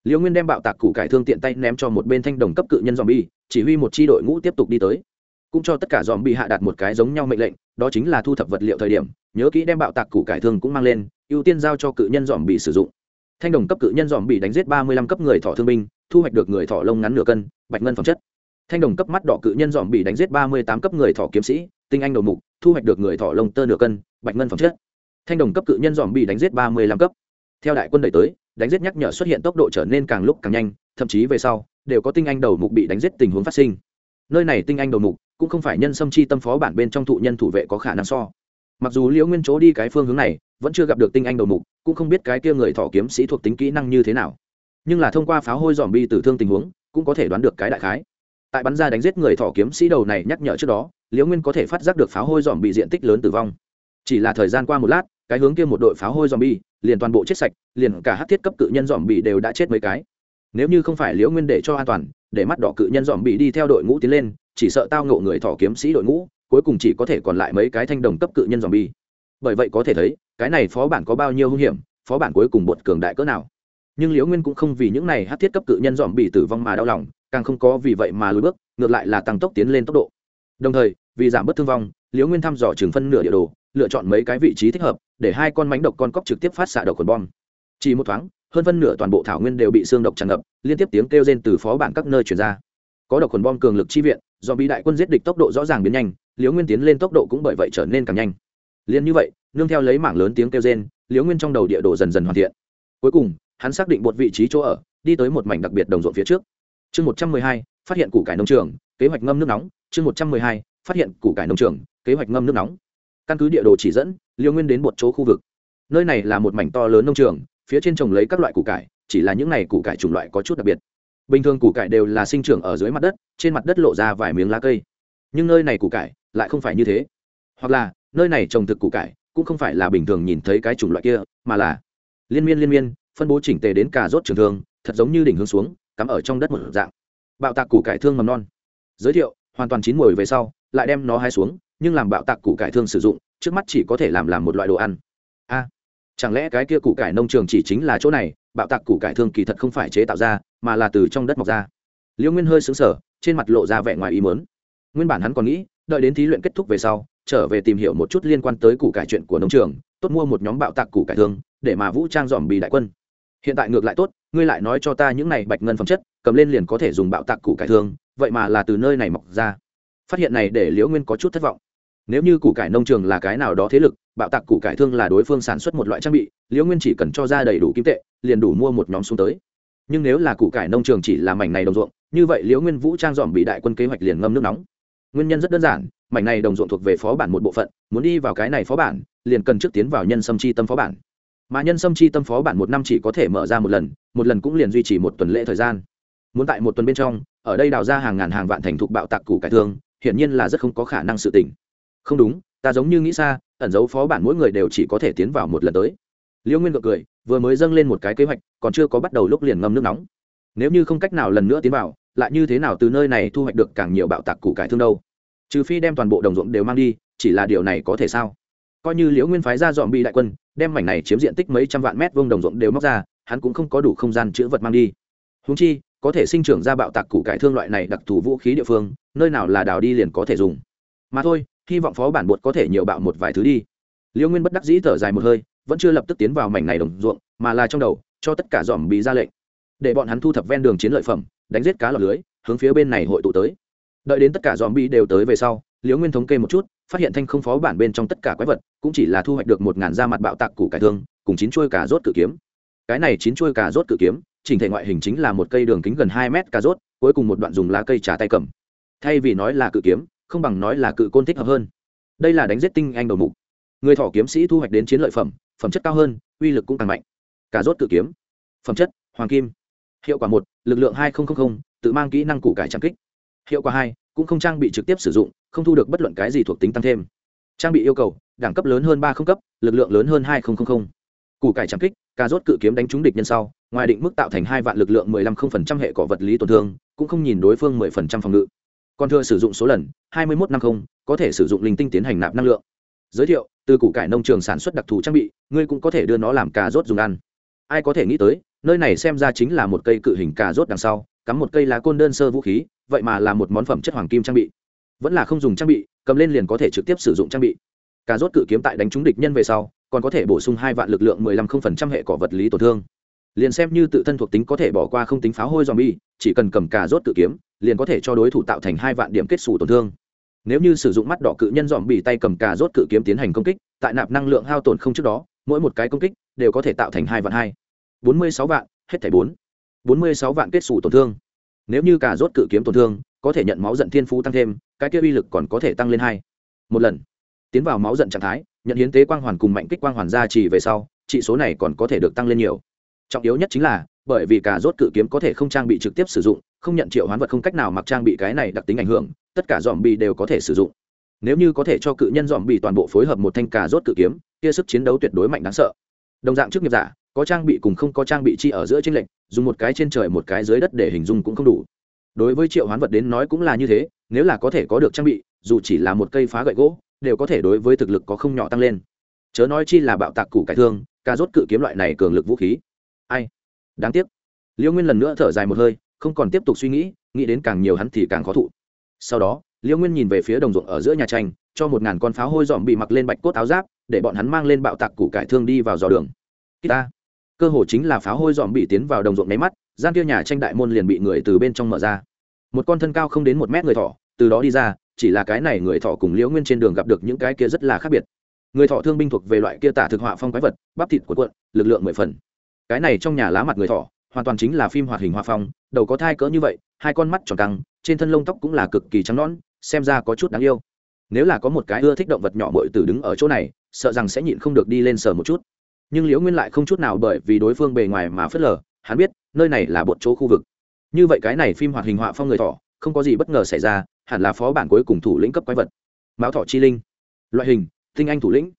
Liễu nguyên đem bạo tạc củ cải thương tiện tay ném cho một bên thanh đồng cấp cự nhân dòm bi chỉ huy một tri đội ngũ tiếp tục đi tới. Cũng cho tất cả dòm bi hạ đạt một cái giống nhau mệnh lệnh, đó chính là thu thập vật liệu thời điểm, nhớ kỹ đem bạo tạc củ cải thương cũng mang lên, ưu tiên giao cho cự nhân dòm bị sử dụng. Thanh đồng cấp cự nhân dòm bị đánh giết ba mươi lăm cấp người thọ thương binh, thu hoạch được người thọ lông ngắn nửa cân, bạch ngân phẩm chất. Thanh đồng cấp mắt đỏ cự nhân dòm bị đánh giết ba mươi tám cấp người thọ kiếm sĩ, tinh anh đầu mục, thu hoạch được người thọ lông tơ nửa cân, bạch ngân phẩm chất. Thanh đồng cấp cự nhân dòm bị đánh giết ba mươi lăm cấp. Theo đại quân đẩy tới đánh giết nhắc nhở xuất hiện tốc độ trở nên càng lúc càng nhanh, thậm chí về sau, đều có tinh anh đầu mục bị đánh giết tình huống phát sinh. Nơi này tinh anh đầu mục cũng không phải nhân xâm chi tâm phó bản bên trong thụ nhân thủ vệ có khả năng so. Mặc dù liễu nguyên chỗ đi cái phương hướng này, vẫn chưa gặp được tinh anh đầu mục, cũng không biết cái kia người thọ kiếm sĩ thuộc tính kỹ năng như thế nào. Nhưng là thông qua pháo hôi dòm bi tử thương tình huống, cũng có thể đoán được cái đại khái. Tại bắn ra đánh giết người thọ kiếm sĩ đầu này nhắc nhở trước đó, liễu nguyên có thể phát giác được pháo hôi dòm bị diện tích lớn tử vong. Chỉ là thời gian qua một lát cái hướng kia một đội pháo hôi zombie, liền toàn bộ chết sạch, liền cả hắc thiết cấp cự nhân dòm bị đều đã chết mấy cái. Nếu như không phải liễu nguyên để cho an toàn, để mắt đỏ cự nhân dòm bị đi theo đội ngũ tiến lên, chỉ sợ tao ngộ người thọ kiếm sĩ đội ngũ, cuối cùng chỉ có thể còn lại mấy cái thanh đồng cấp cự nhân dòm bởi vậy có thể thấy, cái này phó bản có bao nhiêu hung hiểm, phó bản cuối cùng bột cường đại cỡ nào. Nhưng liễu nguyên cũng không vì những này hắc thiết cấp cự nhân dòm bị tử vong mà đau lòng, càng không có vì vậy mà lùi bước, ngược lại là tăng tốc tiến lên tốc độ. Đồng thời, vì giảm bớt thương vong, liễu nguyên thăm dò trường phân nửa địa đồ lựa chọn mấy cái vị trí thích hợp, để hai con mánh độc con cóc trực tiếp phát xạ độc quần bom. Chỉ một thoáng, hơn phân nửa toàn bộ thảo nguyên đều bị xương độc tràn ngập, liên tiếp tiếng kêu rên từ phó bản các nơi chuyển ra. Có độc quần bom cường lực chi viện do bị đại quân giết địch tốc độ rõ ràng biến nhanh liều nguyên tiến lên tốc độ cũng bởi vậy trở nên càng nhanh. Liền như vậy, nương theo lấy mảng lớn tiếng kêu rên liều nguyên trong đầu địa đồ dần dần hoàn thiện. Cuối cùng, hắn xác định một vị trí chỗ ở, đi tới một mảnh đặc biệt đồng ruộng phía trước. Chương một trăm mười hai, phát hiện củ cải nông trường, kế hoạch ngâm nước nóng. Chương một trăm mười hai, phát hiện củ cải nông trường, kế hoạch ngâm nước nóng căn cứ địa đồ chỉ dẫn, liêu nguyên đến một chỗ khu vực. Nơi này là một mảnh to lớn nông trường, phía trên trồng lấy các loại củ cải, chỉ là những này củ cải chủng loại có chút đặc biệt. Bình thường củ cải đều là sinh trưởng ở dưới mặt đất, trên mặt đất lộ ra vài miếng lá cây. Nhưng nơi này củ cải lại không phải như thế. Hoặc là, nơi này trồng thực củ cải cũng không phải là bình thường nhìn thấy cái chủng loại kia, mà là liên miên liên miên, phân bố chỉnh tề đến cà rốt trường thương, thật giống như đỉnh hướng xuống, cắm ở trong đất một dạng. Bạo tạc củ cải thương mầm non. Giới thiệu, hoàn toàn chín mồi về sau, lại đem nó hai xuống nhưng làm bạo tạc củ cải thương sử dụng, trước mắt chỉ có thể làm làm một loại đồ ăn. A, chẳng lẽ cái kia củ cải nông trường chỉ chính là chỗ này, bạo tạc củ cải thương kỳ thật không phải chế tạo ra, mà là từ trong đất mọc ra. Liễu nguyên hơi xứng sở trên mặt lộ ra vẻ ngoài ý mớn nguyên bản hắn còn nghĩ, đợi đến thí luyện kết thúc về sau, trở về tìm hiểu một chút liên quan tới củ cải chuyện của nông trường, tốt mua một nhóm bạo tạc củ cải thương, để mà vũ trang dòm bì đại quân. Hiện tại ngược lại tốt, ngươi lại nói cho ta những này bạch ngân phẩm chất, cầm lên liền có thể dùng bạo tạc củ cải thương, vậy mà là từ nơi này mọc ra. Phát hiện này để liễu nguyên có chút thất vọng nếu như củ cải nông trường là cái nào đó thế lực, bạo tạc củ cải thương là đối phương sản xuất một loại trang bị, liễu nguyên chỉ cần cho ra đầy đủ kim tệ, liền đủ mua một nhóm xuống tới. Nhưng nếu là củ cải nông trường chỉ là mảnh này đồng ruộng, như vậy liễu nguyên vũ trang dòm bị đại quân kế hoạch liền ngâm nước nóng. Nguyên nhân rất đơn giản, mảnh này đồng ruộng thuộc về phó bản một bộ phận, muốn đi vào cái này phó bản, liền cần trước tiến vào nhân sâm chi tâm phó bản. Mà nhân sâm chi tâm phó bản một năm chỉ có thể mở ra một lần một lần cũng liền duy trì một tuần lễ thời gian. Muốn tại một tuần bên trong, ở đây đào ra hàng ngàn hàng vạn thành thục bạo tạc củ cải thương, hiển nhiên là rất không có khả năng sự tỉnh không đúng, ta giống như nghĩ xa, ẩn dấu phó bản mỗi người đều chỉ có thể tiến vào một lần tới. Liễu nguyên gật cười, vừa mới dâng lên một cái kế hoạch, còn chưa có bắt đầu lúc liền ngâm nước nóng. Nếu như không cách nào lần nữa tiến vào, lại như thế nào từ nơi này thu hoạch được càng nhiều bạo tạc củ cải thương đâu? Trừ phi đem toàn bộ đồng ruộng đều mang đi, chỉ là điều này có thể sao? Coi như liễu nguyên phái ra dọn bị đại quân, đem mảnh này chiếm diện tích mấy trăm vạn mét vuông đồng ruộng đều móc ra, hắn cũng không có đủ không gian chữ vật mang đi. Húng chi, có thể sinh trưởng ra bạo tạc củ cải thương loại này đặc thù vũ khí địa phương, nơi nào là đào đi liền có thể dùng. Mà thôi hy vọng phó bản bột có thể nhiều bạo một vài thứ đi. Liễu nguyên bất đắc dĩ thở dài một hơi, vẫn chưa lập tức tiến vào mảnh này đồng ruộng, mà là trong đầu, cho tất cả dòm bị ra lệnh. Để bọn hắn thu thập ven đường chiến lợi phẩm, đánh giết cá lọc lưới, hướng phía bên này hội tụ tới. Đợi đến tất cả dòm bị đều tới về sau liễu nguyên thống kê một chút, phát hiện thanh không phó bản bên trong tất cả quái vật, cũng chỉ là thu hoạch được một ngàn da mặt bạo tạc củ cải thương, cùng chín chuôi cà rốt cự kiếm. Cái này chín chuôi cà rốt cự kiếm, chỉnh thể ngoại hình chính là một cây đường kính gần hai mét cà rốt, cuối cùng một đoạn dùng lá cây trà tay cầm. Thay vì nói là cự kiếm không bằng nói là cự côn thích hợp hơn. Đây là đánh giết tinh anh đầu mục. Người thỏ kiếm sĩ thu hoạch đến chiến lợi phẩm phẩm chất cao hơn, uy lực cũng càng mạnh. Cà rốt cự kiếm. Phẩm chất, hoàng kim. Hiệu quả một, lực lượng hai nghìn tự mang kỹ năng củ cải trang kích. Hiệu quả hai, cũng không trang bị trực tiếp sử dụng, không thu được bất luận cái gì thuộc tính tăng thêm. Trang bị yêu cầu, đẳng cấp lớn hơn ba không cấp, lực lượng lớn hơn hai nghìn củ cải trang kích cà rốt cự kiếm đánh trúng địch nhân sau, ngoài định mức tạo thành hai vạn lực lượng mười lăm không phần trăm hệ cỏ vật lý tổn thương, cũng không nhìn đối phương mười phần trăm phòng ngự còn thừa sử dụng số lần, hai mươi một năm không, có thể sử dụng linh tinh tiến hành nạp năng lượng. Giới thiệu, từ củ cải nông trường sản xuất đặc thù trang bị, ngươi cũng có thể đưa nó làm cà rốt dùng ăn. Ai có thể nghĩ tới, nơi này xem ra chính là một cây cự hình cà rốt đằng sau, cắm một cây lá côn đơn sơ vũ khí, vậy mà là một món phẩm chất hoàng kim trang bị. Vẫn là không dùng trang bị, cầm lên liền có thể trực tiếp sử dụng trang bị. Cà rốt cự kiếm tại đánh trúng địch nhân về sau, còn có thể bổ sung hai vạn lực lượng mười lăm không phần trăm hệ cỏ vật lý tổn thương. Liền xem như tự thân thuộc tính có thể bỏ qua không tính pháo hôi zombie, chỉ cần cầm cà rốt cự kiếm liền có thể cho đối thủ tạo thành hai vạn điểm kết xù tổn thương. Nếu như sử dụng mắt đỏ cự nhân dòm bị tay cầm cà rốt cự kiếm tiến hành công kích, tại nạp năng lượng hao tổn không trước đó, mỗi một cái công kích đều có thể tạo thành hai vạn hai. Bốn mươi sáu vạn, hết thảy bốn. Bốn mươi sáu vạn kết xù tổn thương. Nếu như cà rốt cự kiếm tổn thương, có thể nhận máu giận thiên phú tăng thêm, cái kia uy lực còn có thể tăng lên hai. Một lần, tiến vào máu giận trạng thái, nhận hiến tế quang hoàn cùng mạnh kích quang hoàn ra chỉ về sau trị số này còn có thể được tăng lên nhiều. Trọng yếu nhất chính là bởi vì cả rốt cự kiếm có thể không trang bị trực tiếp sử dụng, không nhận triệu hoán vật không cách nào mặc trang bị cái này đặc tính ảnh hưởng, tất cả dòm bị đều có thể sử dụng. Nếu như có thể cho cự nhân dòm bị toàn bộ phối hợp một thanh cà rốt cự kiếm, kia sức chiến đấu tuyệt đối mạnh đáng sợ. Đồng dạng trước nghiệp giả, có trang bị cùng không có trang bị chi ở giữa trên lệch, dùng một cái trên trời một cái dưới đất để hình dung cũng không đủ. Đối với triệu hoán vật đến nói cũng là như thế, nếu là có thể có được trang bị, dù chỉ là một cây phá gậy gỗ, đều có thể đối với thực lực có không nhỏ tăng lên. Chớ nói chi là bạo tạc củ cải thương ca rốt cự kiếm loại này cường lực vũ khí. Ai? Đáng tiếc. Liễu nguyên lần nữa thở dài một hơi, không còn tiếp tục suy nghĩ nghĩ đến càng nhiều hắn thì càng khó thụ. Sau đó liễu nguyên nhìn về phía đồng ruộng ở giữa nhà tranh, cho một ngàn con pháo hôi dòm bị mặc lên bạch cốt áo giáp, để bọn hắn mang lên bạo tạc củ cải thương đi vào dò đường. Kita cơ hồ chính là pháo hôi dòm bị tiến vào đồng ruộng máy mắt, gian kia nhà tranh đại môn liền bị người từ bên trong mở ra. Một con thân cao không đến một mét người thỏ, từ đó đi ra, chỉ là cái này người thọ cùng liễu nguyên trên đường gặp được những cái kia rất là khác biệt. Người thọ thương binh thuộc về loại kia tả thực họa phong quái vật, bắp thịt cuộn quận lực lượng mười phần cái này trong nhà lá mặt người thỏ, hoàn toàn chính là phim hoạt hình hoa phong, đầu có thai cỡ như vậy, hai con mắt tròn căng, trên thân lông tóc cũng là cực kỳ trắng nõn, xem ra có chút đáng yêu. Nếu là có một cái ưa thích động vật nhỏ bội tử đứng ở chỗ này, sợ rằng sẽ nhịn không được đi lên sờ một chút. Nhưng liễu nguyên lại không chút nào bởi vì đối phương bề ngoài mà phớt lờ, hắn biết, nơi này là bột chỗ khu vực. Như vậy cái này phim hoạt hình họa phong người thỏ, không có gì bất ngờ xảy ra, hẳn là phó bản cuối cùng thủ lĩnh cấp quái vật. Mão thọ chi linh. Loại hình, tinh anh thủ lĩnh.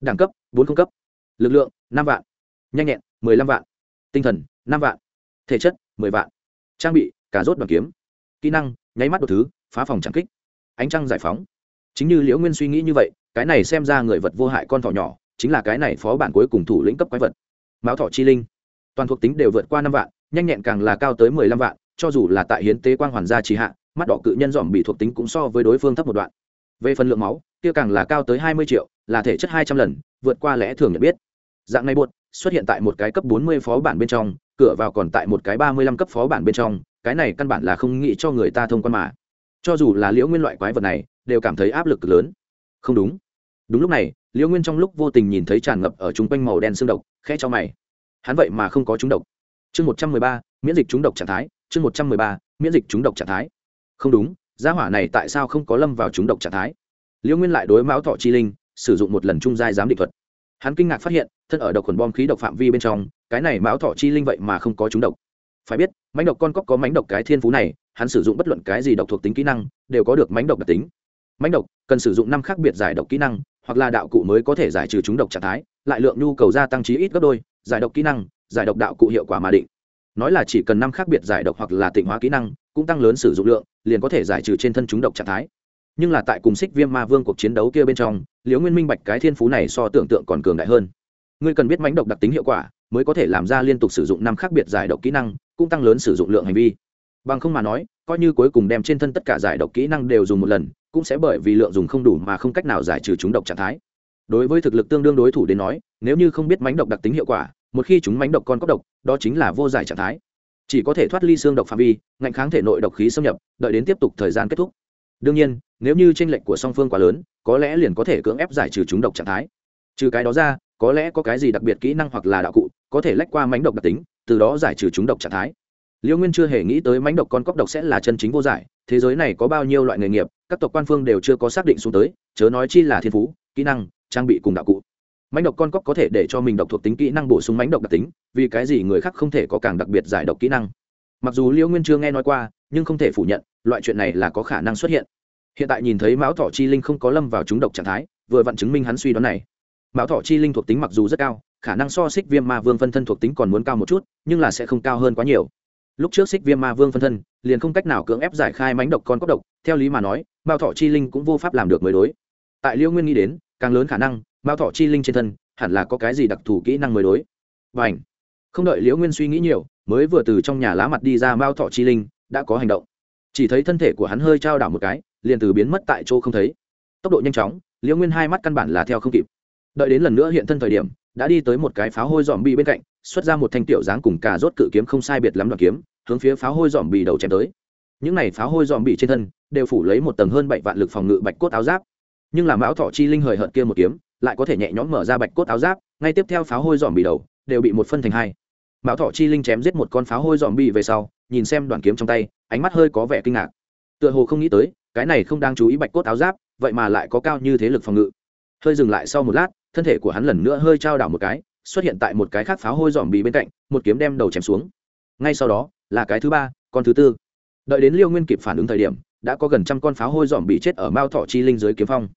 Đẳng cấp, bốn không cấp. Lực lượng, năm vạn. Nhanh nhẹn mười lăm vạn. Tinh thần, năm vạn. Thể chất, mười vạn. Trang bị, cả rốt đoàn kiếm. Kỹ năng, nháy mắt đ thứ, phá phòng trắng kích. Ánh trăng giải phóng. Chính như liễu nguyên suy nghĩ như vậy, cái này xem ra người vật vô hại con thỏ nhỏ, chính là cái này phó bản cuối cùng thủ lĩnh cấp quái vật. Mão thọ chi linh. Toàn thuộc tính đều vượt qua năm vạn, nhanh nhẹn càng là cao tới mười lăm vạn, cho dù là tại hiến tế quang hoàn gia trì hạ, mắt đỏ cự nhân dòm bị thuộc tính cũng so với đối phương thấp một đoạn. Về phần lượng máu, kia càng là cao tới hai mươi triệu, là thể chất hai trăm lần, vượt qua lẽ thường nhận biết. Dạng này buột xuất hiện tại một cái cấp bốn mươi phó bản bên trong, cửa vào còn tại một cái ba mươi lăm cấp phó bản bên trong, cái này căn bản là không nghĩ cho người ta thông quan mà. Cho dù là liễu nguyên loại quái vật này, đều cảm thấy áp lực cực lớn. Không đúng. Đúng lúc này, liễu nguyên trong lúc vô tình nhìn thấy tràn ngập ở chúng quanh màu đen xương độc, khẽ cho mày. Hắn vậy mà không có chúng độc. Chương một trăm mười ba, miễn dịch chúng độc trạng thái. Chương một trăm mười ba, miễn dịch chúng độc trạng thái. Không đúng, gia hỏa này tại sao không có lâm vào chúng độc trạng thái? Liễu nguyên lại đối mão thọ chi linh, sử dụng một lần trung giai giám định thuật. Hắn kinh ngạc phát hiện thân ở độc khuẩn bom khí độc phạm vi bên trong, cái này mão thọ chi linh vậy mà không có chúng độc. Phải biết mánh độc con cóc có mánh độc cái thiên phú này, hắn sử dụng bất luận cái gì độc thuộc tính kỹ năng, đều có được mánh độc đặc tính. Mánh độc cần sử dụng năm khác biệt giải độc kỹ năng, hoặc là đạo cụ mới có thể giải trừ chúng độc trạng thái, lại lượng nhu cầu gia tăng trí ít gấp đôi, giải độc kỹ năng, giải độc đạo cụ hiệu quả mà định. Nói là chỉ cần năm khác biệt giải độc hoặc là tịnh hóa kỹ năng, cũng tăng lớn sử dụng lượng, liền có thể giải trừ trên thân chúng độc trạng thái. Nhưng là tại cùng xích viêm ma vương cuộc chiến đấu kia bên trong, liễu nguyên minh bạch cái thiên phú này so tưởng tượng còn cường đại hơn ngươi cần biết mánh độc đặc tính hiệu quả, mới có thể làm ra liên tục sử dụng năm khác biệt giải độc kỹ năng, cũng tăng lớn sử dụng lượng hành vi. Bằng không mà nói, coi như cuối cùng đem trên thân tất cả giải độc kỹ năng đều dùng một lần, cũng sẽ bởi vì lượng dùng không đủ mà không cách nào giải trừ chúng độc trạng thái. Đối với thực lực tương đương đối thủ đến nói, nếu như không biết mánh độc đặc tính hiệu quả, một khi chúng mánh độc con cóc độc, đó chính là vô giải trạng thái. Chỉ có thể thoát ly xương độc phạm vi, ngạnh kháng thể nội độc khí xâm nhập, đợi đến tiếp tục thời gian kết thúc. Đương nhiên, nếu như tranh lệch của song phương quá lớn, có lẽ liền có thể cưỡng ép giải trừ chúng độc trạng thái. Trừ cái đó ra có lẽ có cái gì đặc biệt kỹ năng hoặc là đạo cụ, có thể lách qua mánh độc đặc tính, từ đó giải trừ chúng độc trạng thái. Liễu nguyên chưa hề nghĩ tới mánh độc con cóc độc sẽ là chân chính vô giải, thế giới này có bao nhiêu loại nghề nghiệp, các tộc quan phương đều chưa có xác định xuống tới, chớ nói chi là thiên phú, kỹ năng, trang bị cùng đạo cụ. Mánh độc con cóc có thể để cho mình độc thuộc tính kỹ năng bổ sung mánh độc đặc tính, vì cái gì người khác không thể có càng đặc biệt giải độc kỹ năng? Mặc dù liễu nguyên chưa nghe nói qua, nhưng không thể phủ nhận, loại chuyện này là có khả năng xuất hiện. Hiện tại nhìn thấy mão thọ chi linh không có lâm vào chúng độc trạng thái, vừa vặn chứng minh hắn suy đoán này mão thọ chi linh thuộc tính mặc dù rất cao, khả năng so xích viêm ma vương phân thân thuộc tính còn muốn cao một chút, nhưng là sẽ không cao hơn quá nhiều. Lúc trước xích viêm ma vương phân thân, liền không cách nào cưỡng ép giải khai mánh độc con cóc độc, theo lý mà nói mao thọ chi linh cũng vô pháp làm được mới đối. Tại liêu nguyên nghĩ đến, càng lớn khả năng mao thọ chi linh trên thân, hẳn là có cái gì đặc thù kỹ năng mới đối. Và ảnh không đợi liễu nguyên suy nghĩ nhiều, mới vừa từ trong nhà lá mặt đi ra mao thọ chi linh, đã có hành động. Chỉ thấy thân thể của hắn hơi trao đảo một cái, liền từ biến mất tại chỗ không thấy. Tốc độ nhanh chóng liễu nguyên hai mắt căn bản là theo không kịp đợi đến lần nữa hiện thân thời điểm, đã đi tới một cái pháo hôi dòm bi bên cạnh, xuất ra một thanh tiểu dáng cùng cà rốt cự kiếm không sai biệt lắm đoạn kiếm, hướng phía pháo hôi dòm bì đầu chém tới. Những này pháo hôi dòm bì trên thân, đều phủ lấy một tầng hơn bảy vạn lực phòng ngự bạch cốt áo giáp. Nhưng làm áo thọ chi linh hời hợt kia một kiếm, lại có thể nhẹ nhõm mở ra bạch cốt áo giáp, ngay tiếp theo pháo hôi dòm bì đầu, đều bị một phân thành hai. Mão thọ chi linh chém giết một con pháo hôi dòm bì về sau, nhìn xem đoàn kiếm trong tay, ánh mắt hơi có vẻ kinh ngạc. Tựa hồ không nghĩ tới, cái này không đang chú ý bạch cốt áo giáp, vậy mà lại có cao như thế lực phòng ngự. Hơi dừng lại sau một lát thân thể của hắn lần nữa hơi trao đảo một cái xuất hiện tại một cái khác pháo hôi dòm bì bên cạnh một kiếm đem đầu chém xuống. Ngay sau đó là cái thứ ba con thứ tư. Đợi đến liêu nguyên kịp phản ứng thời điểm đã có gần trăm con pháo hôi dòm bị chết ở mao thọ chi linh dưới kiếm phong.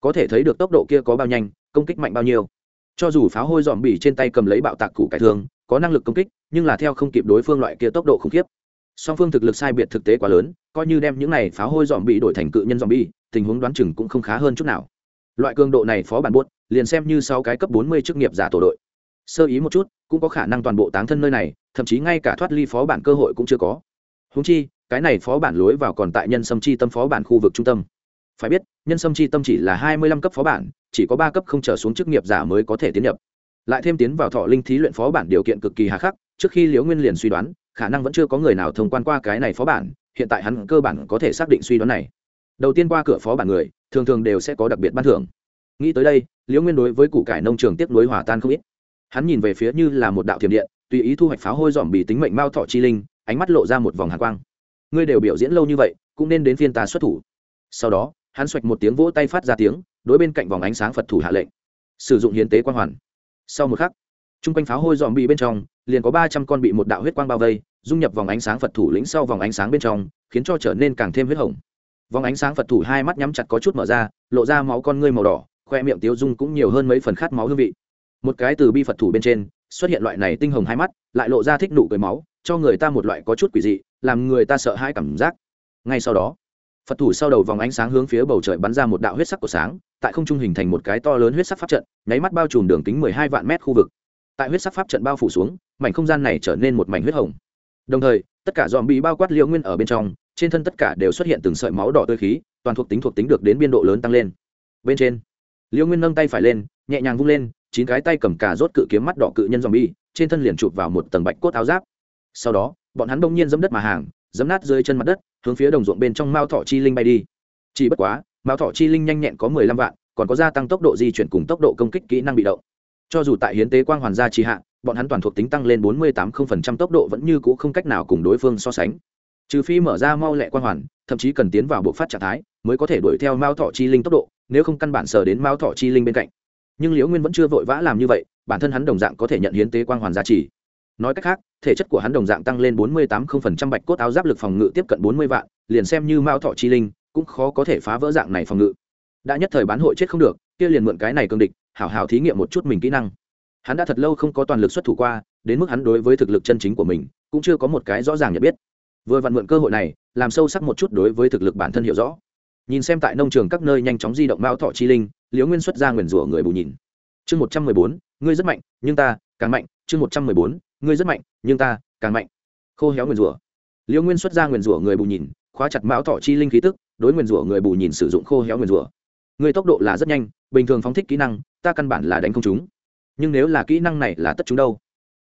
Có thể thấy được tốc độ kia có bao nhanh công kích mạnh bao nhiêu. Cho dù pháo hôi dòm bị trên tay cầm lấy bạo tạc củ cải thương có năng lực công kích nhưng là theo không kịp đối phương loại kia tốc độ khủng khiếp. Song phương thực lực sai biệt thực tế quá lớn coi như đem những này pháo hôi dòm bị đổi thành cự nhân dòm bì, tình huống đoán chừng cũng không khá hơn chút nào loại cường độ này phó bản buốt, liền xem như sau cái cấp bốn mươi chức nghiệp giả tổ đội. Sơ ý một chút, cũng có khả năng toàn bộ táng thân nơi này, thậm chí ngay cả thoát ly phó bản cơ hội cũng chưa có. Húng chi, cái này phó bản lối vào còn tại nhân sâm chi tâm phó bản khu vực trung tâm. Phải biết, nhân sâm chi tâm chỉ là hai mươi lăm cấp phó bản, chỉ có ba cấp không trở xuống chức nghiệp giả mới có thể tiến nhập. Lại thêm tiến vào thọ linh thí luyện phó bản điều kiện cực kỳ hà khắc, trước khi liễu nguyên liền suy đoán, khả năng vẫn chưa có người nào thông quan qua cái này phó bản, hiện tại hắn cơ bản có thể xác định suy đoán này. Đầu tiên qua cửa phó bản người thường thường đều sẽ có đặc biệt ban thưởng. Nghĩ tới đây, liễu nguyên đối với củ cải nông trường tiếp nối hòa tan không ít. Hắn nhìn về phía như là một đạo thiểm điện, tùy ý thu hoạch pháo hôi dòm bị tính mệnh mao thọ chi linh, ánh mắt lộ ra một vòng hạ quang. Ngươi đều biểu diễn lâu như vậy, cũng nên đến phiên ta xuất thủ. Sau đó, hắn xoạch một tiếng vỗ tay phát ra tiếng, đối bên cạnh vòng ánh sáng phật thủ hạ lệnh. Sử dụng hiến tế quang hoàn. Sau một khắc t r u n g quanh pháo hôi dòm bị bên trong, liền có ba trăm con bị một đạo huyết quang bao vây, dung nhập vòng ánh sáng phật thủ lĩnh sau vòng ánh sáng bên trong, khiến cho trở nên càng thêm huyết hồng vòng ánh sáng phật thủ hai mắt nhắm chặt có chút mở ra, lộ ra máu con ngươi màu đỏ, khoe miệng tiêu dung cũng nhiều hơn mấy phần khát máu hương vị. Một cái từ bi phật thủ bên trên, xuất hiện loại này tinh hồng hai mắt, lại lộ ra thích nụ cười máu, cho người ta một loại có chút quỷ dị, làm người ta sợ hãi cảm giác. Ngay sau đó, phật thủ sau đầu vòng ánh sáng hướng phía bầu trời bắn ra một đạo huyết sắc của sáng, tại không trung hình thành một cái to lớn huyết sắc pháp trận, nháy mắt bao trùm đường kính mười hai vạn mét khu vực. Tại huyết sắc pháp trận bao phủ xuống, mảnh không gian này trở nên một mảnh huyết hồng. Đồng thời, tất cả dòm bị bao quát liễu nguyên ở bên trong trên thân tất cả đều xuất hiện từng sợi máu đỏ tươi khí, toàn thuộc tính thuộc tính được đến biên độ lớn tăng lên. Bên trên liễu nguyên nâng tay phải lên, nhẹ nhàng vung lên, chín cái tay cầm cà rốt cự kiếm mắt đỏ cự nhân dòm bi trên thân liền chụp vào một tầng bạch cốt áo giáp. Sau đó, bọn hắn đông nhiên dẫm đất mà hàng, dẫm nát dưới chân mặt đất, hướng phía đồng ruộng bên trong mao thọ chi linh bay đi. Chỉ bất quá, mao thọ chi linh nhanh nhẹn có mười lăm vạn, còn có gia tăng tốc độ di chuyển cùng tốc độ công kích kỹ năng bị động. Cho dù tại hiến tế quang hoàn gia trì hạ, bọn hắn toàn thuộc tính tăng lên bốn mươi tám tốc độ vẫn như c ũ không cách nào cùng đối phương so sánh trừ phi mở ra mau lẹ quang hoàn, thậm chí cần tiến vào bộ phát trạng thái, mới có thể đuổi theo mao thọ chi linh tốc độ, nếu không căn bản sờ đến mao thọ chi linh bên cạnh. Nhưng liễu nguyên vẫn chưa vội vã làm như vậy, bản thân hắn đồng dạng có thể nhận hiến tế quang hoàn giá trị. Nói cách khác, thể chất của hắn đồng dạng tăng lên bốn mươi tám bạch cốt áo giáp lực phòng ngự tiếp cận bốn mươi vạn, liền xem như mao thọ chi linh, cũng khó có thể phá vỡ dạng này phòng ngự. Đã nhất thời bán hội chết không được, kia liền mượn cái này cương địch, hảo hảo thí nghiệm một chút mình kỹ năng. Hắn đã thật lâu không có toàn lực xuất thủ qua, đến mức hắn đối với thực lực chân chính của mình, cũng chưa có một cái rõ ràng nhận biết vừa vặn mượn cơ hội này, làm sâu sắc một chút đối với thực lực bản thân hiểu rõ. Nhìn xem tại nông trường các nơi nhanh chóng di động mao thọ chi linh, liễu nguyên xuất ra nguyền rủa người bù nhìn. Chương một trăm mười bốn, ngươi rất mạnh, nhưng ta càng mạnh. Chương một trăm mười bốn, ngươi rất mạnh, nhưng ta càng mạnh. Khô héo nguyền rủa. Liễu nguyên xuất ra nguyền rủa người bù nhìn, khóa chặt mão thọ chi linh khí tức, đối nguyền rủa người bù nhìn sử dụng khô héo nguyền rủa. Người tốc độ là rất nhanh, bình thường phóng thích kỹ năng, ta căn bản là đánh không chúng nhưng nếu là kỹ năng này là tất chúng đâu?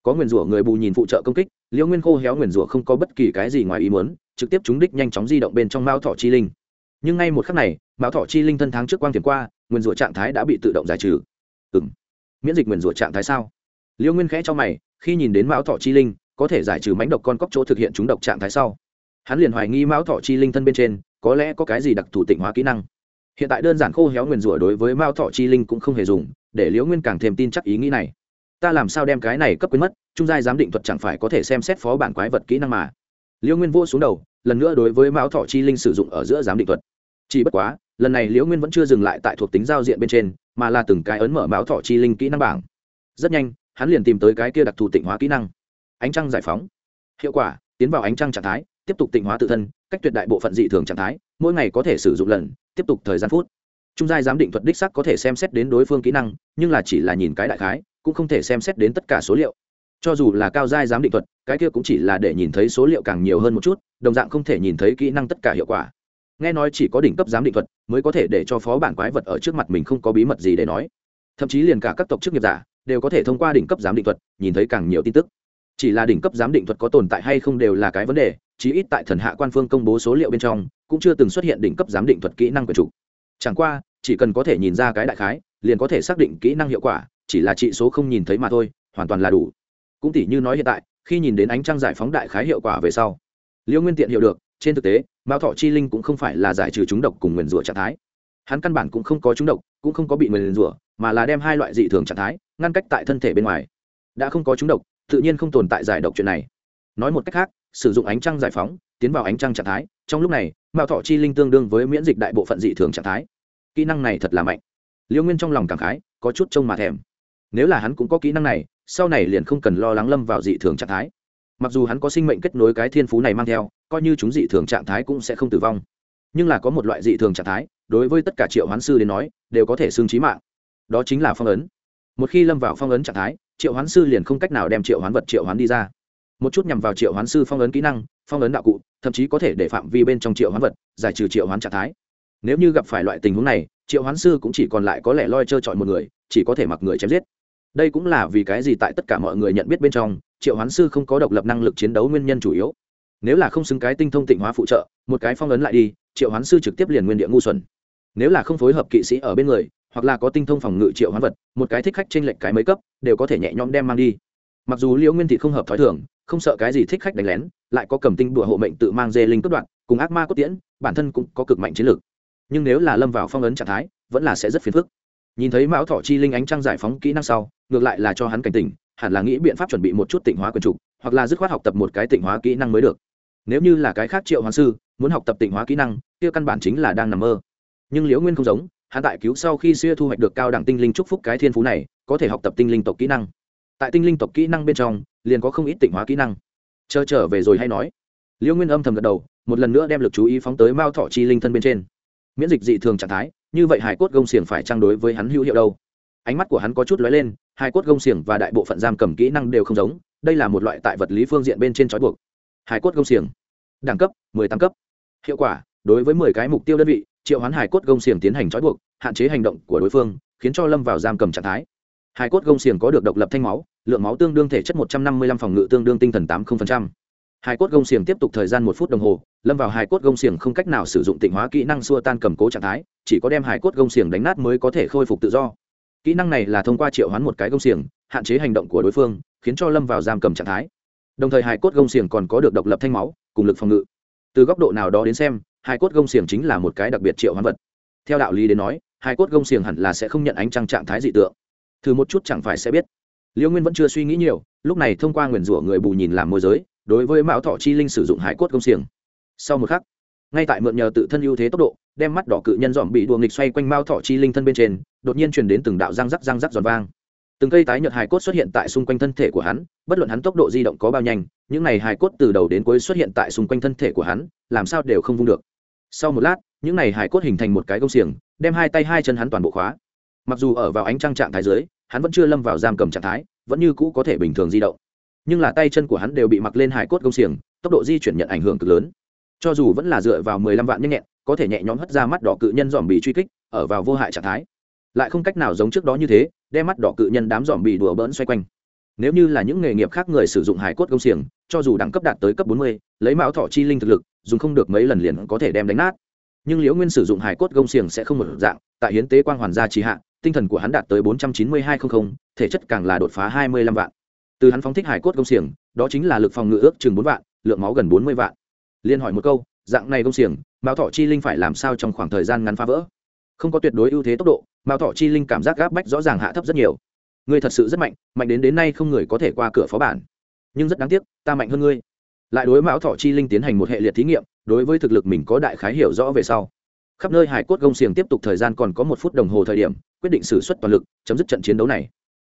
Có nguyền rủa người bù nhìn phụ trợ công kích liễu nguyên khô héo nguyền rủa không có bất kỳ cái gì ngoài ý muốn, trực tiếp chúng đích nhanh chóng di động bên trong mao thọ chi linh. Nhưng ngay một khắc này mao thọ chi linh thân tháng trước quang tiền qua, nguyền rủa trạng thái đã bị tự động giải trừ. Ừ m miễn dịch nguyền rủa trạng thái sao? Liễu nguyên khẽ cho mày, khi nhìn đến mao thọ chi linh, có thể giải trừ mánh độc con cóc chỗ thực hiện chúng độc trạng thái sau. Hắn liền hoài nghi mao thọ chi linh thân bên trên, có lẽ có cái gì đặc thù tịnh hóa kỹ năng. Hiện tại đơn giản khô héo nguyền rủa đối với mao thọ chi linh cũng không hề dùng, để liễu nguyên càng thêm tin chắc ý nghĩ này ta làm sao đem cái này cấp quyến mất, trung giai giám định thuật chẳng phải có thể xem xét phó bản quái vật kỹ năng mà. Liễu nguyên vô xuống đầu, lần nữa đối với mão thọ chi linh sử dụng ở giữa giám định thuật. Chỉ bất quá, lần này liễu nguyên vẫn chưa dừng lại tại thuộc tính giao diện bên trên, mà là từng cái ấn mở mão thọ chi linh kỹ năng bảng. Rất nhanh, hắn liền tìm tới cái kia đặc thù tịnh hóa kỹ năng. Ánh trăng giải phóng. Hiệu quả, tiến vào ánh trăng trạng thái, tiếp tục tịnh hóa tự thân, cách tuyệt đại bộ phận dị thường trạng thái, mỗi ngày có thể sử dụng lần, tiếp tục thời gian phút. Trung giai giám định thuật đích sắc có thể xem xét đến đối phương kỹ năng, nhưng là chỉ là nhìn cái đại khái cũng không thể xem xét đến tất cả số liệu. Cho dù là cao giai giám định thuật, cái kia cũng chỉ là để nhìn thấy số liệu càng nhiều hơn một chút, đồng dạng không thể nhìn thấy kỹ năng tất cả hiệu quả. Nghe nói chỉ có đỉnh cấp giám định thuật mới có thể để cho phó bản quái vật ở trước mặt mình không có bí mật gì để nói. Thậm chí liền cả các tộc chức nghiệp giả đều có thể thông qua đỉnh cấp giám định thuật nhìn thấy càng nhiều tin tức. Chỉ là đỉnh cấp giám định thuật có tồn tại hay không đều là cái vấn đề, chí ít tại thần hạ quan phương công bố số liệu bên trong, cũng chưa từng xuất hiện đỉnh cấp giám định thuật kỹ năng của chủ. Chẳng qua, chỉ cần có thể nhìn ra cái đại khái, liền có thể xác định kỹ năng hiệu quả chỉ là trị số không nhìn thấy mà thôi, hoàn toàn là đủ. Cũng tỷ như nói hiện tại, khi nhìn đến ánh trăng giải phóng đại khái hiệu quả về sau, liêu nguyên tiện hiểu được, trên thực tế, mao thọ chi linh cũng không phải là giải trừ chúng độc cùng nguyền rủa trạng thái. Hắn căn bản cũng không có chúng độc, cũng không có bị nguyền rủa, mà là đem hai loại dị thường trạng thái, ngăn cách tại thân thể bên ngoài. Đã không có chúng độc, tự nhiên không tồn tại giải độc chuyện này. Nói một cách khác, sử dụng ánh trăng giải phóng, tiến vào ánh trăng trạng thái, trong lúc này, mao thọ chi linh tương đương với miễn dịch đại bộ phận dị thường trạng thái. Kỹ năng này thật là mạnh. Liễu nguyên trong lòng cảm khái, có chút trông mà thèm nếu là hắn cũng có kỹ năng này, sau này liền không cần lo lắng lâm vào dị thường trạng thái. Mặc dù hắn có sinh mệnh kết nối cái thiên phú này mang theo, coi như chúng dị thường trạng thái cũng sẽ không tử vong. Nhưng là có một loại dị thường trạng thái, đối với tất cả triệu hoán sư đến nói, đều có thể xương trí mạng. Đó chính là phong ấn. Một khi lâm vào phong ấn trạng thái, triệu hoán sư liền không cách nào đem triệu hoán vật triệu hoán đi ra. Một chút nhằm vào triệu hoán sư phong ấn kỹ năng, phong ấn đạo cụ, thậm chí có thể để phạm vi bên trong triệu hoán vật giải trừ triệu hoán trạng thái. Nếu như gặp phải loại tình huống này, triệu hoán sư cũng chỉ còn lại có lẽ loi trơ trọi một người, chỉ có thể mặc người chém giết đây cũng là vì cái gì tại tất cả mọi người nhận biết bên trong, triệu hoán sư không có độc lập năng lực chiến đấu nguyên nhân chủ yếu. Nếu là không xứng cái tinh thông tịnh hóa phụ trợ, một cái phong ấn lại đi, triệu hoán sư trực tiếp liền nguyên địa ngu xuẩn. Nếu là không phối hợp kỵ sĩ ở bên người, hoặc là có tinh thông phòng ngự triệu hoán vật, một cái thích khách trên lệnh cái mấy cấp, đều có thể nhẹ nhõm đem mang đi. Mặc dù liễu nguyên thị không hợp thói thường, không sợ cái gì thích khách đánh lén, lại có cầm tinh đùa hộ mệnh tự mang dê linh cất đoạn, cùng ác ma cốt tiễn, bản thân cũng có cực mạnh chiến lược. Nhưng nếu là lâm vào phong ấn trạng thái, vẫn là sẽ rất phiền phức nhìn thấy mão thọ chi linh ánh trăng giải phóng kỹ năng sau, ngược lại là cho hắn cảnh tỉnh, hẳn là nghĩ biện pháp chuẩn bị một chút tịnh hóa quyền trục hoặc là dứt khoát học tập một cái tịnh hóa kỹ năng mới được. Nếu như là cái khác triệu hoàng sư, muốn học tập tịnh hóa kỹ năng, kia căn bản chính là đang nằm mơ. Nhưng liễu nguyên không giống, hắn tại cứu sau khi xưa thu hoạch được cao đẳng tinh linh chúc phúc cái thiên phú này, có thể học tập tinh linh tộc kỹ năng. Tại tinh linh tộc kỹ năng bên trong, liền có không ít tịnh hóa kỹ năng. Chờ trở về rồi hay nói. Liễu nguyên âm thầm gật đầu, một lần nữa đem lực chú ý phóng tới mao thọ chi linh thân bên trên miễn dịch dị thường trạng thái, như vậy hải cốt gông xiềng phải trang đối với hắn hữu hiệu đâu? Ánh mắt của hắn có chút lóe lên, hải cốt gông xiềng và đại bộ phận giam cầm kỹ năng đều không giống, đây là một loại tại vật lý phương diện bên trên trói buộc. Hải cốt gông xiềng, đẳng cấp 18 cấp. Hiệu quả, đối với 10 cái mục tiêu đơn vị, triệu hoán hải cốt gông xiềng tiến hành trói buộc, hạn chế hành động của đối phương, khiến cho lâm vào giam cầm trạng thái. Hải cốt gông xiềng có được độc lập thanh máu, lượng máu tương đương thể chất 155 phòng ngự tương đương tinh thần 80%. Hải cốt gông xiềng tiếp tục thời gian một phút đồng hồ, lâm vào hải cốt gông xiềng không cách nào sử dụng tịnh hóa kỹ năng xua tan cầm cố trạng thái, chỉ có đem hải cốt gông xiềng đánh nát mới có thể khôi phục tự do. Kỹ năng này là thông qua triệu hoán một cái gông xiềng hạn chế hành động của đối phương khiến cho lâm vào giam cầm trạng thái. Đồng thời hải cốt gông xiềng còn có được độc lập thanh máu cùng lực phòng ngự. Từ góc độ nào đó đến xem hải cốt gông xiềng chính là một cái đặc biệt triệu hoán vật. Theo đạo lý đến nói hải cốt gông xiềng hẳn là sẽ không nhận ánh trăng trạng thái dị tượng. Thử một chút chẳng phải sẽ biết. Liễu nguyên vẫn chưa suy nghĩ nhiều lúc này thông qua nguyền rủa người bù nhìn làm môi giới đối với mão thọ chi linh sử dụng hải cốt công xiềng. Sau một khắc, ngay tại mượn nhờ tự thân ưu thế tốc độ, đem mắt đỏ cự nhân dòm bị đùa nghịch xoay quanh mao thọ chi linh thân bên trên, đột nhiên truyền đến từng đạo răng rắc răng rắc giòn vang. Từng cây tái nhợt hài cốt xuất hiện tại xung quanh thân thể của hắn, bất luận hắn tốc độ di động có bao nhanh, những này hài cốt từ đầu đến cuối xuất hiện tại xung quanh thân thể của hắn, làm sao đều không vung được. Sau một lát, những này hài cốt hình thành một cái công xiềng, đem hai tay hai chân hắn toàn bộ khóa. Mặc dù ở vào ánh trăng trạng thái dưới, hắn vẫn chưa lâm vào giam cầm trạng thái, vẫn như cũ có thể bình thường di động nhưng là tay chân của hắn đều bị mặc lên hải cốt công xiềng tốc độ di chuyển nhận ảnh hưởng cực lớn. Cho dù vẫn là dựa vào mười lăm vạn nhanh nhẹn có thể nhẹ nhõm hất ra mắt đỏ cự nhân dòm bị truy kích ở vào vô hại trạng thái. Lại không cách nào giống trước đó như thế đem mắt đỏ cự nhân đám dòm bị đùa bỡn xoay quanh. Nếu như là những nghề nghiệp khác người sử dụng hải cốt công xiềng cho dù đẳng cấp đạt tới cấp bốn mươi lấy mão thọ chi linh thực lực dùng không được mấy lần liền có thể đem đánh nát. Nhưng liễu nguyên sử dụng hải cốt công xiềng sẽ không một dạng tại hiến tế quang hoàn gia trì hạ tinh thần của hắn đạt tới bốn trăm chín mươi hai không không, thể chất càng là đột phá hai mươi lăm vạn từ hắn phóng thích hải cốt công xiềng, đó chính là lực phòng ngự ước chừng bốn vạn, lượng máu gần bốn mươi vạn. Liên hỏi một câu, dạng này công xiềng, mao thọ chi linh phải làm sao trong khoảng thời gian ngắn phá vỡ? Không có tuyệt đối ưu thế tốc độ, mao thọ chi linh cảm giác gáp bách rõ ràng hạ thấp rất nhiều. Ngươi thật sự rất mạnh mạnh đến đến nay không người có thể qua cửa phó bản. Nhưng rất đáng tiếc, ta mạnh hơn ngươi. Lại đối mão thọ chi linh tiến hành một hệ liệt thí nghiệm, đối với thực lực mình có đại khái hiểu rõ về sau. Khắp nơi hải cốt gông xiềng tiếp tục thời gian còn có một phút đồng hồ thời điểm, quyết định xử suất toàn lực, chấm dứt trận chiến đấu này.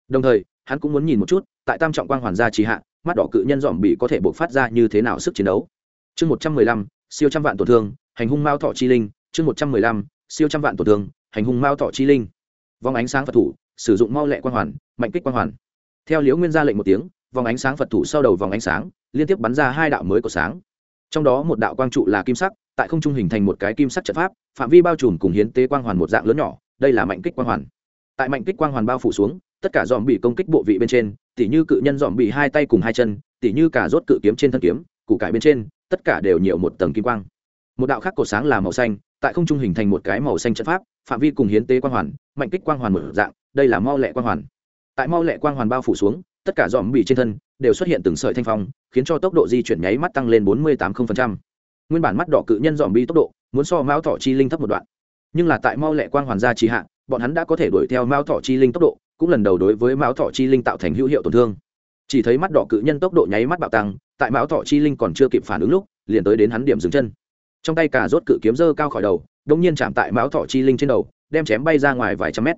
Đồng thời hắn cũng muốn nhìn một chút, tại tam trọng quang hoàn gia trì hạ, mắt đỏ cự nhân dòm bị có thể buộc phát ra như thế nào sức chiến đấu. Chương một trăm mười lăm, siêu trăm vạn tổn thương, hành hung mao thọ chi linh. Chương một trăm mười lăm, siêu trăm vạn tổn thương, hành hung mao thọ chi linh. Vòng ánh sáng phật thủ, sử dụng mau lẹ quang hoàn, mạnh kích quang hoàn. Theo liễu nguyên ra lệnh một tiếng, vòng ánh sáng phật thủ sau đầu vòng ánh sáng, liên tiếp bắn ra hai đạo mới của sáng. Trong đó một đạo quang trụ là kim sắc, tại không trung hình thành một cái kim sắc trận pháp, phạm vi bao trùm cùng hiến tế quang hoàn một dạng lớn nhỏ, đây là mạnh kích quang hoàn. Tại mạnh kích quang hoàn bao phủ xuống tất cả dòm bị công kích bộ vị bên trên, tỉ như cự nhân dòm bị hai tay cùng hai chân, tỉ như cả rốt cự kiếm trên thân kiếm, củ cải bên trên, tất cả đều nhiều một tầng kim quang. Một đạo khác cột sáng là màu xanh, tại không trung hình thành một cái màu xanh trận pháp, phạm vi cùng hiến tế quang hoàn, mạnh kích quang hoàn mở dạng, đây là mau lẹ quang hoàn. Tại mau lẹ quang hoàn bao phủ xuống, tất cả dòm bị trên thân đều xuất hiện từng sợi thanh phong, khiến cho tốc độ di chuyển nháy mắt tăng lên bốn mươi tám nguyên bản mắt đỏ cự nhân dòm bi tốc độ muốn so mão thọ chi linh thấp một đoạn. Nhưng là tại mau lẹ quang hoàn gia trì hạ, bọn hắn đã có thể đuổi theo mao thọ chi linh tốc độ cũng lần đầu đối với mao thọ chi linh tạo thành hữu hiệu tổn thương. Chỉ thấy mắt đỏ cự nhân tốc độ nháy mắt bạo tăng, tại mao thọ chi linh còn chưa kịp phản ứng lúc, liền tới đến hắn điểm dừng chân. Trong tay cả rốt cự kiếm dơ cao khỏi đầu đông nhiên chạm tại mão thọ chi linh trên đầu, đem chém bay ra ngoài vài trăm mét.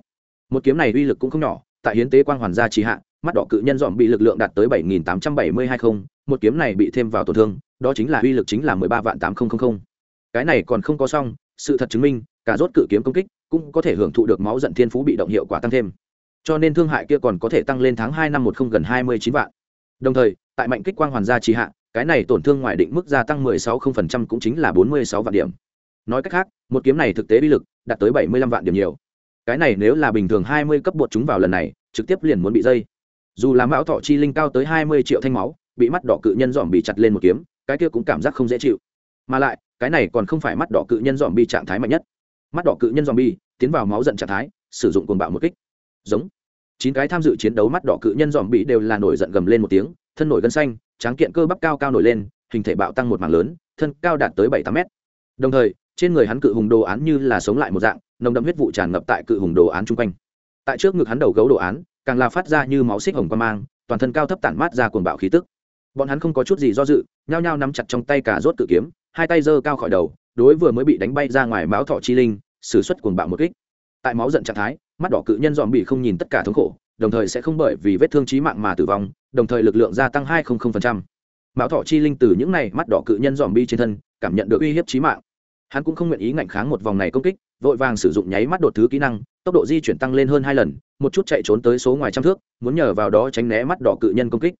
Một kiếm này uy lực cũng không nhỏ, tại hiến tế quang hoàn gia trì hạ, mắt đỏ cự nhân dọn bị lực lượng đạt tới bảy nghìn tám trăm bảy mươi hai không, một kiếm này bị thêm vào tổn thương, đó chính là uy lực chính là mười ba vạn tám nghìn cái này còn không có xong, sự thật chứng minh cả rốt cự kiếm công kích cũng có thể hưởng thụ được máu giận thiên phú bị động hiệu quả tăng thêm cho nên thương hại kia còn có thể tăng lên tháng hai năm một không gần hai mươi chín vạn đồng thời tại mạnh kích quang hoàn gia trì hạ cái này tổn thương ngoài định mức gia tăng 16% cũng chính là 46 vạn điểm. Nói cách khác, một kiếm này thực tế bi lực đạt tới 75 vạn điểm nhiều. Cái này nếu là bình thường 20 cấp bột chúng vào lần này, trực tiếp liền muốn bị dây. Dù là mão thọ chi linh cao tới 20 triệu thanh máu, bị mắt đỏ cự nhân dòm bị chặt lên một kiếm, cái kia cũng cảm giác không dễ chịu. Mà lại, cái này còn không phải mắt đỏ cự nhân dòm bị trạng thái mạnh nhất. Mắt đỏ cự nhân dòm bị tiến vào máu giận trạng thái, sử dụng cuồng bạo một kích. Giống. Chín cái tham dự chiến đấu mắt đỏ cự nhân dòm bị đều là nổi giận gầm lên một tiếng, thân nổi gân xanh, tráng kiện cơ bắp cao cao nổi lên hình thể bạo tăng một mảng lớn thân cao đạt tới bảy tám mét. Đồng thời trên người hắn cự hùng đồ án như là sống lại một dạng nồng đậm huyết vụ tràn ngập tại cự hùng đồ án chung quanh. Tại trước ngực hắn đầu gấu đồ án càng là phát ra như máu xích hồng qua mang toàn thân cao thấp tản mát ra cuồng bạo khí tức. Bọn hắn không có chút gì do dự nhao nhao nắm chặt trong tay cả rốt cự kiếm hai tay giơ cao khỏi đầu đối vừa mới bị đánh bay ra ngoài máu thọ chi linh sử xuất cuồng bạo một kích. Tại máu giận trạng thái mắt đỏ cự nhân dòm bị không nhìn tất cả thống khổ, đồng thời sẽ không bởi vì vết thương chí mạng mà tử vong, đồng thời lực lượng gia tăng hai mão thọ chi linh từ những này mắt đỏ cự nhân dòm bi trên thân, cảm nhận được uy hiếp chí mạng. Hắn cũng không nguyện ý ngạnh kháng một vòng này công kích, vội vàng sử dụng nháy mắt đột thứ kỹ năng, tốc độ di chuyển tăng lên hơn hai lần, một chút chạy trốn tới số ngoài trăm thước, muốn nhờ vào đó tránh né mắt đỏ cự nhân công kích.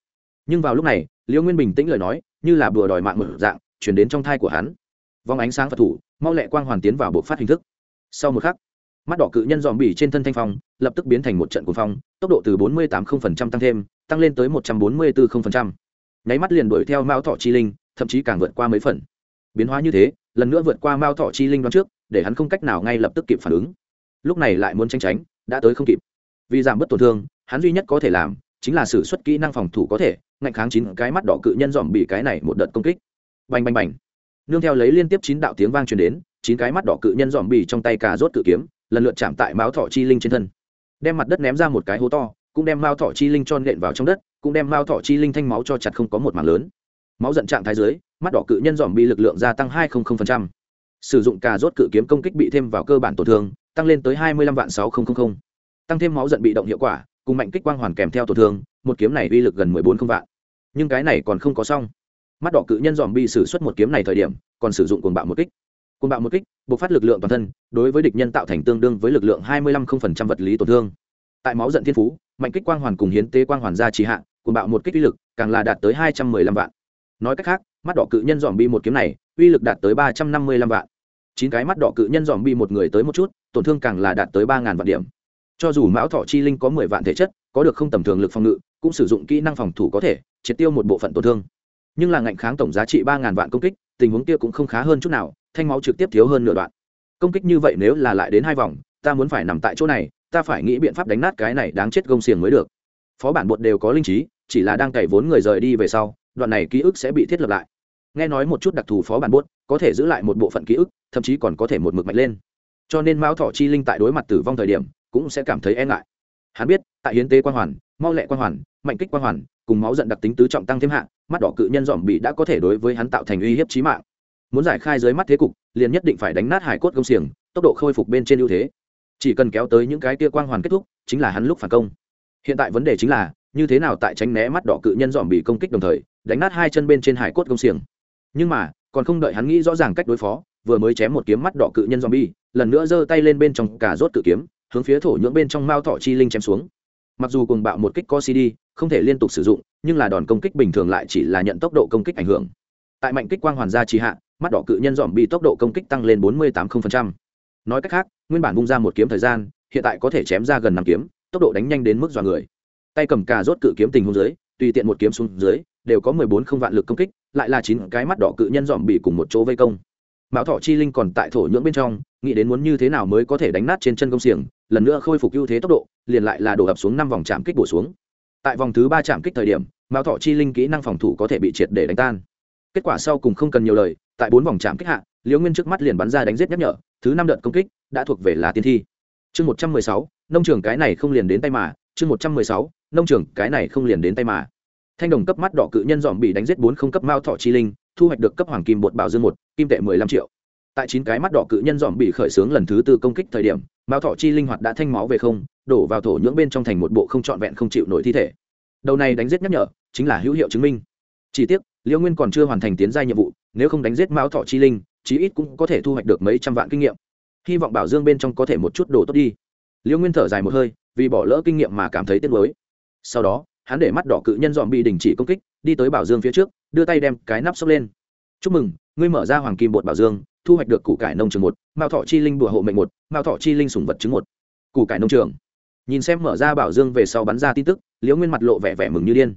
Nhưng vào lúc này, liễu nguyên bình tĩnh lời nói, như là bừa đòi mạng mở dạng, chuyển đến trong thai của hắn. Vòng ánh sáng phật thủ, mau lẹ quang hoàn tiến vào bộ phát hình thức. Sau một khắc mắt đỏ cự nhân dòm bỉ trên thân thanh phong, lập tức biến thành một trận cuồng phong, tốc độ từ bốn mươi tám tăng thêm, tăng lên tới một trăm bốn mươi bốn nháy mắt liền đuổi theo mao thọ chi linh, thậm chí càng vượt qua mấy phần. Biến hóa như thế, lần nữa vượt qua mao thọ chi linh đoán trước, để hắn không cách nào ngay lập tức kịp phản ứng. Lúc này lại muốn tranh tránh, đã tới không kịp. Vì giảm bớt tổn thương, hắn duy nhất có thể làm, chính là sử xuất kỹ năng phòng thủ có thể, ngạnh kháng chín cái mắt đỏ cự nhân dòm bị cái này một đợt công kích. Bành bành bành. Nương theo lấy liên tiếp chín đạo tiếng vang truyền đến, chín cái mắt đỏ cự nhân dòm bị trong tay cà rốt cự kiếm lần lượt chạm tại mao thọ chi linh trên thân. Đem mặt đất ném ra một cái hố to, cũng đem mao thọ chi linh cho nện vào trong đất, cũng đem mao thọ chi linh thanh máu cho chặt không có một mảng lớn. Máu giận trạng thái dưới, mắt đỏ cự nhân dòm bị lực lượng gia tăng hai sử dụng cà rốt cự kiếm công kích bị thêm vào cơ bản tổn thương, tăng lên tới hai mươi lăm vạn sáu nghìn tăng thêm máu giận bị động hiệu quả, cùng mạnh kích quang hoàn kèm theo tổn thương, một kiếm này uy lực gần mười bốn không vạn. Nhưng cái này còn không có xong. Mắt đỏ cự nhân dòm bị sử xuất một kiếm này thời điểm, còn sử dụng cuồng bạo một kích cuồng bạo một kích, bộc phát lực lượng toàn thân, đối với địch nhân tạo thành tương đương với lực lượng hai mươi lăm vật lý tổn thương. Tại máu giận thiên phú, mạnh kích quang hoàn cùng hiến tế quang hoàn gia trì hạ, cuồng bạo một kích uy lực càng là đạt tới hai trăm mười lăm vạn. Nói cách khác, mắt đỏ cự nhân dòm bi một kiếm này, uy lực đạt tới ba trăm năm mươi lăm vạn. Chín cái mắt đỏ cự nhân dòm bi một người tới một chút, tổn thương càng là đạt tới ba ngàn vạn điểm. Cho dù mão thọ chi linh có mười vạn thể chất, có được không tầm thường lực phòng ngự, cũng sử dụng kỹ năng phòng thủ có thể, triệt tiêu một bộ phận tổn thương. Nhưng là ngạnh kháng tổng giá trị ba ngàn vạn công kích, tình huống kia cũng không khá hơn chút nào thanh máu trực tiếp thiếu hơn nửa đoạn. Công kích như vậy nếu là lại đến hai vòng, ta muốn phải nằm tại chỗ này, ta phải nghĩ biện pháp đánh nát cái này đáng chết gông xiềng mới được. Phó bản bột đều có linh trí, chỉ là đang cày vốn người rời đi về sau, đoạn này ký ức sẽ bị thiết lập lại. Nghe nói một chút đặc thù phó bản bốt có thể giữ lại một bộ phận ký ức, thậm chí còn có thể một mực mạnh lên. Cho nên mao thọ chi linh tại đối mặt tử vong thời điểm, cũng sẽ cảm thấy e ngại. Hắn biết, tại hiến tế quan hoàn, mau lẹ quan hoàn, mạnh kích quan hoàn, cùng máu giận đặc tính tứ trọng tăng thêm hạng mắt đỏ cự nhân dòm bị đã có thể đối với hắn tạo thành uy hiếp trí mạng muốn giải khai dưới mắt thế cục, liền nhất định phải đánh nát hải cốt công xiềng, tốc độ khôi phục bên trên ưu thế. Chỉ cần kéo tới những cái tia quang hoàn kết thúc, chính là hắn lúc phản công. Hiện tại vấn đề chính là, như thế nào tại tránh né mắt đỏ cự nhân dòm bị công kích đồng thời, đánh nát hai chân bên trên hải cốt công xiềng. Nhưng mà, còn không đợi hắn nghĩ rõ ràng cách đối phó, vừa mới chém một kiếm mắt đỏ cự nhân dòm bi lần nữa giơ tay lên bên trong cả rốt cự kiếm, hướng phía thổ nhưỡng bên trong mao thọ chi linh chém xuống. Mặc dù cùng bạo một kích co cd, không thể liên tục sử dụng, nhưng là đòn công kích bình thường lại chỉ là nhận tốc độ công kích ảnh hưởng. Tại mạnh kích quang hoàn gia trì hạ mắt đỏ cự nhân dòm bị tốc độ công kích tăng lên bốn mươi tám nói cách khác, nguyên bản bung ra một kiếm thời gian, hiện tại có thể chém ra gần năm kiếm, tốc độ đánh nhanh đến mức dọa người. Tay cầm cà rốt cự kiếm tình hôn dưới, tùy tiện một kiếm xuống dưới, đều có mười bốn không vạn lực công kích, lại là chín cái mắt đỏ cự nhân dòm bị cùng một chỗ vây công. Mão thọ chi linh còn tại thổ nhưỡng bên trong, nghĩ đến muốn như thế nào mới có thể đánh nát trên chân công xiềng, lần nữa khôi phục ưu thế tốc độ, liền lại là đổ ập xuống năm vòng chạm kích bổ xuống. Tại vòng thứ ba chạm kích thời điểm mão thọ chi linh kỹ năng phòng thủ có thể bị triệt để đánh tan. Kết quả sau cùng không cần nhiều lời tại bốn vòng chạm kích hạ, liễu nguyên trước mắt liền bắn ra đánh giết nhắc nhở, thứ năm đợt công kích đã thuộc về là tiên thi. Chương một trăm mười sáu, nông trường cái này không liền đến tay mà, chương một trăm mười sáu, nông trường cái này không liền đến tay mà. Thanh đồng cấp mắt đỏ cự nhân dòm bị đánh giết bốn không cấp mao thọ chi linh, thu hoạch được cấp hoàng kim bột bảo dương một, kim tệ mười lăm triệu. Tại chín cái mắt đỏ cự nhân dòm bị khởi xướng lần thứ tư công kích thời điểm, mao thọ chi linh hoạt đã thanh máu về không, đổ vào thổ nhưỡng bên trong thành một bộ không trọn vẹn không chịu nổi thi thể. Đầu này đánh giết nhắc nhở, chính là hữu hiệu chứng minh. Chỉ tiếc, liễu nguyên còn chưa hoàn thành tiến gia nhiệm vụ nếu không đánh giết mao thọ chi linh, chí ít cũng có thể thu hoạch được mấy trăm vạn kinh nghiệm. Hy vọng bảo dương bên trong có thể một chút đồ tốt đi. Liễu nguyên thở dài một hơi, vì bỏ lỡ kinh nghiệm mà cảm thấy tiếc nuối. Sau đó, hắn để mắt đỏ cự nhân dòm bị đình chỉ công kích, đi tới bảo dương phía trước, đưa tay đem cái nắp sốc lên. Chúc mừng, ngươi mở ra hoàng kim bột bảo dương, thu hoạch được củ cải nông trường một mao thọ chi linh bùa hộ mệnh một mao thọ chi linh sủng vật chứng một. Củ cải nông trường. Nhìn xem mở ra bảo dương về sau bắn ra tin tức liễu nguyên mặt lộ vẻ vẻ mừng như điên.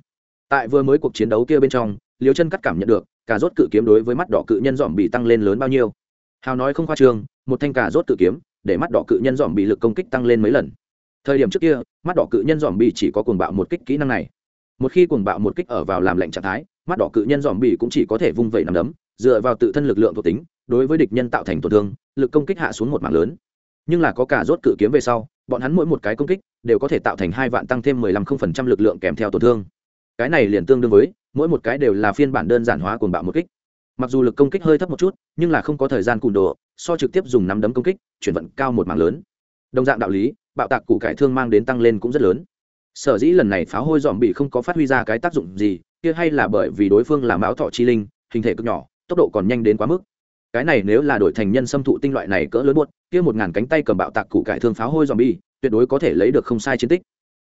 Tại vừa mới cuộc chiến đấu kia bên trong liều chân cắt cảm nhận được cả rốt cự kiếm đối với mắt đỏ cự nhân dòm bị tăng lên lớn bao nhiêu. Hào nói không khoa trương, một thanh cả rốt cự kiếm, để mắt đỏ cự nhân dòm bị lực công kích tăng lên mấy lần. Thời điểm trước kia, mắt đỏ cự nhân dòm bị chỉ có cuồng bạo một kích kỹ năng này. Một khi cuồng bạo một kích ở vào làm lệnh trạng thái, mắt đỏ cự nhân dòm bị cũng chỉ có thể vung vẩy nằm đấm, dựa vào tự thân lực lượng thuộc tính, đối với địch nhân tạo thành tổn thương, lực công kích hạ xuống một mạng lớn. Nhưng là có cả rốt cự kiếm về sau, bọn hắn mỗi một cái công kích đều có thể tạo thành hai vạn tăng thêm mười lăm không phần trăm lực lượng kèm theo tổn thương. Cái này liền tương đương với mỗi một cái đều là phiên bản đơn giản hóa cuồng bạo một kích. Mặc dù lực công kích hơi thấp một chút, nhưng là không có thời gian cùn đồ, so trực tiếp dùng nắm đấm công kích, chuyển vận cao một mảng lớn. Đồng dạng đạo lý, bạo tạc củ cải thương mang đến tăng lên cũng rất lớn. Sở dĩ lần này pháo hôi dòm bị không có phát huy ra cái tác dụng gì, kia hay là bởi vì đối phương là mão thọ chi linh, hình thể cực nhỏ, tốc độ còn nhanh đến quá mức. Cái này nếu là đổi thành nhân xâm thụ tinh loại này cỡ lớn buốt kia một ngàn cánh tay cầm bạo tạc củ cải thương pháo hôi dòm bi tuyệt đối có thể lấy được không sai chiến tích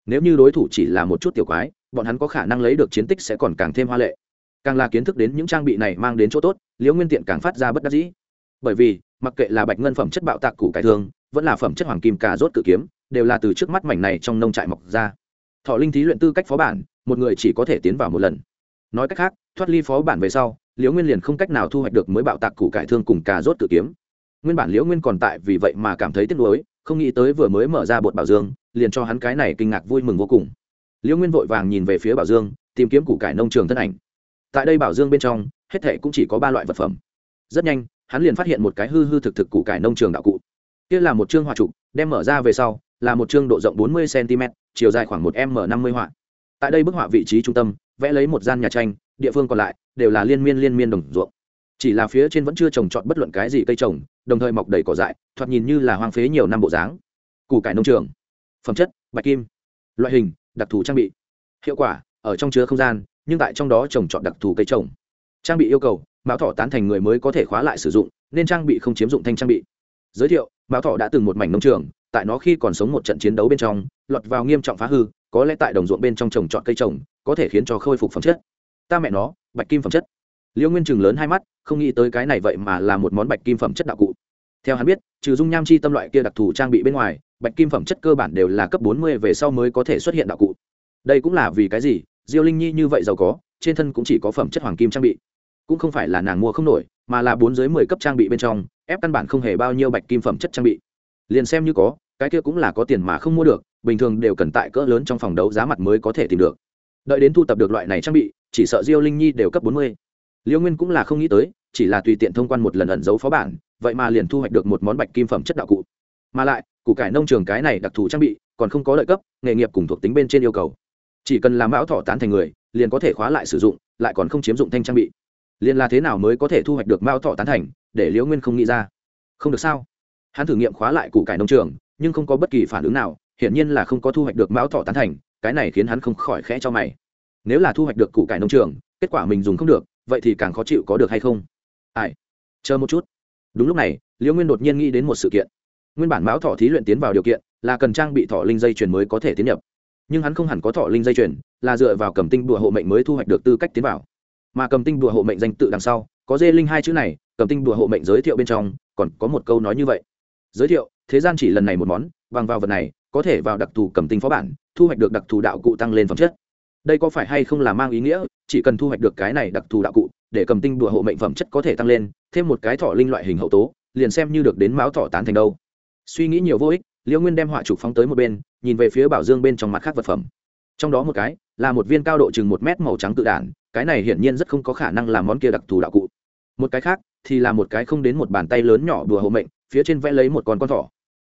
nếu như đối thủ chỉ là một chút tiểu quái, bọn hắn có khả năng lấy được chiến tích sẽ còn càng thêm hoa lệ. Càng là kiến thức đến những trang bị này mang đến chỗ tốt, liễu nguyên tiện càng phát ra bất đắc dĩ. Bởi vì, mặc kệ là bạch ngân phẩm chất bạo tạc củ cải thương vẫn là phẩm chất hoàng kim cà rốt cự kiếm, đều là từ trước mắt mảnh này trong nông trại mọc ra. Thọ linh thí luyện tư cách phó bản, một người chỉ có thể tiến vào một lần. Nói cách khác, thoát ly phó bản về sau, liễu nguyên liền không cách nào thu hoạch được mới bạo tạc củ cải thương cùng cà rốt cự kiếm. Nguyên bản liễu nguyên còn tại vì vậy mà cảm thấy tiếc nuối, không nghĩ tới vừa mới mở ra bột bảo dương liền cho hắn cái này kinh ngạc vui mừng vô cùng. Liễu nguyên vội vàng nhìn về phía bảo dương, tìm kiếm củ cải nông trường thân ảnh. Tại đây bảo dương bên trong, hết thệ cũng chỉ có ba loại vật phẩm. Rất nhanh, hắn liền phát hiện một cái hư hư thực thực củ cải nông trường đạo cụ. Kia là một chương hòa trục, đem mở ra về sau, là một chương độ rộng bốn mươi cm chiều dài khoảng một m năm mươi họa. Tại đây bức họa vị trí trung tâm, vẽ lấy một gian nhà tranh, địa phương còn lại đều là liên miên liên miên đồng ruộng. Chỉ là phía trên vẫn chưa trồng trọt bất luận cái gì cây trồng, đồng thời mọc đầy cỏ dại, thoạt nhìn như là hoang phế nhiều năm bộ dáng. Củ cải nông trường phẩm chất, bạch kim, loại hình, đặc thù trang bị. Hiệu quả, ở trong chứa không gian, nhưng tại trong đó trồng trọt đặc thù cây trồng. Trang bị yêu cầu, mão thọ tán thành người mới có thể khóa lại sử dụng, nên trang bị không chiếm dụng thanh trang bị. Giới thiệu, mão thọ đã từng một mảnh nông trường, tại nó khi còn sống một trận chiến đấu bên trong, lọt vào nghiêm trọng phá hư, có lẽ tại đồng ruộng bên trong trồng trọt cây trồng, có thể khiến cho khôi phục phẩm chất. Ta mẹ nó, bạch kim phẩm chất. Liêu nguyên chừng lớn hai mắt, không nghĩ tới cái này vậy mà là một món bạch kim phẩm chất đạo cụ. Theo hắn biết, trừ dung nham chi tâm loại kia đặc thù trang bị bên ngoài bạch kim phẩm chất cơ bản đều là cấp bốn mươi về sau mới có thể xuất hiện đạo cụ. Đây cũng là vì cái gì? Diêu linh nhi như vậy giàu có, trên thân cũng chỉ có phẩm chất hoàng kim trang bị. Cũng không phải là nàng mua không nổi, mà là bốn dưới mười cấp trang bị bên trong, ép căn bản không hề bao nhiêu bạch kim phẩm chất trang bị. Liền xem như có, cái kia cũng là có tiền mà không mua được, bình thường đều cần tại cỡ lớn trong phòng đấu giá mặt mới có thể tìm được. Đợi đến thu tập được loại này trang bị, chỉ sợ diêu linh nhi đều cấp bốn mươi. Liêu nguyên cũng là không nghĩ tới, chỉ là tùy tiện thông quan một lần ẩn giấu phó bản, vậy mà liền thu hoạch được một món bạch kim phẩm chất đạo cụ. Mà lại củ cải nông trường cái này đặc thù trang bị, còn không có lợi cấp, nghề nghiệp cùng thuộc tính bên trên yêu cầu. Chỉ cần làm mão thọ tán thành người, liền có thể khóa lại sử dụng, lại còn không chiếm dụng thanh trang bị. Liền là thế nào mới có thể thu hoạch được mao thọ tán thành, để liễu nguyên không nghĩ ra. Không được sao? Hắn thử nghiệm khóa lại củ cải nông trường, nhưng không có bất kỳ phản ứng nào, hiển nhiên là không có thu hoạch được mao thọ tán thành, cái này khiến hắn không khỏi khẽ cho mày. Nếu là thu hoạch được củ cải nông trường, kết quả mình dùng không được, vậy thì càng khó chịu có được hay không? Ai? Chờ một chút. Đúng lúc này, liễu nguyên đột nhiên nghĩ đến một sự kiện nguyên bản mão thọ thí luyện tiến vào điều kiện là cần trang bị thọ linh dây chuyền mới có thể tiến nhập. Nhưng hắn không hẳn có thọ linh dây chuyền, là dựa vào cầm tinh đùa hộ mệnh mới thu hoạch được tư cách tiến vào. Mà cầm tinh đùa hộ mệnh danh tự đằng sau, có dê linh hai chữ này, cầm tinh đùa hộ mệnh giới thiệu bên trong, còn có một câu nói như vậy. Giới thiệu, thế gian chỉ lần này một món, bằng vào vật này, có thể vào đặc thù cầm tinh phó bản, thu hoạch được đặc thù đạo cụ tăng lên phẩm chất. Đây có phải hay không là mang ý nghĩa, chỉ cần thu hoạch được cái này đặc thù đạo cụ, để cầm tinh đùa hộ mệnh phẩm chất có thể tăng lên, thêm một cái thọ linh loại hình hậu tố, liền xem như được đến máu thọ tán thành đâu suy nghĩ nhiều vô ích, liễu nguyên đem họa trục phóng tới một bên, nhìn về phía bảo dương bên trong mặt khác vật phẩm. Trong đó một cái, là một viên cao độ chừng một mét màu trắng tự đản, cái này hiển nhiên rất không có khả năng làm món kia đặc thù đạo cụ. Một cái khác, thì là một cái không đến một bàn tay lớn nhỏ đùa hộ mệnh, phía trên vẽ lấy một con con thỏ.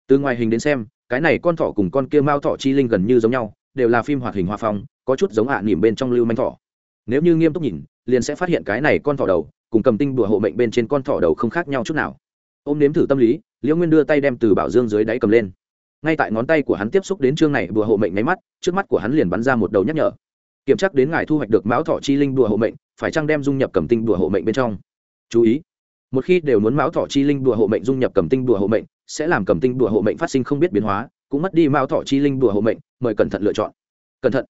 Từ ngoài hình đến xem, cái này con thỏ cùng con kia mao thỏ chi linh gần như giống nhau, đều là phim hoạt hình hoa phong, có chút giống hạ à nỉm bên trong lưu manh thỏ. Nếu như nghiêm túc nhìn, liền sẽ phát hiện cái này con thỏ đầu, cùng cầm tinh đùa hộ mệnh bên trên con thỏ đầu không khác nhau chút nào. Ôm nếm thử tâm lý liễu nguyên đưa tay đem từ bảo dương dưới đáy cầm lên. Ngay tại ngón tay của hắn tiếp xúc đến chương này bùa hộ mệnh nháy mắt, trước mắt của hắn liền bắn ra một đầu nhắc nhở. Kiểm tra đến ngài thu hoạch được máu thọ chi linh đùa hộ mệnh, phải chăng đem dung nhập cầm tinh đùa hộ mệnh bên trong? Chú ý, một khi đều muốn máu thọ chi linh đùa hộ mệnh dung nhập cầm tinh đùa hộ mệnh, sẽ làm cầm tinh đùa hộ mệnh phát sinh không biết biến hóa, cũng mất đi máu thọ chi linh đùa hộ mệnh, mời cẩn thận lựa chọn. Cẩn thận.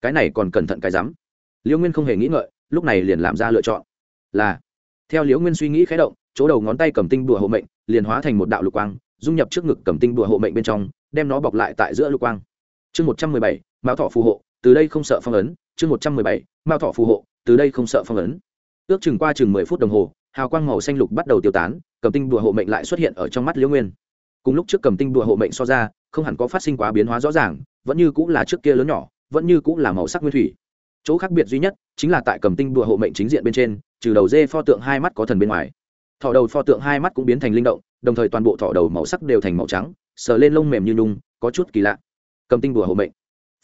Cái này còn cẩn thận cái rắm. Liễu nguyên không hề nghĩ ngợi, lúc này liền làm ra lựa chọn. Là, theo liễu nguyên suy nghĩ khé động chỗ đầu ngón tay cầm tinh đùa hộ mệnh, liền hóa thành một đạo lục quang, dung nhập trước ngực cầm tinh đùa hộ mệnh bên trong, đem nó bọc lại tại giữa lục quang. Chương một trăm mười bảy, mao thọ phù hộ, từ đây không sợ phong ấn. Chương một trăm mười bảy, mao thọ phù hộ, từ đây không sợ phong ấn. Ước chừng qua chừng mười phút đồng hồ, hào quang màu xanh lục bắt đầu tiêu tán, cầm tinh đùa hộ mệnh lại xuất hiện ở trong mắt liễu nguyên. Cùng lúc trước cầm tinh đùa hộ mệnh so ra, không hẳn có phát sinh quá biến hóa rõ ràng, vẫn như cũng là trước kia lớn nhỏ, vẫn như cũng là màu sắc nguyên thủy. Chỗ khác biệt duy nhất, chính là tại cầm tinh đùa hộ mệnh chính diện bên trên, trừ đầu dê pho tượng hai mắt có thần bên ngoài thỏ đầu pho tượng hai mắt cũng biến thành linh động, đồng thời toàn bộ thỏ đầu màu sắc đều thành màu trắng, sờ lên lông mềm như nhung, có chút kỳ lạ. Cầm tinh bùa hộ mệnh.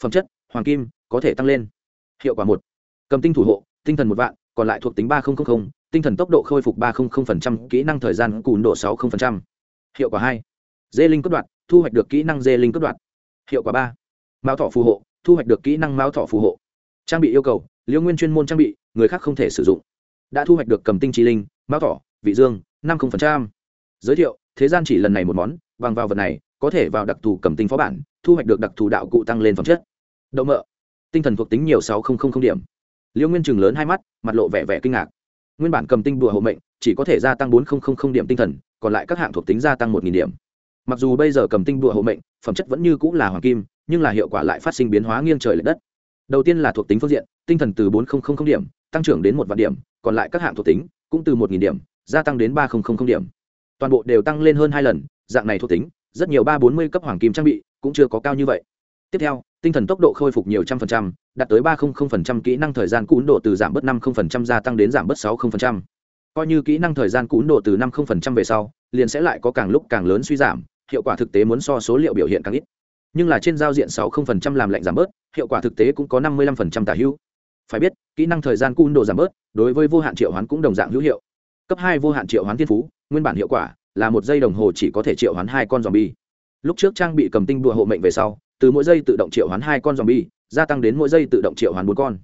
Phẩm chất, hoàng kim, có thể tăng lên. Hiệu quả một. Cầm tinh thủ hộ, tinh thần một vạn, còn lại thuộc tính ba nghìn tinh thần tốc độ khôi phục ba kỹ năng thời gian cùn độ sáu hiệu quả hai. Dê linh cấp đoạn, thu hoạch được kỹ năng dê linh cấp đoạn. Hiệu quả ba. Mao thọ phù hộ, thu hoạch được kỹ năng mao thọ phù hộ. Trang bị yêu cầu, liêu nguyên chuyên môn trang bị, người khác không thể sử dụng. Đã thu hoạch được cầm tinh trí linh mao thọ vị dương, năm giới thiệu, thế gian chỉ lần này một món, bằng vào vật này, có thể vào đặc thù cầm tinh phó bản, thu hoạch được đặc thù đạo cụ tăng lên phẩm chất. Đậu mợ tinh thần thuộc tính nhiều sáu điểm. Liêu nguyên chừng lớn hai mắt, mặt lộ vẻ vẻ kinh ngạc. Nguyên bản cầm tinh đùa hộ mệnh, chỉ có thể gia tăng bốn điểm tinh thần, còn lại các hạng thuộc tính gia tăng một điểm. Mặc dù bây giờ cầm tinh đùa hộ mệnh, phẩm chất vẫn như cũng là hoàng kim, nhưng là hiệu quả lại phát sinh biến hóa nghiêng trời l ệ đất. Đầu tiên là thuộc tính phương diện, tinh thần từ bốn điểm, tăng trưởng đến một vạn điểm, còn lại các hạng thuộc tính cũng từ một điểm gia tăng đến ba điểm. Toàn bộ đều tăng lên hơn hai lần, dạng này thuộc tính, rất nhiều ba bốn mươi cấp hoàng kim trang bị cũng chưa có cao như vậy. Tiếp theo, tinh thần tốc độ khôi phục nhiều trăm phần trăm, đạt tới ba phần trăm kỹ năng thời gian cún độ từ giảm bớt năm phần trăm gia tăng đến giảm bớt sáu phần trăm. Coi như kỹ năng thời gian cún độ từ năm phần trăm về sau, liền sẽ lại có càng lúc càng lớn suy giảm, hiệu quả thực tế muốn so số liệu biểu hiện càng ít. Nhưng là trên giao diện sáu không phần trăm làm lạnh giảm bớt, hiệu quả thực tế cũng có năm mươi lăm phần trăm tả hữu. Phải biết, kỹ năng thời gian cun độ giảm bớt, đối với vô hạn triệu hoán cũng đồng dạng hữu hiệu cấp hai vô hạn triệu hoán thiên phú, nguyên bản hiệu quả là một giây đồng hồ chỉ có thể triệu hoán hai con dòm bi lúc trước trang bị cầm tinh đùa hộ mệnh về sau, từ mỗi giây tự động triệu hoán hai con dòm bi gia tăng đến mỗi giây tự động triệu hoán bốn con.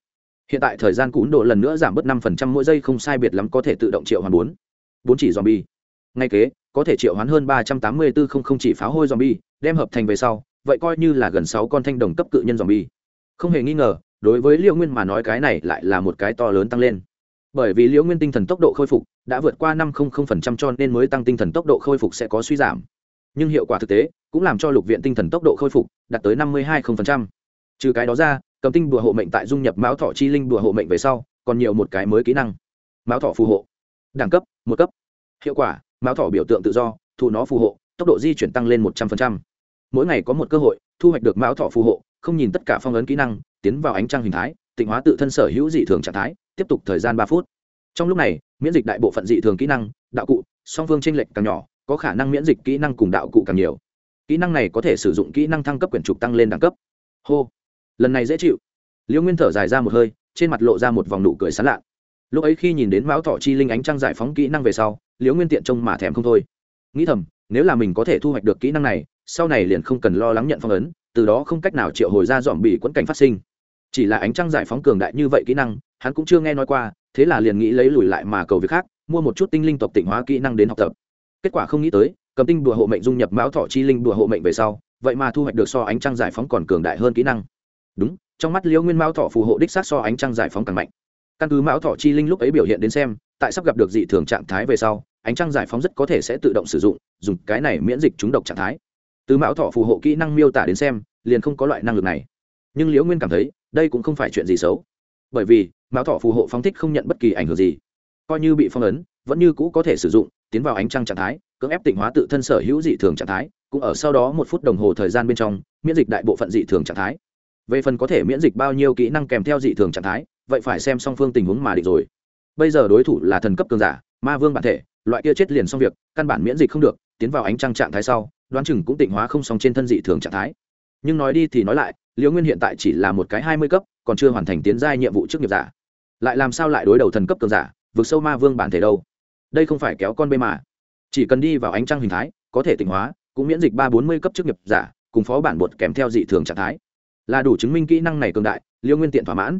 Hiện tại thời gian cún độ lần nữa giảm bớt năm phần trăm, mỗi giây không sai biệt lắm có thể tự động triệu hoán bốn. Bốn chỉ dòm bi ngay kế, có thể triệu hoán hơn ba trăm tám mươi bốn không không chỉ pháo hôi dòm bi đem hợp thành về sau, vậy coi như là gần sáu con thanh đồng cấp cự nhân dòm bi không hề nghi ngờ, đối với liêu nguyên mà nói cái này lại là một cái to lớn tăng lên bởi vì liễu nguyên tinh thần tốc độ khôi phục đã vượt qua năm cho nên mới tăng tinh thần tốc độ khôi phục sẽ có suy giảm. Nhưng hiệu quả thực tế cũng làm cho lục viện tinh thần tốc độ khôi phục đạt tới năm mươi hai trừ cái đó ra, cầm tinh bùa hộ mệnh tại dung nhập máu thọ chi linh bùa hộ mệnh về sau, còn nhiều một cái mới kỹ năng. Máu thọ phù hộ. Đẳng cấp, một cấp. Hiệu quả máu thọ biểu tượng tự do thụ nó phù hộ, tốc độ di chuyển tăng lên một trăm linh mỗi ngày có một cơ hội, thu hoạch được máu thọ phù hộ, không nhìn tất cả phong ấn kỹ năng, tiến vào ánh trăng hình thái tịnh hóa tự thân sở hữu dị thường trạng thái, tiếp tục thời gian ba phút. Trong lúc này, miễn dịch đại bộ phận dị thường kỹ năng, đạo cụ, song phương tranh lệch càng nhỏ, có khả năng miễn dịch kỹ năng cùng đạo cụ càng nhiều. Kỹ năng này có thể sử dụng kỹ năng thăng cấp quyển trục tăng lên đẳng cấp. Hô. Lần này dễ chịu. Liễu nguyên thở dài ra một hơi, trên mặt lộ ra một vòng nụ cười sán lạ lúc ấy khi nhìn đến mão thọ chi linh ánh trăng giải phóng kỹ năng về sau liễu nguyên tiện trông mà thèm không thôi. Nghĩ thầm, nếu là mình có thể thu hoạch được kỹ năng này, sau này liền không cần lo lắng nhận phong ấn, từ đó không cách nào triệu hồi ra dòm bị quẫn cảnh phát sinh chỉ là ánh trăng giải phóng cường đại như vậy kỹ năng, hắn cũng chưa nghe nói qua, thế là liền nghĩ lấy lùi lại mà cầu việc khác, mua một chút tinh linh tộc tịnh hóa kỹ năng đến học tập. Kết quả không nghĩ tới, cầm tinh đùa hộ mệnh dung nhập mão thọ chi linh đùa hộ mệnh về sau, vậy mà thu hoạch được so ánh trăng giải phóng còn cường đại hơn kỹ năng. Đúng, trong mắt liễu nguyên mão thọ phù hộ đích xác so ánh trăng giải phóng càng mạnh. Căn cứ mão thọ chi linh lúc ấy biểu hiện đến xem, tại sắp gặp được dị thường trạng thái về sau, ánh trăng giải phóng rất có thể sẽ tự động sử dụng, dùng cái này miễn dịch chúng độc trạng thái. Từ mão thọ phù hộ kỹ năng miêu tả đến xem, liền không có loại năng lực này. Nhưng liễu nguyên cảm thấy đây cũng không phải chuyện gì xấu. Bởi vì, mão thọ phù hộ phóng thích không nhận bất kỳ ảnh hưởng gì. Coi như bị phong ấn, vẫn như cũ có thể sử dụng, tiến vào ánh trăng trạng thái, cưỡng ép tịnh hóa tự thân sở hữu dị thường trạng thái, cũng ở sau đó một phút đồng hồ thời gian bên trong, miễn dịch đại bộ phận dị thường trạng thái. Về phần có thể miễn dịch bao nhiêu kỹ năng kèm theo dị thường trạng thái, vậy phải xem song phương tình huống mà định rồi. Bây giờ đối thủ là thần cấp cường giả, ma vương bản thể, loại kia chết liền xong việc, căn bản miễn dịch không được, tiến vào ánh trăng trạng thái sau, đoán chừng cũng tịnh hóa không xong trên thân dị thường trạng thái. Nhưng nói đi thì nói lại liễu nguyên hiện tại chỉ là một cái hai mươi cấp, còn chưa hoàn thành tiến giai nhiệm vụ trước nghiệp giả. Lại làm sao lại đối đầu thần cấp cường giả, vượt sâu ma vương bản thể đâu? Đây không phải kéo con bê mà. Chỉ cần đi vào ánh trăng hình thái, có thể tỉnh hóa, cũng miễn dịch ba bốn mươi cấp chức nghiệp giả, cùng phó bản bột kèm theo dị thường trạng thái. Là đủ chứng minh kỹ năng này cường đại, liêu nguyên tiện thỏa mãn.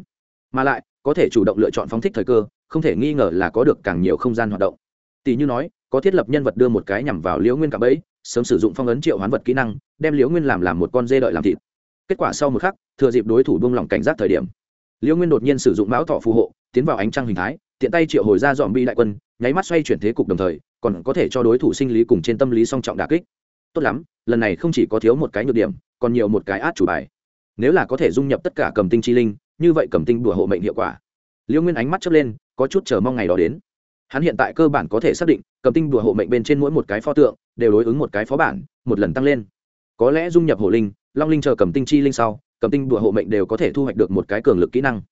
Mà lại, có thể chủ động lựa chọn phóng thích thời cơ, không thể nghi ngờ là có được càng nhiều không gian hoạt động. Tỷ như nói, có thiết lập nhân vật đưa một cái nhằm vào liễu nguyên cả bẫy, sớm sử dụng phong ấn triệu hoán vật kỹ năng, đem liễu nguyên làm làm một con dê đợi làm thịt kết quả sau một khắc, thừa dịp đối thủ buông lỏng cảnh giác thời điểm liễu nguyên đột nhiên sử dụng mão thọ phù hộ, tiến vào ánh trăng hình thái, tiện tay triệu hồi ra dòm bi đại quân, nháy mắt xoay chuyển thế cục đồng thời, còn có thể cho đối thủ sinh lý cùng trên tâm lý song trọng đà kích. Tốt lắm, lần này không chỉ có thiếu một cái nhược điểm, còn nhiều một cái át chủ bài. Nếu là có thể dung nhập tất cả cầm tinh chi linh, như vậy cầm tinh đùa hộ mệnh hiệu quả. Liễu nguyên ánh mắt chớp lên, có chút chờ mong ngày đó đến. Hắn hiện tại cơ bản có thể xác định, cầm tinh đùa hộ mệnh bên trên mỗi một cái pho tượng, đều đối ứng một cái phó bản, một lần tăng lên. Có lẽ dung nhập hộ linh long linh chờ cầm tinh chi linh sau cầm tinh đùa hộ mệnh đều có thể thu hoạch được một cái cường lực kỹ năng.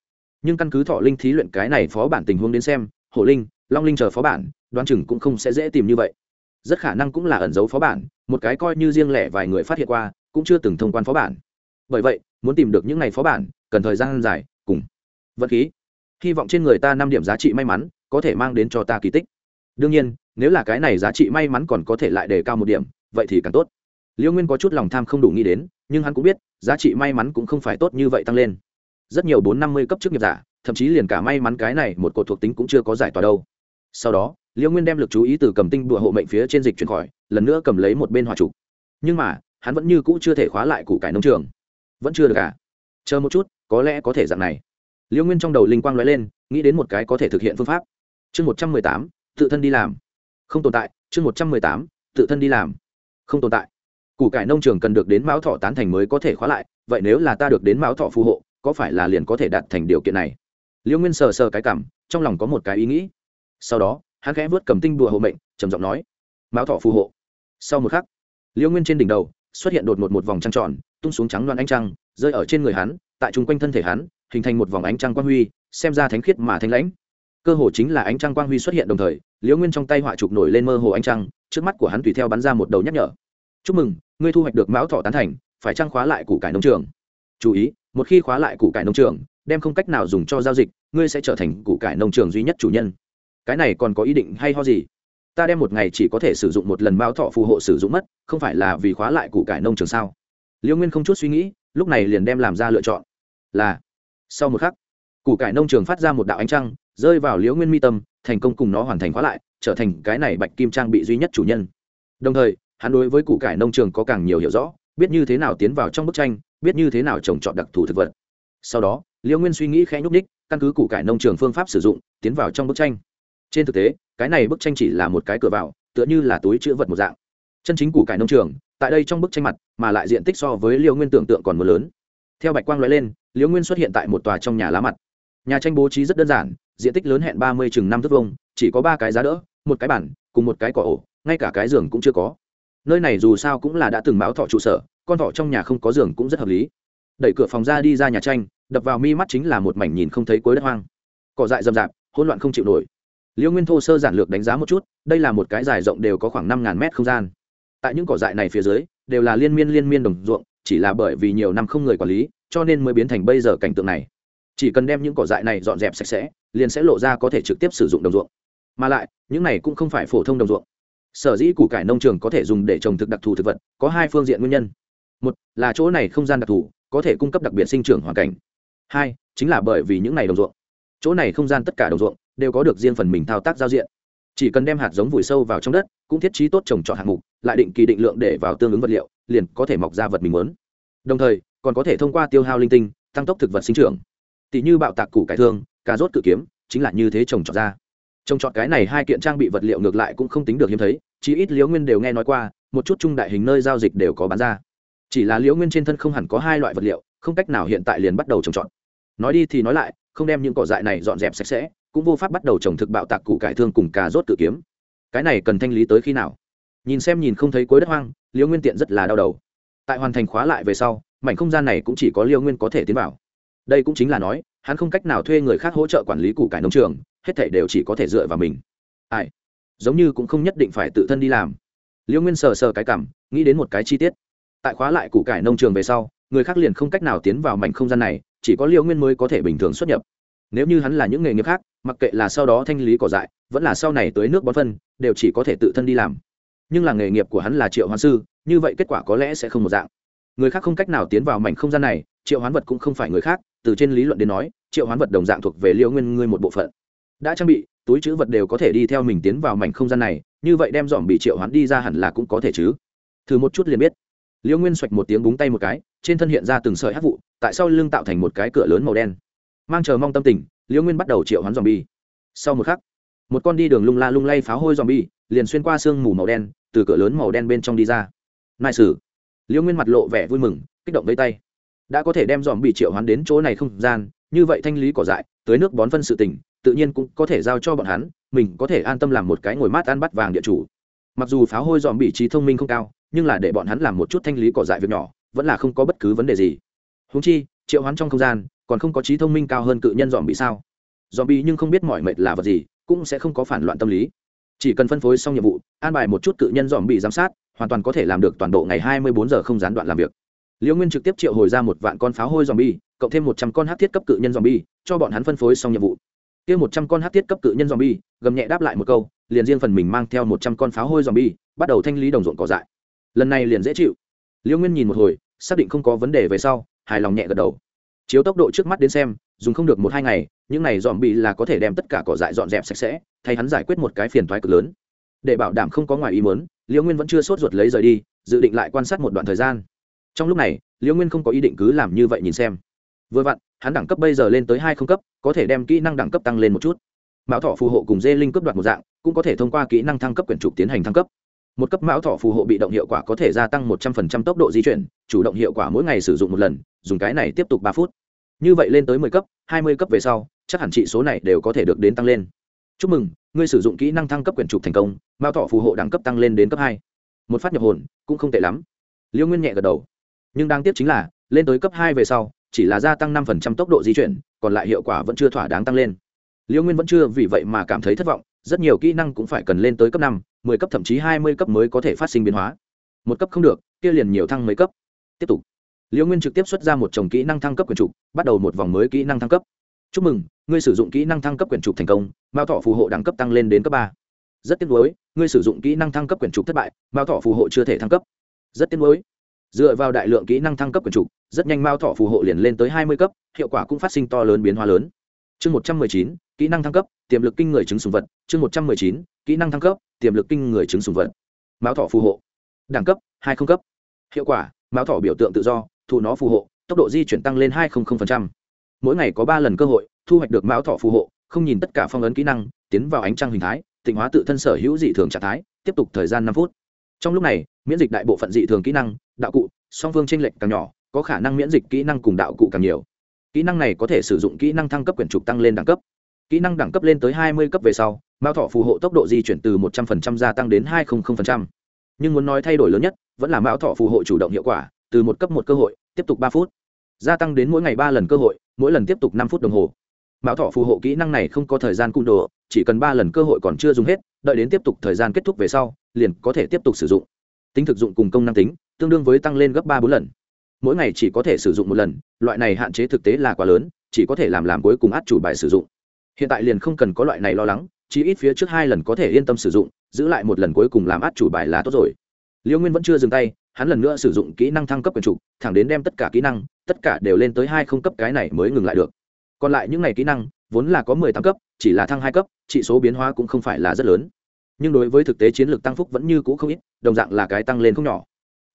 Nhưng căn cứ thọ linh thí luyện cái này phó bản tình huống đến xem hộ linh, long linh chờ phó bản, đoán chừng cũng không sẽ dễ tìm như vậy. Rất khả năng cũng là ẩn dấu phó bản, một cái coi như riêng lẻ vài người phát hiện qua, cũng chưa từng thông quan phó bản. Bởi vậy, muốn tìm được những ngày phó bản, cần thời gian dài, cùng vật khí. Hy vọng trên người ta năm điểm giá trị may mắn, có thể mang đến cho ta kỳ tích. Đương nhiên, nếu là cái này giá trị may mắn còn có thể lại đề cao một điểm, vậy thì càng tốt. Liễu nguyên có chút lòng tham không đủ nghĩ đến nhưng hắn cũng biết, giá trị may mắn cũng không phải tốt như vậy tăng lên. Rất nhiều bốn năm mươi cấp chức nghiệp giả, thậm chí liền cả may mắn cái này một cột thuộc tính cũng chưa có giải tỏa đâu. Sau đó liễu nguyên đem l ự c chú ý từ cầm tinh đùa hộ mệnh phía trên dịch chuyển khỏi, lần nữa cầm lấy một bên hòa trục nhưng mà, hắn vẫn như cũ chưa thể khóa lại củ cải nông trường. Vẫn chưa được cả à? chờ một chút, có lẽ có thể dạng này. Liễu nguyên trong đầu linh quang l ó e lên, nghĩ đến một cái có thể thực hiện phương pháp. Chương một trăm mười tám, tự thân đi làm. Không tồn tại, chương một trăm mười tám, tự thân đi làm. Không tồn tại củ cải nông trường cần được đến mão thọ tán thành mới có thể khóa lại, vậy nếu là ta được đến mão thọ phù hộ, có phải là liền có thể đạt thành điều kiện này? Liễu nguyên sờ sờ cái cảm, trong lòng có một cái ý nghĩ. Sau đó, hắn khẽ vớt cầm tinh đùa hộ mệnh, trầm giọng nói mão thọ phù hộ. Sau một khắc liễu nguyên trên đỉnh đầu xuất hiện đột ngột một vòng trăng tròn, tung xuống trắng loan ánh trăng, rơi ở trên người hắn, tại chung quanh thân thể hắn, hình thành một vòng ánh trăng quang huy, xem ra thánh khiết mà thanh lãnh. Cơ hồ chính là ánh trăng quang huy xuất hiện đồng thời liễu nguyên trong tay họa trục nổi lên mơ hồ ánh trăng, trước mắt của hắn tùy theo bắn ra một đầu nhắc nhở. Chúc mừng ngươi thu hoạch được mão thọ tán thành, phải trăng khóa lại củ cải nông trường. Chú ý, một khi khóa lại củ cải nông trường, đem không cách nào dùng cho giao dịch, ngươi sẽ trở thành củ cải nông trường duy nhất chủ nhân. Cái này còn có ý định hay ho gì? Ta đem một ngày chỉ có thể sử dụng một lần mão thọ phù hộ sử dụng mất, không phải là vì khóa lại củ cải nông trường sao? Liễu nguyên không chút suy nghĩ, lúc này liền đem làm ra lựa chọn. Là, sau một khắc, củ cải nông trường phát ra một đạo ánh trăng, rơi vào liễu nguyên mi tâm, thành công cùng nó hoàn thành khóa lại, trở thành cái này bạch kim trang bị duy nhất chủ nhân. Đồng thời hắn đối với củ cải nông trường có càng nhiều hiểu rõ, biết như thế nào tiến vào trong bức tranh, biết như thế nào trồng trọt đặc thù thực vật. Sau đó liễu nguyên suy nghĩ khẽ nhúc ních căn cứ củ cải nông trường phương pháp sử dụng, tiến vào trong bức tranh. Trên thực tế, cái này bức tranh chỉ là một cái cửa vào, tựa như là túi chữ vật một dạng. Chân chính củ cải nông trường, tại đây trong bức tranh mặt, mà lại diện tích so với liễu nguyên tưởng tượng còn mưa lớn. Theo bạch quang nói lên liễu nguyên xuất hiện tại một tòa trong nhà lá mặt. Nhà tranh bố trí rất đơn giản, diện tích lớn hẹn ba mươi chừng năm thước vông chỉ có ba cái giá đỡ, một cái bản cùng một cái cỏ ổ, ngay cả cái giường cũng chưa có nơi này dù sao cũng là đã từng báo thọ trụ sở, con thọ trong nhà không có giường cũng rất hợp lý. Đẩy cửa phòng ra đi ra nhà tranh, đập vào mi mắt chính là một mảnh nhìn không thấy cuối đất hoang. Cỏ dại rậm rạp, hỗn loạn không chịu nổi. Liễu nguyên thô sơ giản lược đánh giá một chút, đây là một cái dài rộng đều có khoảng năm ngàn mét không gian. Tại những cỏ dại này phía dưới, đều là liên miên liên miên đồng ruộng, chỉ là bởi vì nhiều năm không người quản lý, cho nên mới biến thành bây giờ cảnh tượng này. Chỉ cần đem những cỏ dại này dọn dẹp sạch sẽ, liền sẽ lộ ra có thể trực tiếp sử dụng đồng ruộng. Mà lại, những này cũng không phải phổ thông đồng ruộng sở dĩ củ cải nông trường có thể dùng để trồng thực đặc thù thực vật, có hai phương diện nguyên nhân. Một là chỗ này không gian đặc thù, có thể cung cấp đặc biệt sinh trưởng hoàn cảnh. Hai, chính là bởi vì những này đồng ruộng. Chỗ này không gian tất cả đồng ruộng đều có được riêng phần mình thao tác giao diện. Chỉ cần đem hạt giống vùi sâu vào trong đất, cũng thiết trí tốt trồng trọt hạng mục, lại định kỳ định lượng để vào tương ứng vật liệu, liền có thể mọc ra vật mình muốn. Đồng thời, còn có thể thông qua tiêu hao linh tinh, tăng tốc thực vật sinh trưởng. Tỷ như bạo tạc củ cải thương, cà rốt cự kiếm, chính là như thế trồng trọt ra trồng trọt cái này hai kiện trang bị vật liệu ngược lại cũng không tính được hiếm thấy chỉ ít liễu nguyên đều nghe nói qua, một chút trung đại hình nơi giao dịch đều có bán ra. Chỉ là liễu nguyên trên thân không hẳn có hai loại vật liệu, không cách nào hiện tại liền bắt đầu trồng trọt. Nói đi thì nói lại, không đem những cỏ dại này dọn dẹp sạch sẽ, cũng vô pháp bắt đầu trồng thực bạo tạc củ cải thương cùng cà rốt tự kiếm. Cái này cần thanh lý tới khi nào? Nhìn xem nhìn không thấy cuối đất hoang, liễu nguyên tiện rất là đau đầu. Tại hoàn thành khóa lại về sau, mảnh không gian này cũng chỉ có liễu nguyên có thể tiến vào đây cũng chính là nói, hắn không cách nào thuê người khác hỗ trợ quản lý củ cải nông trường, hết thể đều chỉ có thể dựa vào mình. Ai? Giống như cũng không nhất định phải tự thân đi làm. Liễu nguyên sờ sờ cái cảm, nghĩ đến một cái chi tiết. Tại khóa lại củ cải nông trường về sau, người khác liền không cách nào tiến vào mảnh không gian này, chỉ có liễu nguyên mới có thể bình thường xuất nhập. Nếu như hắn là những nghề nghiệp khác, mặc kệ là sau đó thanh lý cỏ dại, vẫn là sau này tới nước bón phân, đều chỉ có thể tự thân đi làm. Nhưng là nghề nghiệp của hắn là triệu hoán sư, như vậy kết quả có lẽ sẽ không một dạng. Người khác không cách nào tiến vào mảnh không gian này, triệu hoán vật cũng không phải người khác từ trên lý luận đến nói, triệu hoán vật đồng dạng thuộc về liễu nguyên ngươi một bộ phận. Đã trang bị, túi chữ vật đều có thể đi theo mình tiến vào mảnh không gian này, như vậy đem dòm bị triệu hoán đi ra hẳn là cũng có thể chứ. Thử một chút liền biết. Liễu nguyên xoạch một tiếng búng tay một cái, trên thân hiện ra từng sợi hát vụ, tại sao lưng tạo thành một cái cửa lớn màu đen. Mang chờ mong tâm tình liễu nguyên bắt đầu triệu hoán dòm bi. Sau một khắc, một con đi đường lung la lung lay pháo hôi dòm bi, liền xuyên qua sương mù màu đen, từ cửa lớn màu đen bên trong đi ra. Nại sử liễu nguyên mặt lộ vẻ vui mừng, kích động vây tay đã có thể đem dòm bị triệu hoán đến chỗ này không gian, như vậy thanh lý cỏ dại tới nước bón phân sự tình, tự nhiên cũng có thể giao cho bọn hắn, mình có thể an tâm làm một cái ngồi mát ăn bắt vàng địa chủ. Mặc dù pháo hôi dòm bị trí thông minh không cao, nhưng là để bọn hắn làm một chút thanh lý cỏ dại việc nhỏ, vẫn là không có bất cứ vấn đề gì. Húng chi, triệu hoán trong không gian, còn không có trí thông minh cao hơn cự nhân dòm bị sao? Dòm bị nhưng không biết mọi mệt là vật gì, cũng sẽ không có phản loạn tâm lý. Chỉ cần phân phối xong nhiệm vụ, an bài một chút cự nhân dòm bị giám sát, hoàn toàn có thể làm được toàn bộ ngày hai mươi bốn giờ không gián đoạn làm việc liễu nguyên trực tiếp triệu hồi ra một vạn con pháo hôi zombie, bi cộng thêm một trăm con hát thiết cấp cự nhân zombie, bi cho bọn hắn phân phối xong nhiệm vụ. Kia một trăm con hát thiết cấp cự nhân zombie, bi gầm nhẹ đáp lại một câu liền riêng phần mình mang theo một trăm con pháo hôi zombie, bi bắt đầu thanh lý đồng ruộng cỏ dại. Lần này liền dễ chịu. Liễu nguyên nhìn một hồi xác định không có vấn đề về sau hài lòng nhẹ gật đầu. Chiếu tốc độ trước mắt đến xem dùng không được một hai ngày những này dòm là có thể đem tất cả cỏ dại dọn dẹp sạch sẽ thay hắn giải quyết một cái phiền thoái cực lớn. Để bảo đảm không có ngoài ý muốn liễu nguyên vẫn chưa sốt ruột lấy rời đi dự định lại quan sát một đoạn thời gian trong lúc này, liễu nguyên không có ý định cứ làm như vậy nhìn xem. Vừa vặn, hắn đẳng cấp bây giờ lên tới hai không cấp, có thể đem kỹ năng đẳng cấp tăng lên một chút. Mão thọ phù hộ cùng dê linh cấp đoạt một dạng, cũng có thể thông qua kỹ năng thăng cấp quyển trục tiến hành thăng cấp. Một cấp mão thọ phù hộ bị động hiệu quả có thể gia tăng một trăm phần trăm tốc độ di chuyển, chủ động hiệu quả mỗi ngày sử dụng một lần, dùng cái này tiếp tục ba phút. Như vậy lên tới mười cấp, hai mươi cấp về sau, chắc hẳn trị số này đều có thể được đến tăng lên. Chúc mừng, ngươi sử dụng kỹ năng thăng cấp quyển trục thành công mao thọ phù hộ đẳng cấp tăng lên đến cấp hai. Một phát nhập hồn, cũng không tệ lắm. Liêu nguyên nhẹ gật đầu nhưng đáng tiếc chính là, lên tới cấp hai về sau, chỉ là gia tăng năm phần trăm tốc độ di chuyển, còn lại hiệu quả vẫn chưa thỏa đáng tăng lên. Liễu nguyên vẫn chưa vì vậy mà cảm thấy thất vọng, rất nhiều kỹ năng cũng phải cần lên tới cấp năm, mười cấp thậm chí hai mươi cấp mới có thể phát sinh biến hóa. Một cấp không được, kia liền nhiều thăng mấy cấp. Tiếp tục. Liễu nguyên trực tiếp xuất ra một chồng kỹ năng thăng cấp quyền trục, bắt đầu một vòng mới kỹ năng thăng cấp. Chúc mừng, ngươi sử dụng kỹ năng thăng cấp quyển trục thành công, mao thọ phù hộ đẳng cấp tăng lên đến cấp ba. Rất tiếc nuối, ngươi sử dụng kỹ năng thăng cấp quyển trục thất bại, mao thọ phù hộ chưa thể thăng cấp. Rất tiếc nuối dựa vào đại lượng kỹ năng thăng cấp quyền trục, rất nhanh mao thọ phù hộ liền lên tới hai mươi cấp, hiệu quả cũng phát sinh to lớn biến hóa lớn. Chương một trăm mười chín, kỹ năng thăng cấp, tiềm lực kinh người chứng sùng vật. Chương một trăm mười chín, kỹ năng thăng cấp, tiềm lực kinh người chứng sùng vật. Mao thọ phù hộ. Đẳng cấp, hai không cấp. Hiệu quả, mao thọ biểu tượng tự do thụ nó phù hộ, tốc độ di chuyển tăng lên hai mỗi ngày có ba lần cơ hội, thu hoạch được mao thọ phù hộ, không nhìn tất cả phong ấn kỹ năng, tiến vào ánh trăng hình thái, tịnh hóa tự thân sở hữu dị thường trạng thái, tiếp tục thời gian năm phút. Trong lúc này, miễn dịch đại bộ phận dị thường kỹ năng đạo cụ, song phương tranh lệch càng nhỏ, có khả năng miễn dịch kỹ năng cùng đạo cụ càng nhiều. Kỹ năng này có thể sử dụng kỹ năng thăng cấp quyển trục tăng lên đẳng cấp. Kỹ năng đẳng cấp lên tới hai mươi cấp về sau, mao thọ phù hộ tốc độ di chuyển từ một trăm linh gia tăng đến hai trăm. Linh nhưng muốn nói thay đổi lớn nhất, vẫn là mao thọ phù hộ chủ động hiệu quả, từ một cấp một cơ hội, tiếp tục ba phút. Gia tăng đến mỗi ngày ba lần cơ hội, mỗi lần tiếp tục năm phút đồng hồ. Mão thọ phù hộ kỹ năng này không có thời gian cung đồ, chỉ cần ba lần cơ hội còn chưa dùng hết, đợi đến tiếp tục thời gian kết thúc về sau, liền có thể tiếp tục sử dụng. Tính thực dụng cùng công năng tính tương đương với tăng lên gấp ba bốn lần. Mỗi ngày chỉ có thể sử dụng một lần, loại này hạn chế thực tế là quá lớn, chỉ có thể làm làm cuối cùng át chủ bài sử dụng. Hiện tại liền không cần có loại này lo lắng chỉ ít phía trước hai lần có thể yên tâm sử dụng, giữ lại một lần cuối cùng làm át chủ bài là tốt rồi. Liêu nguyên vẫn chưa dừng tay, hắn lần nữa sử dụng kỹ năng thăng cấp quyền trục, thẳng đến đem tất cả kỹ năng, tất cả đều lên tới hai không cấp cái này mới ngừng lại được. Còn lại những n à y kỹ năng, vốn là có mười tám cấp, chỉ là thăng hai cấp trị số biến hóa cũng không phải là rất lớn. Nhưng đối với thực tế chiến lược tăng phúc vẫn như cũ không ít, đồng dạng là cái tăng lên không nhỏ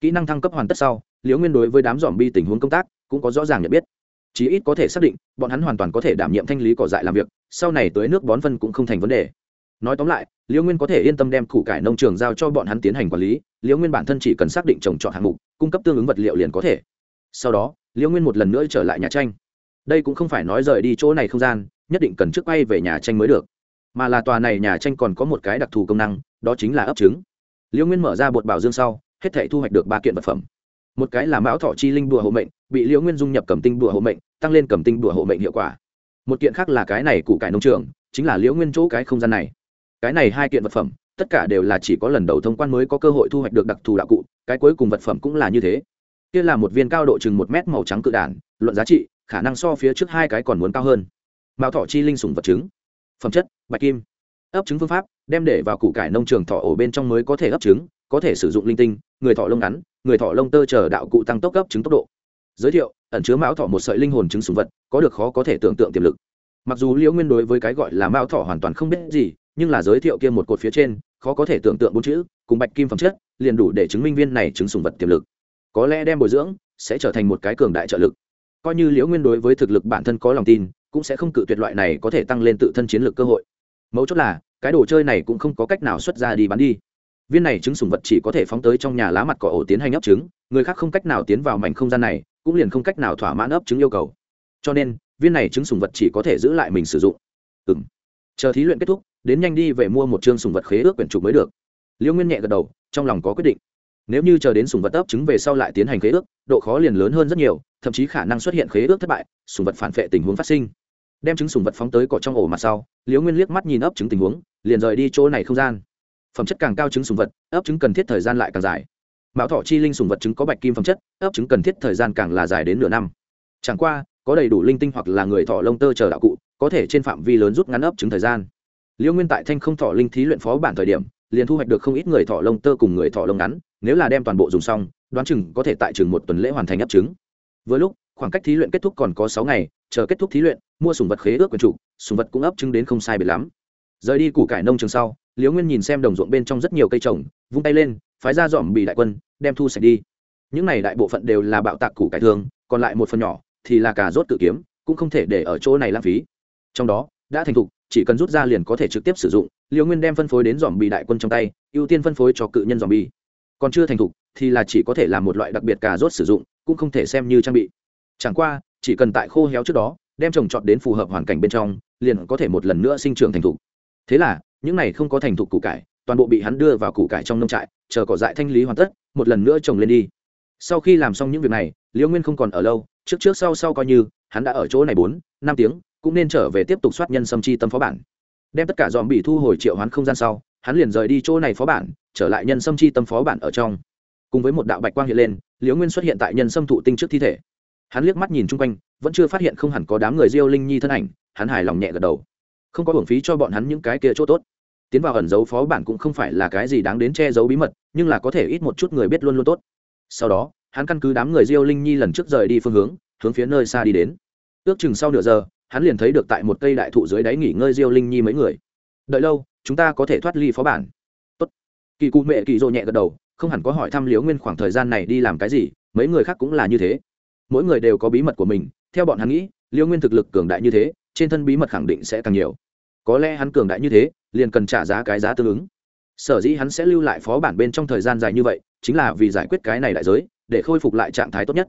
kỹ năng thăng cấp hoàn tất sau, liễu nguyên đối với đám dòm bi tình huống công tác cũng có rõ ràng nhận biết. Chí ít có thể xác định, bọn hắn hoàn toàn có thể đảm nhiệm thanh lý cỏ dại làm việc, sau này tới nước bón phân cũng không thành vấn đề. Nói tóm lại, liễu nguyên có thể yên tâm đem củ cải nông trường giao cho bọn hắn tiến hành quản lý, liễu nguyên bản thân chỉ cần xác định trồng trọt hạng mục, cung cấp tương ứng vật liệu liền có thể. Sau đó, liễu nguyên một lần nữa trở lại nhà tranh. Đây cũng không phải nói rời đi chỗ này không gian, nhất định cần trước quay về nhà tranh mới được. Mà là tòa này nhà tranh còn có một cái đặc thù công năng, đó chính là ấp trứng. Liễu nguyên mở ra bột bảo dương sau hết thể thu hoạch được ba kiện vật phẩm. Một cái là mão thọ chi linh đùa hộ mệnh bị liễu nguyên dung nhập cầm tinh đùa hộ mệnh tăng lên cầm tinh đùa hộ mệnh hiệu quả. Một kiện khác là cái này củ cải nông trường chính là liễu nguyên chỗ cái không gian này. Cái này hai kiện vật phẩm tất cả đều là chỉ có lần đầu thông quan mới có cơ hội thu hoạch được đặc thù đạo cụ cái cuối cùng vật phẩm cũng là như thế. Kia là một viên cao độ chừng một mét màu trắng cự đản luận giá trị khả năng so phía trước hai cái còn muốn cao hơn. Mão thọ chi linh sủng vật chứng, phẩm chất bạch kim. Ấp trứng phương pháp đem để vào củ cải nông trường thọ ổ bên trong mới có thể ấp trứng có thể sử dụng linh tinh, người thọ lông ngắn, người thọ lông tơ chờ đạo cụ tăng tốc cấp trứng tốc độ. Giới thiệu, ẩn chứa mão thọ một sợi linh hồn trứng sùng vật, có được khó có thể tưởng tượng tiềm lực. Mặc dù liễu nguyên đối với cái gọi là mão thọ hoàn toàn không biết gì, nhưng là giới thiệu kia một cột phía trên, khó có thể tưởng tượng bốn chữ, cùng bạch kim phẩm chất, liền đủ để chứng minh viên này chứng sùng vật tiềm lực. Có lẽ đem bồi dưỡng, sẽ trở thành một cái cường đại trợ lực. Coi như liễu nguyên đối với thực lực bản thân có lòng tin, cũng sẽ không cự tuyệt loại này có thể tăng lên tự thân chiến lược cơ hội. Mấu chốt là, cái đồ chơi này cũng không có cách nào xuất ra đi bán đi viên này trứng sùng vật chỉ có thể phóng tới trong nhà lá mặt cỏ ổ tiến hành ấp trứng, người khác không cách nào tiến vào mảnh không gian này, cũng liền không cách nào thỏa mãn ấp trứng yêu cầu. Cho nên, viên này trứng sùng vật chỉ có thể giữ lại mình sử dụng. Ừ m chờ thí luyện kết thúc, đến nhanh đi về mua một chương sùng vật khế ước quyển trục mới được. Liễu nguyên nhẹ gật đầu, trong lòng có quyết định. Nếu như chờ đến sùng vật ấp trứng về sau lại tiến hành khế ước, độ khó liền lớn hơn rất nhiều, thậm chí khả năng xuất hiện khế ước thất bại, sùng vật phản vệ tình huống phát sinh. Đem trứng sùng vật phóng tới cỏ trong ổ mặt sau liễu nguyên liếc mắt nhìn ấp trứng tình huống, liền rời đi chỗ này không gian phẩm chất càng cao trứng sùng vật, ấp trứng cần thiết thời gian lại càng dài. Mạo thọ chi linh sùng vật trứng có bạch kim phẩm chất, ấp trứng cần thiết thời gian càng là dài đến nửa năm. Chẳng qua, có đầy đủ linh tinh hoặc là người thọ lông tơ chờ đạo cụ, có thể trên phạm vi lớn rút ngắn ấp trứng thời gian. Liêu nguyên tại thanh không thọ linh thí luyện phó bản thời điểm, liền thu hoạch được không ít người thọ lông tơ cùng người thọ lông ngắn, nếu là đem toàn bộ dùng xong, đoán chừng có thể tại chừng một tuần lễ hoàn thành ấp trứng. Với lúc, khoảng cách thí luyện kết thúc còn có sáu ngày, chờ kết thúc thí luyện, mua sùng vật khế ước quyền chủ, sùng vật cũng ấp trứng đến không sai biệt lắm rời đi củ cải nông trường sau, liễu nguyên nhìn xem đồng ruộng bên trong rất nhiều cây trồng, vung tay lên, phái ra dòm bị đại quân, đem thu sạch đi. Những này đại bộ phận đều là bạo tạc củ cải thường, còn lại một phần nhỏ thì là cà rốt tự kiếm, cũng không thể để ở chỗ này lãng phí. Trong đó, đã thành thục, chỉ cần rút ra liền có thể trực tiếp sử dụng liều nguyên đem phân phối đến dòm bị đại quân trong tay, ưu tiên phân phối cho cự nhân dòm bi còn chưa thành thục thì là chỉ có thể là một loại đặc biệt cà rốt sử dụng, cũng không thể xem như trang bị. Chẳng qua, chỉ cần tại khô héo trước đó, đem trồng trọt đến phù hợp hoàn cảnh bên trong, liền có thể một lần nữa sinh trưởng thành thục thế là, những này không có thành thục củ cải, toàn bộ bị hắn đưa vào củ cải trong nông trại, chờ cỏ dại thanh lý hoàn tất, một lần nữa trồng lên đi. Sau khi làm xong những việc này, liễu nguyên không còn ở lâu, trước trước sau sau coi như, hắn đã ở chỗ này bốn, năm tiếng, cũng nên trở về tiếp tục soát nhân sâm chi tâm phó bản. Đem tất cả dòm bị thu hồi triệu hoán không gian sau, hắn liền rời đi chỗ này phó bản, trở lại nhân sâm chi tâm phó bản ở trong. Cùng với một đạo bạch quang hiện lên, liễu nguyên xuất hiện tại nhân sâm thụ tinh trước thi thể. Hắn liếc mắt nhìn chung quanh, vẫn chưa phát hiện không hẳn có đám người diêu linh nhi thân ảnh, hắn hài lòng nhẹ gật đầu không có hưởng phí cho bọn hắn những cái kia chỗ tốt. Tiến vào ẩn giấu phó bản cũng không phải là cái gì đáng đến che giấu bí mật, nhưng là có thể ít một chút người biết luôn luôn tốt. Sau đó, hắn căn cứ đám người diêu linh nhi lần trước rời đi phương hướng hướng phía nơi xa đi đến. Ước chừng sau nửa giờ, hắn liền thấy được tại một cây đại thụ dưới đáy nghỉ ngơi diêu linh nhi mấy người. Đợi lâu, chúng ta có thể thoát ly phó bản. Tốt. Kỳ cụ mẹ kỳ dỗ nhẹ gật đầu, không hẳn có hỏi thăm liếu nguyên khoảng thời gian này đi làm cái gì, mấy người khác cũng là như thế. Mỗi người đều có bí mật của mình, theo bọn hắn nghĩ liêu nguyên thực lực cường đại như thế trên thân bí mật khẳng định sẽ càng nhiều. Có lẽ hắn cường đại như thế, liền cần trả giá cái giá tương ứng. Sở dĩ hắn sẽ lưu lại phó bản bên trong thời gian dài như vậy, chính là vì giải quyết cái này đại giới, để khôi phục lại trạng thái tốt nhất.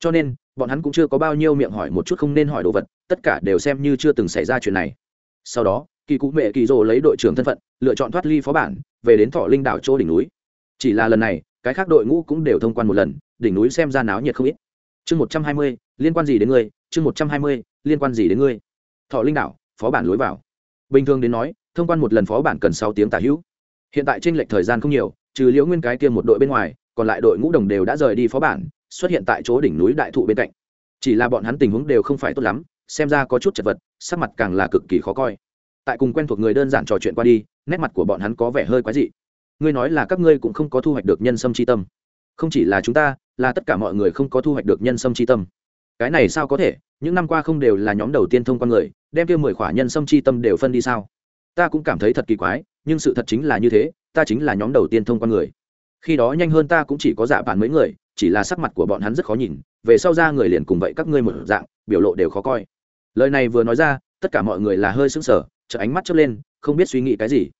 Cho nên, bọn hắn cũng chưa có bao nhiêu miệng hỏi một chút không nên hỏi đồ vật, tất cả đều xem như chưa từng xảy ra chuyện này. Sau đó, kỳ cụ mẹ kỳ rồ lấy đội trưởng thân phận, lựa chọn thoát ly phó bản, về đến thọ linh đảo chỗ đỉnh núi. Chỉ là lần này, cái khác đội ngũ cũng đều thông quan một lần, đỉnh núi xem ra náo nhiệt không ít. Chương một trăm hai mươi, liên quan gì đến ngươi? Chương một trăm hai mươi, liên quan gì đến ngươi? Thọ linh đảo, phó bản lối vào. Bình thường đến nói, thông quan một lần phó bản cần sáu tiếng tả hữu. Hiện tại tranh lệch thời gian không nhiều, trừ liễu nguyên cái kia một đội bên ngoài, còn lại đội ngũ đồng đều đã rời đi phó bản, xuất hiện tại chỗ đỉnh núi đại thụ bên cạnh. Chỉ là bọn hắn tình huống đều không phải tốt lắm, xem ra có chút chật vật, sắc mặt càng là cực kỳ khó coi. Tại cùng quen thuộc người đơn giản trò chuyện qua đi, nét mặt của bọn hắn có vẻ hơi quái dị. Ngươi nói là các ngươi cũng không có thu hoạch được nhân sâm c h i tâm. Không chỉ là chúng ta, là tất cả mọi người không có thu hoạch được nhân sâm c h i tâm. Cái này sao có thể? Những năm qua không đều là nhóm đầu tiên thông quan người đem kia mười khỏa nhân sâm chi tâm đều phân đi sao? Ta cũng cảm thấy thật kỳ quái, nhưng sự thật chính là như thế, ta chính là nhóm đầu tiên thông con người. Khi đó nhanh hơn ta cũng chỉ có dạ bản mấy người, chỉ là sắc mặt của bọn hắn rất khó nhìn, về sau ra người liền cùng vậy các ngươi một dạng, biểu lộ đều khó coi. Lời này vừa nói ra, tất cả mọi người là hơi sững sờ chợ ánh mắt chớp lên, không biết suy nghĩ cái gì.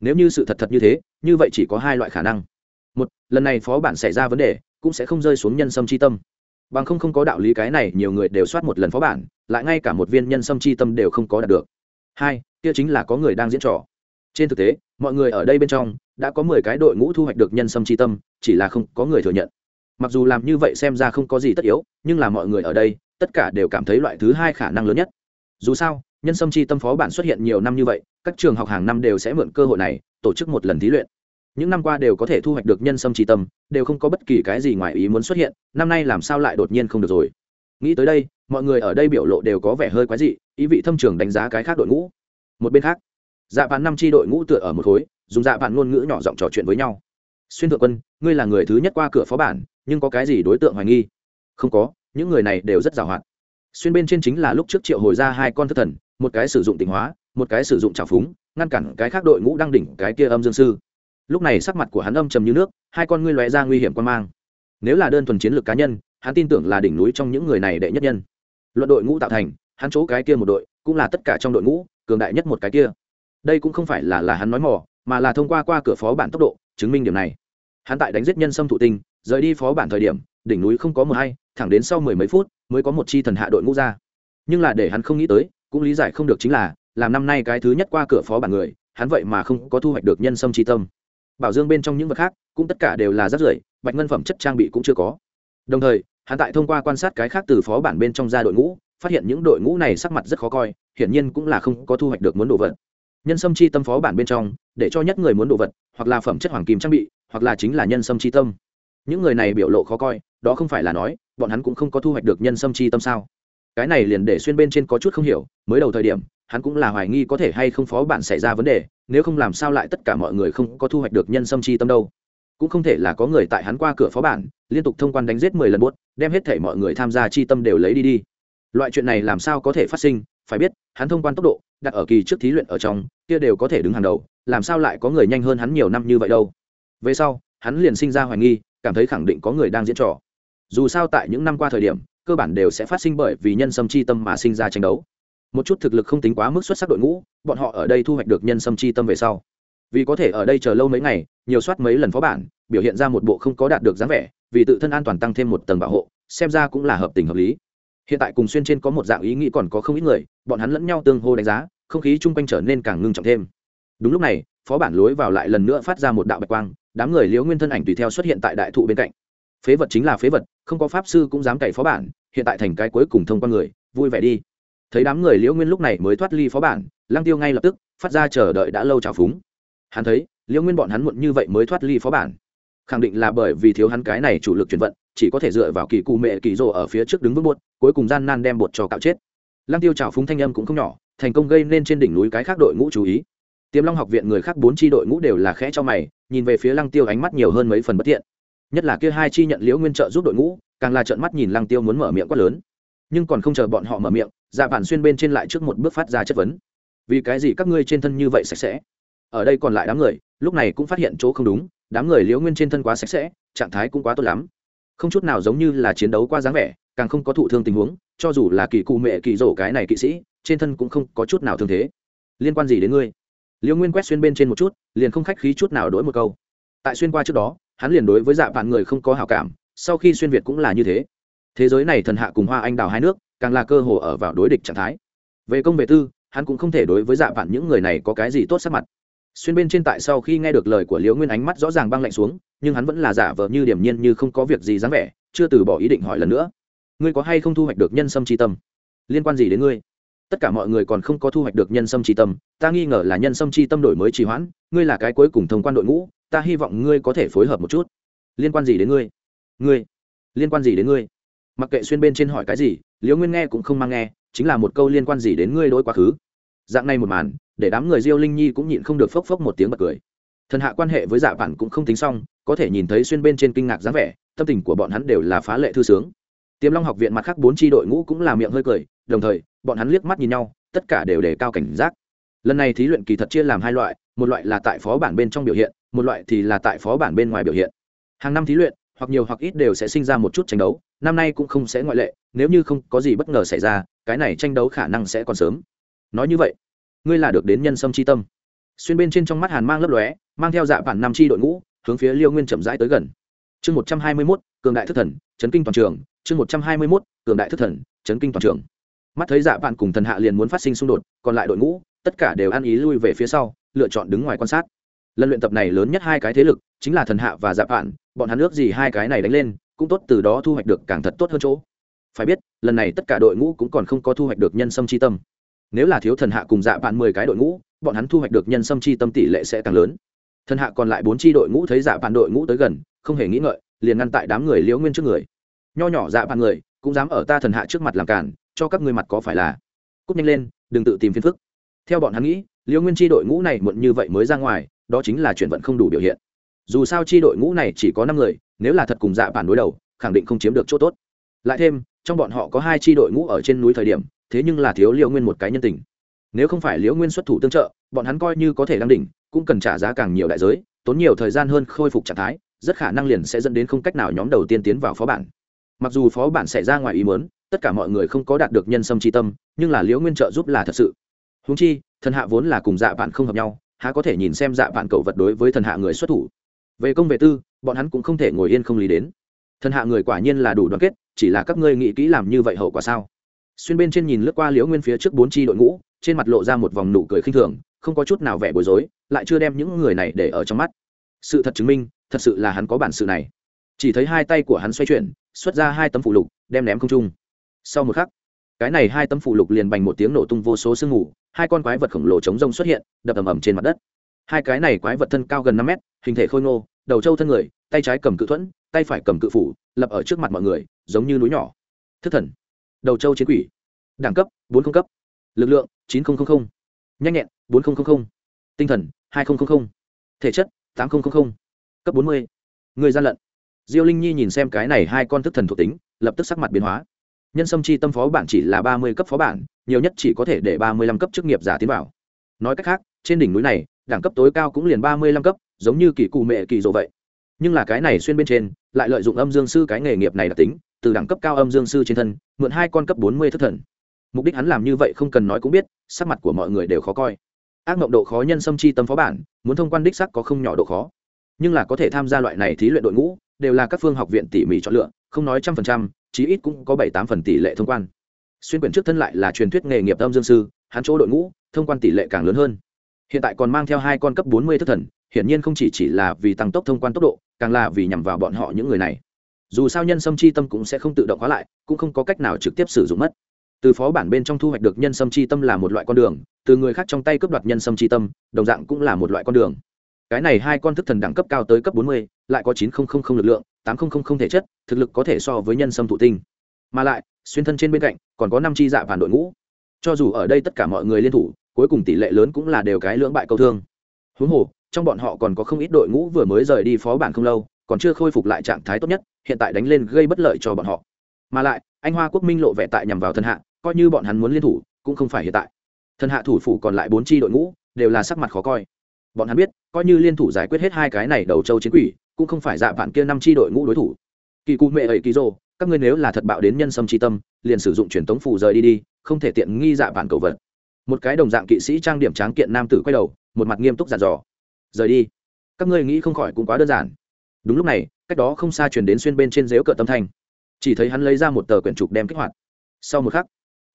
Nếu như sự thật thật như thế, như vậy chỉ có hai loại khả năng. Một, lần này phó bản xảy ra vấn đề, cũng sẽ không rơi xuống nhân sâm chi tâm bằng không không có đạo lý cái này, nhiều người đều soát một lần phó bản, lại ngay cả một viên nhân sâm chi tâm đều không có đạt được. Hai, kia chính là có người đang diễn trò. Trên thực tế, mọi người ở đây bên trong, đã có mười cái đội ngũ thu hoạch được nhân sâm chi tâm, chỉ là không có người thừa nhận. Mặc dù làm như vậy xem ra không có gì tất yếu, nhưng là mọi người ở đây, tất cả đều cảm thấy loại thứ hai khả năng lớn nhất. Dù sao, nhân sâm chi tâm phó bản xuất hiện nhiều năm như vậy, các trường học hàng năm đều sẽ mượn cơ hội này, tổ chức một lần thí luyện những năm qua đều có thể thu hoạch được nhân sâm trí tâm, đều không có bất kỳ cái gì ngoài ý muốn xuất hiện, năm nay làm sao lại đột nhiên không được rồi? Nghĩ tới đây, mọi người ở đây biểu lộ đều có vẻ hơi quái dị, ý vị thâm trường đánh giá cái khác đội ngũ. Một bên khác dạ vạn năm tri đội ngũ tựa ở một khối, dùng dạ vạn ngôn ngữ nhỏ giọng trò chuyện với nhau. Xuyên thượng quân, ngươi là người thứ nhất qua cửa phó bản, nhưng có cái gì đối tượng hoài nghi? Không có, những người này đều rất giàu hoạt xuyên bên trên chính là lúc trước triệu hồi ra hai con thất thần, một cái sử dụng tỉnh hóa, một cái sử dụng trào phúng, ngăn cản cái khác đội ngũ đang đỉnh cái kia âm dương sư lúc này sắc mặt của hắn âm trầm như nước, hai con ngươi lóe ra nguy hiểm quan mang. Nếu là đơn thuần chiến lược cá nhân, hắn tin tưởng là đỉnh núi trong những người này đệ nhất nhân. Luận đội ngũ tạo thành, hắn chỗ cái kia một đội, cũng là tất cả trong đội ngũ, cường đại nhất một cái kia. Đây cũng không phải là là hắn nói mỏ mà là thông qua qua cửa phó bản tốc độ, chứng minh điểm này. Hắn tại đánh giết nhân sâm thụ tinh, rời đi phó bản thời điểm, đỉnh núi không có một hay, thẳng đến sau mười mấy phút, mới có một chi thần hạ đội ngũ ra. Nhưng là để hắn không nghĩ tới, cũng lý giải không được chính là, làm năm nay cái thứ nhất qua cửa phó bản người, hắn vậy mà không có thu hoạch được nhân sâm tri tâm bảo dương bên trong những vật khác cũng tất cả đều là rác rưởi, bạch ngân phẩm chất trang bị cũng chưa có. Đồng thời, hắn tại thông qua quan sát cái khác từ phó bản bên trong ra đội ngũ, phát hiện những đội ngũ này sắc mặt rất khó coi, hiển nhiên cũng là không có thu hoạch được muốn đồ vật. Nhân sâm chi tâm phó bản bên trong, để cho nhất người muốn đồ vật, hoặc là phẩm chất hoàng kim trang bị, hoặc là chính là nhân sâm chi tâm. Những người này biểu lộ khó coi, đó không phải là nói, bọn hắn cũng không có thu hoạch được nhân sâm chi tâm sao? Cái này liền để xuyên bên trên có chút không hiểu, mới đầu thời điểm hắn cũng là hoài nghi có thể hay không phó bản xảy ra vấn đề, nếu không làm sao lại tất cả mọi người không có thu hoạch được nhân sâm chi tâm đâu. Cũng không thể là có người tại hắn qua cửa phó bản, liên tục thông quan đánh giết mười lần buốt, đem hết thể mọi người tham gia chi tâm đều lấy đi đi. Loại chuyện này làm sao có thể phát sinh, phải biết, hắn thông quan tốc độ, đặt ở kỳ trước thí luyện ở trong, kia đều có thể đứng hàng đầu, làm sao lại có người nhanh hơn hắn nhiều năm như vậy đâu. Về sau, hắn liền sinh ra hoài nghi, cảm thấy khẳng định có người đang diễn trò. Dù sao tại những năm qua thời điểm, cơ bản đều sẽ phát sinh bởi vì nhân sâm chi tâm mà sinh ra tranh đấu một chút thực lực không tính quá mức xuất sắc đội ngũ, bọn họ ở đây thu hoạch được nhân sâm chi tâm về sau. Vì có thể ở đây chờ lâu mấy ngày, nhiều soát mấy lần phó bản, biểu hiện ra một bộ không có đạt được dáng vẻ, vì tự thân an toàn tăng thêm một tầng bảo hộ, xem ra cũng là hợp tình hợp lý. Hiện tại cùng xuyên trên có một dạng ý nghĩ còn có không ít người, bọn hắn lẫn nhau tương hô đánh giá, không khí chung quanh trở nên càng ngưng trọng thêm. Đúng lúc này, phó bản lối vào lại lần nữa phát ra một đạo bạch quang, đám người liễu nguyên thân ảnh tùy theo xuất hiện tại đại thụ bên cạnh. Phế vật chính là phế vật, không có pháp sư cũng dám cày phó bản, hiện tại thành cái cuối cùng thông qua người, vui vẻ đi thấy đám người liễu nguyên lúc này mới thoát ly phó bản lang tiêu ngay lập tức phát ra chờ đợi đã lâu trào phúng. Hắn thấy, liễu nguyên bọn hắn muộn như vậy mới thoát ly phó bản. Khẳng định là bởi vì thiếu hắn cái này chủ lực chuyển vận, chỉ có thể dựa vào kỳ cụ mẹ kỳ rồ ở phía trước đứng vững bột, cuối cùng gian nan đem bột cho cạo chết. Lăng tiêu trào phúng thanh âm cũng không nhỏ, thành công gây nên trên đỉnh núi cái khác đội ngũ chú ý. Tiềm long học viện người khác bốn tri đội ngũ đều là khẽ cho mày, nhìn về phía lăng tiêu ánh mắt nhiều hơn mấy phần bất thiện. Nhất là kia hai chi nhận liễu nguyên trợ giúp đội ngũ, càng là trợn mắt nhìn lăng tiêu muốn mở miệng quát lớn. Nhưng còn không chờ bọn họ mở miệng dạ bản xuyên bên trên lại trước một bước phát ra chất vấn. Vì cái gì các ngươi trên thân như vậy sạch sẽ? Ở đây còn lại đám người, lúc này cũng phát hiện chỗ không đúng, đám người liễu nguyên trên thân quá sạch sẽ, trạng thái cũng quá tốt lắm. Không chút nào giống như là chiến đấu qua dáng vẻ, càng không có thụ thương tình huống, cho dù là kỳ cụ mẹ kỳ rổ cái này kỵ sĩ, trên thân cũng không có chút nào thương thế. Liên quan gì đến ngươi? Liễu nguyên quét xuyên bên trên một chút, liền không khách khí chút nào đổi một câu. Tại xuyên qua trước đó, hắn liền đối với dạ vạn người không có hảo cảm, sau khi xuyên việt cũng là như thế. Thế giới này thần hạ cùng hoa anh đào hai nước càng là cơ hồ ở vào đối địch trạng thái. Về công về tư, hắn cũng không thể đối với dạ vạn những người này có cái gì tốt sắc mặt. Xuyên bên trên tại sau khi nghe được lời của liễu nguyên ánh mắt rõ ràng băng lạnh xuống, nhưng hắn vẫn là giả vờ như điểm nhiên như không có việc gì dáng vẻ, chưa từ bỏ ý định hỏi lần nữa. Ngươi có hay không thu hoạch được nhân sâm tri tâm? Liên quan gì đến ngươi? Tất cả mọi người còn không có thu hoạch được nhân sâm tri tâm, ta nghi ngờ là nhân sâm tri tâm đổi mới trì hoãn, ngươi là cái cuối cùng thông quan đội ngũ, ta hy vọng ngươi có thể phối hợp một chút. Liên quan gì đến ngươi? Ngươi? Liên quan gì đến ngươi? Mặc kệ xuyên bên trên hỏi cái gì liễu nguyên nghe cũng không mang nghe, chính là một câu liên quan gì đến ngươi đôi quá khứ? Dạng này một màn, để đám người diêu linh nhi cũng nhịn không được phốc phốc một tiếng bật cười. Thần hạ quan hệ với dạ bản cũng không tính xong, có thể nhìn thấy xuyên bên trên kinh ngạc dáng vẻ, tâm tình của bọn hắn đều là phá lệ thư sướng. Tiềm long học viện mặt khác bốn tri đội ngũ cũng là miệng hơi cười, đồng thời, bọn hắn liếc mắt nhìn nhau, tất cả đều đề cao cảnh giác. Lần này thí luyện kỳ thật chia làm hai loại, một loại là tại phó bản bên trong biểu hiện, một loại thì là tại phó bản bên ngoài biểu hiện. Hàng năm thí luyện hoặc nhiều hoặc ít đều sẽ sinh ra một chút tranh đấu, năm nay cũng không sẽ ngoại lệ, nếu như không có gì bất ngờ xảy ra, cái này tranh đấu khả năng sẽ còn sớm. Nói như vậy, ngươi là được đến nhân sâm c h i tâm. Xuyên bên trên trong mắt hàn mang lấp lóe, mang theo dạ bản năm i đội ngũ, hướng phía liêu nguyên chậm rãi tới gần. Chương một trăm hai mươi mốt, cường đại thức thần, chấn kinh toàn trường. Chương một trăm hai mươi mốt, cường đại thức thần, chấn kinh toàn trường. Mắt thấy dạ bạn cùng thần hạ liền muốn phát sinh xung đột, còn lại đội ngũ, tất cả đều ăn ý lui về phía sau, lựa chọn đứng ngoài quan sát lần luyện tập này lớn nhất hai cái thế lực, chính là thần hạ và dạ bạn bọn hắn ước gì hai cái này đánh lên, cũng tốt từ đó thu hoạch được càng thật tốt hơn chỗ. Phải biết, lần này tất cả đội ngũ cũng còn không có thu hoạch được nhân sâm c h i tâm. Nếu là thiếu thần hạ cùng dạ bạn mười cái đội ngũ, bọn hắn thu hoạch được nhân sâm chi tâm tỷ lệ sẽ càng lớn. Thần hạ còn lại bốn chi đội ngũ thấy dạ bạn đội ngũ tới gần, không hề nghĩ ngợi, liền ngăn tại đám người liễu nguyên trước người. Nho nhỏ dạ bạn người, cũng dám ở ta thần hạ trước mặt làm cản, cho các ngươi mặt có phải là. Cúp nhanh lên, đừng tự tìm phiền phức. Theo bọn hắn nghĩ, liễu nguyên chi đội ngũ này muộn như vậy mới ra ngoài đó chính là chuyển vận không đủ biểu hiện. Dù sao chi đội ngũ này chỉ có năm người, nếu là thật cùng dạ bản đối đầu, khẳng định không chiếm được chỗ tốt. Lại thêm, trong bọn họ có hai chi đội ngũ ở trên núi thời điểm, thế nhưng là thiếu liễu nguyên một cái nhân tình. Nếu không phải liễu nguyên xuất thủ tương trợ, bọn hắn coi như có thể đăng đỉnh, cũng cần trả giá càng nhiều đại giới, tốn nhiều thời gian hơn khôi phục trạng thái, rất khả năng liền sẽ dẫn đến không cách nào nhóm đầu tiên tiến vào phó bản. Mặc dù phó bản xảy ra ngoài ý muốn, tất cả mọi người không có đạt được nhân sâm tri tâm, nhưng là liễu nguyên trợ giúp là thật sự. Húng chi, thần hạ vốn là cùng dạ bạn không hợp nhau há có thể nhìn xem dạ vạn cầu vật đối với thần hạ người xuất thủ. Về công về tư, bọn hắn cũng không thể ngồi yên không lý đến. Thần hạ người quả nhiên là đủ đoàn kết, chỉ là các ngươi nghĩ kỹ làm như vậy hậu quả sao? Xuyên bên trên nhìn lướt qua liễu nguyên phía trước bốn tri đội ngũ, trên mặt lộ ra một vòng nụ cười khinh thường, không có chút nào vẻ bối rối, lại chưa đem những người này để ở trong mắt. Sự thật chứng minh, thật sự là hắn có bản sự này. Chỉ thấy hai tay của hắn xoay chuyển, xuất ra hai tấm phụ lục, đem ném không trung. Sau một khắc, cái này hai tấm phụ lục liền bành một tiếng nổ tung vô số sương mù hai con quái vật khổng lồ chống rông xuất hiện, đập ầm ầm trên mặt đất. Hai cái này quái vật thân cao gần năm mét, hình thể khôi ngô, đầu trâu thân người, tay trái cầm cự thuẫn, tay phải cầm cự phủ, lập ở trước mặt mọi người, giống như núi nhỏ. Thức thần, đầu trâu chiến quỷ, đẳng cấp, bốn không cấp, lực lượng, chín nghìn nhanh nhẹn, bốn nghìn tinh thần, hai nghìn thể chất, tám nghìn cấp bốn mươi, người gian lận. Diêu linh nhi nhìn xem cái này hai con thức thần thuộc tính, lập tức sắc mặt biến hóa nhân sâm chi tâm phó bản chỉ là ba mươi cấp phó bản, nhiều nhất chỉ có thể để ba mươi lăm cấp chức nghiệp giả tiến vào. Nói cách khác, trên đỉnh núi này, đẳng cấp tối cao cũng liền ba mươi lăm cấp, giống như kỳ cụ mẹ kỳ dỗ vậy. Nhưng là cái này xuyên bên trên, lại lợi dụng âm dương sư cái nghề nghiệp này đặc tính, từ đẳng cấp cao âm dương sư trên thân, mượn hai con cấp bốn mươi thất thần. Mục đích hắn làm như vậy không cần nói cũng biết, sắc mặt của mọi người đều khó coi. Ác mộng độ khó nhân xâm chi tâm phó bản, muốn thông quan đích sắc có không nhỏ độ khó. Nhưng là có thể tham gia loại này thí luyện đội ngũ, đều là các phương học viện tỉ mỉ chọn lựa, không nói trăm phần trăm chí ít cũng có bảy tám phần tỷ lệ thông quan. Xuyên quyển trước thân lại là truyền thuyết nghề nghiệp âm dương sư, hắn chỗ đội ngũ, thông quan tỷ lệ càng lớn hơn. Hiện tại còn mang theo hai con cấp bốn mươi thất thần, hiển nhiên không chỉ chỉ là vì tăng tốc thông quan tốc độ, càng là vì nhằm vào bọn họ những người này. Dù sao nhân sâm chi tâm cũng sẽ không tự động hóa lại, cũng không có cách nào trực tiếp sử dụng mất. Từ phó bản bên trong thu hoạch được nhân sâm chi tâm là một loại con đường, từ người khác trong tay cướp đoạt nhân sâm chi tâm, đồng dạng cũng là một loại con đường. Cái này hai con thức thần đẳng cấp cao tới cấp bốn mươi, lại có chín nghìn lực lượng, tám nghìn thể chất thực lực có thể so với nhân sâm thụ tinh. Mà lại, xuyên thân trên bên cạnh, còn có năm chi dạ phản đội ngũ. Cho dù ở đây tất cả mọi người liên thủ, cuối cùng tỷ lệ lớn cũng là đều cái lưỡng bại câu thương. Huống hồ, trong bọn họ còn có không ít đội ngũ vừa mới rời đi phó bản không lâu, còn chưa khôi phục lại trạng thái tốt nhất, hiện tại đánh lên gây bất lợi cho bọn họ. Mà lại, anh hoa quốc minh lộ vẻ tại nhằm vào thần hạ, coi như bọn hắn muốn liên thủ, cũng không phải hiện tại. Thần hạ thủ phủ còn lại bốn chi đội ngũ, đều là sắc mặt khó coi. Bọn hắn biết, coi như liên thủ giải quyết hết hai cái này đầu châu chiến quỷ, cũng không phải dạ vạn kia năm chi đội ngũ đối thủ kỳ cụ mẹ ấy kỳ rô các ngươi nếu là thật bạo đến nhân sâm tri tâm, liền sử dụng truyền tống phù rời đi đi, không thể tiện nghi dạ vạn cầu vật. Một cái đồng dạng kỵ sĩ trang điểm tráng kiện nam tử quay đầu, một mặt nghiêm túc giàn dò. Rời đi. Các ngươi nghĩ không khỏi cũng quá đơn giản. Đúng lúc này, cách đó không xa chuyển đến xuyên bên trên dếu cợt tâm thanh. Chỉ thấy hắn lấy ra một tờ quyển trục đem kích hoạt. Sau một khắc,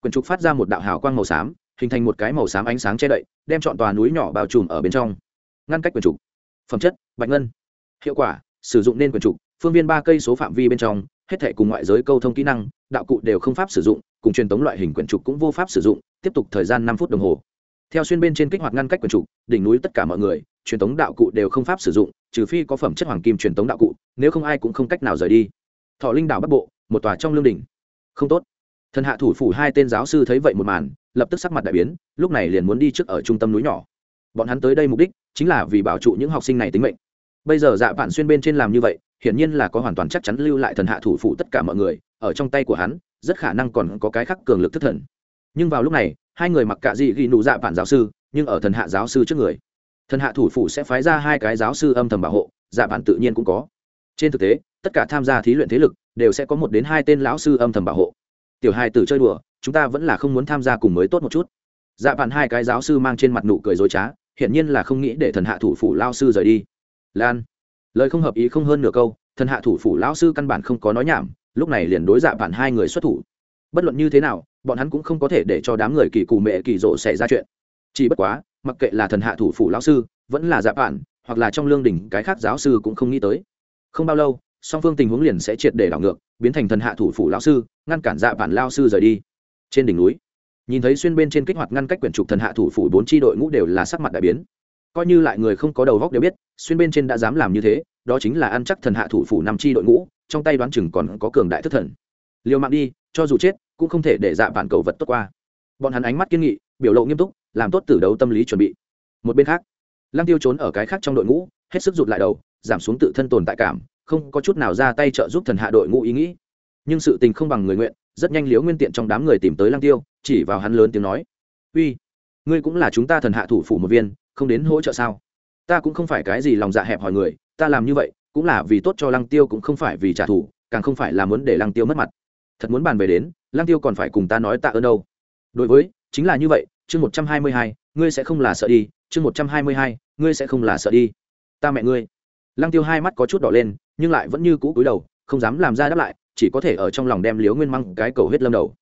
quyển trục phát ra một đạo hào quang màu xám, hình thành một cái màu xám ánh sáng che đậy, đem chọn tòa núi nhỏ bao trùm ở bên trong. Ngăn cách quyển trục. Phẩm chất, bạch ngân. Hiệu quả, sử dụng nên quyển trục phương viên ba cây số phạm vi bên trong, hết thể cùng ngoại giới câu thông kỹ năng, đạo cụ đều không pháp sử dụng, cùng truyền tống loại hình quyển trục cũng vô pháp sử dụng, tiếp tục thời gian năm phút đồng hồ. Theo xuyên bên trên kích hoạt ngăn cách quyển trục, đỉnh núi tất cả mọi người, truyền tống đạo cụ đều không pháp sử dụng, trừ phi có phẩm chất hoàng kim truyền tống đạo cụ, nếu không ai cũng không cách nào rời đi. Thọ linh đảo bắc bộ, một tòa trong lương đỉnh. Không tốt. Thần hạ thủ phủ hai tên giáo sư thấy vậy một màn, lập tức sắc mặt đại biến, lúc này liền muốn đi trước ở trung tâm núi nhỏ. Bọn hắn tới đây mục đích chính là vì bảo trụ những học sinh này tính mệnh. Bây giờ dạ vạn xuyên bên trên làm như vậy hiển nhiên là có hoàn toàn chắc chắn lưu lại thần hạ thủ phủ tất cả mọi người, ở trong tay của hắn, rất khả năng còn có cái khắc cường lực thất thần. Nhưng vào lúc này, hai người mặc cạ dị ghi nụ dạ bản giáo sư, nhưng ở thần hạ giáo sư trước người. Thần hạ thủ phủ sẽ phái ra hai cái giáo sư âm thầm bảo hộ dạ bản tự nhiên cũng có. Trên thực tế, tất cả tham gia thí luyện thế lực đều sẽ có một đến hai tên lão sư âm thầm bảo hộ. Tiểu hai tử chơi đùa, chúng ta vẫn là không muốn tham gia cùng mới tốt một chút. Dạ bản hai cái giáo sư mang trên mặt nụ cười dối trá, hiển nhiên là không nghĩ để thần hạ thủ phủ lao sư rời đi. Lan lời không hợp ý không hơn nửa câu, thần hạ thủ phủ lão sư căn bản không có nói nhảm, lúc này liền đối dạ bản hai người xuất thủ. Bất luận như thế nào, bọn hắn cũng không có thể để cho đám người kỳ cù mẹ kỳ rộ xảy ra chuyện. Chỉ bất quá, mặc kệ là thần hạ thủ phủ lão sư, vẫn là dạ bản hoặc là trong lương đỉnh cái khác giáo sư cũng không nghĩ tới. Không bao lâu, song phương tình huống liền sẽ triệt để đảo ngược, biến thành thần hạ thủ phủ lão sư, ngăn cản dạ bản lao sư rời đi. Trên đỉnh núi, nhìn thấy xuyên bên trên kích hoạt ngăn cách quyển trục thần hạ thủ phủ bốn tri đội ngũ đều là sắc mặt đại biến coi như lại người không có đầu góc đều biết, xuyên bên trên đã dám làm như thế, đó chính là ăn chắc thần hạ thủ phủ năm tri đội ngũ, trong tay đoán chừng còn có cường đại thất thần. Liều mạng đi, cho dù chết, cũng không thể để dạ vạn cầu vật tốt qua. Bọn hắn ánh mắt kiên nghị, biểu lộ nghiêm túc, làm tốt từ đấu tâm lý chuẩn bị. Một bên khác, lăng tiêu trốn ở cái khác trong đội ngũ, hết sức rụt lại đầu, giảm xuống tự thân tồn tại cảm, không có chút nào ra tay trợ giúp thần hạ đội ngũ ý nghĩ. Nhưng sự tình không bằng người nguyện, rất nhanh liếu nguyên tiện trong đám người tìm tới lăng tiêu, chỉ vào hắn lớn tiếng nói, uy, ngươi cũng là chúng ta thần hạ thủ phủ một viên không đến hỗ trợ sao? Ta cũng không phải cái gì lòng dạ hẹp hỏi người, ta làm như vậy cũng là vì tốt cho lăng tiêu cũng không phải vì trả thù, càng không phải là muốn để lăng tiêu mất mặt. Thật muốn bàn về đến, lăng tiêu còn phải cùng ta nói tạ ơn đâu. Đối với, chính là như vậy, chương một trăm hai mươi hai, ngươi sẽ không là sợ đi, chương một trăm hai mươi hai, ngươi sẽ không là sợ đi. Ta mẹ ngươi. Lăng tiêu hai mắt có chút đỏ lên, nhưng lại vẫn như cũ cúi đầu, không dám làm ra đáp lại, chỉ có thể ở trong lòng đem liếu nguyên măng cái cầu hết lâm đầu.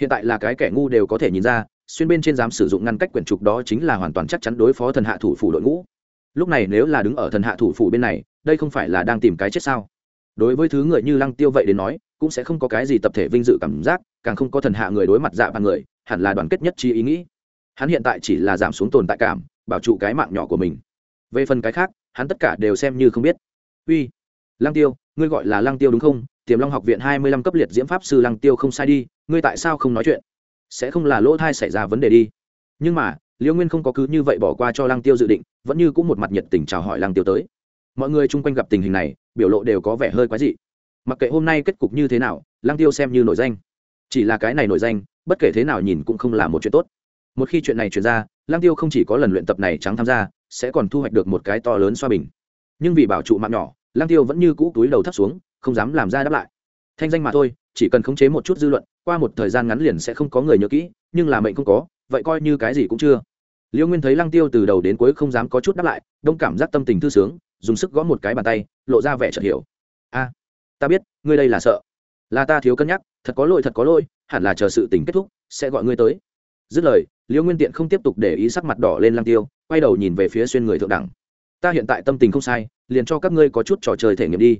Hiện tại là cái kẻ ngu đều có thể nhìn ra xuyên bên trên dám sử dụng ngăn cách quyển trục đó chính là hoàn toàn chắc chắn đối phó thần hạ thủ phủ đội ngũ. Lúc này nếu là đứng ở thần hạ thủ phủ bên này, đây không phải là đang tìm cái chết sao? Đối với thứ người như lăng tiêu vậy đến nói, cũng sẽ không có cái gì tập thể vinh dự cảm giác, càng không có thần hạ người đối mặt dạ bằng người, hẳn là đoàn kết nhất trí ý nghĩ. Hắn hiện tại chỉ là giảm xuống tồn tại cảm, bảo trụ cái mạng nhỏ của mình. Về phần cái khác, hắn tất cả đều xem như không biết. Uy, lăng tiêu, ngươi gọi là lăng tiêu đúng không? Tiềm long học viện hai mươi lăm cấp liệt diễm pháp sư lăng tiêu không sai đi, ngươi tại sao không nói chuyện? Sẽ không là lỗ thai xảy ra vấn đề đi. Nhưng mà liễu nguyên không có cứ như vậy bỏ qua cho lăng tiêu dự định, vẫn như cũng một mặt nhiệt tình chào hỏi lăng tiêu tới. Mọi người chung quanh gặp tình hình này, biểu lộ đều có vẻ hơi quái dị. Mặc kệ hôm nay kết cục như thế nào, lăng tiêu xem như nổi danh. Chỉ là cái này nổi danh, bất kể thế nào nhìn cũng không là một chuyện tốt. Một khi chuyện này chuyển ra, lăng tiêu không chỉ có lần luyện tập này trắng tham gia, sẽ còn thu hoạch được một cái to lớn xoa bình. Nhưng vì bảo trụ mạng nhỏ, lăng tiêu vẫn như cũ túi đầu thấp xuống, không dám làm ra đáp lại. Thanh danh mà thôi, chỉ cần khống chế một chút dư luận qua một thời gian ngắn liền sẽ không có người nhớ kỹ, nhưng là mệnh không có, vậy coi như cái gì cũng chưa. Liễu nguyên thấy lăng tiêu từ đầu đến cuối không dám có chút đáp lại, đông cảm giác tâm tình thư sướng, dùng sức gõ một cái bàn tay, lộ ra vẻ chợt hiểu. A, ta biết, ngươi đây là sợ. Là ta thiếu cân nhắc, thật có lỗi thật có lỗi, hẳn là chờ sự tình kết thúc, sẽ gọi ngươi tới. Dứt lời liễu nguyên tiện không tiếp tục để ý sắc mặt đỏ lên lăng tiêu, quay đầu nhìn về phía xuyên người thượng đẳng. Ta hiện tại tâm tình không sai, liền cho các ngươi có chút trò chơi thể nghiệm đi.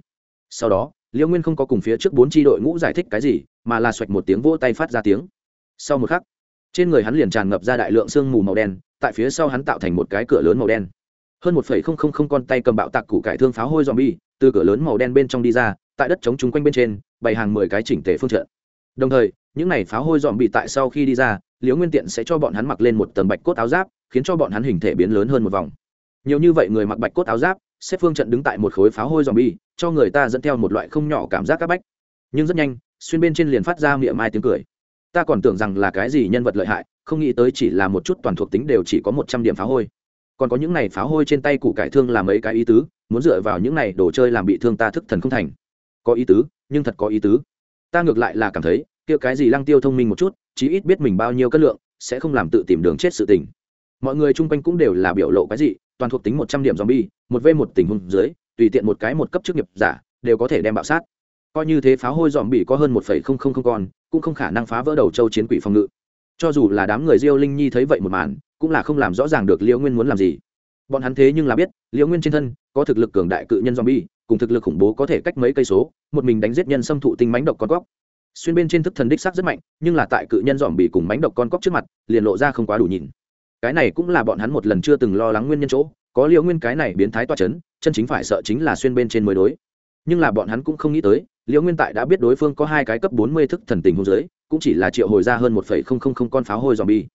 Sau đó liễu nguyên không có cùng phía trước bốn tri đội ngũ giải thích cái gì, mà là xoạch một tiếng vỗ tay phát ra tiếng. Sau một khắc, trên người hắn liền tràn ngập ra đại lượng sương mù màu đen, tại phía sau hắn tạo thành một cái cửa lớn màu đen. Hơn một phẩy không không không con tay cầm bạo tạc củ cải thương pháo hôi dòm bi từ cửa lớn màu đen bên trong đi ra, tại đất chống chúng quanh bên trên, bày hàng mười cái chỉnh tề phương trận. Đồng thời, những này pháo hôi dòm bị tại sau khi đi ra liễu nguyên tiện sẽ cho bọn hắn mặc lên một tầm bạch cốt áo giáp, khiến cho bọn hắn hình thể biến lớn hơn một vòng. Nhiều như vậy người mặc bạch cốt áo giáp xếp phương trận đứng tại một khối pháo hôi dòm bi cho người ta dẫn theo một loại không nhỏ cảm giác c áp bách. Nhưng rất nhanh, xuyên bên trên liền phát ra miệng mai tiếng cười. Ta còn tưởng rằng là cái gì nhân vật lợi hại, không nghĩ tới chỉ là một chút toàn thuộc tính đều chỉ có một trăm điểm pháo hôi. Còn có những này pháo hôi trên tay củ cải thương làm mấy cái ý tứ, muốn dựa vào những này đồ chơi làm bị thương ta thức thần không thành. Có ý tứ, nhưng thật có ý tứ. Ta ngược lại là cảm thấy, kia cái gì lăng tiêu thông minh một chút, chí ít biết mình bao nhiêu cân lượng, sẽ không làm tự tìm đường chết sự tình. Mọi người chung quanh cũng đều là biểu lộ cái gì toàn thuộc tính một trăm điểm zombie, một v một tình huống dưới, tùy tiện một cái một cấp chức nghiệp giả, đều có thể đem bạo sát. Coi như thế pháo hôi dòm có hơn một phẩy không không không con, cũng không khả năng phá vỡ đầu châu chiến quỷ phòng ngự. Cho dù là đám người diêu linh nhi thấy vậy một màn, cũng là không làm rõ ràng được liễu nguyên muốn làm gì. Bọn hắn thế nhưng là biết, liễu nguyên trên thân có thực lực cường đại cự nhân zombie, cùng thực lực khủng bố có thể cách mấy cây số, một mình đánh giết nhân xâm thụ tinh mánh độc con quốc xuyên bên trên thức thần đích sắc rất mạnh, nhưng là tại cự nhân dòm bị cùng mánh độc con cóc trước mặt, liền lộ ra không quá đủ nhìn cái này cũng là bọn hắn một lần chưa từng lo lắng nguyên nhân chỗ, có liễu nguyên cái này biến thái toa chấn, chân chính phải sợ chính là xuyên bên trên mới đối. Nhưng là bọn hắn cũng không nghĩ tới, liễu nguyên tại đã biết đối phương có hai cái cấp bốn mươi thức thần tình hôn giới, cũng chỉ là triệu hồi ra hơn một phẩy không không không con pháo hôi dòm bi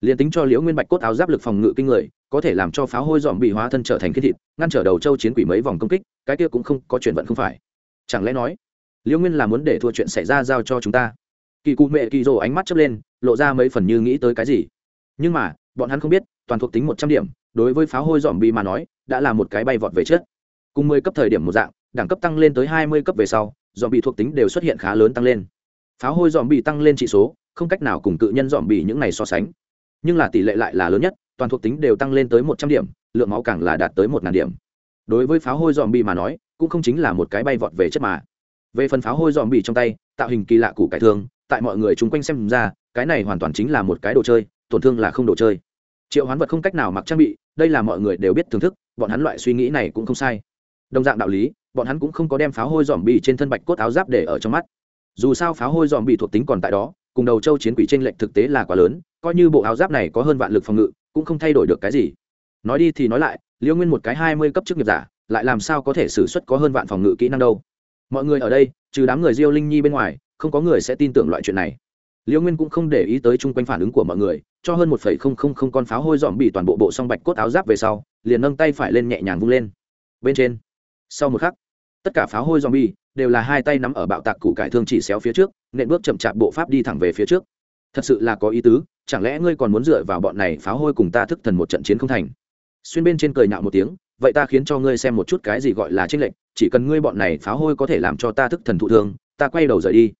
liền tính cho liễu nguyên bạch cốt áo giáp lực phòng ngự kinh người, có thể làm cho pháo hôi dòm bị hóa thân trở thành khí thịt, ngăn trở đầu châu chiến quỷ mấy vòng công kích, cái kia cũng không có chuyện vận không phải. Chẳng lẽ nói, liễu nguyên là muốn để thua chuyện xảy ra giao cho chúng ta? Kỳ cụ mẹ kỳ rồ ánh mắt chớp lên, lộ ra mấy phần như nghĩ tới cái gì. Nhưng mà bọn hắn không biết, toàn thuộc tính một trăm điểm, đối với pháo hôi dòm bi mà nói, đã là một cái bay vọt về trước. Cùng mười cấp thời điểm một dạng, đẳng cấp tăng lên tới hai mươi cấp về sau, dòm bị thuộc tính đều xuất hiện khá lớn tăng lên. Pháo hôi dòm bị tăng lên trị số, không cách nào cùng cự nhân dòm bị những này so sánh. Nhưng là tỷ lệ lại là lớn nhất, toàn thuộc tính đều tăng lên tới một trăm điểm, lượng máu càng là đạt tới một ngàn điểm. Đối với pháo hôi dòm bị mà nói, cũng không chính là một cái bay vọt về chất mà. Về phần pháo hôi dòm bị trong tay, tạo hình kỳ lạ củ cải thương tại mọi người chung quanh xem ra, cái này hoàn toàn chính là một cái đồ chơi tổn thương là không đồ chơi. Triệu hoán vật không cách nào mặc trang bị, đây là mọi người đều biết thưởng thức, bọn hắn loại suy nghĩ này cũng không sai. Đồng dạng đạo lý, bọn hắn cũng không có đem pháo hôi dòm bị trên thân bạch cốt áo giáp để ở trong mắt. Dù sao pháo hôi dòm bị thuộc tính còn tại đó, cùng đầu châu chiến quỷ t r ê n lệch thực tế là quá lớn, coi như bộ áo giáp này có hơn vạn lực phòng ngự, cũng không thay đổi được cái gì. Nói đi thì nói lại, liêu nguyên một cái hai mươi cấp chức nghiệp giả, lại làm sao có thể xử suất có hơn vạn phòng ngự kỹ năng đâu? Mọi người ở đây, trừ đám người diêu linh nhi bên ngoài, không có người sẽ tin tưởng loại chuyện này liêu nguyên cũng không để ý tới chung quanh phản ứng của mọi người, cho hơn một phẩy không không không con pháo hôi dòm bị toàn bộ bộ song bạch cốt áo giáp về sau, liền nâng tay phải lên nhẹ nhàng vung lên. Bên trên, sau một khắc, tất cả pháo hôi dòm bị đều là hai tay nắm ở bạo tạc củ cải thương chỉ xéo phía trước, nện bước chậm chạp bộ pháp đi thẳng về phía trước. Thật sự là có ý tứ, chẳng lẽ ngươi còn muốn dựa vào bọn này pháo hôi cùng ta thức thần một trận chiến không thành? Xuyên bên trên cười nhạo một tiếng, vậy ta khiến cho ngươi xem một chút cái gì gọi là tranh lệnh chỉ cần ngươi bọn này pháo hôi có thể làm cho ta thức thần thụ thương, ta quay đầu rời đi.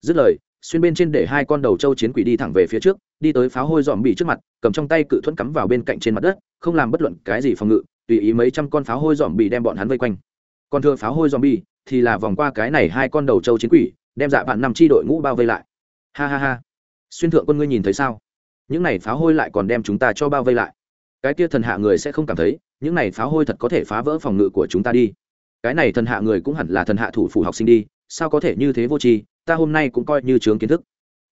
Dứt lời xuyên bên trên để hai con đầu trâu chiến quỷ đi thẳng về phía trước, đi tới pháo hôi dòm bị trước mặt, cầm trong tay cự thuẫn cắm vào bên cạnh trên mặt đất, không làm bất luận cái gì phòng ngự, tùy ý mấy trăm con pháo hôi dòm bị đem bọn hắn vây quanh. Còn thừa pháo hôi zombie thì là vòng qua cái này hai con đầu châu chiến quỷ, đem dạ bạn năm chi đội ngũ bao vây lại. Ha ha ha. Xuyên thượng quân ngươi nhìn thấy sao? Những này pháo hôi lại còn đem chúng ta cho bao vây lại. Cái kia thần hạ người sẽ không cảm thấy, những này pháo hôi thật có thể phá vỡ phòng ngự của chúng ta đi. Cái này thần hạ người cũng hẳn là thần hạ thủ phủ học sinh đi, sao có thể như thế vô tri ta hôm nay cũng coi như chướng kiến thức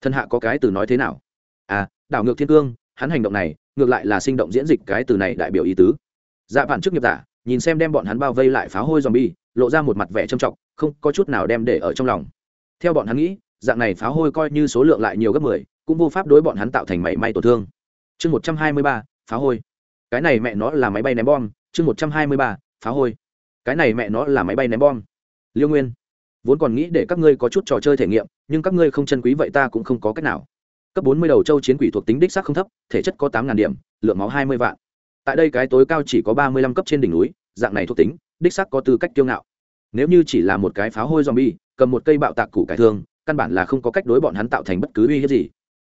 thần hạ có cái từ nói thế nào à đảo ngược thiên cương hắn hành động này ngược lại là sinh động diễn dịch cái từ này đại biểu ý tứ dạ bản trước nghiệp giả nhìn xem đem bọn hắn bao vây lại phá hôi zombie, lộ ra một mặt vẻ trầm trọng, không có chút nào đem để ở trong lòng. Theo bọn hắn nghĩ, dạng này phá hôi coi như số lượng lại nhiều gấp 10, cũng vô pháp đối bọn hắn tạo thành mảy may tổn thương. Chương 123, phá hôi. Cái này mẹ nó là máy bay ném bom, chương 123, phá hôi. Cái này mẹ nó là máy bay ném bom. Liêu Nguyên, vốn còn nghĩ để các ngươi có chút trò chơi thể nghiệm, nhưng các ngươi không chân quý vậy ta cũng không có cách nào. Cấp 40 đầu châu chiến quỷ thuộc tính đích xác không thấp, thể chất có tám ngàn điểm, lượng máu 20 vạn. Tại đây cái tối cao chỉ có ba mươi lăm cấp trên đỉnh núi dạng này thuộc tính đích sắc có tư cách kiêu ngạo. Nếu như chỉ là một cái pháo hôi zombie cầm một cây bạo tạc củ cải thương căn bản là không có cách đối bọn hắn tạo thành bất cứ uy hiếp gì.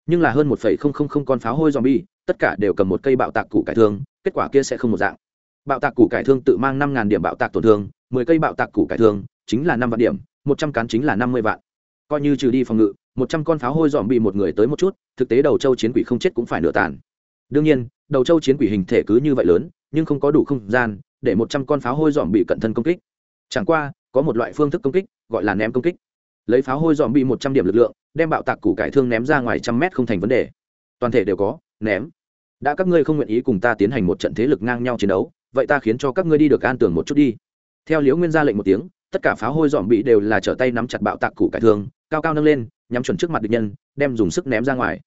Nhưng là hơn một phẩy không không không con pháo hôi zombie tất cả đều cầm một cây bạo tạc củ cải thương kết quả kia sẽ không một dạng. Bạo tạc củ cải thương tự mang năm ngàn điểm bạo tạc tổn thương mười cây bạo tạc củ cải thương chính là năm vạn điểm một trăm cán chính là năm mươi vạn. Coi như trừ đi phòng ngự, một trăm con pháo hôi dòm bị một người tới một chút, thực tế đầu châu chiến quỷ không chết cũng phải nửa tàn. Đương nhiên, đầu châu chiến quỷ hình thể cứ như vậy lớn, nhưng không có đủ không gian để một trăm con pháo hôi dòm bị cận thân công kích. Chẳng qua, có một loại phương thức công kích, gọi là ném công kích. Lấy pháo hôi dòm bị một trăm điểm lực lượng, đem bạo tạc củ cải thương ném ra ngoài trăm mét không thành vấn đề. Toàn thể đều có, ném. Đã các ngươi không nguyện ý cùng ta tiến hành một trận thế lực ngang nhau chiến đấu, vậy ta khiến cho các ngươi đi được an tưởng một chút đi. Theo liễu nguyên ra lệnh một tiếng tất cả pháo hôi dòm bị đều là trở tay nắm chặt bạo tạc củ cải thương cao cao nâng lên, nhắm chuẩn trước mặt địch nhân, đem dùng sức ném ra ngoài.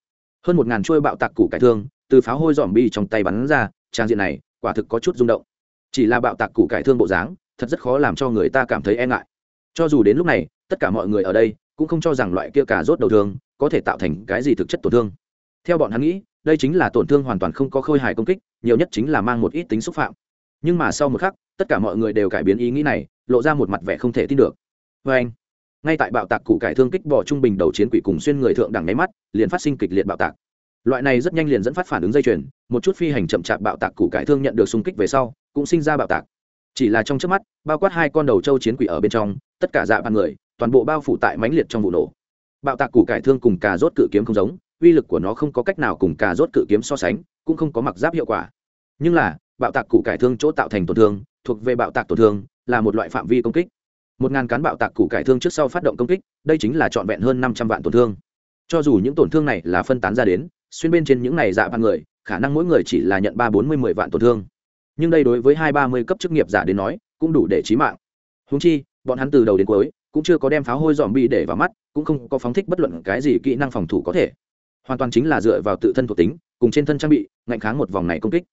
Hơn một ngàn chuôi bạo tạc củ cải thương từ pháo hôi dòm bi trong tay bắn ra, trang diện này quả thực có chút rung động. Chỉ là bạo tạc củ cải thương bộ dáng, thật rất khó làm cho người ta cảm thấy e ngại. Cho dù đến lúc này, tất cả mọi người ở đây cũng không cho rằng loại kia cà rốt đầu thương có thể tạo thành cái gì thực chất tổn thương. Theo bọn hắn nghĩ, đây chính là tổn thương hoàn toàn không có khôi hài công kích, nhiều nhất chính là mang một ít tính xúc phạm. Nhưng mà sau một khắc, tất cả mọi người đều cải biến ý nghĩ này lộ ra một mặt vẻ không thể tin được. Vê anh, ngay tại bạo tạc củ cải thương kích bỏ trung bình đầu chiến quỷ cùng xuyên người thượng đẳng nháy mắt, liền phát sinh kịch liệt bạo tạc. Loại này rất nhanh liền dẫn phát phản ứng dây chuyền, một chút phi hành chậm chạp bạo tạc củ cải thương nhận được xung kích về sau, cũng sinh ra bạo tạc. Chỉ là trong trước mắt, bao quát hai con đầu châu chiến quỷ ở bên trong, tất cả dạ bàn người, toàn bộ bao phủ tại mãnh liệt trong vụ nổ. Bạo tạc củ cải thương cùng cà rốt cự kiếm không giống, uy lực của nó không có cách nào cùng cà rốt cự kiếm so sánh, cũng không có mặc giáp hiệu quả. Nhưng là, bạo tạc củ cải thương chỗ tạo thành tổn thương, thuộc về bạo tạc tổn thương là một loại phạm vi công kích. Một ngàn cán bạo tạc củ cải thương trước sau phát động công kích, đây chính là trọn vẹn hơn năm trăm vạn tổn thương. Cho dù những tổn thương này là phân tán ra đến, xuyên bên trên những này dạ vạn người, khả năng mỗi người chỉ là nhận ba bốn mươi mười vạn tổn thương. Nhưng đây đối với hai ba mươi cấp chức nghiệp giả đến nói, cũng đủ để trí mạng. Húng chi, bọn hắn từ đầu đến cuối, cũng chưa có đem pháo hôi dòm bi để vào mắt, cũng không có phóng thích bất luận cái gì kỹ năng phòng thủ có thể. Hoàn toàn chính là dựa vào tự thân thuộc tính, cùng trên thân trang bị, ngạnh kháng một vòng này công kích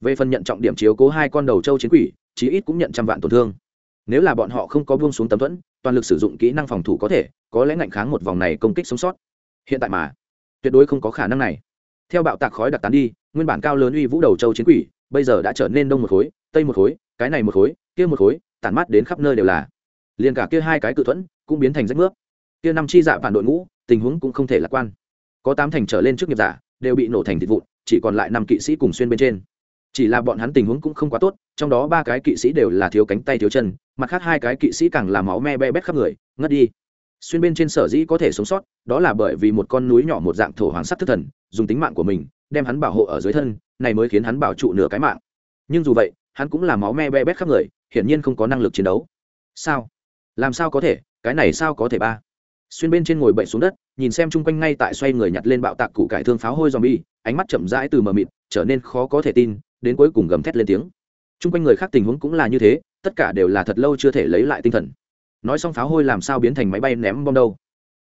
về phần nhận trọng điểm chiếu cố hai con đầu châu chiến quỷ, chí ít cũng nhận trăm vạn tổn thương. Nếu là bọn họ không có buông xuống tấm thuẫn, toàn lực sử dụng kỹ năng phòng thủ có thể, có lẽ ngạnh kháng một vòng này công kích sống sót. Hiện tại mà, tuyệt đối không có khả năng này. Theo bạo tạc khói đặc tán đi, nguyên bản cao lớn uy vũ đầu châu chiến quỷ, bây giờ đã trở nên đông một khối, tây một khối, cái này một khối, kia một khối, tản mát đến khắp nơi đều là. Liền cả kia hai cái cự thuẫn cũng biến thành rách nước kia năm chi dạ phản đội ngũ, tình huống cũng không thể lạc quan. Có tám thành trở lên trước nghiệp giả, đều bị nổ thành thịt vụn, chỉ còn lại năm kỵ sĩ cùng xuyên bên trên chỉ là bọn hắn tình huống cũng không quá tốt, trong đó ba cái kỵ sĩ đều là thiếu cánh tay thiếu chân, mặt khác hai cái kỵ sĩ càng là máu me be bét khắp người, ngất đi. Xuyên bên trên sở dĩ có thể sống sót, đó là bởi vì một con núi nhỏ một dạng thổ hoàng sắc thức thần, dùng tính mạng của mình, đem hắn bảo hộ ở dưới thân, này mới khiến hắn bảo trụ nửa cái mạng. Nhưng dù vậy, hắn cũng là máu me be bét khắp người, hiển nhiên không có năng lực chiến đấu. Sao? Làm sao có thể? Cái này sao có thể ba? Xuyên bên trên ngồi bậy xuống đất, nhìn xem chung quanh ngay tại xoay người nhặt lên bạo tạc củ cải thương pháo hôi dòm bi ánh mắt chậm rãi từ mờ mịt, trở nên khó có thể tin đến cuối cùng gầm thét lên tiếng. Chung quanh người khác tình huống cũng là như thế, tất cả đều là thật lâu chưa thể lấy lại tinh thần. Nói xong pháo hôi làm sao biến thành máy bay ném bom đâu?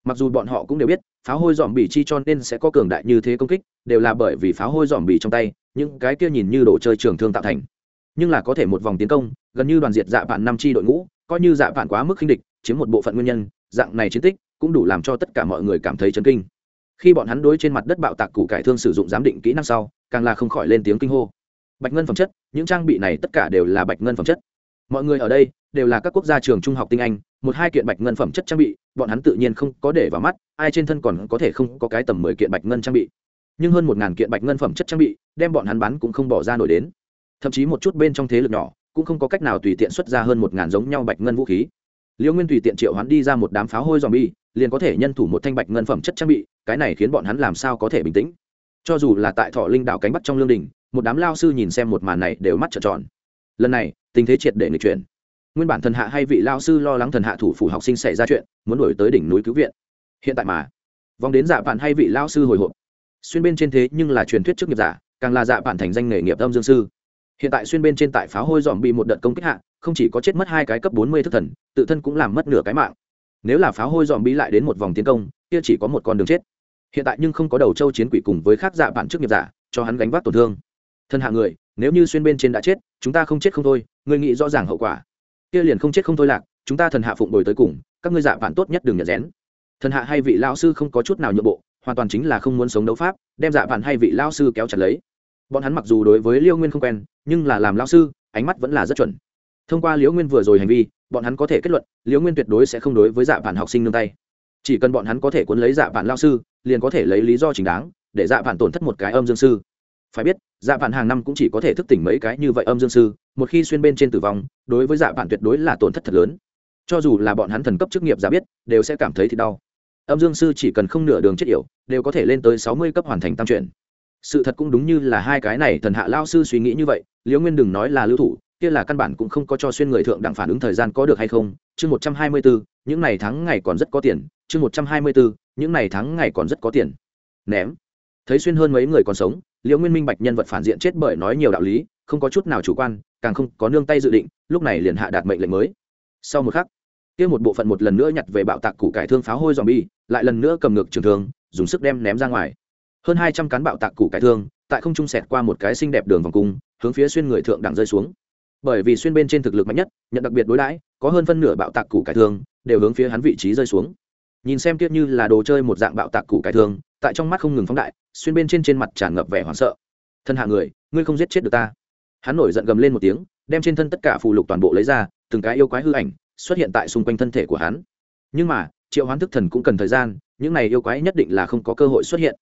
Mặc dù bọn họ cũng đều biết, pháo hôi dòm bì chi cho nên sẽ có cường đại như thế công kích, đều là bởi vì pháo hôi dòm bì trong tay, những cái kia nhìn như đồ chơi trường thương tạo thành. Nhưng là có thể một vòng tiến công, gần như đoàn diệt dạ vạn năm chi đội ngũ, coi như dạ vạn quá mức khinh địch, chiếm một bộ phận nguyên nhân, dạng này chiến tích cũng đủ làm cho tất cả mọi người cảm thấy chấn kinh. Khi bọn hắn đối trên mặt đất bạo tạc củ cải thương sử dụng giám định kỹ năng sau, càng là không khỏi lên tiếng kinh hô bạch ngân phẩm chất, những trang bị này tất cả đều là bạch ngân phẩm chất. Mọi người ở đây đều là các quốc gia trường trung học tinh anh, một hai kiện bạch ngân phẩm chất trang bị, bọn hắn tự nhiên không có để vào mắt, ai trên thân còn có thể không có cái tầm mười kiện bạch ngân trang bị. Nhưng hơn một ngàn kiện bạch ngân phẩm chất trang bị, đem bọn hắn bán cũng không bỏ ra nổi đến. Thậm chí một chút bên trong thế lực nhỏ, cũng không có cách nào tùy tiện xuất ra hơn một ngàn giống nhau bạch ngân vũ khí. Liễu nguyên tùy tiện triệu hắn đi ra một đám pháo hôi dòm bi liền có thể nhân thủ một thanh bạch ngân phẩm chất trang bị, cái này khiến bọn hắn làm sao có thể bình tĩnh. Cho dù là tại thọ linh đảo cánh bắc trong lương đình một đám lao sư nhìn xem một màn này đều mắt trợn tròn. Lần này, tình thế triệt để người chuyển. Nguyên bản thần hạ hay vị lao sư lo lắng thần hạ thủ phủ học sinh xảy ra chuyện, muốn đổi tới đỉnh núi cứu viện. Hiện tại mà, vòng đến dạ bạn hay vị lao sư hồi hộp. Xuyên bên trên thế nhưng là truyền thuyết trước nghiệp giả, càng là dạ bạn thành danh nghề nghiệp âm dương sư. Hiện tại xuyên bên trên tại pháo hôi dòm bị một đợt công kích hạ, không chỉ có chết mất hai cái cấp bốn mươi thức thần, tự thân cũng làm mất nửa cái mạng. Nếu là pháo hôi dòm bị lại đến một vòng tiến công, kia chỉ có một con đường chết. Hiện tại nhưng không có đầu châu chiến quỷ cùng với khác dạ bạn trước nghiệp giả, cho hắn gánh vác tổn thương thân hạ người, nếu như xuyên bên trên đã chết, chúng ta không chết không thôi, ngươi nghĩ rõ ràng hậu quả. Kia liền không chết không thôi lạc, chúng ta thần hạ phụng bồi tới cùng, các ngươi dạ bạn tốt nhất đừng nhận rén. Thần hạ hay vị lao sư không có chút nào nhượng bộ, hoàn toàn chính là không muốn sống đấu pháp, đem dạ bạn hay vị lao sư kéo chặt lấy. Bọn hắn mặc dù đối với liêu nguyên không quen, nhưng là làm lao sư, ánh mắt vẫn là rất chuẩn. Thông qua liễu nguyên vừa rồi hành vi, bọn hắn có thể kết luận liễu nguyên tuyệt đối sẽ không đối với dạ bạn học sinh nương tay. Chỉ cần bọn hắn có thể cuốn lấy dạ bạn lao sư, liền có thể lấy lý do chính đáng, để dạ bạn tổn thất một cái âm dương sư phải biết dạ bạn hàng năm cũng chỉ có thể thức tỉnh mấy cái như vậy âm dương sư, một khi xuyên bên trên tử vong, đối với dạ bạn tuyệt đối là tổn thất thật lớn. Cho dù là bọn hắn thần cấp chức nghiệp giả biết, đều sẽ cảm thấy thì đau. Âm dương sư chỉ cần không nửa đường chết yểu, đều có thể lên tới sáu mươi cấp hoàn thành tăng chuyển sự thật cũng đúng như là hai cái này thần hạ lao sư suy nghĩ như vậy, liễu nguyên đừng nói là lưu thủ, kia là căn bản cũng không có cho xuyên người thượng đẳng phản ứng thời gian có được hay không, chương một trăm hai mươi bốn, những này tháng ngày còn rất có tiền, chương một trăm hai mươi bốn, những này tháng ngày còn rất có tiền. Ném thấy xuyên hơn mấy người còn sống, liễu nguyên minh bạch nhân vật phản diện chết bởi nói nhiều đạo lý, không có chút nào chủ quan, càng không có nương tay dự định, lúc này liền hạ đạt mệnh lệnh mới. Sau một khắc, kia một bộ phận một lần nữa nhặt về bạo tạc củ cải thương pháo hôi dòm bi lại lần nữa cầm ngược trường thương, dùng sức đem ném ra ngoài. Hơn hai trăm cán bạo tạc củ cải thương, tại không trung sẹt qua một cái xinh đẹp đường vòng cung, hướng phía xuyên người thượng đẳng rơi xuống. Bởi vì xuyên bên trên thực lực mạnh nhất, nhận đặc biệt đối đãi, có hơn phân nửa bạo tạc củ cải thương đều hướng phía hắn vị trí rơi xuống. Nhìn xem tiếc như là đồ chơi một dạng bạo tạc củ cải thương tại trong mắt không ngừng phóng đại, xuyên bên trên trên mặt tràn ngập vẻ hoảng sợ. Thân hạ người, ngươi không giết chết được ta. Hắn nổi giận gầm lên một tiếng, đem trên thân tất cả phù lục toàn bộ lấy ra, từng cái yêu quái hư ảnh xuất hiện tại xung quanh thân thể của hắn. Nhưng mà, triệu hoán thức thần cũng cần thời gian, những này yêu quái nhất định là không có cơ hội xuất hiện.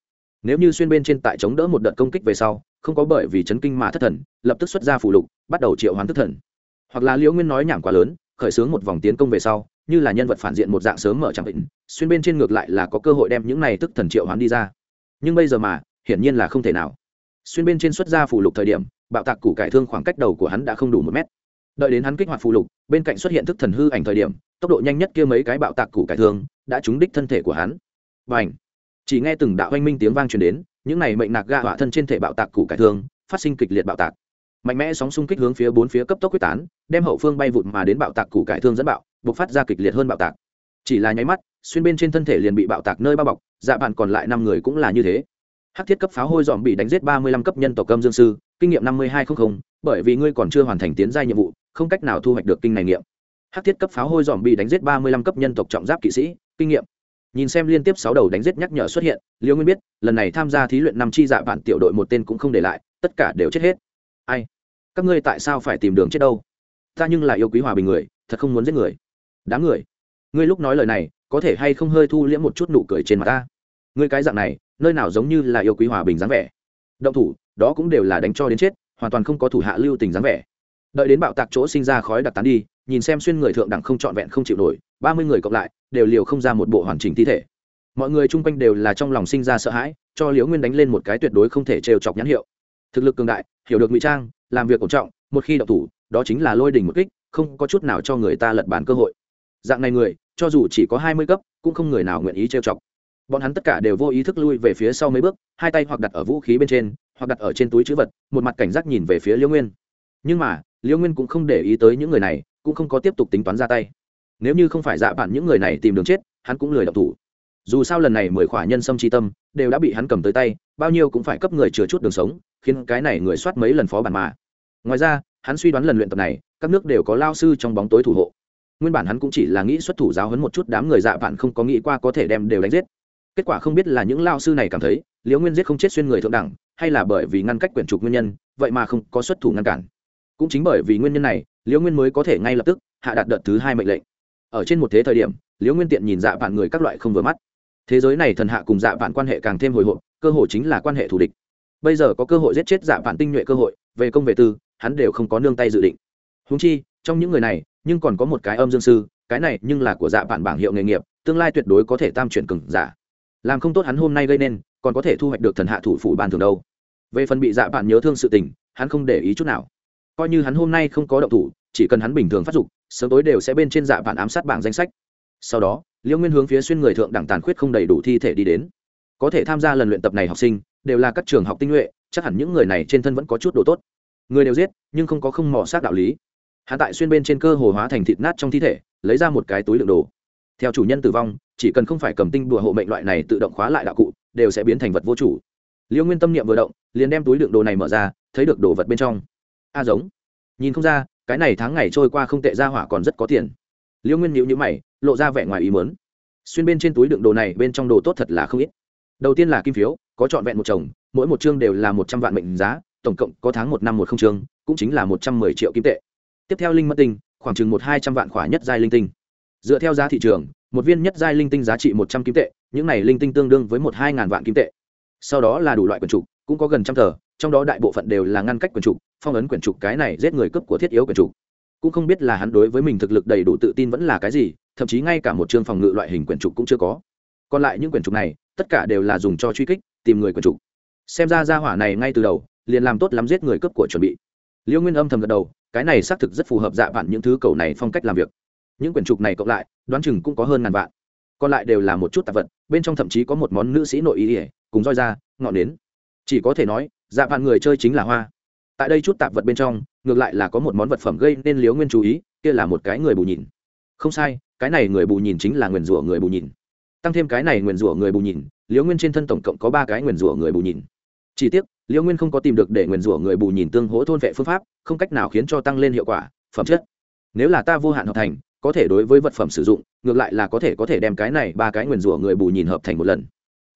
Nếu như xuyên bên trên tại chống đỡ một đợt công kích về sau, không có bởi vì chấn kinh mà thất thần, lập tức xuất ra phù lục, bắt đầu triệu hoán thức thần. Hoặc là liễu nguyên nói nhảm quá lớn, khởi xướng một vòng tiến công về sau như là nhân vật phản diện một dạng sớm mở chẳng định, xuyên bên trên ngược lại là có cơ hội đem những này tức thần triệu hoán đi ra. Nhưng bây giờ mà, hiển nhiên là không thể nào. Xuyên bên trên xuất ra phù lục thời điểm, bạo tạc củ cải thương khoảng cách đầu của hắn đã không đủ một mét. Đợi đến hắn kích hoạt phù lục, bên cạnh xuất hiện thức thần hư ảnh thời điểm, tốc độ nhanh nhất kia mấy cái bạo tạc củ cải thương đã trúng đích thân thể của hắn. Và ảnh chỉ nghe từng đạo oanh minh tiếng vang truyền đến, những này mệnh nạc ga hỏa thân trên thể bạo tạc củ cải thương, phát sinh kịch liệt bạo tạc mạnh mẽ sóng xung kích hướng phía bốn phía cấp tốc quyết tán, đem hậu phương bay vụt mà đến bạo tạc củ cải thương dẫn bạo buộc phát ra kịch liệt hơn bạo tạc. Chỉ là nháy mắt, xuyên bên trên thân thể liền bị bạo tạc nơi bao bọc dạ bạn còn lại năm người cũng là như thế. Hắc thiết cấp pháo hôi dòm bị đánh giết ba mươi lăm cấp nhân tộc cơm dương sư, kinh nghiệm năm mươi hai không không, bởi vì ngươi còn chưa hoàn thành tiến giai nhiệm vụ, không cách nào thu hoạch được kinh này nghiệm. Hắc thiết cấp pháo hôi dòm bị đánh giết ba mươi lăm cấp nhân tộc trọng giáp kỵ sĩ, kinh nghiệm. Nhìn xem liên tiếp sáu đầu đánh giết nhắc nhở xuất hiện, liêu nguyên biết, lần này tham gia thí luyện năm chi dạ bạn tiểu đội một tên cũng không để lại, tất cả đều chết hết. Ai? Các ngươi tại sao phải tìm đường chết đâu? Ta nhưng là yêu quý hòa bình người, thật không muốn giết người. Đáng người. Ngươi lúc nói lời này, có thể hay không hơi thu liễm một chút nụ cười trên mặt ta? Ngươi cái dạng này, nơi nào giống như là yêu quý hòa bình dáng vẻ? Động thủ, đó cũng đều là đánh cho đến chết, hoàn toàn không có thủ hạ lưu tình dáng vẻ. Đợi đến bạo tạc chỗ sinh ra khói đặc tán đi, nhìn xem xuyên người thượng đẳng không trọn vẹn không chịu nổi, ba mươi người cộng lại, đều liều không ra một bộ hoàn chỉnh thi thể. Mọi người chung quanh đều là trong lòng sinh ra sợ hãi, cho liễu nguyên đánh lên một cái tuyệt đối không thể trêu chọc nhãn hiệu. Thực lực cường đại, hiểu được ngụy trang làm việc cổ trọng, một khi đậu thủ, đó chính là lôi đỉnh một kích, không có chút nào cho người ta lật bàn cơ hội. Dạng này người, cho dù chỉ có hai mươi cấp, cũng không người nào nguyện ý trêu chọc. Bọn hắn tất cả đều vô ý thức lui về phía sau mấy bước, hai tay hoặc đặt ở vũ khí bên trên, hoặc đặt ở trên túi chữ vật, một mặt cảnh giác nhìn về phía liễu nguyên. Nhưng mà, liễu nguyên cũng không để ý tới những người này, cũng không có tiếp tục tính toán ra tay. Nếu như không phải dạ bản những người này tìm đường chết, hắn cũng lười đọc thủ. Dù sao lần này mười khỏa nhân sâm tri tâm, đều đã bị hắn cầm tới tay bao nhiêu cũng phải cấp người chừa chút đường sống, khiến cái này người soát mấy lần phó bản mà. Ngoài ra, hắn suy đoán lần luyện tập này, các nước đều có lao sư trong bóng tối thủ hộ. Nguyên bản hắn cũng chỉ là nghĩ xuất thủ giáo hấn một chút đám người dạ vạn không có nghĩ qua có thể đem đều đánh giết. Kết quả không biết là những lao sư này cảm thấy, liễu nguyên giết không chết xuyên người thượng đẳng, hay là bởi vì ngăn cách quyển trục nguyên nhân, vậy mà không có xuất thủ ngăn cản. Cũng chính bởi vì nguyên nhân này, liễu nguyên mới có thể ngay lập tức hạ đạt đợt thứ hai mệnh lệnh. Ở trên một thế thời điểm, liễu nguyên tiện nhìn dạ vạn người các loại không vừa mắt. Thế giới này thần hạ cùng dạ vạn quan hệ càng thêm hồi hộp cơ hội chính là quan hệ thù địch. Bây giờ có cơ hội giết chết dạ vạn tinh nhuệ cơ hội, về công về tư, hắn đều không có nương tay dự định. Húng chi, trong những người này, nhưng còn có một cái âm dương sư, cái này nhưng là của dạ vạn bảng hiệu nghề nghiệp, tương lai tuyệt đối có thể tam chuyển cừng giả. Làm không tốt hắn hôm nay gây nên, còn có thể thu hoạch được thần hạ thủ phủ ban thường đâu. Về phần bị dạ vạn nhớ thương sự tình, hắn không để ý chút nào. Coi như hắn hôm nay không có động thủ, chỉ cần hắn bình thường phát dục, sớm tối đều sẽ bên trên dạ vạn ám sát bảng danh sách. Sau đó liễu nguyên hướng phía xuyên người thượng đẳng tàn khuyết không đầy đủ thi thể đi đến có thể tham gia lần luyện tập này học sinh, đều là các trường học tinh nhuệ, chắc hẳn những người này trên thân vẫn có chút đồ tốt. Người đều giết, nhưng không có không mỏ xác đạo lý. Hạ tại xuyên bên trên cơ hồ hóa thành thịt nát trong thi thể, lấy ra một cái túi đựng đồ. Theo chủ nhân tử vong, chỉ cần không phải cầm tinh đùa hộ mệnh loại này tự động khóa lại đạo cụ, đều sẽ biến thành vật vô chủ. Liêu nguyên tâm niệm vừa động, liền đem túi đựng đồ này mở ra, thấy được đồ vật bên trong. A giống. Nhìn không ra, cái này tháng ngày trôi qua không tệ ra hỏa còn rất có tiền. Liêu nguyên nhịu nhữ mày, lộ ra vẻ ngoài ý mớn xuyên bên trên túi đựng đồ này bên trong đồ tốt thật là không ít đầu tiên là kim phiếu, có trọn vẹn một chồng, mỗi một chương đều là một trăm vạn mệnh giá, tổng cộng có tháng một năm một không chương, cũng chính là một trăm mười triệu kim tệ. Tiếp theo linh mất tinh, khoảng chừng một hai trăm vạn khỏa nhất giai linh tinh. Dựa theo giá thị trường, một viên nhất giai linh tinh giá trị một trăm kim tệ, những này linh tinh tương đương với một hai ngàn vạn kim tệ. Sau đó là đủ loại quyển trục, cũng có gần trăm tờ, trong đó đại bộ phận đều là ngăn cách quyển trục, phong ấn quyển trục cái này giết người cấp của thiết yếu quyển trục. Cũng không biết là hắn đối với mình thực lực đầy đủ tự tin vẫn là cái gì, thậm chí ngay cả một chương phòng ngự loại hình quyển trục cũng chưa có. Còn lại những quyển trục này tất cả đều là dùng cho truy kích, tìm người quần chủ. Xem ra ra hỏa này ngay từ đầu, liền làm tốt lắm giết người cấp của chuẩn bị. Liêu nguyên âm thầm gật đầu, cái này xác thực rất phù hợp dạ vạn những thứ cầu này phong cách làm việc. Những quyển trục này cộng lại, đoán chừng cũng có hơn ngàn vạn. Còn lại đều là một chút tạp vật, bên trong thậm chí có một món nữ sĩ nội ý ỉa cùng roi da ngọn nến. Chỉ có thể nói dạ vạn người chơi chính là hoa. Tại đây chút tạp vật bên trong, ngược lại là có một món vật phẩm gây nên liếu nguyên chú ý, kia là một cái người bù nhìn. Không sai, cái này người bù nhìn chính là nguyền rủa người bù nhìn tăng thêm cái này nguyền rủa người bù nhìn, liễu nguyên trên thân tổng cộng có ba cái nguyền rủa người bù nhìn. Chỉ tiếc, liễu nguyên không có tìm được để nguyền rủa người bù nhìn tương hỗ thôn vệ phương pháp, không cách nào khiến cho tăng lên hiệu quả, phẩm chất. Nếu là ta vô hạn hợp thành, có thể đối với vật phẩm sử dụng, ngược lại là có thể có thể đem cái này ba cái nguyền rủa người bù nhìn hợp thành một lần.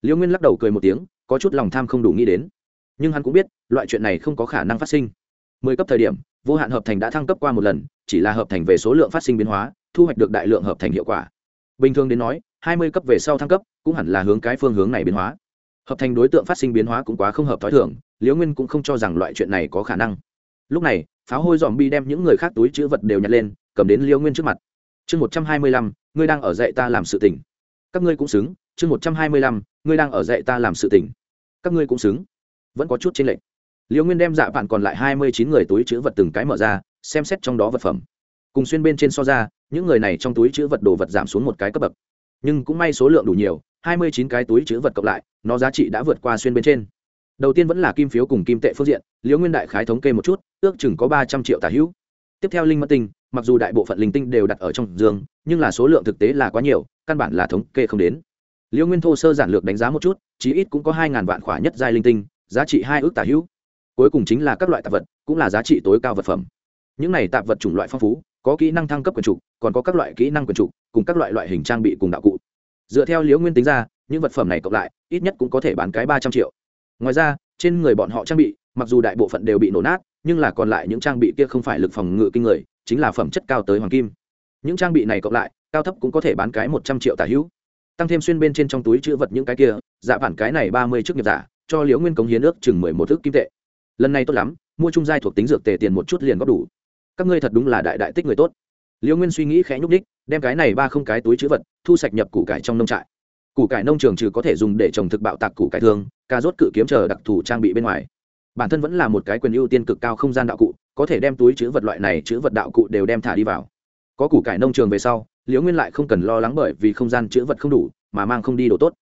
Liễu nguyên lắc đầu cười một tiếng, có chút lòng tham không đủ nghĩ đến. Nhưng hắn cũng biết, loại chuyện này không có khả năng phát sinh. Mười cấp thời điểm, vô hạn hợp thành đã thăng cấp qua một lần, chỉ là hợp thành về số lượng phát sinh biến hóa, thu hoạch được đại lượng hợp thành hiệu quả. Bình thường đến nói hai mươi cấp về sau thăng cấp, cũng hẳn là hướng cái phương hướng này biến hóa. Hợp thành đối tượng phát sinh biến hóa cũng quá không hợp t h ó i thường, liễu nguyên cũng không cho rằng loại chuyện này có khả năng. Lúc này, pháo hôi dòm bi đem những người khác túi chữ vật đều nhặt lên, cầm đến liễu nguyên trước mặt. Chương một trăm hai mươi lăm, ngươi đang ở dạy ta làm sự tỉnh các ngươi cũng xứng. Chương một trăm hai mươi lăm, ngươi đang ở dạy ta làm sự tỉnh các ngươi cũng xứng. Vẫn có chút t r ê n lệch. Liễu nguyên đem dạ bạn còn lại hai mươi chín người túi chữ vật từng cái mở ra, xem xét trong đó vật phẩm. Cùng xuyên bên trên so ra, những người này trong túi chữ vật đồ vật giảm xuống một cái cấp bậc nhưng cũng may số lượng đủ nhiều, hai mươi chín cái túi chữ vật cộng lại, nó giá trị đã vượt qua xuyên bên trên. Đầu tiên vẫn là kim phiếu cùng kim tệ phương diện, liễu nguyên đại khái thống kê một chút, ước chừng có ba trăm triệu tà hữu. Tiếp theo linh mất tinh, mặc dù đại bộ phận linh tinh đều đặt ở trong giường, nhưng là số lượng thực tế là quá nhiều, căn bản là thống kê không đến. Liễu nguyên thô sơ giản lược đánh giá một chút, chí ít cũng có hai ngàn vạn khỏa nhất giai linh tinh, giá trị hai ước tà hữu. Cuối cùng chính là các loại tạp vật, cũng là giá trị tối cao vật phẩm. Những này tạp vật chủng loại phong phú, có kỹ năng thăng cấp quyền trục, còn có các loại kỹ năng quyền trục cùng các loại loại hình trang bị cùng đạo cụ. Dựa theo liễu nguyên tính ra, những vật phẩm này cộng lại, ít nhất cũng có thể bán cái ba trăm triệu. Ngoài ra, trên người bọn họ trang bị, mặc dù đại bộ phận đều bị nổ nát, nhưng là còn lại những trang bị kia không phải lực phòng ngự kinh người, chính là phẩm chất cao tới hoàng kim. Những trang bị này cộng lại, cao thấp cũng có thể bán cái một trăm triệu tả hữu. Tăng thêm xuyên bên trên trong túi chữ vật những cái kia dạ bản cái này ba mươi chức nghiệp giả, cho liễu nguyên cống hiến ước chừng mười một thước kim tệ. Lần này tốt lắm, mua trung giai thuộc tính dược tề tiền một chút liền góp đủ. Các ngươi thật đúng là đại đại tích người tốt. Liễu nguyên suy nghĩ khẽ nhúc đích đem cái này ba không cái túi chữ vật thu sạch nhập củ cải trong nông trại. Củ cải nông trường trừ có thể dùng để trồng thực bạo tạc củ cải thương ca rốt cự kiếm chờ đặc thù trang bị bên ngoài. Bản thân vẫn là một cái quyền ưu tiên cực cao không gian đạo cụ, có thể đem túi chữ vật loại này chữ vật đạo cụ đều đem thả đi vào. Có củ cải nông trường về sau, liễu nguyên lại không cần lo lắng bởi vì không gian chữ vật không đủ, mà mang không đi đồ tốt.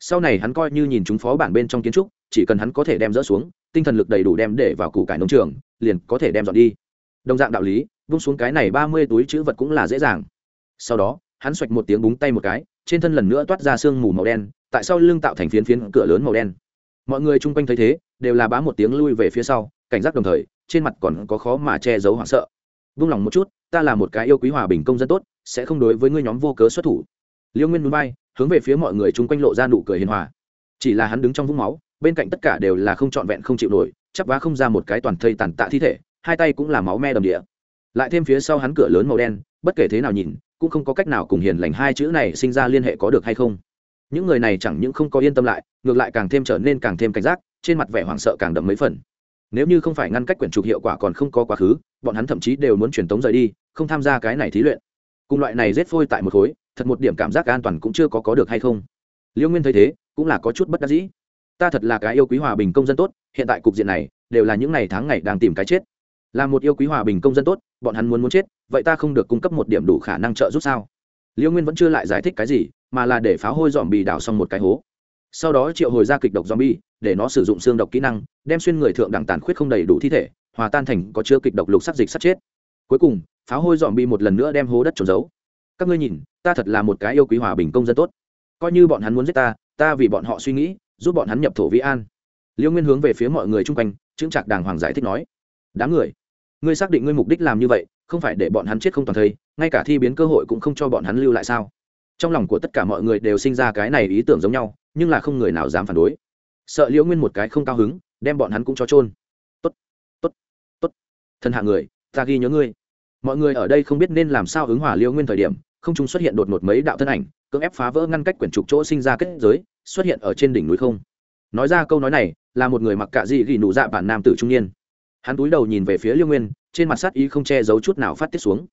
Sau này hắn coi như nhìn chúng phó bản bên trong kiến trúc, chỉ cần hắn có thể đem dỡ xuống, tinh thần lực đầy đủ đem để vào củ cải nông trường, liền có thể đem dọn đi. Đồng dạng đạo lý, vung xuống cái này ba mươi túi chữ vật cũng là dễ dàng sau đó, hắn xoạch một tiếng búng tay một cái, trên thân lần nữa toát ra sương mù màu đen, tại sao lưng tạo thành phiến phiến cửa lớn màu đen. Mọi người chung quanh thấy thế, đều là bá một tiếng lui về phía sau, cảnh giác đồng thời, trên mặt còn có khó mà che giấu hoảng sợ. Vung lòng một chút, ta là một cái yêu quý hòa bình công dân tốt, sẽ không đối với ngươi nhóm vô cớ xuất thủ. Liêu nguyên núi bay, hướng về phía mọi người chung quanh lộ ra nụ cười hiền hòa. Chỉ là hắn đứng trong vũng máu, bên cạnh tất cả đều là không trọn vẹn không chịu nổi, chắp vá không ra một cái toàn thây tàn tạ thi thể, hai tay cũng là máu me đầm địa. Lại thêm phía sau hắn cửa lớn màu đen, bất kể thế nào nhìn cũng không có cách nào cùng hiền lành hai chữ này sinh ra liên hệ có được hay không. Những người này chẳng những không có yên tâm lại, ngược lại càng thêm trở nên càng thêm cảnh giác, trên mặt vẻ hoảng sợ càng đậm mấy phần. Nếu như không phải ngăn cách quyển trục hiệu quả còn không có quá khứ, bọn hắn thậm chí đều muốn truyền tống rời đi, không tham gia cái này thí luyện. Cùng loại này rết phôi tại một khối, thật một điểm cảm giác an toàn cũng chưa có có được hay không. Liêu nguyên thấy thế, cũng là có chút bất đắc dĩ. Ta thật là cái yêu quý hòa bình công dân tốt, hiện tại cục diện này, đều là những ngày tháng ngày đang tìm cái chết là một yêu quý hòa bình công dân tốt, bọn hắn muốn muốn chết, vậy ta không được cung cấp một điểm đủ khả năng trợ giúp sao? Liễu nguyên vẫn chưa lại giải thích cái gì, mà là để pháo hôi dòm bì đào xong một cái hố. Sau đó triệu hồi ra kịch độc dòm bi để nó sử dụng xương độc kỹ năng, đem xuyên người thượng đẳng tàn khuyết không đầy đủ thi thể, hòa tan thành có chứa kịch độc lục sắc dịch sắt chết. Cuối cùng pháo hôi dòm bi một lần nữa đem hố đất trốn giấu. Các ngươi nhìn, ta thật là một cái yêu quý hòa bình công dân tốt. Coi như bọn hắn muốn giết ta ta vì bọn họ suy nghĩ, giúp bọn hắn nhập thổ vĩ an. Liễu nguyên hướng về phía mọi người chung quanh, chững chạc đàng hoàng giải thích nói, đám người ngươi xác định ngươi mục đích làm như vậy, không phải để bọn hắn chết không toàn thây, ngay cả thi biến cơ hội cũng không cho bọn hắn lưu lại sao? Trong lòng của tất cả mọi người đều sinh ra cái này ý tưởng giống nhau, nhưng là không người nào dám phản đối. Sợ liễu nguyên một cái không cao hứng, đem bọn hắn cũng cho trôn tốt tốt tốt. Thân hạ người, ta ghi nhớ ngươi. Mọi người ở đây không biết nên làm sao ứng hỏa liễu nguyên thời điểm, không chúng xuất hiện đột ngột mấy đạo thân ảnh, cưỡng ép phá vỡ ngăn cách quyển trục chỗ sinh ra kết giới, xuất hiện ở trên đỉnh núi không. Nói ra câu nói này, là một người mặc cả dị gỉ nụ dạ bản nam tử trung niên hắn túi đầu nhìn về phía liễu nguyên, trên mặt sát ý không che giấu chút nào phát tiết xuống.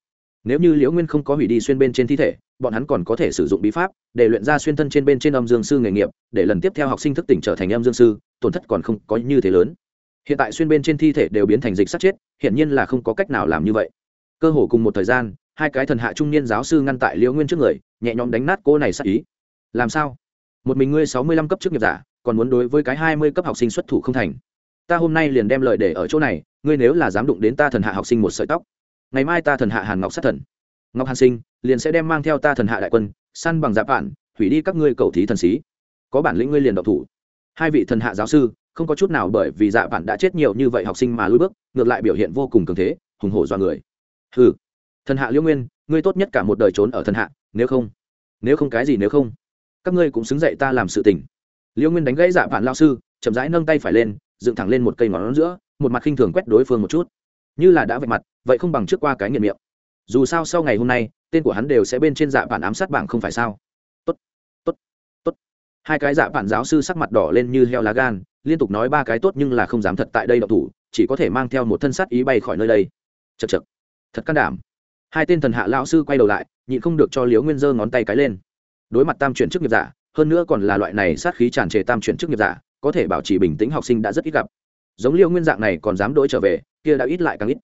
Nếu như liễu nguyên không có hủy đi xuyên bên trên thi thể, bọn hắn còn có thể sử dụng bí pháp, để luyện ra xuyên thân trên bên trên âm dương sư nghề nghiệp, để lần tiếp theo học sinh thức tỉnh trở thành âm dương sư, tổn thất còn không có như thế lớn. Hiện tại xuyên bên trên thi thể đều biến thành dịch sát chết, hiển nhiên là không có cách nào làm như vậy. Cơ hồ cùng một thời gian, hai cái thần hạ trung niên giáo sư ngăn tại liễu nguyên trước người, nhẹ nhõm đánh nát cô này sát ý. Làm sao? Một mình ngươi sáu mươi lăm cấp trước nghiệp giả, còn muốn đối với cái hai mươi cấp học sinh xuất thủ không thành ta hôm nay liền đem lời để ở chỗ này, ngươi nếu là dám đụng đến ta thần hạ học sinh một sợi tóc, ngày mai ta thần hạ hàn ngọc sát thần. Ngọc hàn sinh, liền sẽ đem mang theo ta thần hạ đại quân, săn bằng giáp bạn hủy đi các ngươi cầu thí thần xí. Có bản lĩnh ngươi liền độc thủ. Hai vị thần hạ giáo sư, không có chút nào bởi vì dạ bạn đã chết nhiều như vậy học sinh mà lui bước, ngược lại biểu hiện vô cùng cường thế, hùng hổ do người. Hừ. Thần hạ liễu nguyên, ngươi tốt nhất cả một đời trốn ở thần hạ, nếu không nếu không cái gì nếu không, các ngươi cũng xứng dậy ta làm sự tình. Liễu nguyên đánh gãy dạ bạn lao sư, chậm rãi nâng tay phải lên dựng thẳng lên một cây ngón giữa, một mặt khinh thường quét đối phương một chút. Như là đã vạch mặt, vậy không bằng trước qua cái nghiện miệng. Dù sao sau ngày hôm nay, tên của hắn đều sẽ bên trên dạ bản ám sát bảng không phải sao? Tốt tốt tốt. Hai cái dạ bản giáo sư sắc mặt đỏ lên như heo lá gan, liên tục nói ba cái tốt nhưng là không dám thật tại đây đậu thủ, chỉ có thể mang theo một thân sắt ý bay khỏi nơi đây. Chật chật thật can đảm. Hai tên thần hạ lão sư quay đầu lại, nhịn không được cho liếu nguyên dơ ngón tay cái lên. Đối mặt tam chuyển chức nghiệp giả, hơn nữa còn là loại này sát khí tràn trề tam chuyển chức nghiệp giả có thể bảo trì bình tĩnh học sinh đã rất ít gặp. Giống liêu nguyên dạng này còn dám đổi trở về, kia đã ít lại càng ít.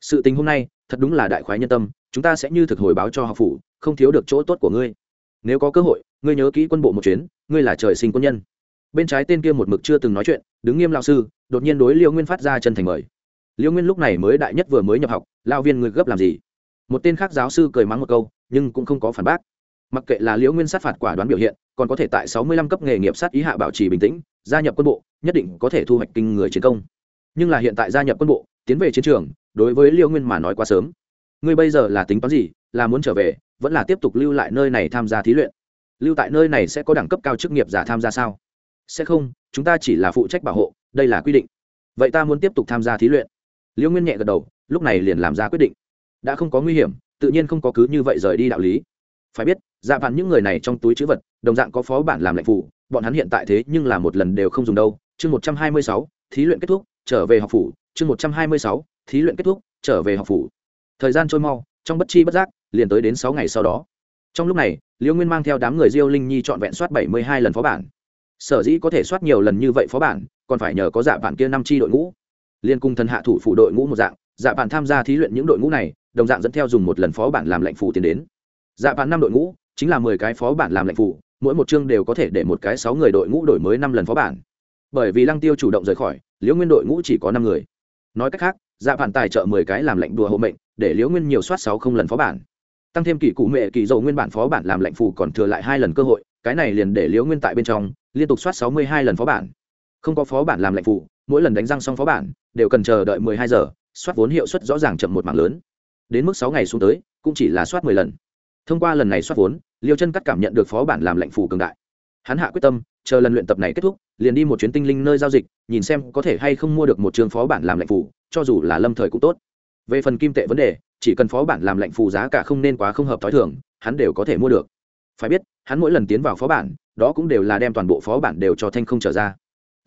Sự tình hôm nay, thật đúng là đại khoái nhân tâm, chúng ta sẽ như thực hồi báo cho học phủ, không thiếu được chỗ tốt của ngươi. Nếu có cơ hội, ngươi nhớ kỹ quân bộ một chuyến, ngươi là trời sinh quân nhân. Bên trái tên kia một mực chưa từng nói chuyện, đứng nghiêm lao sư, đột nhiên đối liêu nguyên phát ra chân thành mời. Liêu nguyên lúc này mới đại nhất vừa mới nhập học lao viên người gấp làm gì? Một tên khác giáo sư cười mắng một câu, nhưng cũng không có phản bác. Mặc kệ là liễu nguyên sát phạt quả đoán biểu hiện còn có thể tại sáu mươi lăm cấp nghề nghiệp sát ý hạ bảo trì bình tĩnh, gia nhập quân bộ, nhất định có thể thu hoạch kinh người chiến công. Nhưng là hiện tại gia nhập quân bộ, tiến về chiến trường, đối với liêu nguyên mà nói quá sớm. Ngươi bây giờ là tính toán gì, là muốn trở về, vẫn là tiếp tục lưu lại nơi này tham gia thí luyện? Lưu tại nơi này sẽ có đẳng cấp cao chức nghiệp giả tham gia sao? Sẽ không, chúng ta chỉ là phụ trách bảo hộ, đây là quy định. Vậy ta muốn tiếp tục tham gia thí luyện. Liêu nguyên nhẹ gật đầu, lúc này liền làm ra quyết định. Đã không có nguy hiểm, tự nhiên không có cứ như vậy rời đi đạo lý phải biết dạ vạn những người này trong túi chữ vật đồng dạng có phó bản làm lệnh phủ, bọn hắn hiện tại thế nhưng là một lần đều không dùng đâu. Chương một trăm hai mươi sáu thí luyện kết thúc trở về học phủ. Chương một trăm hai mươi sáu thí luyện kết thúc trở về học phủ. Thời gian trôi mau trong bất chi bất giác liền tới đến sáu ngày sau đó. Trong lúc này liễu nguyên mang theo đám người diêu linh nhi trọn vẹn soát bảy mươi hai lần phó bản. Sở dĩ có thể soát nhiều lần như vậy phó bản còn phải nhờ có dạ bản kia năm tri đội ngũ. Liên cung thần hạ thủ phủ đội ngũ một dạng dạ bản tham gia thí luyện những đội ngũ này đồng dạng dẫn theo dùng một lần phó bản làm lệnh phủ tiến đến dạ bản năm đội ngũ chính là mười cái phó bản làm lệnh phụ, mỗi một chương đều có thể để một cái sáu người đội ngũ đổi mới năm lần phó bản. Bởi vì lăng tiêu chủ động rời khỏi liễu nguyên đội ngũ chỉ có năm người. Nói cách khác dạ bản tài trợ mười cái làm lệnh đùa hộ mệnh để liễu nguyên nhiều soát sáu không lần phó bản. Tăng thêm kỳ cụ mệ kỳ dầu nguyên bản phó bản làm lệnh phụ còn thừa lại hai lần cơ hội cái này liền để liễu nguyên tại bên trong liên tục soát sáu mươi hai lần phó bản. Không có phó bản làm lệnh phụ, mỗi lần đánh răng xong phó bản đều cần chờ đợi mười hai giờ soát vốn hiệu suất rõ ràng chậm một mạng lớn. Đến mức sáu ngày xuống tới cũng chỉ là soát mười lần thông qua lần này soát vốn, liêu chân cắt cảm nhận được phó bản làm lệnh phủ cường đại. Hắn hạ quyết tâm, chờ lần luyện tập này kết thúc, liền đi một chuyến tinh linh nơi giao dịch, nhìn xem có thể hay không mua được một trường phó bản làm lệnh phủ, cho dù là lâm thời cũng tốt. Về phần kim tệ vấn đề, chỉ cần phó bản làm lệnh phủ giá cả không nên quá không hợp t h o i thường, hắn đều có thể mua được. Phải biết, hắn mỗi lần tiến vào phó bản, đó cũng đều là đem toàn bộ phó bản đều cho thanh không trở ra.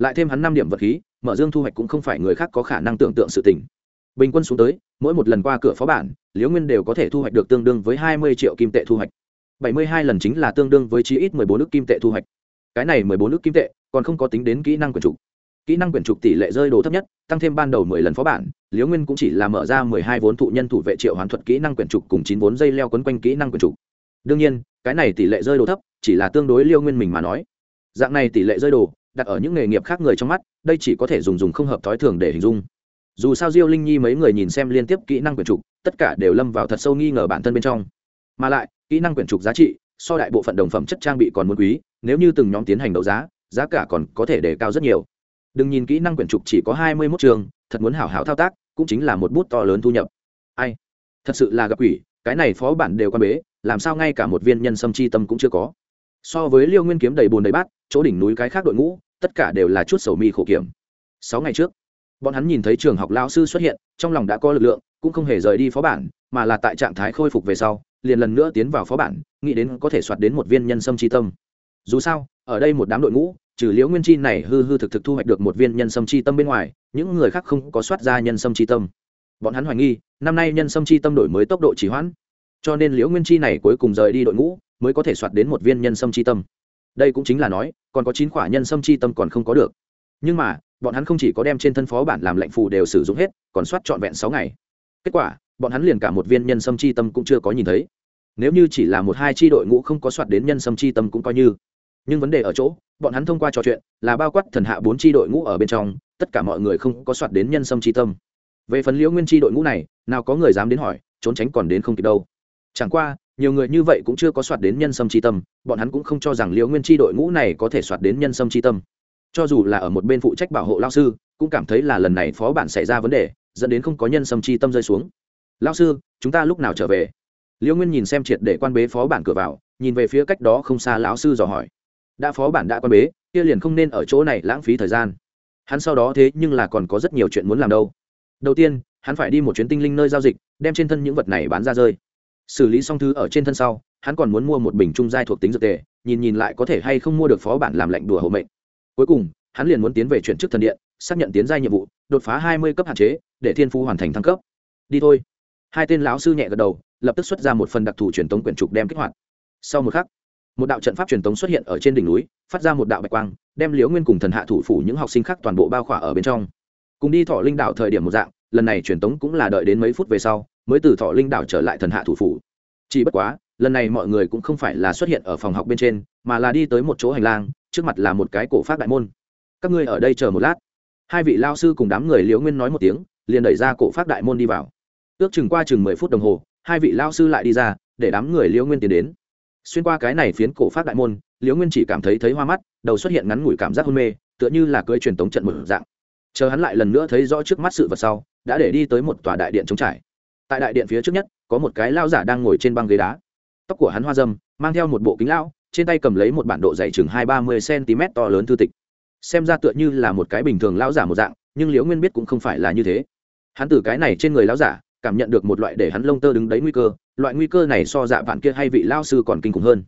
Lại thêm hắn năm điểm vật khí, mở dương thu hoạch cũng không phải người khác có khả năng tưởng tượng sự tình bình quân xuống tới, mỗi một lần qua cửa phó bản, liễu nguyên đều có thể thu hoạch được tương đương với hai mươi triệu kim tệ thu hoạch. Bảy mươi hai lần chính là tương đương với chí ít mười bốn nước kim tệ thu hoạch. Cái này mười bốn nước kim tệ, còn không có tính đến kỹ năng quyển trục. Kỹ năng quyển trục tỷ lệ rơi đồ thấp nhất, tăng thêm ban đầu mười lần phó bản, liễu nguyên cũng chỉ là mở ra mười hai vốn thụ nhân thủ vệ triệu hoàn thuật kỹ năng quyển trục cùng chín vốn dây leo quấn quanh kỹ năng quyển trục. Đương nhiên, cái này tỷ lệ rơi đồ thấp, chỉ là tương đối liêu nguyên mình mà nói. Dạng này tỷ lệ rơi đồ, đặt ở những nghề nghiệp khác người trong mắt, đây chỉ có thể dùng dùng không hợp thói thường để hình dung dù sao diêu linh nhi mấy người nhìn xem liên tiếp kỹ năng quyển trục, tất cả đều lâm vào thật sâu nghi ngờ bản thân bên trong. Mà lại, kỹ năng quyển trục giá trị, so đại bộ phận đồng phẩm chất trang bị còn muốn quý, nếu như từng nhóm tiến hành đấu giá giá cả còn có thể đề cao rất nhiều. Đừng nhìn kỹ năng quyển trục chỉ có hai mươi mốt trường, thật muốn hảo hảo thao tác, cũng chính là một bút to lớn thu nhập. Ai? Thật sự là gặp quỷ, cái này phó bản đều quan bế, làm sao ngay cả một viên nhân sâm chi tâm cũng chưa có. So với liêu nguyên kiếm đầy bùn đầy bát, chỗ đỉnh núi cái khác đội ngũ, tất cả đều là chút sầu mi khổ kiểm. Sáu ngày trước bọn hắn nhìn thấy trường học lao sư xuất hiện, trong lòng đã có lực lượng, cũng không hề rời đi phó bản, mà là tại trạng thái khôi phục về sau, liền lần nữa tiến vào phó bản, nghĩ đến có thể soạt đến một viên nhân sâm chi tâm. Dù sao, ở đây một đám đội ngũ, trừ liễu nguyên chi này hư hư thực thực thu hoạch được một viên nhân sâm chi tâm bên ngoài, những người khác không có soát ra nhân sâm chi tâm. Bọn hắn hoài nghi, năm nay nhân sâm chi tâm đổi mới tốc độ chỉ hoãn. Cho nên liễu nguyên chi này cuối cùng rời đi đội ngũ, mới có thể soạt đến một viên nhân sâm chi tâm. Đây cũng chính là nói, còn có chín quả nhân sâm chi tâm còn không có được. Nhưng mà bọn hắn không chỉ có đem trên thân phó bản làm lệnh phù đều sử dụng hết, còn soát trọn vẹn sáu ngày. Kết quả, bọn hắn liền cả một viên nhân sâm chi tâm cũng chưa có nhìn thấy. Nếu như chỉ là một hai tri đội ngũ không có soạt đến nhân sâm chi tâm cũng coi như. Nhưng vấn đề ở chỗ, bọn hắn thông qua trò chuyện, là bao quát thần hạ bốn tri đội ngũ ở bên trong, tất cả mọi người không có soạt đến nhân sâm chi tâm. Về phần liễu nguyên tri đội ngũ này, nào có người dám đến hỏi, trốn tránh còn đến không kịp đâu. Chẳng qua, nhiều người như vậy cũng chưa có soạt đến nhân sâm chi tâm, bọn hắn cũng không cho rằng liễu nguyên tri đội ngũ này có thể soạt đến nhân sâm chi tâm cho dù là ở một bên phụ trách bảo hộ lao sư, cũng cảm thấy là lần này phó bản xảy ra vấn đề, dẫn đến không có nhân sâm chi tâm rơi xuống. Lao sư, chúng ta lúc nào trở về? Liễu nguyên nhìn xem triệt để quan bế phó bản cửa vào, nhìn về phía cách đó không xa lão sư dò hỏi. Đã phó bản đã quan bế, kia liền không nên ở chỗ này lãng phí thời gian. Hắn sau đó thế nhưng là còn có rất nhiều chuyện muốn làm đâu. Đầu tiên, hắn phải đi một chuyến tinh linh nơi giao dịch, đem trên thân những vật này bán ra rơi. Xử lý xong thứ ở trên thân sau, hắn còn muốn mua một bình trung giai thuộc tính dược tề, nhìn nhìn lại có thể hay không mua được phó bản làm lệnh đùa hộ mệnh cuối cùng, hắn liền muốn tiến về chuyển chức thần điện, xác nhận tiến giai nhiệm vụ, đột phá hai mươi cấp hạn chế, để thiên phu hoàn thành thăng cấp. Đi thôi. Hai tên lão sư nhẹ gật đầu, lập tức xuất ra một phần đặc thù truyền tống quyển trục đem kích hoạt. Sau một khắc, một đạo trận pháp truyền tống xuất hiện ở trên đỉnh núi, phát ra một đạo bạch quang, đem liễu nguyên cùng thần hạ thủ phủ những học sinh khác toàn bộ bao khỏa ở bên trong. Cùng đi thọ linh đạo thời điểm một dạng, lần này truyền tống cũng là đợi đến mấy phút về sau, mới từ thọ linh đạo trở lại thần hạ thủ phủ. Chỉ bất quá, lần này mọi người cũng không phải là xuất hiện ở phòng học bên trên, mà là đi tới một chỗ hành lang trước mặt là một cái cổ phát đại môn. Các ngươi ở đây chờ một lát. Hai vị lao sư cùng đám người liễu nguyên nói một tiếng, liền đẩy ra cổ phát đại môn đi vào. Ước chừng qua chừng mười phút đồng hồ, hai vị lao sư lại đi ra, để đám người liễu nguyên tiến đến. Xuyên qua cái này phiến cổ phát đại môn, liễu nguyên chỉ cảm thấy thấy hoa mắt, đầu xuất hiện ngắn ngủi cảm giác hôn mê, tựa như là cưỡi truyền tống trận một dạng. Chờ hắn lại lần nữa thấy rõ trước mắt sự vật sau, đã để đi tới một tòa đại điện trống trải. Tại đại điện phía trước nhất, có một cái lao giả đang ngồi trên băng ghế đá. Tóc của hắn hoa dâm, mang theo một bộ kính lao trên tay cầm lấy một bản độ dày chừng hai ba mươi cm to lớn thư tịch. Xem ra tựa như là một cái bình thường lão giả một dạng, nhưng liễu nguyên biết cũng không phải là như thế. Hắn từ cái này trên người lão giả, cảm nhận được một loại để hắn lông tơ đứng đấy nguy cơ, loại nguy cơ này so dạ vạn kia hay vị lao sư còn kinh khủng hơn.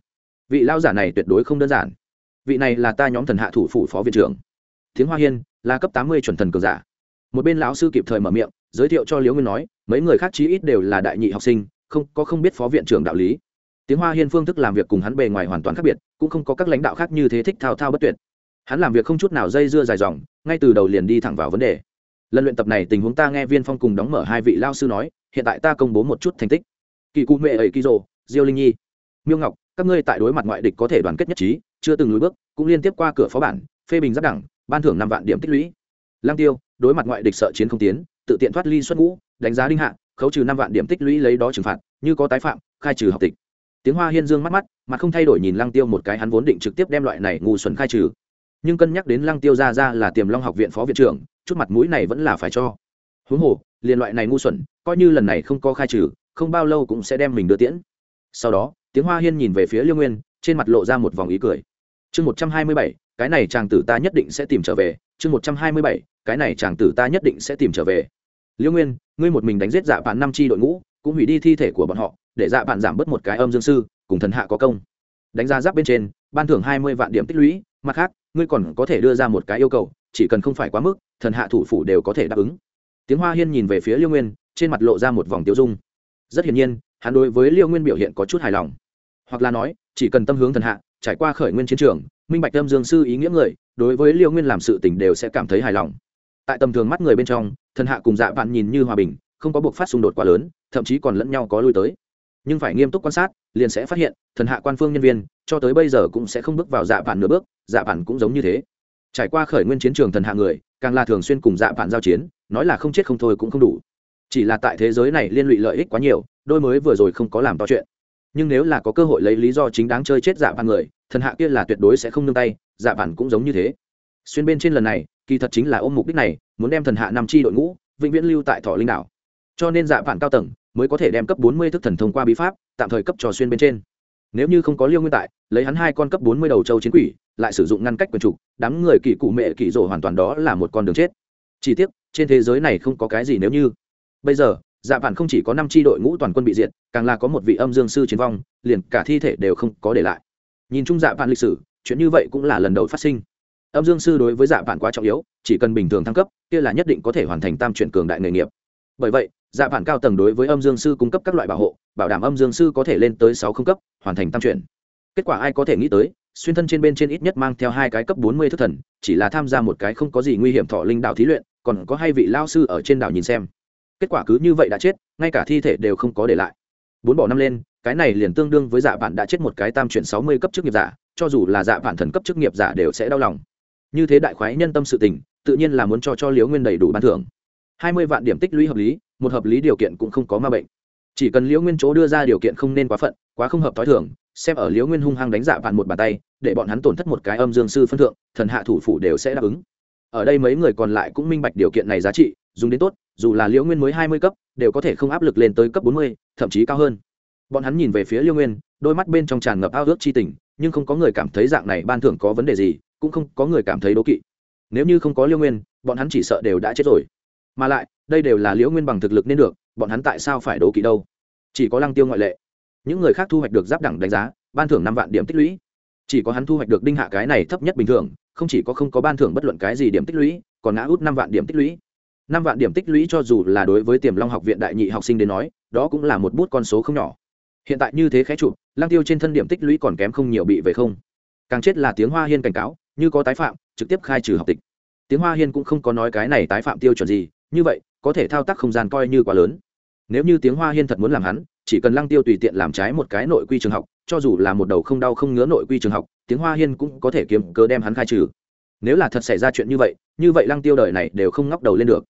Vị lao giả này tuyệt đối không đơn giản. Vị này là ta nhóm thần hạ thủ phủ phó viện trưởng. Tiếng hoa hiên, là cấp tám mươi chuẩn thần cường giả. Một bên lão sư kịp thời mở miệng, giới thiệu cho liễu nguyên nói, mấy người khác chí ít đều là đại nhị học sinh, không, có không biết phó viện trưởng đạo lý tiếng hoa hiên phương thức làm việc cùng hắn bề ngoài hoàn toàn khác biệt, cũng không có các lãnh đạo khác như thế thích thao thao bất tuyệt. Hắn làm việc không chút nào dây dưa dài dòng, ngay từ đầu liền đi thẳng vào vấn đề. Lần luyện tập này tình huống ta nghe viên phong cùng đóng mở hai vị lao sư nói, hiện tại ta công bố một chút thành tích. Kỳ cụ mẹ ấy kỳ rồ, diêu linh nhi, miêu ngọc, các ngươi tại đối mặt ngoại địch có thể đoàn kết nhất trí, chưa từng lùi bước, cũng liên tiếp qua cửa phó bản, phê bình giáp đẳng ban thưởng năm vạn điểm tích lũy. Lang tiêu, đối mặt ngoại địch sợ chiến không tiến, tự tiện thoát ly xuất ngũ, đánh giá đinh hạ, khấu trừ năm vạn điểm tích lũy lấy đó trừng phạt, như có tái phạm, khai trừ học tịch tiếng hoa hiên dương mắt mắt, mà không thay đổi nhìn lăng tiêu một cái, hắn vốn định trực tiếp đem loại này ngu xuẩn khai trừ. Nhưng cân nhắc đến lăng tiêu ra ra là tiềm long học viện phó viện trưởng, chút mặt mũi này vẫn là phải cho. Huống hồ, liền loại này ngu xuẩn, coi như lần này không có khai trừ, không bao lâu cũng sẽ đem mình đưa tiễn. Sau đó, tiếng hoa hiên nhìn về phía liêu nguyên, trên mặt lộ ra một vòng ý cười. Chương một trăm hai mươi bảy, cái này chàng tử ta nhất định sẽ tìm trở về. Chương một trăm hai mươi bảy, cái này chàng tử ta nhất định sẽ tìm trở về. Liêu nguyên, ngươi một mình đánh giết giả bạn năm chi đội ngũ, cũng hủy đi thi thể của bọn họ để dạ bạn giảm bớt một cái âm dương sư, cùng thần hạ có công. Đánh giá giáp bên trên, ban thưởng hai mươi vạn điểm tích lũy, mặt khác, ngươi còn có thể đưa ra một cái yêu cầu, chỉ cần không phải quá mức, thần hạ thủ phủ đều có thể đáp ứng. Tiếng hoa hiên nhìn về phía liêu nguyên, trên mặt lộ ra một vòng tiêu dung. Rất hiển nhiên, hắn đối với liêu nguyên biểu hiện có chút hài lòng. Hoặc là nói, chỉ cần tâm hướng thần hạ, trải qua khởi nguyên chiến trường, minh bạch tâm dương sư ý nghĩa người, đối với liêu nguyên làm sự tình đều sẽ cảm thấy hài lòng. Tại tầm thường mắt người bên trong, thần hạ cùng dạ vạn nhìn như hòa bình, không có buộc phát xung đột quá lớn, thậm chí còn lẫn nhau có lui tới nhưng phải nghiêm túc quan sát, liền sẽ phát hiện, thần hạ quan phương nhân viên, cho tới bây giờ cũng sẽ không bước vào dạ vạn nửa bước dạ vạn cũng giống như thế. Trải qua khởi nguyên chiến trường thần hạ người, càng là thường xuyên cùng dạ vạn giao chiến, nói là không chết không thôi cũng không đủ. Chỉ là tại thế giới này liên lụy lợi ích quá nhiều, đôi mới vừa rồi không có làm to chuyện. Nhưng nếu là có cơ hội lấy lý do chính đáng chơi chết dạ vạn người, thần hạ kia là tuyệt đối sẽ không nương tay dạ vạn cũng giống như thế. Xuyên bên trên lần này, kỳ thật chính là ôm mục đích này, muốn đem thần hạ năm chi đội ngũ, vĩnh viễn lưu tại thọ linh đảo. Cho nên dạ vạn cao tầng mới có thể đem cấp bốn mươi thức thần thông qua bí pháp, tạm thời cấp trò xuyên bên trên. Nếu như không có liêu nguyên tại, lấy hắn hai con cấp bốn mươi đầu châu chiến quỷ, lại sử dụng ngăn cách quần trục đám người kỳ cụ mẹ kỳ rộ hoàn toàn đó là một con đường chết. Chỉ tiếc, trên thế giới này không có cái gì nếu như. Bây giờ dạ vạn không chỉ có năm tri đội ngũ toàn quân bị diệt, càng là có một vị âm dương sư chiến vong, liền cả thi thể đều không có để lại. Nhìn chung dạ vạn lịch sử, chuyện như vậy cũng là lần đầu phát sinh. Âm dương sư đối với dạ vạn quá trọng yếu, chỉ cần bình thường thăng cấp, kia là nhất định có thể hoàn thành tam chuyển cường đại nghề nghiệp. Bởi vậy dạ vạn cao tầng đối với âm dương sư cung cấp các loại bảo hộ, bảo đảm âm dương sư có thể lên tới sáu không cấp, hoàn thành tam chuyển. Kết quả ai có thể nghĩ tới, xuyên thân trên bên trên ít nhất mang theo hai cái cấp bốn mươi thức thần, chỉ là tham gia một cái không có gì nguy hiểm thọ linh đạo thí luyện, còn có hai vị lao sư ở trên đảo nhìn xem. Kết quả cứ như vậy đã chết, ngay cả thi thể đều không có để lại. Bốn bỏ năm lên, cái này liền tương đương với dạ bạn đã chết một cái tam chuyển sáu mươi cấp chức nghiệp giả, cho dù là dạ bạn thần cấp chức nghiệp giả đều sẽ đau lòng. Như thế đại khoái nhân tâm sự tình, tự nhiên là muốn cho cho liếu nguyên đầy đủ ban thưởng. Hai mươi vạn điểm tích lũy hợp lý một hợp lý điều kiện cũng không có ma bệnh. Chỉ cần liễu nguyên chỗ đưa ra điều kiện không nên quá phận, quá không hợp t h o i thường, xem ở liễu nguyên hung hăng đánh dạ vạn một bàn tay, để bọn hắn tổn thất một cái âm dương sư phân thượng, thần hạ thủ phủ đều sẽ đáp ứng. Ở đây mấy người còn lại cũng minh bạch điều kiện này giá trị, dùng đến tốt, dù là liễu nguyên mới hai mươi cấp, đều có thể không áp lực lên tới cấp bốn mươi, thậm chí cao hơn. Bọn hắn nhìn về phía liễu nguyên, đôi mắt bên trong tràn ngập ao ước c h i tình, nhưng không có người cảm thấy dạng này ban thưởng có vấn đề gì, cũng không có người cảm thấy đố kỵ. Nếu như không có liễu nguyên, bọn hắn chỉ sợ đều đã chết rồi. Mà lại đây đều là liễu nguyên bằng thực lực nên được, bọn hắn tại sao phải đố kỵ đâu? Chỉ có lăng tiêu ngoại lệ. Những người khác thu hoạch được giáp đẳng đánh giá, ban thưởng năm vạn điểm tích lũy. Chỉ có hắn thu hoạch được đinh hạ cái này thấp nhất bình thường, không chỉ có không có ban thưởng bất luận cái gì điểm tích lũy, còn ngã út năm vạn điểm tích lũy. Năm vạn điểm tích lũy cho dù là đối với tiềm long học viện đại nhị học sinh đến nói, đó cũng là một bút con số không nhỏ. Hiện tại như thế khé chụp lang tiêu trên thân điểm tích lũy còn kém không nhiều bị về không. Càng chết là tiếng hoa hiên cảnh cáo, như có tái phạm, trực tiếp khai trừ học tịch. Tiếng hoa hiên cũng không có nói cái này tái phạm tiêu chuẩn gì, như vậy có thể thao tác không gian coi như quá lớn. Nếu như tiếng hoa hiên thật muốn làm hắn, chỉ cần lăng tiêu tùy tiện làm trái một cái nội quy trường học, cho dù là một đầu không đau không ngứa nội quy trường học, tiếng hoa hiên cũng có thể kiếm cớ đem hắn khai trừ. Nếu là thật xảy ra chuyện như vậy như vậy lăng tiêu đời này đều không ngóc đầu lên được.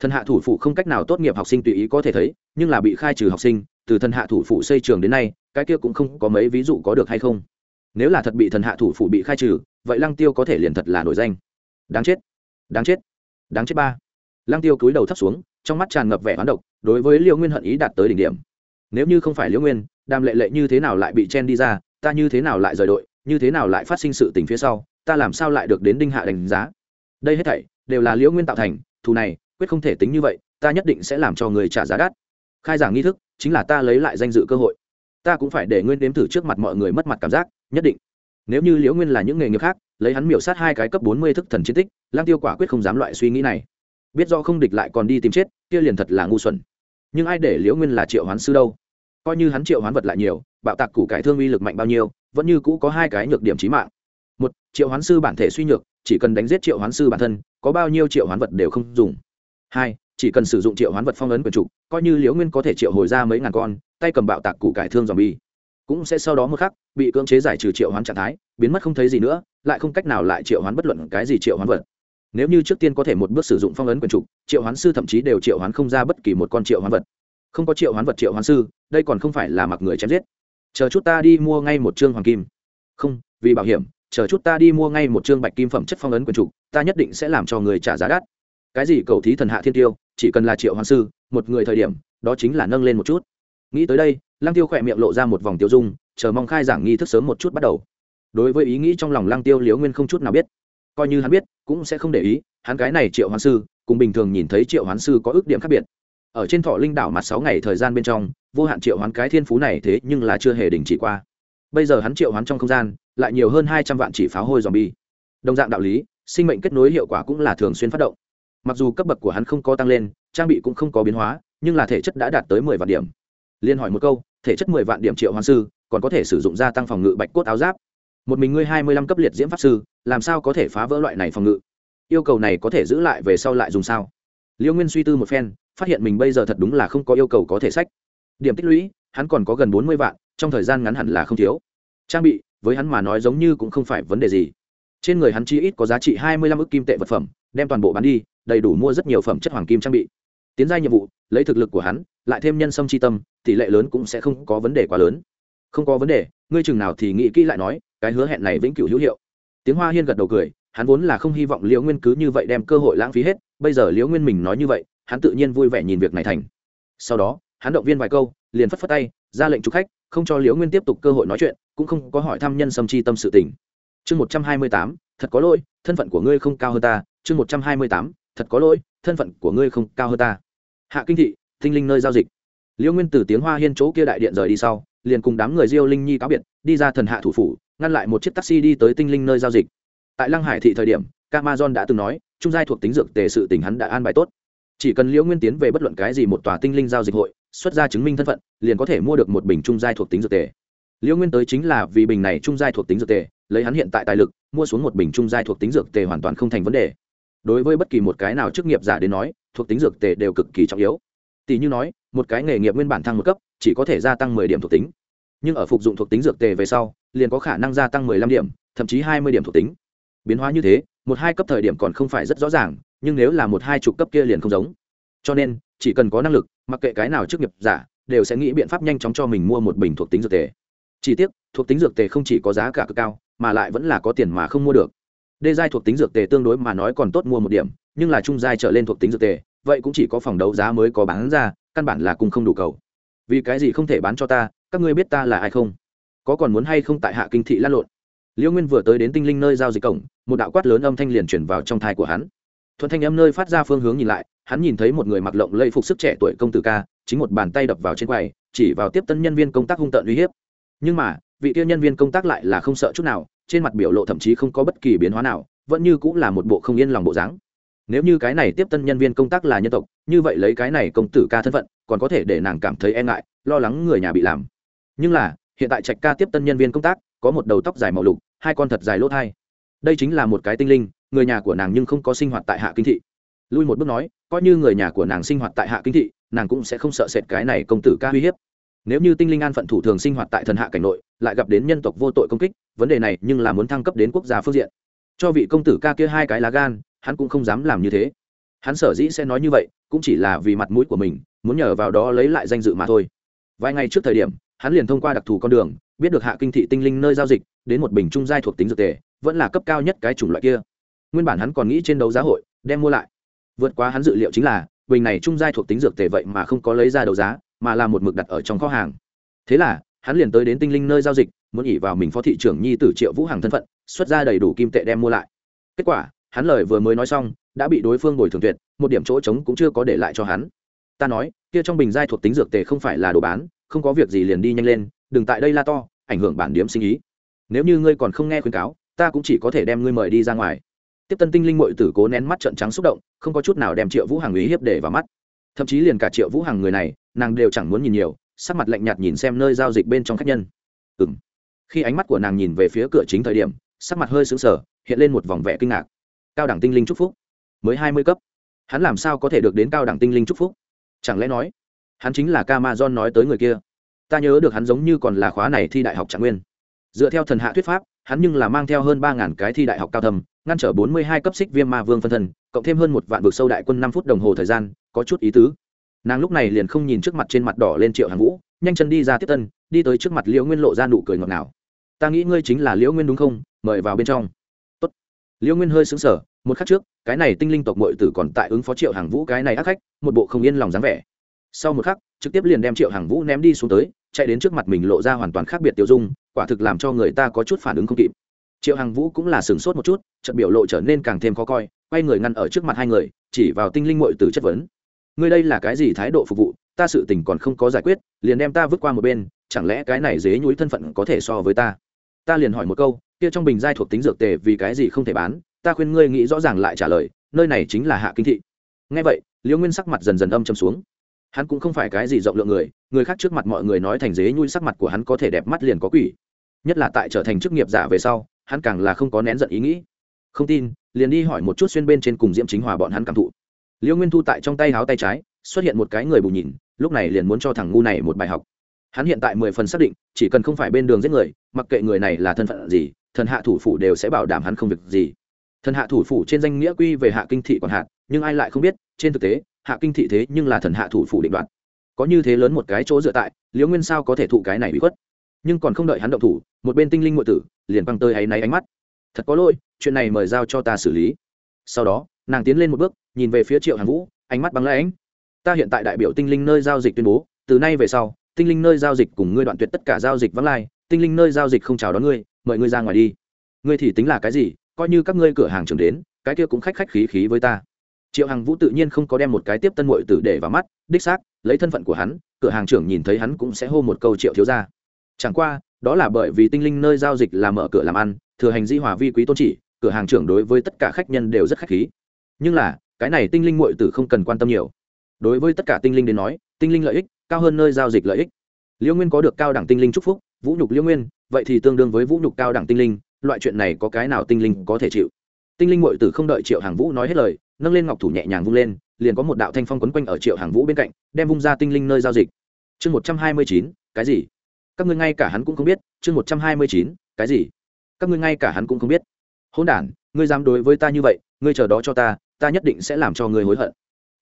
Thần hạ thủ phụ không cách nào tốt nghiệp học sinh tùy ý có thể thấy, nhưng là bị khai trừ học sinh, từ thần hạ thủ phụ xây trường đến nay, cái kia cũng không có mấy ví dụ có được hay không. Nếu là thật bị thần hạ thủ phụ bị khai trừ, vậy lăng tiêu có thể liền thật là nổi danh. Đáng chết. Đáng chết. Đáng chết ba lăng tiêu cúi đầu thấp xuống, trong mắt tràn ngập vẻ hoán độc, đối với liêu nguyên hận ý đạt tới đỉnh điểm. Nếu như không phải Liễu nguyên, đàm lệ lệ như thế nào lại bị chen đi ra, ta như thế nào lại rời đội, như thế nào lại phát sinh sự tình phía sau, ta làm sao lại được đến đinh hạ đánh giá? Đây hết thảy đều là liễu nguyên tạo thành, thù này, quyết không thể tính như vậy, ta nhất định sẽ làm cho người trả giá đắt. Khai giảng nghi thức, chính là ta lấy lại danh dự cơ hội. Ta cũng phải để nguyên đếm thử trước mặt mọi người mất mặt cảm giác, nhất định. Nếu như liễu nguyên là những nghề nghiệp khác, lấy hắn miểu sát hai cái cấp bốn mươi thức thần chiến tích lang tiêu quả quyết không dám loại suy nghĩ này biết do không địch lại còn đi tìm chết, kia liền thật là ngu xuẩn. Nhưng ai để liễu nguyên là triệu hoán sư đâu? Coi như hắn triệu hoán vật lại nhiều, bạo tạc củ cải thương uy lực mạnh bao nhiêu, vẫn như cũ có hai cái nhược điểm trí mạng. Một, triệu hoán sư bản thể suy nhược, chỉ cần đánh giết triệu hoán sư bản thân, có bao nhiêu triệu hoán vật đều không dùng. Hai, chỉ cần sử dụng triệu hoán vật phong ấn quyền trục coi như liễu nguyên có thể triệu hồi ra mấy ngàn con, tay cầm bạo tạc củ cải thương dòm bi cũng sẽ sau đó một khắc bị cưỡng chế giải trừ triệu hoán trạng thái, biến mất không thấy gì nữa, lại không cách nào lại triệu hoán bất luận cái gì triệu hoán vật nếu như trước tiên có thể một bước sử dụng phong ấn quyền trục, triệu hoán sư thậm chí đều triệu hoán không ra bất kỳ một con triệu hoán vật. Không có triệu hoán vật triệu hoán sư, đây còn không phải là mặc người chém giết. Chờ chút ta đi mua ngay một chương hoàng kim. Không, vì bảo hiểm, chờ chút ta đi mua ngay một chương bạch kim phẩm chất phong ấn quyền trục, ta nhất định sẽ làm cho người trả giá đắt. Cái gì cầu thí thần hạ thiên tiêu, chỉ cần là triệu hoán sư, một người thời điểm, đó chính là nâng lên một chút. Nghĩ tới đây, lăng tiêu khỏe miệng lộ ra một vòng tiêu dung, chờ mong khai giảng nghi thức sớm một chút bắt đầu. Đối với ý nghĩ trong lòng lăng tiêu liếu nguyên không chút nào biết coi như hắn biết, cũng sẽ không để ý, hắn cái này triệu hoán sư, cùng bình thường nhìn thấy triệu hoán sư có ước điểm khác biệt. Ở trên thọ linh đảo mặt sáu ngày thời gian bên trong, vô hạn triệu hoán cái thiên phú này thế nhưng là chưa hề đình chỉ qua. Bây giờ hắn triệu hoán trong không gian, lại nhiều hơn hai trăm vạn chỉ pháo hôi dòm bi đồng dạng đạo lý, sinh mệnh kết nối hiệu quả cũng là thường xuyên phát động. Mặc dù cấp bậc của hắn không có tăng lên, trang bị cũng không có biến hóa, nhưng là thể chất đã đạt tới mười vạn điểm. Liên hỏi một câu, thể chất mười vạn điểm triệu hoán sư, còn có thể sử dụng gia tăng phòng ngự bạch cốt áo giáp? Một mình ngươi hai mươi lăm cấp liệt diễm pháp sư, làm sao có thể phá vỡ loại này phòng ngự? Yêu cầu này có thể giữ lại về sau lại dùng sao? Liêu nguyên suy tư một phen, phát hiện mình bây giờ thật đúng là không có yêu cầu có thể sách. Điểm tích lũy, hắn còn có gần bốn mươi vạn, trong thời gian ngắn hẳn là không thiếu. Trang bị, với hắn mà nói giống như cũng không phải vấn đề gì. Trên người hắn chi ít có giá trị hai mươi lăm ức kim tệ vật phẩm, đem toàn bộ bán đi, đầy đủ mua rất nhiều phẩm chất hoàng kim trang bị. Tiến giai nhiệm vụ, lấy thực lực của hắn, lại thêm nhân sâm chi tâm, tỷ lệ lớn cũng sẽ không có vấn đề quá lớn. Không có vấn đề, ngươi chừng nào thì nghĩ kỹ lại nói cái hứa hẹn này vĩnh cửu hữu hiệu. Tiếng hoa hiên gật đầu cười, hắn vốn là không hy vọng liễu nguyên cứ như vậy đem cơ hội lãng phí hết, bây giờ liễu nguyên mình nói như vậy, hắn tự nhiên vui vẻ nhìn việc này thành. Sau đó, hắn động viên vài câu, liền phất phất tay, ra lệnh chụp khách, không cho liễu nguyên tiếp tục cơ hội nói chuyện, cũng không có hỏi thăm nhân sâm chi tâm sự tình. Chương một trăm hai mươi tám, thật có lỗi, thân phận của ngươi không cao hơn ta. Chương một trăm hai mươi tám, thật có lỗi, thân phận của ngươi không cao hơn ta. Hạ kinh thị, tinh linh nơi giao dịch. Liễu nguyên từ tiếng hoa hiên chỗ kia đại điện rời đi sau, liền cùng đám người diêu linh nhi cáo biệt, đi ra thần hạ thủ phủ ngăn lại một chiếc taxi đi tới tinh linh nơi giao dịch. Tại lăng hải thị thời điểm, camazon đã từng nói, trung giai thuộc tính dược tề sự tình hắn đã an bài tốt. Chỉ cần liễu nguyên tiến về bất luận cái gì một tòa tinh linh giao dịch hội, xuất ra chứng minh thân phận, liền có thể mua được một bình trung giai thuộc tính dược tề. Liễu nguyên tới chính là vì bình này trung giai thuộc tính dược tề, lấy hắn hiện tại tài lực, mua xuống một bình trung giai thuộc tính dược tề hoàn toàn không thành vấn đề. Đối với bất kỳ một cái nào chức nghiệp giả đến nói, thuộc tính dược tề đều cực kỳ trọng yếu. Tỷ như nói, một cái nghề nghiệp nguyên bản thăng một cấp, chỉ có thể gia tăng mười điểm thuộc tính. Nhưng ở phục dụng thuộc tính dược tề về sau liền có khả năng gia tăng mười lăm điểm, thậm chí hai mươi điểm thuộc tính. Biến hóa như thế, một hai cấp thời điểm còn không phải rất rõ ràng, nhưng nếu là một hai chục cấp kia liền không giống. Cho nên, chỉ cần có năng lực, mặc kệ cái nào trước nghiệp giả, đều sẽ nghĩ biện pháp nhanh chóng cho mình mua một bình thuộc tính dược tề. Chỉ tiếc, thuộc tính dược tề không chỉ có giá cả cực cao, mà lại vẫn là có tiền mà không mua được. Đê giai thuộc tính dược tề tương đối mà nói còn tốt mua một điểm, nhưng là trung giai trở lên thuộc tính dược tề, vậy cũng chỉ có phòng đấu giá mới có bán ra, căn bản là cùng không đủ cầu. Vì cái gì không thể bán cho ta, các ngươi biết ta là ai không? Có còn muốn hay không tại hạ kinh thị lăn lộn. Liễu nguyên vừa tới đến tinh linh nơi giao dịch cổng, một đạo quát lớn âm thanh liền chuyển vào trong thai của hắn. Thuận thanh âm nơi phát ra phương hướng nhìn lại, hắn nhìn thấy một người mặc lộng lây phục sức trẻ tuổi công tử ca, chính một bàn tay đập vào trên quầy, chỉ vào tiếp tân nhân viên công tác hung tợn uy hiếp. Nhưng mà, vị tiêu nhân viên công tác lại là không sợ chút nào, trên mặt biểu lộ thậm chí không có bất kỳ biến hóa nào, vẫn như cũng là một bộ không yên lòng bộ dáng. Nếu như cái này tiếp tân nhân viên công tác là nhân tộc, như vậy lấy cái này công tử ca thân phận, còn có thể để nàng cảm thấy e ngại, lo lắng người nhà bị làm. Nhưng là hiện tại trạch ca tiếp tân nhân viên công tác, có một đầu tóc dài màu lục, hai con thật dài lỗ thai đây chính là một cái tinh linh, người nhà của nàng nhưng không có sinh hoạt tại hạ kinh thị. Lui một bước nói, coi như người nhà của nàng sinh hoạt tại hạ kinh thị, nàng cũng sẽ không sợ sệt cái này công tử ca uy hiếp. Nếu như tinh linh an phận thủ thường sinh hoạt tại thần hạ cảnh nội, lại gặp đến nhân tộc vô tội công kích, vấn đề này nhưng là muốn thăng cấp đến quốc gia phương diện. Cho vị công tử ca kia hai cái lá gan, hắn cũng không dám làm như thế. Hắn sở dĩ sẽ nói như vậy, cũng chỉ là vì mặt mũi của mình, muốn nhờ vào đó lấy lại danh dự mà thôi. Vài ngày trước thời điểm hắn liền thông qua đặc thù con đường, biết được hạ kinh thị tinh linh nơi giao dịch, đến một bình trung giai thuộc tính dược tề, vẫn là cấp cao nhất cái chủng loại kia. Nguyên bản hắn còn nghĩ trên đấu giá hội, đem mua lại. Vượt qua hắn dự liệu chính là, bình này trung giai thuộc tính dược tề vậy mà không có lấy ra đấu giá, mà là một mực đặt ở trong kho hàng. Thế là, hắn liền tới đến tinh linh nơi giao dịch, muốn nghỉ vào mình phó thị trưởng nhi tử triệu vũ hàng thân phận, xuất ra đầy đủ kim tệ đem mua lại. Kết quả, hắn lời vừa mới nói xong, đã bị đối phương bồi thường tuyệt, một điểm chỗ trống cũng chưa có để lại cho hắn. Ta nói, kia trong bình giai thuộc tính dược tề không phải là đồ bán không có việc gì liền đi nhanh lên, đừng tại đây la to, ảnh hưởng bản điểm sinh ý. Nếu như ngươi còn không nghe khuyên cáo, ta cũng chỉ có thể đem ngươi mời đi ra ngoài. Tiếp tân tinh linh mội tử cố nén mắt trận trắng xúc động, không có chút nào đem triệu vũ hàng ý hiếp để vào mắt. Thậm chí liền cả triệu vũ hàng người này, nàng đều chẳng muốn nhìn nhiều, sắc mặt lạnh nhạt nhìn xem nơi giao dịch bên trong khách nhân. Ừ m khi ánh mắt của nàng nhìn về phía cửa chính thời điểm, sắc mặt hơi sững sờ, hiện lên một vòng vẻ kinh ngạc. Cao đẳng tinh linh trúc phúc. Mới hai mươi cấp. Hắn làm sao có thể được đến cao đẳng tinh linh trúc phúc? Chẳng lẽ nói hắn chính là Camazon nói tới người kia. Ta nhớ được hắn giống như còn là khóa này thi đại học trạng nguyên. Dựa theo thần hạ thuyết pháp hắn nhưng là mang theo hơn ba ngàn cái thi đại học cao thâm, ngăn trở bốn mươi hai cấp xích viêm ma vương phân thân cộng thêm hơn một vạn vực sâu đại quân năm phút đồng hồ thời gian có chút ý tứ. Nàng lúc này liền không nhìn trước mặt trên mặt đỏ lên triệu hàng vũ nhanh chân đi ra tiếp tân đi tới trước mặt liễu nguyên lộ ra nụ cười ngọt ngào. Ta nghĩ ngươi chính là liễu nguyên đúng không? Mời vào bên trong. Tốt. liễu nguyên hơi sững sờ, một khắc trước cái này tinh linh tộc muội tử còn tại ứng phó triệu hàng vũ cái này ác khách một bộ không yên lòng dáng vẻ sau một khắc, trực tiếp liền đem triệu hàng vũ ném đi xuống tới, chạy đến trước mặt mình lộ ra hoàn toàn khác biệt tiêu dung, quả thực làm cho người ta có chút phản ứng không kịp. Triệu hàng vũ cũng là sửng sốt một chút trận biểu lộ trở nên càng thêm khó coi, quay người ngăn ở trước mặt hai người, chỉ vào tinh linh mội từ chất vấn. Ngươi đây là cái gì thái độ phục vụ? Ta sự tình còn không có giải quyết, liền đem ta vứt qua một bên, chẳng lẽ cái này dế nhúi thân phận có thể so với ta? Ta liền hỏi một câu, kia trong bình giai thuộc tính dược tề vì cái gì không thể bán? Ta khuyên ngươi nghĩ rõ ràng lại trả lời, nơi này chính là hạ kinh thị. Ngay vậy, liễu nguyên sắc mặt dần dần âm châm xuống hắn cũng không phải cái gì rộng lượng người người khác trước mặt mọi người nói thành dế nhui sắc mặt của hắn có thể đẹp mắt liền có quỷ. Nhất là tại trở thành chức nghiệp giả về sau hắn càng là không có nén giận ý nghĩ. Không tin liền đi hỏi một chút xuyên bên trên cùng diễm chính hòa bọn hắn cảm thụ. Liễu nguyên thu tại trong tay háo tay trái xuất hiện một cái người bù nhìn lúc này liền muốn cho thằng ngu này một bài học. Hắn hiện tại mười phần xác định chỉ cần không phải bên đường giết người mặc kệ người này là thân phận gì thần hạ thủ phủ đều sẽ bảo đảm hắn không việc gì. Thần hạ thủ phủ trên danh nghĩa quy về hạ kinh thị còn hạt, nhưng ai lại không biết trên thực tế hạ kinh thị thế nhưng là thần hạ thủ phủ định đoạt. Có như thế lớn một cái chỗ dựa tại, liễu nguyên sao có thể thụ cái này bị khuất? Nhưng còn không đợi hắn động thủ, một bên tinh linh ngụy tử liền băng tơi hay náy ánh mắt. Thật có lỗi, chuyện này mời giao cho ta xử lý. Sau đó, nàng tiến lên một bước, nhìn về phía triệu hàn vũ, ánh mắt băng lãnh. Ta hiện tại đại biểu tinh linh nơi giao dịch tuyên bố, từ nay về sau, tinh linh nơi giao dịch cùng ngươi đoạn tuyệt tất cả giao dịch vắng lai, tinh linh nơi giao dịch không chào đón ngươi, mời ngươi ra ngoài đi. Ngươi thì tính là cái gì, coi như các ngươi cửa hàng trưởng đến, cái kia cũng khách khách khí khí với ta triệu hằng vũ tự nhiên không có đem một cái tiếp tân mội tử để vào mắt, đích xác, lấy thân phận của hắn, cửa hàng trưởng nhìn thấy hắn cũng sẽ hô một câu triệu thiếu ra chẳng qua, đó là bởi vì tinh linh nơi giao dịch là mở cửa làm ăn, thừa hành di hòa vi quý tôn chỉ, cửa hàng trưởng đối với tất cả khách nhân đều rất khách khí. Nhưng là, cái này tinh linh mội tử không cần quan tâm nhiều. Đối với tất cả tinh linh đến nói, tinh linh lợi ích, cao hơn nơi giao dịch lợi ích. Liễu nguyên có được cao đẳng tinh linh chúc phúc, vũ nhục liễu nguyên, vậy thì tương đương với vũ nhục cao đẳng tinh linh, loại chuyện này có cái nào tinh linh có thể chịu? Tinh linh mội tử không đợi triệu hàng vũ nói hết lời nâng lên ngọc thủ nhẹ nhàng vung lên liền có một đạo thanh phong quấn quanh ở triệu hàng vũ bên cạnh đem vung ra tinh linh nơi giao dịch. Chương một trăm hai mươi chín cái gì? Các ngươi ngay cả hắn cũng không biết chương một trăm hai mươi chín cái gì? Các ngươi ngay cả hắn cũng không biết. Hôn đản, ngươi dám đối với ta như vậy ngươi chờ đó cho ta ta nhất định sẽ làm cho ngươi hối hận.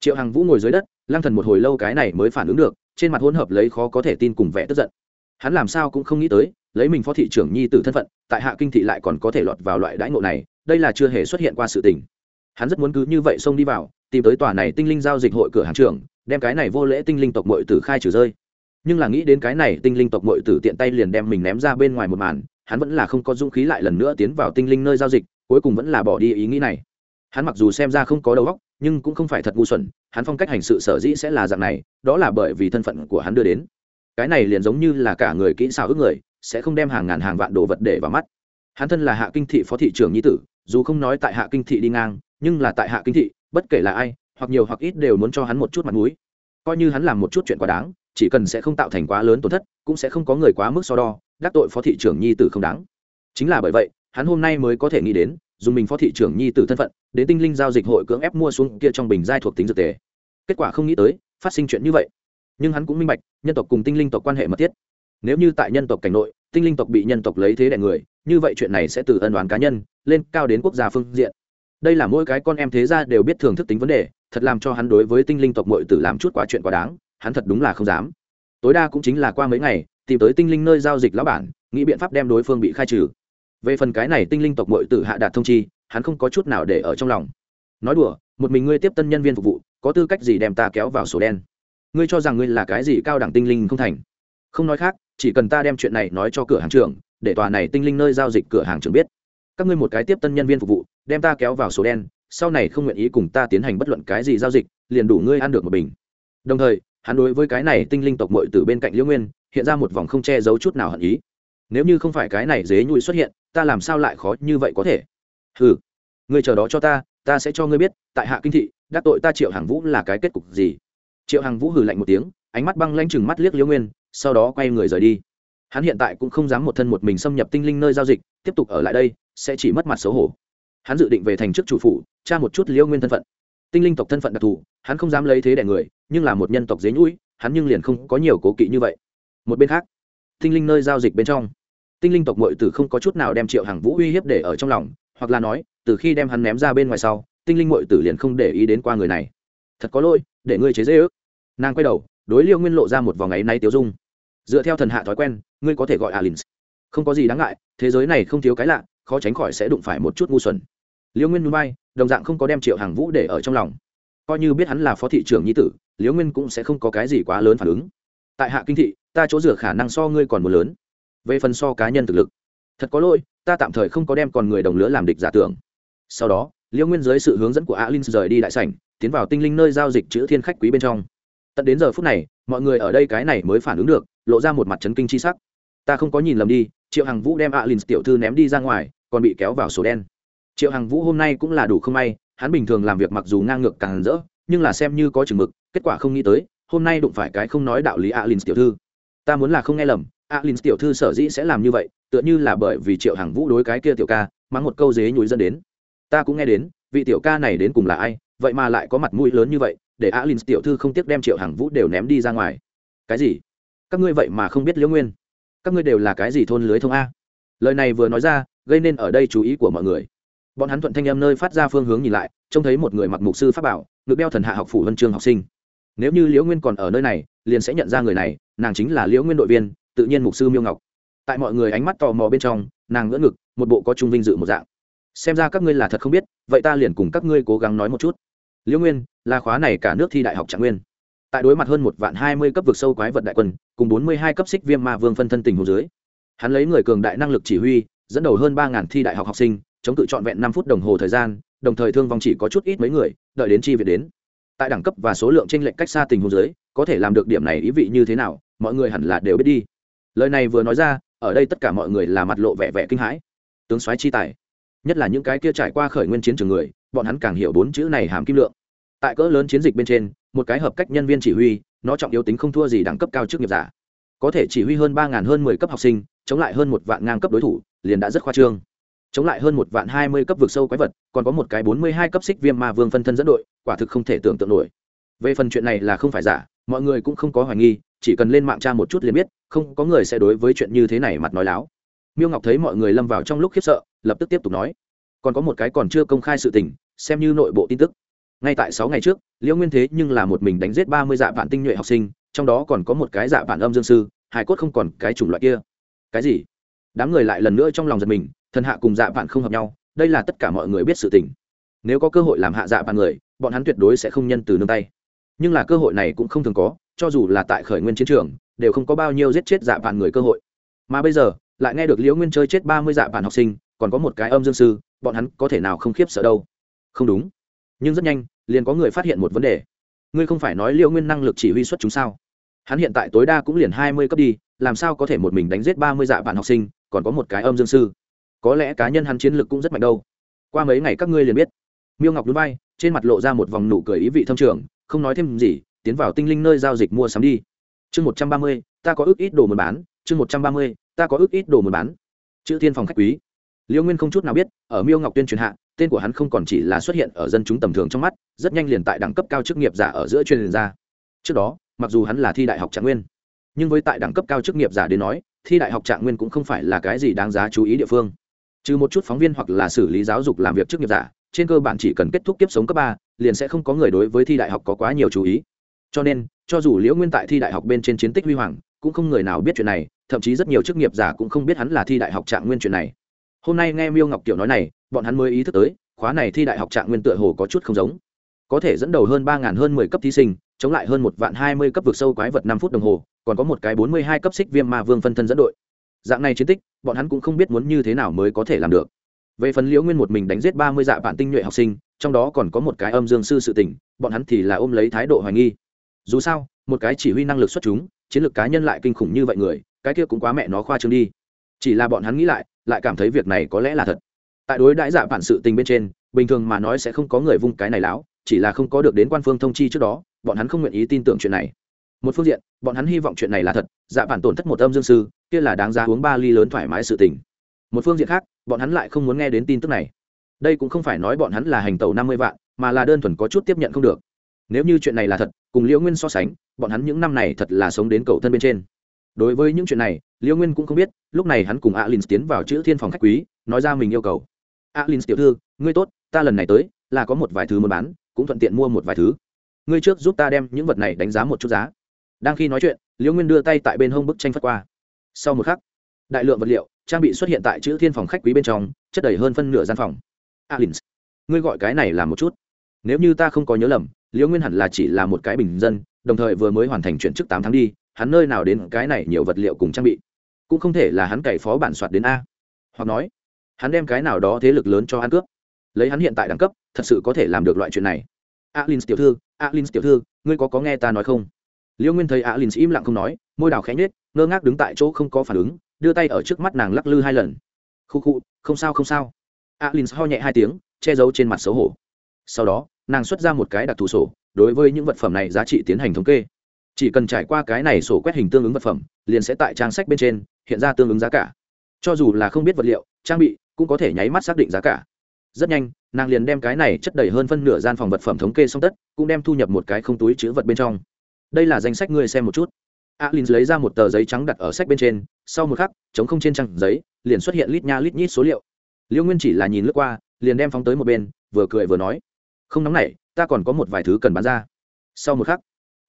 Triệu hằng vũ ngồi dưới đất lang thần một hồi lâu cái này mới phản ứng được trên mặt hỗn hợp lấy khó có thể tin cùng vẻ tức giận. Hắn làm sao cũng không nghĩ tới lấy mình phó thị trưởng nhi tử thân phận tại hạ kinh thị lại còn có thể lọt vào loại đãi ngộ này đây là chưa hề xuất hiện qua sự tình hắn rất muốn cứ như vậy xông đi vào, tìm tới tòa này tinh linh giao dịch hội cửa hàng trưởng, đem cái này vô lễ tinh linh tộc mội tử khai trừ rơi. Nhưng là nghĩ đến cái này tinh linh tộc mội tử tiện tay liền đem mình ném ra bên ngoài một màn, hắn vẫn là không có dũng khí lại lần nữa tiến vào tinh linh nơi giao dịch, cuối cùng vẫn là bỏ đi ý nghĩ này. Hắn mặc dù xem ra không có đầu óc, nhưng cũng không phải thật ngu xuẩn, hắn phong cách hành sự sở dĩ sẽ là dạng này, đó là bởi vì thân phận của hắn đưa đến. Cái này liền giống như là cả người kỹ xảo ước người, sẽ không đem hàng ngàn hàng vạn đồ vật để vào mắt. Hắn thân là hạ kinh thị phó thị trưởng nhi tử, dù không nói tại hạ kinh thị đi ngang nhưng là tại hạ kinh thị, bất kể là ai, hoặc nhiều hoặc ít đều muốn cho hắn một chút mặt mũi. Coi như hắn làm một chút chuyện quá đáng, chỉ cần sẽ không tạo thành quá lớn tổn thất, cũng sẽ không có người quá mức so đo, đắc tội phó thị trưởng nhi tử không đáng. Chính là bởi vậy, hắn hôm nay mới có thể nghĩ đến, dùng mình phó thị trưởng nhi tử thân phận, đến tinh linh giao dịch hội cưỡng ép mua xuống kia trong bình giai thuộc tính dược tề. Kết quả không nghĩ tới, phát sinh chuyện như vậy. Nhưng hắn cũng minh bạch, nhân tộc cùng tinh linh tộc quan hệ mật thiết. Nếu như tại nhân tộc cảnh nội, tinh linh tộc bị nhân tộc lấy thế đại người, như vậy chuyện này sẽ từ ân đoán cá nhân, lên cao đến quốc gia phương diện đây là mỗi cái con em thế gia đều biết thường thức tính vấn đề, thật làm cho hắn đối với tinh linh tộc mội tử làm chút quá chuyện quá đáng, hắn thật đúng là không dám. Tối đa cũng chính là qua mấy ngày, tìm tới tinh linh nơi giao dịch lão bản, nghĩ biện pháp đem đối phương bị khai trừ. Về phần cái này tinh linh tộc mội tử hạ đạt thông chi, hắn không có chút nào để ở trong lòng. Nói đùa, một mình ngươi tiếp tân nhân viên phục vụ, có tư cách gì đem ta kéo vào sổ đen? Ngươi cho rằng ngươi là cái gì cao đẳng tinh linh không thành? Không nói khác, chỉ cần ta đem chuyện này nói cho cửa hàng trưởng, để tòa này tinh linh nơi giao dịch cửa hàng trưởng biết các ngươi một cái tiếp tân nhân viên phục vụ, đem ta kéo vào số đen, sau này không nguyện ý cùng ta tiến hành bất luận cái gì giao dịch, liền đủ ngươi ăn được một bình. Đồng thời, hắn đối với cái này tinh linh tộc mội từ bên cạnh liễu nguyên, hiện ra một vòng không che giấu chút nào hận ý. Nếu như không phải cái này dế nhụi xuất hiện, ta làm sao lại khó như vậy có thể? Ừ ngươi chờ đó cho ta ta sẽ cho ngươi biết, tại hạ kinh thị, đắc tội ta triệu hàng vũ là cái kết cục gì? Triệu hàng vũ hừ lạnh một tiếng, ánh mắt băng lanh chừng mắt liếc liễu nguyên, sau đó quay người rời đi. Hắn hiện tại cũng không dám một thân một mình xâm nhập tinh linh nơi giao dịch, tiếp tục ở lại đây sẽ chỉ mất mặt xấu hổ. Hắn dự định về thành chức chủ phủ, tra một chút liễu nguyên thân phận. Tinh linh tộc thân phận đặc thù, hắn không dám lấy thế đẻ người, nhưng là một nhân tộc dế nhũi, hắn nhưng liền không có nhiều cố kỵ như vậy. Một bên khác, tinh linh nơi giao dịch bên trong, tinh linh tộc mội tử không có chút nào đem triệu hàng vũ uy hiếp để ở trong lòng, hoặc là nói, từ khi đem hắn ném ra bên ngoài sau, tinh linh mội tử liền không để ý đến qua người này. Thật có lỗi, để ngươi chế dễ ước. Nàng quay đầu, đối liêu nguyên lộ ra một vòng ấy nay tiêu dung. Dựa theo thần hạ thói quen, ngươi có thể gọi alin không có gì đáng ngại, thế giới này không thiếu cái lạ khó tránh khỏi sẽ đụng phải một chút ngu xuẩn. Liễu nguyên núi bay, đồng dạng không có đem triệu hàng vũ để ở trong lòng. Coi như biết hắn là phó thị trưởng nhi tử liễu nguyên cũng sẽ không có cái gì quá lớn phản ứng. Tại hạ kinh thị, ta chỗ rửa khả năng so ngươi còn một lớn. Về phần so cá nhân thực lực, thật có lỗi, ta tạm thời không có đem còn người đồng lứa làm địch giả tưởng. Sau đó liễu nguyên dưới sự hướng dẫn của alin rời đi đại sảnh, tiến vào tinh linh nơi giao dịch chữ thiên khách quý bên trong. Tận đến giờ phút này, mọi người ở đây cái này mới phản ứng được, lộ ra một mặt trấn kinh c h i sắc. Ta không có nhìn lầm đi triệu hằng vũ đem alin tiểu thư ném đi ra ngoài, còn bị kéo vào sổ đen. Triệu hằng vũ hôm nay cũng là đủ không may, hắn bình thường làm việc mặc dù ngang ngược càng rỡ, nhưng là xem như có chừng mực, kết quả không nghĩ tới, hôm nay đụng phải cái không nói đạo lý alin tiểu thư. Ta muốn là không nghe lầm alin tiểu thư sở dĩ sẽ làm như vậy, tựa như là bởi vì triệu hằng vũ đối cái kia tiểu ca, mắng một câu dế nhúi dẫn đến. Ta cũng nghe đến, vị tiểu ca này đến cùng là ai, vậy mà lại có mặt mũi lớn như vậy, để alin tiểu thư không tiếc đem triệu hằng vũ đều ném đi ra ngoài. Cái gì? Các ngươi vậy mà không biết liễu nguyên các ngươi đều là cái gì thôn lưới thông a? Lời này vừa nói ra, gây nên ở đây chú ý của mọi người. Bọn hắn thuận thanh em nơi phát ra phương hướng nhìn lại, trông thấy một người mặc mục sư pháp bảo, ngực đeo thần hạ học phủ huân chương học sinh. Nếu như liễu nguyên còn ở nơi này, liền sẽ nhận ra người này, nàng chính là liễu nguyên đội viên, tự nhiên mục sư miêu ngọc. Tại mọi người ánh mắt tò mò bên trong, nàng ngỡ ngực, một bộ có trung vinh dự một dạng. Xem ra các ngươi là thật không biết, vậy ta liền cùng các ngươi cố gắng nói một chút. Liễu nguyên, là khóa này cả nước thi đại học trạng nguyên tại đối mặt hơn một vạn hai mươi cấp vực sâu quái vật đại quân, cùng bốn mươi hai cấp xích viêm ma vương phân thân tình hồ dưới, hắn lấy người cường đại năng lực chỉ huy, dẫn đầu hơn ba ngàn thi đại học học sinh, chống cự trọn vẹn năm phút đồng hồ thời gian, đồng thời thương vong chỉ có chút ít mấy người, đợi đến chi viện đến. Tại đẳng cấp và số lượng tranh lệch cách xa tình hồ dưới, có thể làm được điểm này ý vị như thế nào, mọi người hẳn là đều biết đi. Lời này vừa nói ra, ở đây tất cả mọi người là mặt lộ vẻ vẻ kinh hãi. Tướng soái chi tài, nhất là những cái kia trải qua khởi nguyên chiến trường người, bọn hắn càng hiểu bốn chữ này hàm kim lượng. Tại cỡ lớn chiến dịch bên trên một cái hợp cách nhân viên chỉ huy, nó trọng yếu tính không thua gì đẳng cấp cao chức nghiệp giả. Có thể chỉ huy hơn ba hơn mười cấp học sinh, chống lại hơn một vạn ngang cấp đối thủ, liền đã rất khoa trương. Chống lại hơn một vạn hai mươi cấp vực sâu quái vật, còn có một cái bốn mươi hai cấp xích viêm ma vương phân thân dẫn đội, quả thực không thể tưởng tượng nổi. Về phần chuyện này là không phải giả, mọi người cũng không có hoài nghi, chỉ cần lên mạng tra một chút liền biết, không có người sẽ đối với chuyện như thế này mặt nói láo. Miêu ngọc thấy mọi người lâm vào trong lúc khiếp sợ, lập tức tiếp tục nói. Còn có một cái còn chưa công khai sự tình, xem như nội bộ tin tức ngay tại sáu ngày trước, liễu nguyên thế nhưng là một mình đánh giết ba mươi dạ vạn tinh nhuệ học sinh, trong đó còn có một cái dạ vạn âm dương sư, hải cốt không còn cái chủng loại kia. Cái gì? Đám người lại lần nữa trong lòng giật mình, thần hạ cùng dạ vạn không hợp nhau, đây là tất cả mọi người biết sự tình. Nếu có cơ hội làm hạ dạ vạn người, bọn hắn tuyệt đối sẽ không nhân từ nương tay. Nhưng là cơ hội này cũng không thường có, cho dù là tại khởi nguyên chiến trường, đều không có bao nhiêu giết chết dạ vạn người cơ hội. Mà bây giờ, lại nghe được liễu nguyên chơi chết ba mươi dạ vạn học sinh, còn có một cái âm dương sư, bọn hắn có thể nào không khiếp sợ đâu? Không đúng. Nhưng rất nhanh liền có người phát hiện một vấn đề. Ngươi không phải nói liêu nguyên năng lực chỉ huy xuất chúng sao? Hắn hiện tại tối đa cũng liền hai mươi cấp đi, làm sao có thể một mình đánh giết ba mươi dạ bạn học sinh, còn có một cái âm dương sư. Có lẽ cá nhân hắn chiến lực cũng rất mạnh đâu. Qua mấy ngày các ngươi liền biết. Miêu ngọc núi bay trên mặt lộ ra một vòng nụ cười ý vị thâm trường, không nói thêm gì, tiến vào tinh linh nơi giao dịch mua sắm đi. Chương một trăm ba mươi, ta có ước ít đồ muốn bán. Chương một trăm ba mươi, ta có ước ít đồ muốn bán. Chữ thiên phòng khách quý. Liêu nguyên không chút nào biết, ở miêu ngọc tuyên truyền hạ tên của hắn không còn chỉ là xuất hiện ở dân chúng tầm thường trong mắt, rất nhanh liền tại đẳng cấp cao chức nghiệp giả ở giữa truyền ra. Trước đó, mặc dù hắn là thi đại học trạng nguyên, nhưng với tại đẳng cấp cao chức nghiệp giả đến nói, thi đại học trạng nguyên cũng không phải là cái gì đáng giá chú ý địa phương. Trừ một chút phóng viên hoặc là xử lý giáo dục làm việc chức nghiệp giả, trên cơ bản chỉ cần kết thúc kiếp sống cấp ba, liền sẽ không có người đối với thi đại học có quá nhiều chú ý. Cho nên, cho dù liễu nguyên tại thi đại học bên trên chiến tích huy hoàng, cũng không người nào biết chuyện này, thậm chí rất nhiều chức nghiệp giả cũng không biết hắn là thi đại học trạng nguyên chuyện này hôm nay nghe miêu ngọc kiểu nói này, bọn hắn mới ý thức tới, khóa này thi đại học trạng nguyên tựa hồ có chút không giống. Có thể dẫn đầu hơn ba hơn mười cấp thí sinh, chống lại hơn một vạn hai mươi cấp vực sâu quái vật năm phút đồng hồ, còn có một cái bốn mươi hai cấp xích viêm ma vương phân thân dẫn đội. Dạng này chiến tích, bọn hắn cũng không biết muốn như thế nào mới có thể làm được. Về phần liễu nguyên một mình đánh giết ba mươi dạ bạn tinh nhuệ học sinh, trong đó còn có một cái âm dương sư sự tỉnh bọn hắn thì là ôm lấy thái độ hoài nghi. Dù sao, một cái chỉ huy năng lực xuất chúng, chiến lược cá nhân lại kinh khủng như vậy người, cái kia cũng quá mẹ nó khoa trương đi. Chỉ là bọn hắn nghĩ lại lại cảm thấy việc này có lẽ là thật. Tại đối đãi dạ bản sự tình bên trên, bình thường mà nói sẽ không có người vung cái này láo, chỉ là không có được đến quan phương thông chi trước đó, bọn hắn không nguyện ý tin tưởng chuyện này. Một phương diện, bọn hắn hy vọng chuyện này là thật dạ bản tổn thất một âm dương sư, kia là đáng giá uống ba ly lớn thoải mái sự tình. Một phương diện khác, bọn hắn lại không muốn nghe đến tin tức này. Đây cũng không phải nói bọn hắn là hành tàu năm mươi vạn, mà là đơn thuần có chút tiếp nhận không được. Nếu như chuyện này là thật, cùng liễu nguyên so sánh, bọn hắn những năm này thật là sống đến cầu thân bên trên đối với những chuyện này liễu nguyên cũng không biết, lúc này hắn cùng alin tiến vào chữ thiên phòng khách quý, nói ra mình yêu cầu. Alin tiểu thư, ngươi tốt, ta lần này tới, là có một vài thứ muốn bán, cũng thuận tiện mua một vài thứ. Ngươi trước giúp ta đem những vật này đánh giá một chút giá. Đang khi nói chuyện liễu nguyên đưa tay tại bên hông bức tranh phất qua. Sau một khắc, đại lượng vật liệu, trang bị xuất hiện tại chữ thiên phòng khách quý bên trong, chất đầy hơn phân nửa gian phòng. Alin ngươi gọi cái này là một chút. Nếu như ta không có nhớ lầm liễu nguyên hẳn là chỉ là một cái bình dân, đồng thời vừa mới hoàn thành chuyển chức tám tháng đi hắn nơi nào đến cái này nhiều vật liệu cùng trang bị? Cũng không thể là hắn cày phó bản soạt đến a. Hoặc nói hắn đem cái nào đó thế lực lớn cho hắn cướp. Lấy hắn hiện tại đẳng cấp thật sự có thể làm được loại chuyện này. Alin tiểu thư alin tiểu thư ngươi có có nghe ta nói không? Liễu nguyên thấy alin im lặng không nói môi đào khẽ nhếch, ngơ ngác đứng tại chỗ không có phản ứng đưa tay ở trước mắt nàng lắc lư hai lần. Khu khu không sao không sao. Alin ho nhẹ hai tiếng che giấu trên mặt xấu hổ. Sau đó nàng xuất ra một cái đặc thù sổ đối với những vật phẩm này giá trị tiến hành thống kê chỉ cần trải qua cái này sổ quét hình tương ứng vật phẩm, liền sẽ tại trang sách bên trên hiện ra tương ứng giá cả. Cho dù là không biết vật liệu, trang bị, cũng có thể nháy mắt xác định giá cả. Rất nhanh, nàng liền đem cái này chất đầy hơn phân nửa gian phòng vật phẩm thống kê xong tất, cũng đem thu nhập một cái không túi chữ vật bên trong. Đây là danh sách ngươi xem một chút. Alin lấy ra một tờ giấy trắng đặt ở sách bên trên, sau một khắc chống không trên trang giấy, liền xuất hiện lít nha lít nhít số liệu. Liêu nguyên chỉ là nhìn lướt qua, liền đem phóng tới một bên, vừa cười vừa nói, không nóng này ta còn có một vài thứ cần bán ra. Sau một khắc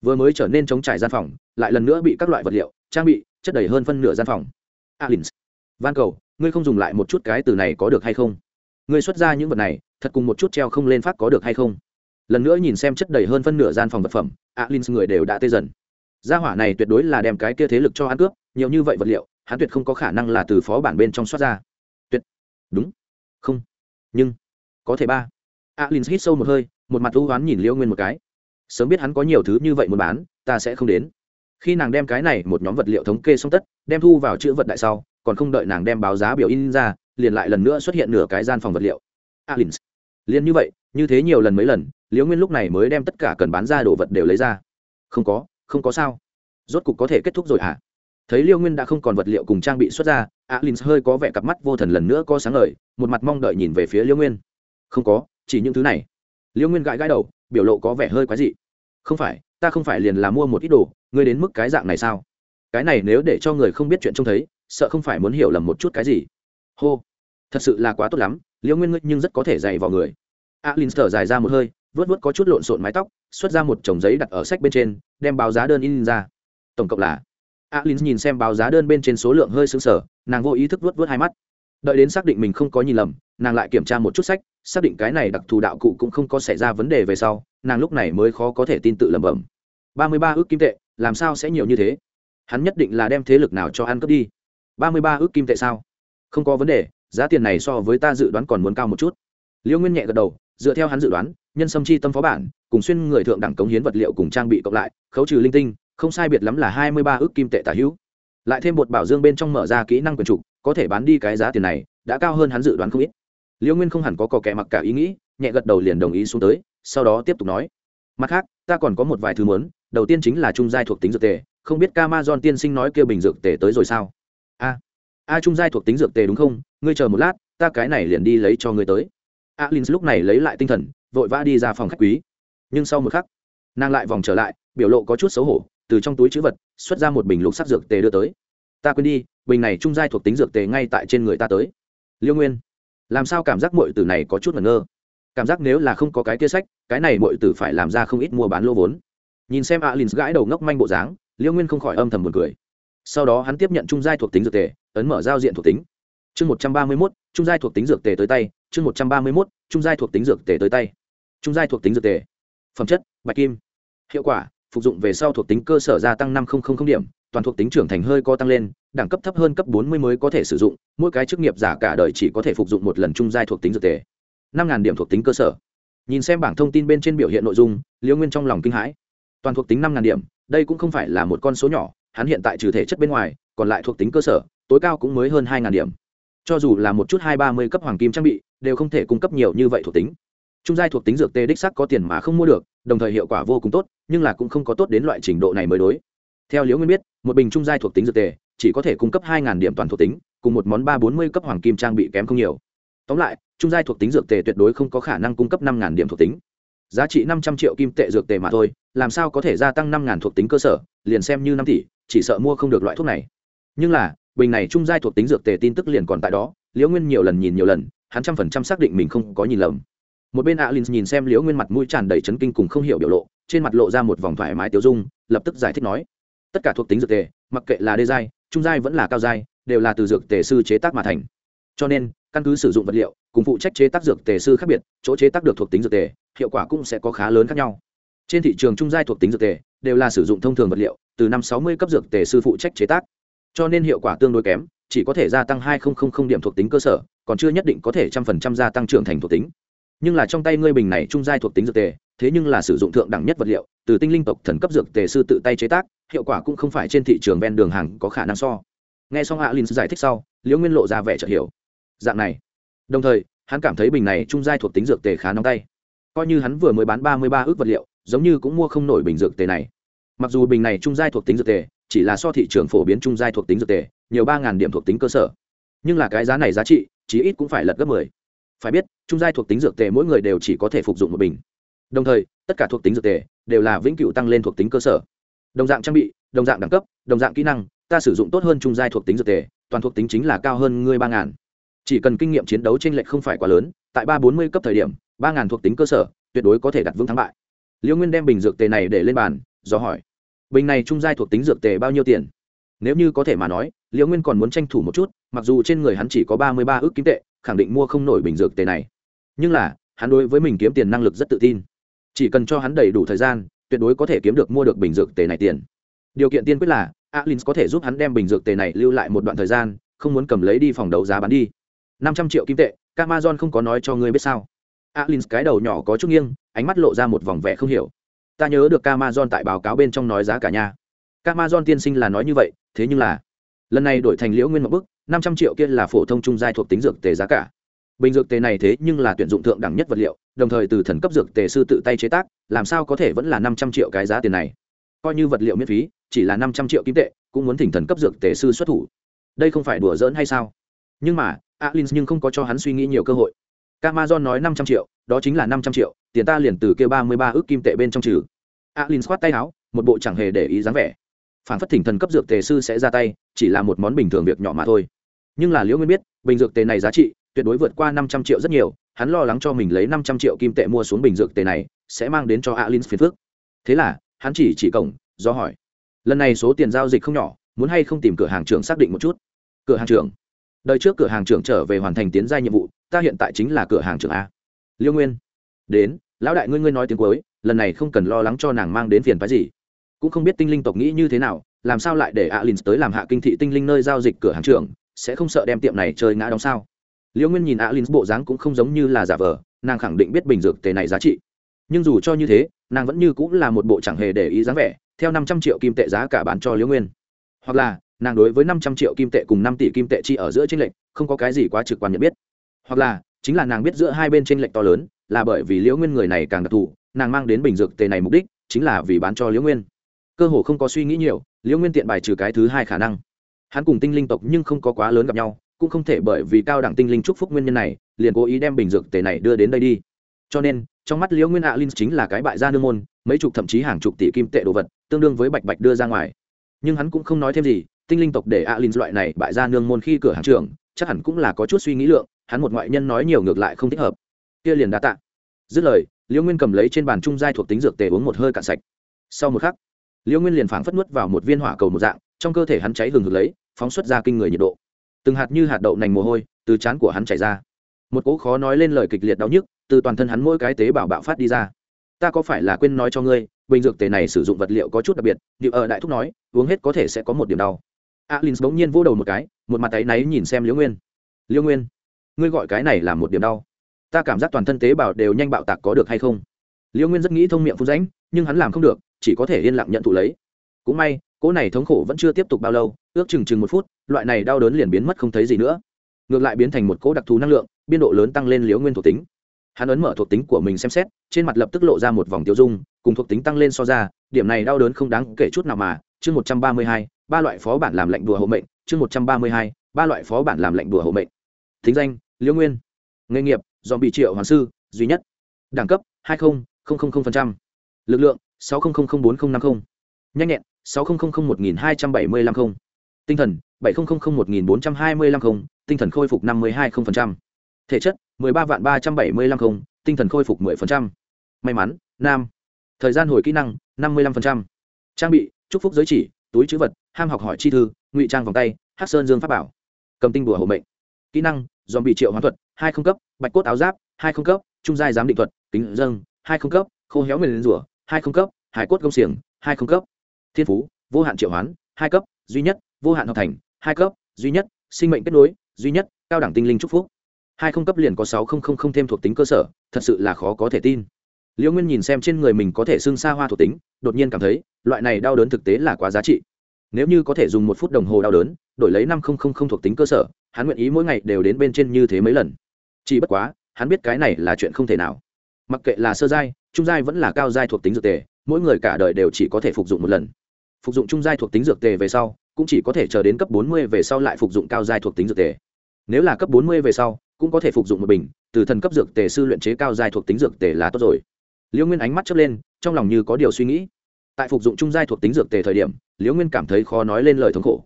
vừa mới trở nên chống trải gian phòng, lại lần nữa bị các loại vật liệu, trang bị, chất đầy hơn phân nửa gian phòng. À, alins van cầu, ngươi không dùng lại một chút cái từ này có được hay không? Ngươi xuất ra những vật này, thật cùng một chút treo không lên phát có được hay không? Lần nữa nhìn xem chất đầy hơn phân nửa gian phòng vật phẩm à, alins người đều đã tê dần. Gia hỏa này tuyệt đối là đem cái kia thế lực cho ăn cướp, nhiều như vậy vật liệu, hắn tuyệt không có khả năng là từ phó bản bên trong xuất ra. Tuyệt. Đúng. Không. Nhưng, có thể ba. À, alins hít sâu một hơi, một mặt ưu oán nhìn liễu nguyên một cái sớm biết hắn có nhiều thứ như vậy muốn bán ta sẽ không đến. Khi nàng đem cái này một nhóm vật liệu thống kê xong tất đem thu vào chữ vật đại sau còn không đợi nàng đem báo giá biểu in ra liền lại lần nữa xuất hiện nửa cái gian phòng vật liệu. À, Alins, liền như vậy như thế nhiều lần mấy lần liễu nguyên lúc này mới đem tất cả cần bán ra đồ vật đều lấy ra. Không có không có sao. Rốt cục có thể kết thúc rồi hả? À? thấy liêu nguyên đã không còn vật liệu cùng trang bị xuất ra à, alin hơi có vẻ cặp mắt vô thần lần nữa có sáng ngời một mặt mong đợi nhìn về phía liêu nguyên. Không có chỉ những thứ này. Liêu nguyên gãi gãi đầu biểu lộ có vẻ hơi quái dị không phải, ta không phải liền là mua một ít đồ, ngươi đến mức cái dạng này sao? Cái này nếu để cho người không biết chuyện trông thấy, sợ không phải muốn hiểu lầm một chút cái gì. Hô, thật sự là quá tốt lắm, liễu nguyên ngươi nhưng rất có thể dạy vào người. Alin thở dài ra một hơi vớt vớt có chút lộn xộn mái tóc, xuất ra một chồng giấy đặt ở sách bên trên, đem báo giá đơn in ra. Tổng cộng là alin nhìn xem báo giá đơn bên trên số lượng hơi xứng sở nàng vô ý thức vớt vớt hai mắt đợi đến xác định mình không có nhìn lầm, nàng lại kiểm tra một chút sách, xác định cái này đặc thù đạo cụ cũng không có xảy ra vấn đề về sau, nàng lúc này mới khó có thể tin tự lẩm bẩm. Ba mươi ba ước kim tệ, làm sao sẽ nhiều như thế? Hắn nhất định là đem thế lực nào cho ăn cướp đi. Ba mươi ba ước kim tệ sao? Không có vấn đề, giá tiền này so với ta dự đoán còn muốn cao một chút. Liễu nguyên nhẹ gật đầu, dựa theo hắn dự đoán, nhân sâm chi tâm phó bản, cùng xuyên người thượng đẳng cống hiến vật liệu cùng trang bị cộng lại, khấu trừ linh tinh, không sai biệt lắm là hai mươi ba ước kim tệ tả hữu. Lại thêm một bảo dương bên trong mở ra kỹ năng quyền trục có thể bán đi cái giá tiền này, đã cao hơn hắn dự đoán không ít. Liễu nguyên không hẳn có cò kẻ mặc cả ý nghĩ, nhẹ gật đầu liền đồng ý xuống tới, sau đó tiếp tục nói. Mặt khác, ta còn có một vài thứ muốn, đầu tiên chính là trung giai thuộc tính dược tề, không biết Camazon tiên sinh nói kêu bình dược tề tới rồi sao? A a, trung giai thuộc tính dược tề đúng không? Ngươi chờ một lát, ta cái này liền đi lấy cho ngươi tới. A linh lúc này lấy lại tinh thần, vội vã đi ra phòng khách quý. Nhưng sau một khắc, nàng lại vòng trở lại, biểu lộ có chút xấu hổ, từ trong túi chữ vật, xuất ra một bình lục sắc dược tề đưa tới ta quên đi, bình này trung giai thuộc tính dược tề ngay tại trên người ta tới. Liêu nguyên, làm sao cảm giác mọi tử này có chút ngẩn ngơ? Cảm giác nếu là không có cái kia sách, cái này mọi tử phải làm ra không ít mua bán lô vốn. Nhìn xem alin gãi đầu ngốc manh bộ dáng, liêu nguyên không khỏi âm thầm buồn cười. Sau đó hắn tiếp nhận trung giai thuộc tính dược tề, ấn mở giao diện thuộc tính. Chương một trăm ba mươi mốt, trung giai thuộc tính dược tề tới tay, chương một trăm ba mươi mốt, trung giai thuộc tính dược tề tới tay. Trung giai thuộc tính dược tề. Phẩm chất, bạch kim. Hiệu quả, phục dụng về sau thuộc tính cơ sở gia tăng năm điểm toàn thuộc tính trưởng thành hơi co tăng lên, đẳng cấp thấp hơn cấp bốn mươi mới có thể sử dụng, mỗi cái chức nghiệp giả cả đời chỉ có thể phục dụng một lần trung giai thuộc tính dược tề. năm điểm thuộc tính cơ sở. Nhìn xem bảng thông tin bên trên biểu hiện nội dung, liễu nguyên trong lòng kinh hãi. Toàn thuộc tính năm điểm, đây cũng không phải là một con số nhỏ, hắn hiện tại trừ thể chất bên ngoài, còn lại thuộc tính cơ sở, tối cao cũng mới hơn hai điểm. Cho dù là một chút hai ba mươi cấp hoàng kim trang bị, đều không thể cung cấp nhiều như vậy thuộc tính. Trung giai thuộc tính dược tê đích sắc có tiền mà không mua được, đồng thời hiệu quả vô cùng tốt, nhưng là cũng không có tốt đến loại trình độ này mới đối. Theo liễu nguyên biết một bình trung giai thuộc tính dược tề, chỉ có thể cung cấp hai điểm toàn thuộc tính, cùng một món ba bốn mươi cấp hoàng kim trang bị kém không nhiều. Tóm lại, trung giai thuộc tính dược tề tuyệt đối không có khả năng cung cấp năm điểm thuộc tính. Giá trị năm trăm triệu kim tệ dược tề mà thôi, làm sao có thể gia tăng năm thuộc tính cơ sở, liền xem như năm tỷ, chỉ sợ mua không được loại thuốc này. Nhưng là, bình này trung giai thuộc tính dược tề tin tức liền còn tại đó, liễu nguyên nhiều lần nhìn nhiều lần, hắn trăm phần trăm xác định mình không có nhìn lầm. Một bên alin nhìn xem liễu nguyên mặt mũi tràn đầy chấn kinh cùng không hiểu biểu lộ, trên mặt lộ ra một vòng thoải mái tiêu dung, lập tức giải thích nói tất cả thuộc tính dược tề, mặc kệ là đê giai, trung giai vẫn là cao giai, đều là từ dược tề sư chế tác mà thành. Cho nên, căn cứ sử dụng vật liệu, cùng phụ trách chế tác dược tề sư khác biệt, chỗ chế tác được thuộc tính dược tề, hiệu quả cũng sẽ có khá lớn khác nhau. Trên thị trường trung giai thuộc tính dược tề, đều là sử dụng thông thường vật liệu, từ năm sáu mươi cấp dược tề sư phụ trách chế tác. Cho nên hiệu quả tương đối kém, chỉ có thể gia tăng hai điểm thuộc tính cơ sở, còn chưa nhất định có thể trăm phần trăm gia tăng trưởng thành thuộc tính. Nhưng là trong tay ngươi bình này trung giai thuộc tính dược tề thế nhưng là sử dụng thượng đẳng nhất vật liệu, từ tinh linh tộc thần cấp dược tề sư tự tay chế tác, hiệu quả cũng không phải trên thị trường ven đường hàng có khả năng so. Nghe xong alin giải thích sau, liễu nguyên lộ ra vẻ chợt hiểu. Dạng này, đồng thời, hắn cảm thấy bình này trung giai thuộc tính dược tề khá nóng tay. Coi như hắn vừa mới bán ba mươi ba ước vật liệu, giống như cũng mua không nổi bình dược tề này. Mặc dù bình này trung giai thuộc tính dược tề, chỉ là so thị trường phổ biến trung giai thuộc tính dược tề, nhiều ba điểm thuộc tính cơ sở. Nhưng là cái giá này giá trị, chí ít cũng phải lật gấp mười. Phải biết, trung giai thuộc tính dược tề mỗi người đều chỉ có thể phục dụng một bình đồng thời, tất cả thuộc tính dược tề đều là vĩnh cửu tăng lên thuộc tính cơ sở. Đồng dạng trang bị, đồng dạng đẳng cấp, đồng dạng kỹ năng, ta sử dụng tốt hơn trung giai thuộc tính dược tề, toàn thuộc tính chính là cao hơn ngươi ba ngàn. Chỉ cần kinh nghiệm chiến đấu t r ê n lệch không phải quá lớn, tại ba bốn mươi cấp thời điểm, ba ngàn thuộc tính cơ sở, tuyệt đối có thể đặt vững thắng bại. Liễu nguyên đem bình dược tề này để lên bàn, do hỏi, bình này trung giai thuộc tính dược tề bao nhiêu tiền? Nếu như có thể mà nói liễu nguyên còn muốn tranh thủ một chút, mặc dù trên người hắn chỉ có ba mươi ba ước kim tệ, khẳng định mua không nổi bình dược tề này. Nhưng là, hắn đối với mình kiếm tiền năng lực rất tự tin chỉ cần cho hắn đầy đủ thời gian, tuyệt đối có thể kiếm được mua được bình dược tề này tiền. Điều kiện tiên quyết là, alin có thể giúp hắn đem bình dược tề này lưu lại một đoạn thời gian, không muốn cầm lấy đi phòng đấu giá bán đi. năm trăm triệu kim tệ, Amazon không có nói cho ngươi biết sao. Alin cái đầu nhỏ có chút nghiêng, ánh mắt lộ ra một vòng vẻ không hiểu. Ta nhớ được Amazon tại báo cáo bên trong nói giá cả nhà Amazon tiên sinh là nói như vậy, thế nhưng là, lần này đổi thành liễu nguyên một bức, năm trăm triệu kia là phổ thông trung giai thuộc tính dược tề giá cả bình dược tề này thế nhưng là tuyển dụng thượng đẳng nhất vật liệu, đồng thời từ thần cấp dược tề sư tự tay chế tác, làm sao có thể vẫn là năm trăm triệu cái giá tiền này? Coi như vật liệu miễn phí, chỉ là năm trăm triệu kim tệ, cũng muốn thỉnh thần cấp dược tề sư xuất thủ. Đây không phải đùa giỡn hay sao? Nhưng mà, alin nhưng không có cho hắn suy nghĩ nhiều cơ hội. Amazon nói năm trăm triệu, đó chính là năm trăm triệu, tiền ta liền từ kêu ba mươi ba ước kim tệ bên trong trừ. Alin khoát tay áo, một bộ chẳng hề để ý dáng vẻ. Phản phất thỉnh thần cấp dược tề sư sẽ ra tay, chỉ là một món bình thường việc nhỏ mà thôi. Nhưng là liễu nguyên biết, bình dược tề này giá trị tuyệt đối vượt qua năm trăm triệu rất nhiều, hắn lo lắng cho mình lấy năm trăm triệu kim tệ mua xuống bình dược tề này, sẽ mang đến cho alin phiền phức. Thế là, hắn chỉ chỉ cổng, do hỏi. Lần này số tiền giao dịch không nhỏ, muốn hay không tìm cửa hàng trưởng xác định một chút? Cửa hàng trưởng. Đời trước cửa hàng trưởng trở về hoàn thành tiến gia nhiệm vụ, ta hiện tại chính là cửa hàng trưởng a. Liêu nguyên. Đến, lão đại ngươi ngươi nói tiếng cuối, lần này không cần lo lắng cho nàng mang đến phiền phái gì. Cũng không biết tinh linh tộc nghĩ như thế nào, làm sao lại để alin tới làm hạ kinh thị tinh linh nơi giao dịch cửa hàng trưởng, sẽ không sợ đem tiệm này chơi ngã đóng sao? Liễu nguyên nhìn alin, bộ dáng cũng không giống như là giả vờ, nàng khẳng định biết bình dược tề này giá trị. Nhưng dù cho như thế, nàng vẫn như cũng là một bộ chẳng hề để ý dáng vẻ, theo năm trăm triệu kim tệ giá cả bán cho liễu nguyên. Hoặc là, nàng đối với năm trăm triệu kim tệ cùng năm tỷ kim tệ chi ở giữa tranh lệch, không có cái gì quá trực quan nhận biết. Hoặc là, chính là nàng biết giữa hai bên tranh lệch to lớn, là bởi vì liễu nguyên người này càng đặc thù, nàng mang đến bình dược tề này mục đích, chính là vì bán cho liễu nguyên. Cơ hồ không có suy nghĩ nhiều, liễu nguyên tiện bài trừ cái thứ hai khả năng. Hắn cùng tinh linh tộc nhưng không có quá lớn gặp nhau cũng không thể bởi vì cao đẳng tinh linh chúc phúc nguyên nhân này, liền cố ý đem bình dược tề này đưa đến đây đi. Cho nên, trong mắt liễu nguyên alin chính là cái bại gia nương môn, mấy chục thậm chí hàng chục tỷ kim tệ đồ vật, tương đương với bạch bạch đưa ra ngoài. Nhưng hắn cũng không nói thêm gì, tinh linh tộc để alin loại này bại gia nương môn khi cửa hàng trường chắc hẳn cũng là có chút suy nghĩ lượng, hắn một ngoại nhân nói nhiều ngược lại không thích hợp. Kia liền đã tạ. Dứt lời, liễu nguyên cầm lấy trên bàn trung giai thuộc tính dược tề uống một hơi cạn sạch. Sau một khắc, liễu nguyên liền phảng phất nuốt vào một viên hỏa cầu một dạng, trong cơ thể hắn cháy hừng hực lấy, phóng xuất ra kinh người nhiệt độ từng hạt như hạt đậu nành mồ hôi từ trán của hắn chảy ra. Một cỗ khó nói lên lời kịch liệt đau nhức từ toàn thân hắn mỗi cái tế bào bạo phát đi ra. Ta có phải là quên nói cho ngươi bình dược tề này sử dụng vật liệu có chút đặc biệt điệu ở đại thúc nói uống hết có thể sẽ có một điểm đau. Alin bỗng nhiên vỗ đầu một cái một mặt tay náy nhìn xem liễu nguyên. Liễu nguyên ngươi gọi cái này là một điểm đau. Ta cảm giác toàn thân tế bào đều nhanh bạo tạc có được hay không? Liễu nguyên rất nghĩ thông miệng phun ránh, nhưng hắn làm không được chỉ có thể yên lặng nhận thụ lấy. Cũng may cỗ này thống khổ vẫn chưa tiếp tục bao lâu, ước chừng chừng một phút, loại này đau đớn liền biến mất không thấy gì nữa. Ngược lại biến thành một cỗ đặc thù năng lượng, biên độ lớn tăng lên liễu nguyên thuộc tính. Hắn ấn mở thuộc tính của mình xem xét, trên mặt lập tức lộ ra một vòng tiêu dung, cùng thuộc tính tăng lên so ra, điểm này đau đớn không đáng kể chút nào mà. Chương một trăm ba mươi hai, ba loại phó bản làm lệnh đùa hộ mệnh. Chương một trăm ba mươi hai, ba loại phó bản làm lệnh đùa hộ mệnh. Thính danh, liễu nguyên. Nghề nghiệp dòm bị triệu hoàng sư, duy nhất. Đẳng cấp, hai mươi lực lượng, sáu bốn nghìn năm mươi nhanh nhẹn sáu một nghìn hai trăm bảy mươi năm không. Tinh thần, bảy một nghìn bốn trăm hai mươi năm không, tinh thần khôi phục năm mươi hai thể chất, mười ba vạn ba trăm bảy mươi năm không, tinh thần khôi phục mười may mắn, nam. Thời gian hồi kỹ năng, năm mươi năm trang bị, chúc phúc giới chỉ, túi chữ vật, ham học hỏi chi thư, ngụy trang vòng tay, hát sơn dương pháp bảo. Cầm tinh đùa hộ mệnh. Kỹ năng, dòm bị triệu hoán thuật, hai không cấp, bạch cốt áo giáp, hai không cấp, trung giai giám định thuật, kính dâng, hai không cấp, khô héo nguyền rủa, hai không cấp, hải cốt công xiềng, hai không cấp thiên phú, vô hạn triệu hoán, hai cấp, duy nhất, vô hạn học thành, hai cấp, duy nhất, sinh mệnh kết nối, duy nhất, cao đẳng tinh linh trúc phúc. Hai không cấp liền có sáu không không không thêm thuộc tính cơ sở, thật sự là khó có thể tin. Liễu nguyên nhìn xem trên người mình có thể xưng xa hoa thuộc tính, đột nhiên cảm thấy, loại này đau đớn thực tế là quá giá trị. Nếu như có thể dùng một phút đồng hồ đau đớn, đổi lấy năm không không không thuộc tính cơ sở, hắn nguyện ý mỗi ngày đều đến bên trên như thế mấy lần. Chỉ bất quá, hắn biết cái này là chuyện không thể nào. Mặc kệ là sơ giai, trung giai vẫn là cao giai thuộc tính dược tề, mỗi người cả đời đều chỉ có thể phục dụng một lần phục dụng trung giai thuộc tính dược tề về sau, cũng chỉ có thể chờ đến cấp bốn mươi về sau lại phục dụng cao giai thuộc tính dược tề. Nếu là cấp bốn mươi về sau, cũng có thể phục dụng một bình, từ thần cấp dược tề sư luyện chế cao giai thuộc tính dược tề là tốt rồi. Liễu nguyên ánh mắt chớp lên, trong lòng như có điều suy nghĩ. Tại phục dụng trung giai thuộc tính dược tề thời điểm, liễu nguyên cảm thấy khó nói lên lời thống khổ.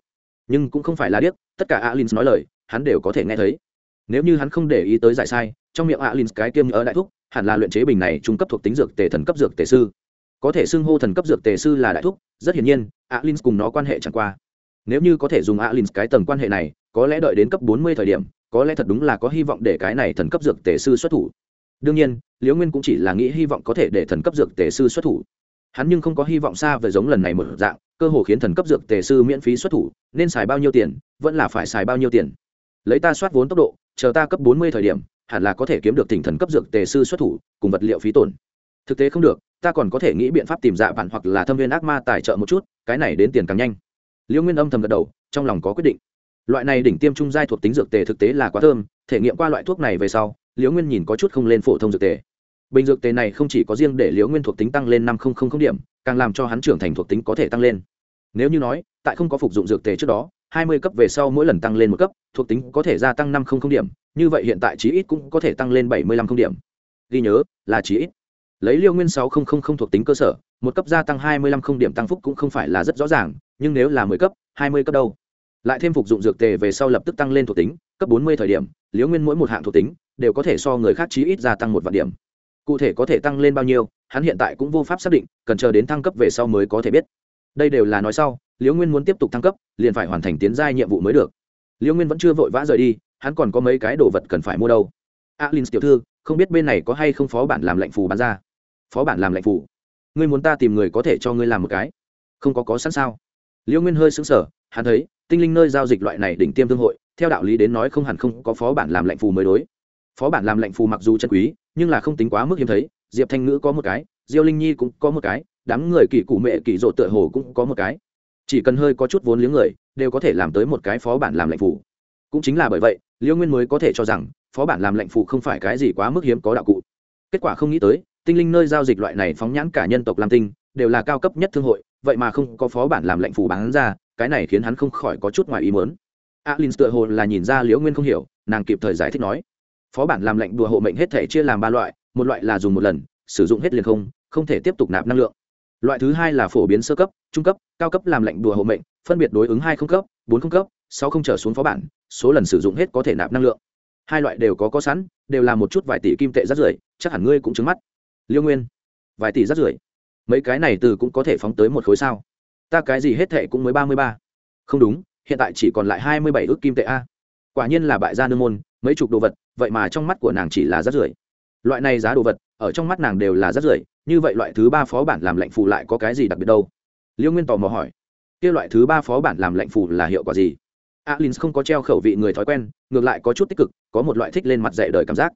Nhưng cũng không phải là điếc, tất cả alin nói lời, hắn đều có thể nghe thấy. Nếu như hắn không để ý tới giải sai, trong miệng alin cái kiêm ở đại thúc, hẳn là luyện chế bình này trung cấp thuộc tính dược tề thần cấp dược tề sư có thể xưng hô thần cấp dược tề sư là đại thúc, rất hiển nhiên alin cùng nó quan hệ chẳng qua. Nếu như có thể dùng alin cái tầng quan hệ này, có lẽ đợi đến cấp bốn mươi thời điểm, có lẽ thật đúng là có hy vọng để cái này thần cấp dược tề sư xuất thủ. Đương nhiên, liễu nguyên cũng chỉ là nghĩ hy vọng có thể để thần cấp dược tề sư xuất thủ. Hắn nhưng không có hy vọng xa về giống lần này một dạng, cơ hồ khiến thần cấp dược tề sư miễn phí xuất thủ, nên xài bao nhiêu tiền, vẫn là phải xài bao nhiêu tiền. Lấy ta soát vốn tốc độ, chờ ta cấp bốn mươi thời điểm, hẳn là có thể kiếm được tỉnh thần cấp dược tề sư xuất thủ, cùng vật liệu phí tổn. Thực tế không được ta còn có thể nghĩ biện pháp tìm dạ bạn hoặc là thâm viên ác ma tài trợ một chút, cái này đến tiền càng nhanh. Liễu nguyên âm thầm gật đầu, trong lòng có quyết định. Loại này đỉnh tiêm trung giai thuộc tính dược tề thực tế là quá thơm, thể nghiệm qua loại thuốc này về sau liễu nguyên nhìn có chút không lên phổ thông dược tề. Bình dược tề này không chỉ có riêng để liễu nguyên thuộc tính tăng lên năm điểm, càng làm cho hắn trưởng thành thuộc tính có thể tăng lên. Nếu như nói, tại không có phục dụng dược tề trước đó, hai mươi cấp về sau mỗi lần tăng lên một cấp, thuộc tính có thể gia tăng năm điểm, như vậy hiện tại chí ít cũng có thể tăng lên bảy mươi lăm điểm. Ghi nhớ, là chí ít lấy liêu nguyên sáu thuộc tính cơ sở, một cấp gia tăng hai mươi lăm điểm tăng phúc cũng không phải là rất rõ ràng, nhưng nếu là mười cấp, hai mươi cấp đâu? Lại thêm phục dụng dược tề về sau lập tức tăng lên thuộc tính, cấp bốn mươi thời điểm liễu nguyên mỗi một hạng thuộc tính đều có thể so người khác chí ít gia tăng một vạn điểm. Cụ thể có thể tăng lên bao nhiêu, hắn hiện tại cũng vô pháp xác định, cần chờ đến thăng cấp về sau mới có thể biết. Đây đều là nói sau liễu nguyên muốn tiếp tục thăng cấp, liền phải hoàn thành tiến giai nhiệm vụ mới được. Liễu nguyên vẫn chưa vội vã rời đi, hắn còn có mấy cái đồ vật cần phải mua đâu. Alin tiểu thư, không biết bên này có hay không phó bản làm lệnh phù bán ra? Phó bản làm lệnh phủ ngươi muốn ta tìm người có thể cho ngươi làm một cái? Không có có sẵn sao? Liễu nguyên hơi sững sờ, hắn thấy, tinh linh nơi giao dịch loại này đỉnh tiêm thương hội, theo đạo lý đến nói không hẳn không có phó bản làm lệnh phù mới đối. Phó bản làm lệnh phù mặc dù chân quý, nhưng là không tính quá mức hiếm thấy, diệp thanh ngữ có một cái, diêu linh nhi cũng có một cái, đám người kỳ cụ mẹ kỳ rộ tựa hồ cũng có một cái. Chỉ cần hơi có chút vốn liếng người, đều có thể làm tới một cái phó bản làm lệnh phù. Cũng chính là bởi vậy, liêu nguyên mới có thể cho rằng, phó bản làm lệnh phù không phải cái gì quá mức hiếm có đạo cụ. Kết quả không nghĩ tới tinh linh nơi giao dịch loại này phóng nhãn cả nhân tộc lam tinh, đều là cao cấp nhất thương hội, vậy mà không có phó bản làm lệnh phủ bán ra, cái này khiến hắn không khỏi có chút ngoài ý mớn alin tựa hồ là nhìn ra liễu nguyên không hiểu, nàng kịp thời giải thích nói, phó bản làm lệnh đùa hộ mệnh hết thể chia làm ba loại, một loại là dùng một lần, sử dụng hết liền không không thể tiếp tục nạp năng lượng. Loại thứ hai là phổ biến sơ cấp, trung cấp, cao cấp làm lệnh đùa hộ mệnh, phân biệt đối ứng hai không cấp, bốn không cấp, sáu không trở xuống phó bản, số lần sử dụng hết có thể nạp năng lượng. Hai loại đều có có sẵn, đều là một chút vài tỷ kim tệ rắt rưởi, chắc hẳn ngươi cũng trứng mắt liêu nguyên, vài tỷ rắt rưởi. Mấy cái này từ cũng có thể phóng tới một khối sao? Ta cái gì hết thệ cũng mới ba mươi ba. Không đúng, hiện tại chỉ còn lại hai mươi bảy ước kim tệ a. Quả nhiên là bại gia nương môn, mấy chục đồ vật, vậy mà trong mắt của nàng chỉ là rắt rưởi. Loại này giá đồ vật, ở trong mắt nàng đều là rắt rưởi, như vậy loại thứ ba phó bản làm lệnh phù lại có cái gì đặc biệt đâu? Liêu nguyên tò mò hỏi. Kia loại thứ ba phó bản làm lệnh phù là hiệu quả gì? Alin không có treo khẩu vị người thói quen, ngược lại có chút tích cực, có một loại thích lên mặt dạy đời cảm giác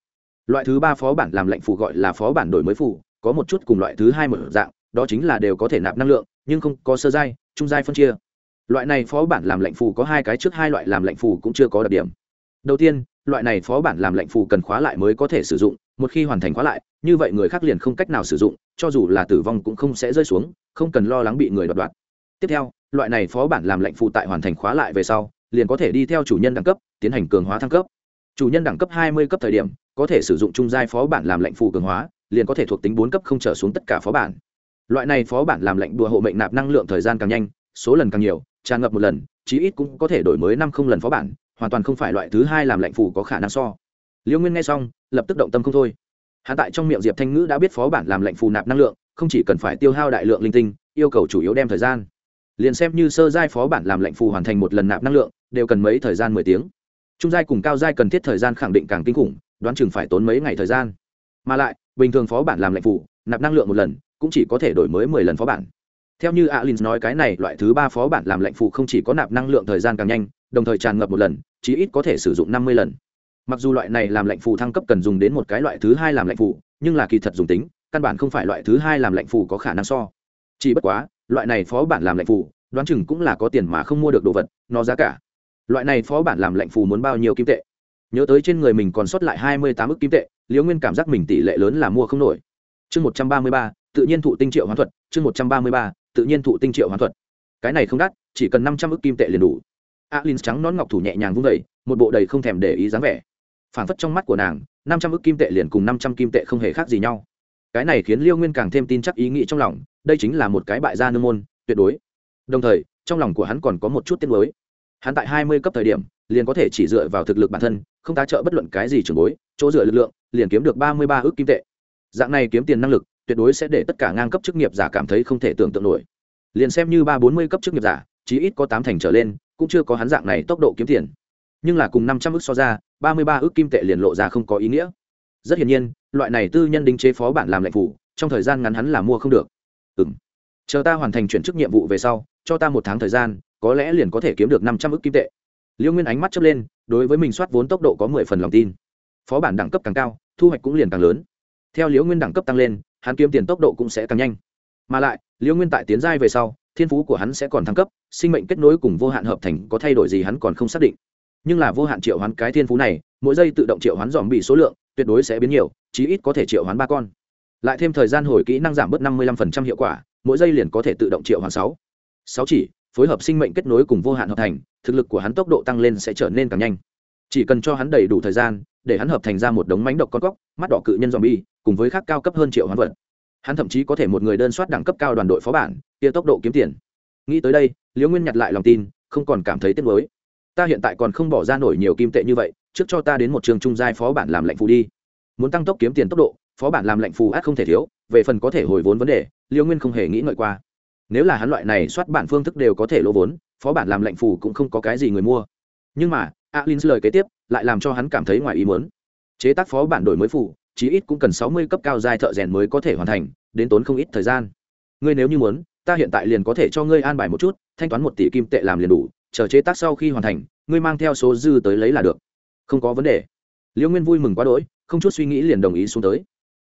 loại thứ ba phó bản làm lệnh phủ gọi là phó bản đổi mới phủ, có một chút cùng loại thứ hai một dạng, đó chính là đều có thể nạp năng lượng, nhưng không có sơ giai, trung giai phân chia. Loại này phó bản làm lệnh phủ có hai cái trước hai loại làm lệnh phủ cũng chưa có đặc điểm. Đầu tiên, loại này phó bản làm lệnh phủ cần khóa lại mới có thể sử dụng, một khi hoàn thành khóa lại, như vậy người khác liền không cách nào sử dụng, cho dù là tử vong cũng không sẽ rơi xuống, không cần lo lắng bị người đoạt đoạt. Tiếp theo, loại này phó bản làm lệnh phụ tại hoàn thành khóa lại về sau, liền có thể đi theo chủ nhân đẳng cấp, tiến hành cường hóa thăng cấp chủ nhân đẳng cấp hai mươi cấp thời điểm, có thể sử dụng trung giai phó bản làm lệnh phù cường hóa, liền có thể thuộc tính bốn cấp không trở xuống tất cả phó bản. Loại này phó bản làm lệnh đùa hộ mệnh nạp năng lượng thời gian càng nhanh, số lần càng nhiều, tràn ngập một lần, chí ít cũng có thể đổi mới năm không lần phó bản, hoàn toàn không phải loại thứ hai làm lệnh phù có khả năng so. Liêu nguyên nghe xong, lập tức động tâm không thôi. Hạ tại trong miệng diệp thanh ngữ đã biết phó bản làm lệnh phù nạp năng lượng, không chỉ cần phải tiêu hao đại lượng linh tinh, yêu cầu chủ yếu đem thời gian. Liền xem như sơ giai phó bản làm lệnh phù hoàn thành một lần nạp năng lượng, đều cần mấy thời gian mười tiếng trung giai cùng cao giai cần thiết thời gian khẳng định càng kinh khủng đoán chừng phải tốn mấy ngày thời gian. Mà lại bình thường phó bản làm lệnh phủ nạp năng lượng một lần cũng chỉ có thể đổi mới mười lần phó bản. Theo như alin nói cái này loại thứ ba phó bản làm lệnh phụ không chỉ có nạp năng lượng thời gian càng nhanh đồng thời tràn ngập một lần chí ít có thể sử dụng năm mươi lần. Mặc dù loại này làm lệnh phụ thăng cấp cần dùng đến một cái loại thứ hai làm lệnh phụ, nhưng là kỳ thật dùng tính căn bản không phải loại thứ hai làm lệnh phụ có khả năng so. Chỉ bất quá loại này phó bản làm lệnh phụ, đoán chừng cũng là có tiền mà không mua được đồ vật nó giá cả loại này phó bản làm lệnh phù muốn bao nhiêu kim tệ? Nhớ tới trên người mình còn sót lại hai mươi tám ức kim tệ, liễu nguyên cảm giác mình tỷ lệ lớn là mua không nổi. Chương một trăm ba mươi ba, tự nhiên thụ tinh triệu hoán thuật, chương một trăm ba mươi ba, tự nhiên thụ tinh triệu hoán thuật. Cái này không đắt, chỉ cần năm trăm ức kim tệ liền đủ. Alin trắng nón ngọc thủ nhẹ nhàng vung vẩy một bộ đầy không thèm để ý dáng vẻ. Phản phất trong mắt của nàng, năm trăm ức kim tệ liền cùng năm trăm kim tệ không hề khác gì nhau. Cái này khiến liêu nguyên càng thêm tin chắc ý nghĩ trong lòng, đây chính là một cái bại gia nương môn, tuyệt đối. Đồng thời, trong lòng của hắn còn có một chút tiết mới hắn tại hai mươi cấp thời điểm, liền có thể chỉ dựa vào thực lực bản thân, không tá trợ bất luận cái gì trường bối, chỗ dựa lực lượng, liền kiếm được ba mươi ba ước kim tệ. Dạng này kiếm tiền năng lực, tuyệt đối sẽ để tất cả ngang cấp chức nghiệp giả cảm thấy không thể tưởng tượng nổi. Liền xem như ba bốn mươi cấp chức nghiệp giả, chí ít có tám thành trở lên, cũng chưa có hắn dạng này tốc độ kiếm tiền. Nhưng là cùng năm trăm ước so ra, ba mươi ba ước kim tệ liền lộ ra không có ý nghĩa. Rất hiển nhiên, loại này tư nhân đính chế phó bản làm lệnh phủ, trong thời gian ngắn hắn là mua không được. Ừ m chờ ta hoàn thành chuyển chức nhiệm vụ về sau, cho ta một tháng thời gian có lẽ liền có thể kiếm được năm trăm ức kim tệ. Liêu nguyên ánh mắt chớp lên, đối với mình soát vốn tốc độ có mười phần lòng tin. Phó bản đẳng cấp càng cao, thu hoạch cũng liền càng lớn. Theo liễu nguyên đẳng cấp tăng lên, hắn kiếm tiền tốc độ cũng sẽ càng nhanh. Mà lại liễu nguyên tại tiến giai về sau, thiên phú của hắn sẽ còn thăng cấp, sinh mệnh kết nối cùng vô hạn hợp thành có thay đổi gì hắn còn không xác định. Nhưng là vô hạn triệu hoán cái thiên phú này, mỗi giây tự động triệu hoán dòm bị số lượng, tuyệt đối sẽ biến nhiều, chí ít có thể triệu hoán ba con. Lại thêm thời gian hồi kỹ năng giảm bớt năm mươi lăm hiệu quả, mỗi giây liền có thể tự động triệu hoán sáu. Sáu chỉ phối hợp sinh mệnh kết nối cùng vô hạn hợp thành, thực lực của hắn tốc độ tăng lên sẽ trở nên càng nhanh. Chỉ cần cho hắn đầy đủ thời gian, để hắn hợp thành ra một đống mánh độc con cóc, mắt đỏ cự nhân dòm bi cùng với khác cao cấp hơn triệu hoán vật. Hắn thậm chí có thể một người đơn soát đẳng cấp cao đoàn đội phó bản, kia tốc độ kiếm tiền. Nghĩ tới đây, liễu nguyên nhặt lại lòng tin, không còn cảm thấy tiếc nuối. Ta hiện tại còn không bỏ ra nổi nhiều kim tệ như vậy, trước cho ta đến một trường trung giai phó bản làm lệnh phù đi. Muốn tăng tốc kiếm tiền tốc độ, phó bản làm lệnh phù át không thể thiếu, về phần có thể hồi vốn vấn đề, Liễu nguyên không hề nghĩ ngợi qua nếu là hắn loại này soát bản phương thức đều có thể lỗ vốn phó bản làm lệnh phủ cũng không có cái gì người mua. Nhưng mà alin lời kế tiếp lại làm cho hắn cảm thấy ngoài ý muốn. Chế tác phó bản đổi mới phủ, chí ít cũng cần sáu mươi cấp cao giai thợ rèn mới có thể hoàn thành đến tốn không ít thời gian. Ngươi nếu như muốn ta hiện tại liền có thể cho ngươi an bài một chút thanh toán một tỷ kim tệ làm liền đủ chờ chế tác sau khi hoàn thành ngươi mang theo số dư tới lấy là được. Không có vấn đề. Liễu nguyên vui mừng quá đỗi không chút suy nghĩ liền đồng ý xuống tới.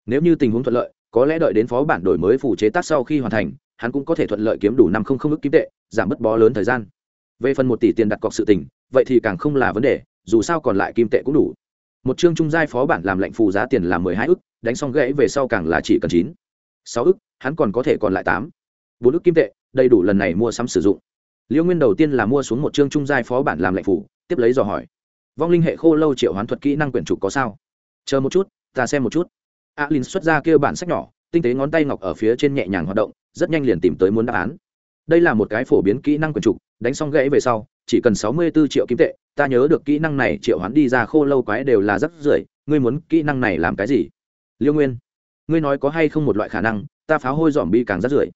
Nếu như tình huống thuận lợi có lẽ đợi đến phó bản đổi mới phủ chế tác sau khi hoàn thành hắn cũng có thể thuận lợi kiếm đủ năm không không ước kim tệ, giảm bớt bó lớn thời gian. Về phần một tỷ tiền đặt cọc sự tình, vậy thì càng không là vấn đề, dù sao còn lại kim tệ cũng đủ. Một chương trung giai phó bản làm lệnh phù giá tiền là mười hai ức, đánh xong gãy về sau càng là chỉ cần chín, sáu ức, hắn còn có thể còn lại tám, bốn ức kim tệ, đầy đủ lần này mua sắm sử dụng. Liễu nguyên đầu tiên là mua xuống một chương trung giai phó bản làm lệnh phủ tiếp lấy dò hỏi. Vong linh hệ khô lâu triệu hoán thuật kỹ năng quyển trục có sao? Chờ một chút, ta xem một chút. Alin xuất ra kêu bản sách nhỏ, tinh tế ngón tay ngọc ở phía trên nhẹ nhàng hoạt động rất nhanh liền tìm tới muốn đáp án. Đây là một cái phổ biến kỹ năng quyền trục, đánh xong gãy về sau, chỉ cần sáu mươi 64 triệu kim tệ, ta nhớ được kỹ năng này, triệu hoán đi ra khô lâu quái đều là rất rưởi ngươi muốn kỹ năng này làm cái gì? Liêu nguyên, ngươi nói có hay không một loại khả năng, ta pháo hôi dòm bi càng rất rưởi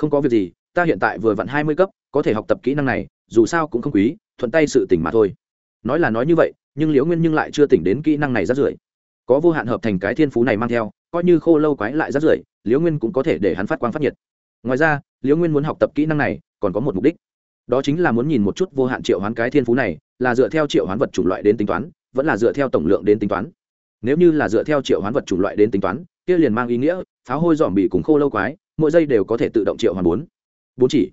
không có việc gì, ta hiện tại vừa vặn hai mươi cấp, có thể học tập kỹ năng này, dù sao cũng không quý, thuận tay sự tỉnh mà thôi. Nói là nói như vậy, nhưng liễu nguyên nhưng lại chưa tỉnh đến kỹ năng này rất rưởi có vô hạn hợp thành cái thiên phú này mang theo, coi như khô lâu quái lại rất rưởi liễu nguyên cũng có thể để hắn phát quang phát nhiệt ngoài ra, liễu nguyên muốn học tập kỹ năng này, còn có một mục đích. Đó chính là muốn nhìn một chút vô hạn triệu hoán cái thiên phú này, là dựa theo triệu hoán vật chủng loại đến tính toán, vẫn là dựa theo tổng lượng đến tính toán. Nếu như là dựa theo triệu hoán vật chủng loại đến tính toán, kia liền mang ý nghĩa pháo hôi dòm bị cùng khô lâu quái, mỗi giây đều có thể tự động triệu hoán bốn. Bốn chỉ.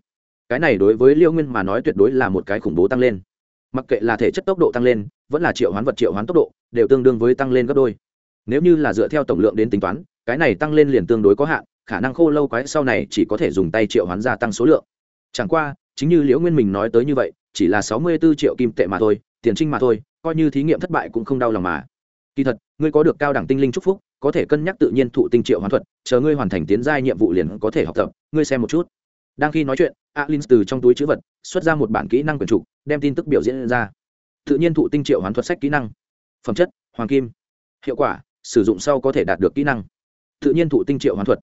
Cái này đối với liêu nguyên mà nói tuyệt đối là một cái khủng bố tăng lên. Mặc kệ là thể chất tốc độ tăng lên, vẫn là triệu hoán vật triệu hoán tốc độ, đều tương đương với tăng lên gấp đôi. Nếu như là dựa theo tổng lượng đến tính toán, cái này tăng lên liền tương đối có hạn khả năng khô lâu quái sau này chỉ có thể dùng tay triệu hoán gia tăng số lượng. Chẳng qua, chính như liễu nguyên mình nói tới như vậy, chỉ là sáu mươi b ố triệu kim tệ mà thôi, tiền trinh mà thôi, coi như thí nghiệm thất bại cũng không đau lòng mà. Kỳ thật, ngươi có được cao đẳng tinh linh chúc phúc, có thể cân nhắc tự nhiên thụ tinh triệu hoán thuật, chờ ngươi hoàn thành tiến giai nhiệm vụ liền có thể học tập, ngươi xem một chút. Đang khi nói chuyện, alin từ trong túi chữ vật, xuất ra một bản kỹ năng quyển trục, đem tin tức biểu diễn ra. Tự nhiên thụ tinh triệu hoán thuật sách kỹ năng. Phẩm chất, hoàng kim. Hiệu quả, sử dụng sau có thể đạt được kỹ năng. Tự nhiên thụ tinh triệu hoán thuật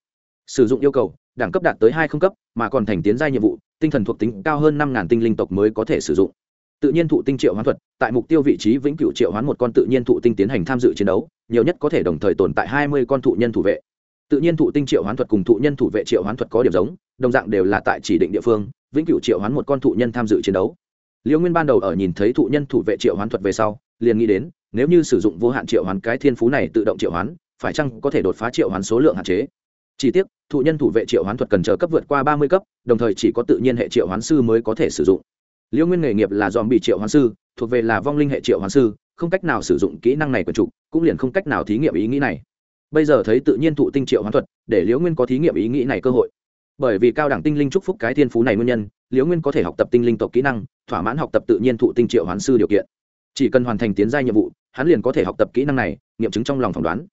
sử dụng yêu cầu, đẳng cấp đạt tới hai không cấp, mà còn thành tiến giai nhiệm vụ, tinh thần thuộc tính cao hơn năm ngàn tinh linh tộc mới có thể sử dụng. Tự nhiên thụ tinh triệu hoán thuật, tại mục tiêu vị trí vĩnh cửu triệu hoán một con tự nhiên thụ tinh tiến hành tham dự chiến đấu, nhiều nhất có thể đồng thời tồn tại hai mươi con thụ nhân thủ vệ. Tự nhiên thụ tinh triệu hoán thuật cùng thụ nhân thủ vệ triệu hoán thuật có điểm giống, đồng dạng đều là tại chỉ định địa phương, vĩnh cửu triệu hoán một con thụ nhân tham dự chiến đấu. Liễu nguyên ban đầu ở nhìn thấy thụ nhân thủ vệ triệu hoán thuật về sau, liền nghĩ đến, nếu như sử dụng vô hạn triệu hoán cái thiên phú này tự động triệu hoán, phải chăng có thể đột phá triệu hoán số lượng hạn chế? Chỉ tiếc, thụ nhân thủ vệ triệu hoán thuật cần chờ cấp vượt qua ba mươi cấp, đồng thời chỉ có tự nhiên hệ triệu hoán sư mới có thể sử dụng. Liễu nguyên nghề nghiệp là dòm bị triệu hoán sư, thuộc về là vong linh hệ triệu hoán sư, không cách nào sử dụng kỹ năng này của trục cũng liền không cách nào thí nghiệm ý nghĩ này. Bây giờ thấy tự nhiên thụ tinh triệu hoán thuật, để liễu nguyên có thí nghiệm ý nghĩ này cơ hội. Bởi vì cao đẳng tinh linh chúc phúc cái thiên phú này nguyên nhân liễu nguyên có thể học tập tinh linh tộc kỹ năng, thỏa mãn học tập tự nhiên thụ tinh triệu hoán sư điều kiện. Chỉ cần hoàn thành tiến gia nhiệm vụ, hắn liền có thể học tập kỹ năng này, nghiệm chứng trong lòng phỏng đoán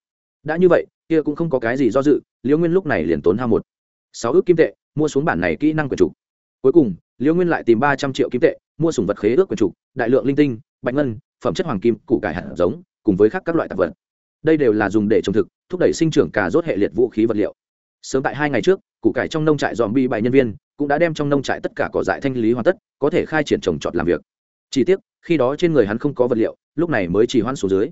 đã như vậy, kia cũng không có cái gì do dự, liễu nguyên lúc này liền tốn hao một, sáu ước kim tệ, mua xuống bản này kỹ năng quyền trục. Cuối cùng, liễu nguyên lại tìm ba trăm triệu kim tệ, mua sùng vật khế ước quyền trục, đại lượng linh tinh, bạch ngân, phẩm chất hoàng kim, củ cải hạt giống, cùng với khác các loại tạp vật. Đây đều là dùng để trồng thực, thúc đẩy sinh trưởng cà rốt hệ liệt vũ khí vật liệu. Sớm tại hai ngày trước, củ cải trong nông trại dòm bi bảy nhân viên cũng đã đem trong nông trại tất cả cỏ dại thanh lý hoàn tất, có thể khai triển trồng trọt làm việc. Chỉ tiếc, khi đó trên người hắn không có vật liệu, lúc này mới chỉ hoãn xuống dưới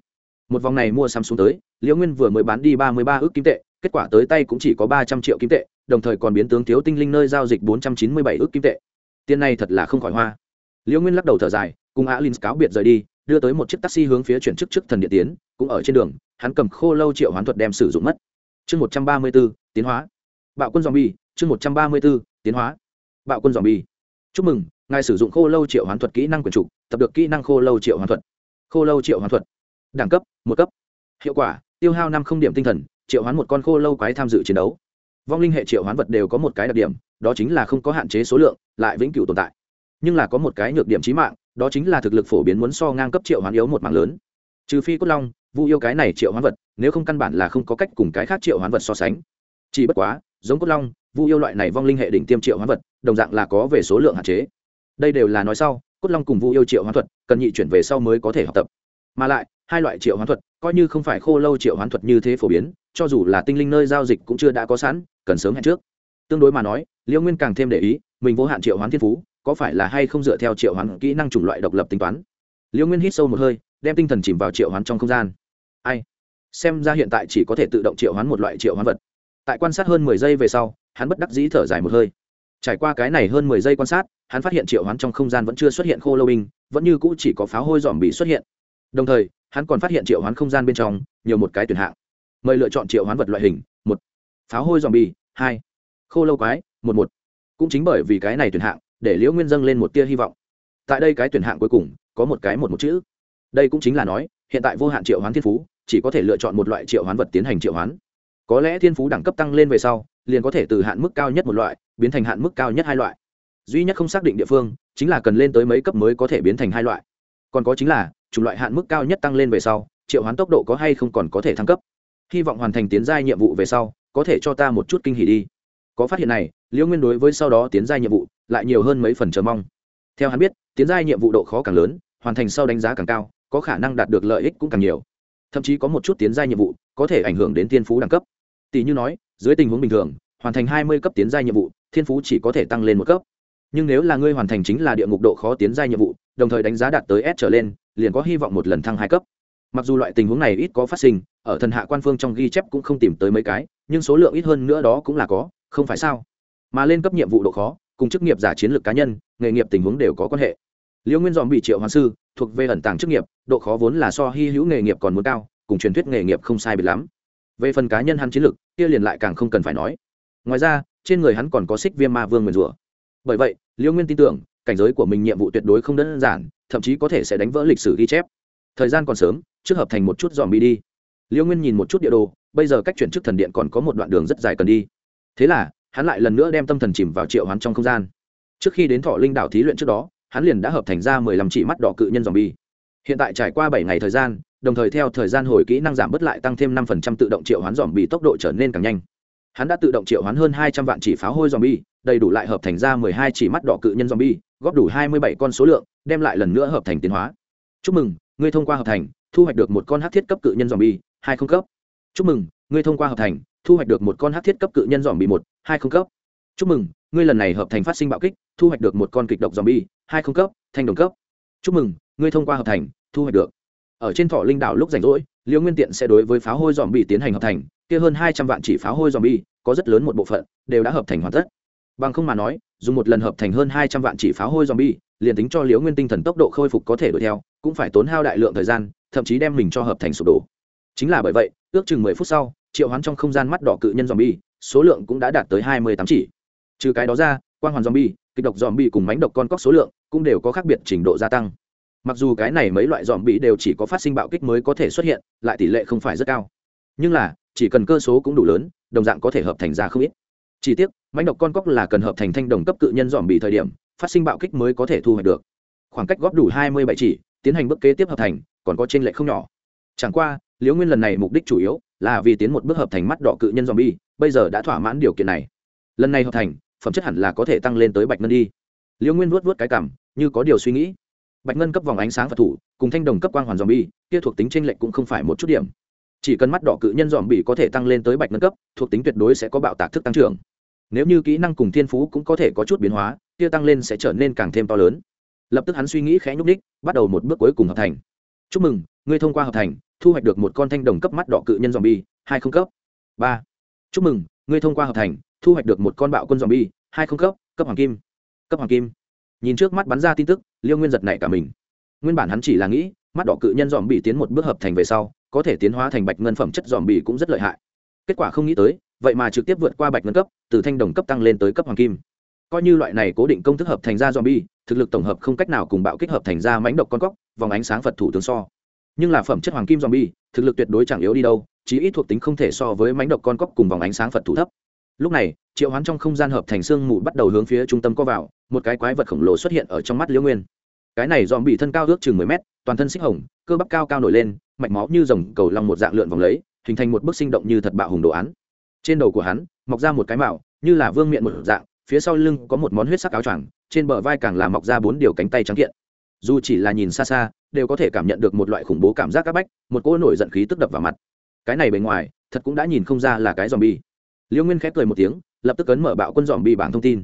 một vòng này mua sắm xuống tới, liễu nguyên vừa mới bán đi ba mươi ba ước kim tệ, kết quả tới tay cũng chỉ có ba trăm triệu kim tệ, đồng thời còn biến tướng thiếu tinh linh nơi giao dịch bốn trăm chín mươi bảy ước kim tệ. Tiền này thật là không khỏi hoa. Liễu nguyên lắc đầu thở dài, cùng alin cáo biệt rời đi, đưa tới một chiếc taxi hướng phía chuyển chức chức thần điện tiến, cũng ở trên đường, hắn cầm khô lâu triệu hoán thuật đem sử dụng mất. Chương một trăm ba mươi b ố tiến hóa. Bạo quân dòm bi chương một trăm ba mươi b ố tiến hóa. Bạo quân dòm bi chúc mừng, ngài sử dụng khô lâu triệu hoán thuật kỹ năng quyền trục, tập được kỹ năng khô lâu triệu hoán thuật. Khô lâu triệu hoán thuật đẳng cấp, một cấp. Hiệu quả, tiêu hao năm không điểm tinh thần, triệu hoán một con khô lâu quái tham dự chiến đấu. Vong linh hệ triệu hoán vật đều có một cái đặc điểm, đó chính là không có hạn chế số lượng, lại vĩnh cửu tồn tại. Nhưng là có một cái nhược điểm trí mạng, đó chính là thực lực phổ biến muốn so ngang cấp triệu hoán yếu một mạng lớn. Trừ phi cốt long, vu yêu cái này triệu hoán vật, nếu không căn bản là không có cách cùng cái khác triệu hoán vật so sánh. Chỉ bất quá, giống cốt long, vu yêu loại này vong linh hệ đỉnh tiêm triệu hoán vật, đồng dạng là có về số lượng hạn chế. Đây đều là nói sau, cốt long cùng vu yêu triệu hoán thuật, cần nhị chuyển về sau mới có thể học tập. Mà lại hai loại triệu hoán thuật, coi như không phải khô lâu triệu hoán thuật như thế phổ biến, cho dù là tinh linh nơi giao dịch cũng chưa đã có sẵn, cần sớm hẹn trước. Tương đối mà nói, liễu nguyên càng thêm để ý, mình vô hạn triệu hoán thiên phú, có phải là hay không dựa theo triệu hoán kỹ năng chủng loại độc lập tính toán? Liễu nguyên hít sâu một hơi, đem tinh thần chìm vào triệu hoán trong không gian. Ai? Xem ra hiện tại chỉ có thể tự động triệu hoán một loại triệu hoán vật. Tại quan sát hơn mười giây về sau, hắn bất đắc dĩ thở dài một hơi. Trải qua cái này hơn mười giây quan sát, hắn phát hiện triệu hoán trong không gian vẫn chưa xuất hiện khô lâu binh, vẫn như cũ chỉ có pháo hôi dòm bị xuất hiện. Đồng thời hắn còn phát hiện triệu hoán không gian bên trong nhiều một cái tuyển hạng. Mời lựa chọn triệu hoán vật loại hình một. Pháo hôi dòm bì, hai. Khô lâu quái một một. Cũng chính bởi vì cái này tuyển hạng để liễu nguyên dâng lên một tia hy vọng. Tại đây cái tuyển hạng cuối cùng có một cái một một chữ. Đây cũng chính là nói hiện tại vô hạn triệu hoán thiên phú chỉ có thể lựa chọn một loại triệu hoán vật tiến hành triệu hoán. Có lẽ thiên phú đẳng cấp tăng lên về sau liền có thể từ hạn mức cao nhất một loại biến thành hạn mức cao nhất hai loại. Duy nhất không xác định địa phương chính là cần lên tới mấy cấp mới có thể biến thành hai loại còn có chính là, chủng loại hạn mức cao nhất tăng lên về sau, triệu hoán tốc độ có hay không còn có thể thăng cấp. Hy vọng hoàn thành tiến giai nhiệm vụ về sau, có thể cho ta một chút kinh hỉ đi. Có phát hiện này, liễu nguyên đối với sau đó tiến giai nhiệm vụ, lại nhiều hơn mấy phần chờ mong. Theo hắn biết, tiến giai nhiệm vụ độ khó càng lớn, hoàn thành sau đánh giá càng cao, có khả năng đạt được lợi ích cũng càng nhiều. Thậm chí có một chút tiến giai nhiệm vụ, có thể ảnh hưởng đến thiên phú đẳng cấp. Tỷ như nói, dưới tình huống bình thường, hoàn thành hai mươi cấp tiến giai nhiệm vụ, thiên phú chỉ có thể tăng lên một cấp. Nhưng nếu là ngươi hoàn thành chính là địa ngục độ khó tiến giai nhiệm vụ đồng thời đánh giá đạt tới s trở lên, liền có hy vọng một lần thăng hai cấp. Mặc dù loại tình huống này ít có phát sinh, ở thần hạ quan phương trong ghi chép cũng không tìm tới mấy cái, nhưng số lượng ít hơn nữa đó cũng là có, không phải sao? Mà lên cấp nhiệm vụ độ khó, cùng chức nghiệp giả chiến lược cá nhân, nghề nghiệp tình huống đều có quan hệ. Liêu nguyên dòm bị triệu Hoàn sư, thuộc về ẩn tàng chức nghiệp, độ khó vốn là so hy hữu nghề nghiệp còn muốn cao, cùng truyền thuyết nghề nghiệp không sai biệt lắm. Về phần cá nhân hắn chiến lược, kia liền lại càng không cần phải nói. Ngoài ra, trên người hắn còn có xích viêm ma vương nguyền rủa. Bởi vậy, liêu nguyên tin tưởng cảnh giới của mình nhiệm vụ tuyệt đối không đơn giản, thậm chí có thể sẽ đánh vỡ lịch sử ghi chép. Thời gian còn sớm, trước hợp thành một chút dòm bi đi. Liêu nguyên nhìn một chút địa đồ, bây giờ cách chuyển chức thần điện còn có một đoạn đường rất dài cần đi. Thế là, hắn lại lần nữa đem tâm thần chìm vào triệu hoán trong không gian. Trước khi đến thọ linh đảo thí luyện trước đó, hắn liền đã hợp thành ra mười lăm chỉ mắt đỏ cự nhân dòm bi. Hiện tại trải qua bảy ngày thời gian, đồng thời theo thời gian hồi kỹ năng giảm bớt lại tăng thêm năm phần trăm tự động triệu hoán dòm bi tốc độ trở nên càng nhanh. Hắn đã tự động triệu hoán hơn hai trăm vạn chỉ pháo hôi dòm bi, đầy đủ lại hợp thành ra mười hai chỉ mắt đỏ cự nhân dòm bi góp đủ hai mươi bảy con số lượng, đem lại lần nữa hợp thành tiến hóa. Chúc mừng, ngươi thông qua hợp thành, thu hoạch được một con hát thiết cấp cự nhân dòm bi hai không cấp. Chúc mừng, ngươi thông qua hợp thành, thu hoạch được một con hát thiết cấp cự nhân dòm bi một, hai không cấp. Chúc mừng, ngươi lần này hợp thành phát sinh bạo kích, thu hoạch được một con kịch độc dòm bi hai không cấp thanh đồng cấp. Chúc mừng, ngươi thông qua hợp thành, thu hoạch được. Ở trên thọ linh đảo lúc rảnh rỗi liêu nguyên tiện sẽ đối với pháo hôi dòm bi tiến hành hợp thành, kia hơn hai trăm vạn chỉ pháo hôi dòm bi có rất lớn một bộ phận đều đã hợp thành hoàn tất bằng không mà nói dùng một lần hợp thành hơn hai trăm vạn chỉ pháo hôi zombie, liền tính cho Liễu Nguyên tinh thần tốc độ khôi phục có thể đuổi theo, cũng phải tốn hao đại lượng thời gian, thậm chí đem mình cho hợp thành sụp đổ. Chính là bởi vậy, ước chừng mười phút sau, triệu hoán trong không gian mắt đỏ cự nhân zombie, số lượng cũng đã đạt tới hai mươi tám chỉ. Trừ cái đó ra, quang hoàn zombie, kịch độc zombie cùng mánh độc con cóc số lượng cũng đều có khác biệt trình độ gia tăng. Mặc dù cái này mấy loại zombie đều chỉ có phát sinh bạo kích mới có thể xuất hiện, lại tỷ lệ không phải rất cao. Nhưng là, chỉ cần cơ số cũng đủ lớn, đồng dạng có thể hợp thành ra không ít chỉ tiếc, mãnh độc con cóc là cần hợp thành thanh đồng cấp cự nhân dòm bị thời điểm, phát sinh bạo kích mới có thể thu hoạch được. Khoảng cách góp đủ hai mươi bảy chỉ, tiến hành bước kế tiếp hợp thành, còn có trên lệ không nhỏ. Chẳng qua, liễu nguyên lần này mục đích chủ yếu là vì tiến một bước hợp thành mắt đỏ cự nhân dòm bi bây giờ đã thỏa mãn điều kiện này. Lần này hợp thành, phẩm chất hẳn là có thể tăng lên tới bạch ngân đi. Liễu nguyên vuốt vuốt cái cảm như có điều suy nghĩ. Bạch ngân cấp vòng ánh sáng phật thủ, cùng thanh đồng cấp quang hoàn dòm bi kia thuộc tính tranh lệch cũng không phải một chút điểm chỉ cần mắt đỏ cự nhân dòm bị có thể tăng lên tới bạch ngân cấp, thuộc tính tuyệt đối sẽ có bạo tạc thức tăng trưởng. Nếu như kỹ năng cùng thiên phú cũng có thể có chút biến hóa, kia tăng lên sẽ trở nên càng thêm to lớn. Lập tức hắn suy nghĩ khẽ nhúc ních bắt đầu một bước cuối cùng hợp thành. Chúc mừng, ngươi thông qua hợp thành, thu hoạch được một con thanh đồng cấp mắt đỏ cự nhân dòm bi hai không cấp. Ba. Chúc mừng, ngươi thông qua hợp thành, thu hoạch được một con bạo quân dòm bi hai không cấp cấp hoàng kim. Cấp hoàng kim. Nhìn trước mắt bắn ra tin tức, liêu nguyên giật này cả mình. Nguyên bản hắn chỉ là nghĩ, mắt đỏ cự nhân dòm bị tiến một bước hợp thành về sau có thể tiến hóa thành bạch ngân phẩm chất dòm bì cũng rất lợi hại. Kết quả không nghĩ tới, vậy mà trực tiếp vượt qua bạch ngân cấp, từ thanh đồng cấp tăng lên tới cấp hoàng kim. Coi như loại này cố định công thức hợp thành ra dòm bì thực lực tổng hợp không cách nào cùng bạo kích hợp thành ra mánh độc con cóc, vòng ánh sáng phật thủ tướng so. Nhưng là phẩm chất hoàng kim dòm bì thực lực tuyệt đối chẳng yếu đi đâu, chí ít thuộc tính không thể so với mánh độc con cóc cùng vòng ánh sáng phật thủ thấp. Lúc này, triệu hoán trong không gian hợp thành xương mù bắt đầu hướng phía trung tâm co vào, một cái quái vật khổng lồ xuất hiện ở trong mắt liễu nguyên cái này dòm bị thân cao ước chừng mười mét, toàn thân xích hồng, cơ bắp cao cao nổi lên, mạch máu như dòng cầu long một dạng lượn vòng lấy, hình thành một bức sinh động như thật bạo hùng đồ án. Trên đầu của hắn, mọc ra một cái mạo, như là vương miện một dạng, phía sau lưng có một món huyết sắc áo choàng, trên bờ vai càng là mọc ra bốn điều cánh tay trắng kiện. Dù chỉ là nhìn xa xa, đều có thể cảm nhận được một loại khủng bố cảm giác áp bách, một cỗ nổi giận khí tức đập vào mặt. Cái này bề ngoài, thật cũng đã nhìn không ra là cái dòm bi. Liễu nguyên khép cười một tiếng, lập tức ấn mở bạo quân dòm bi bảng thông tin.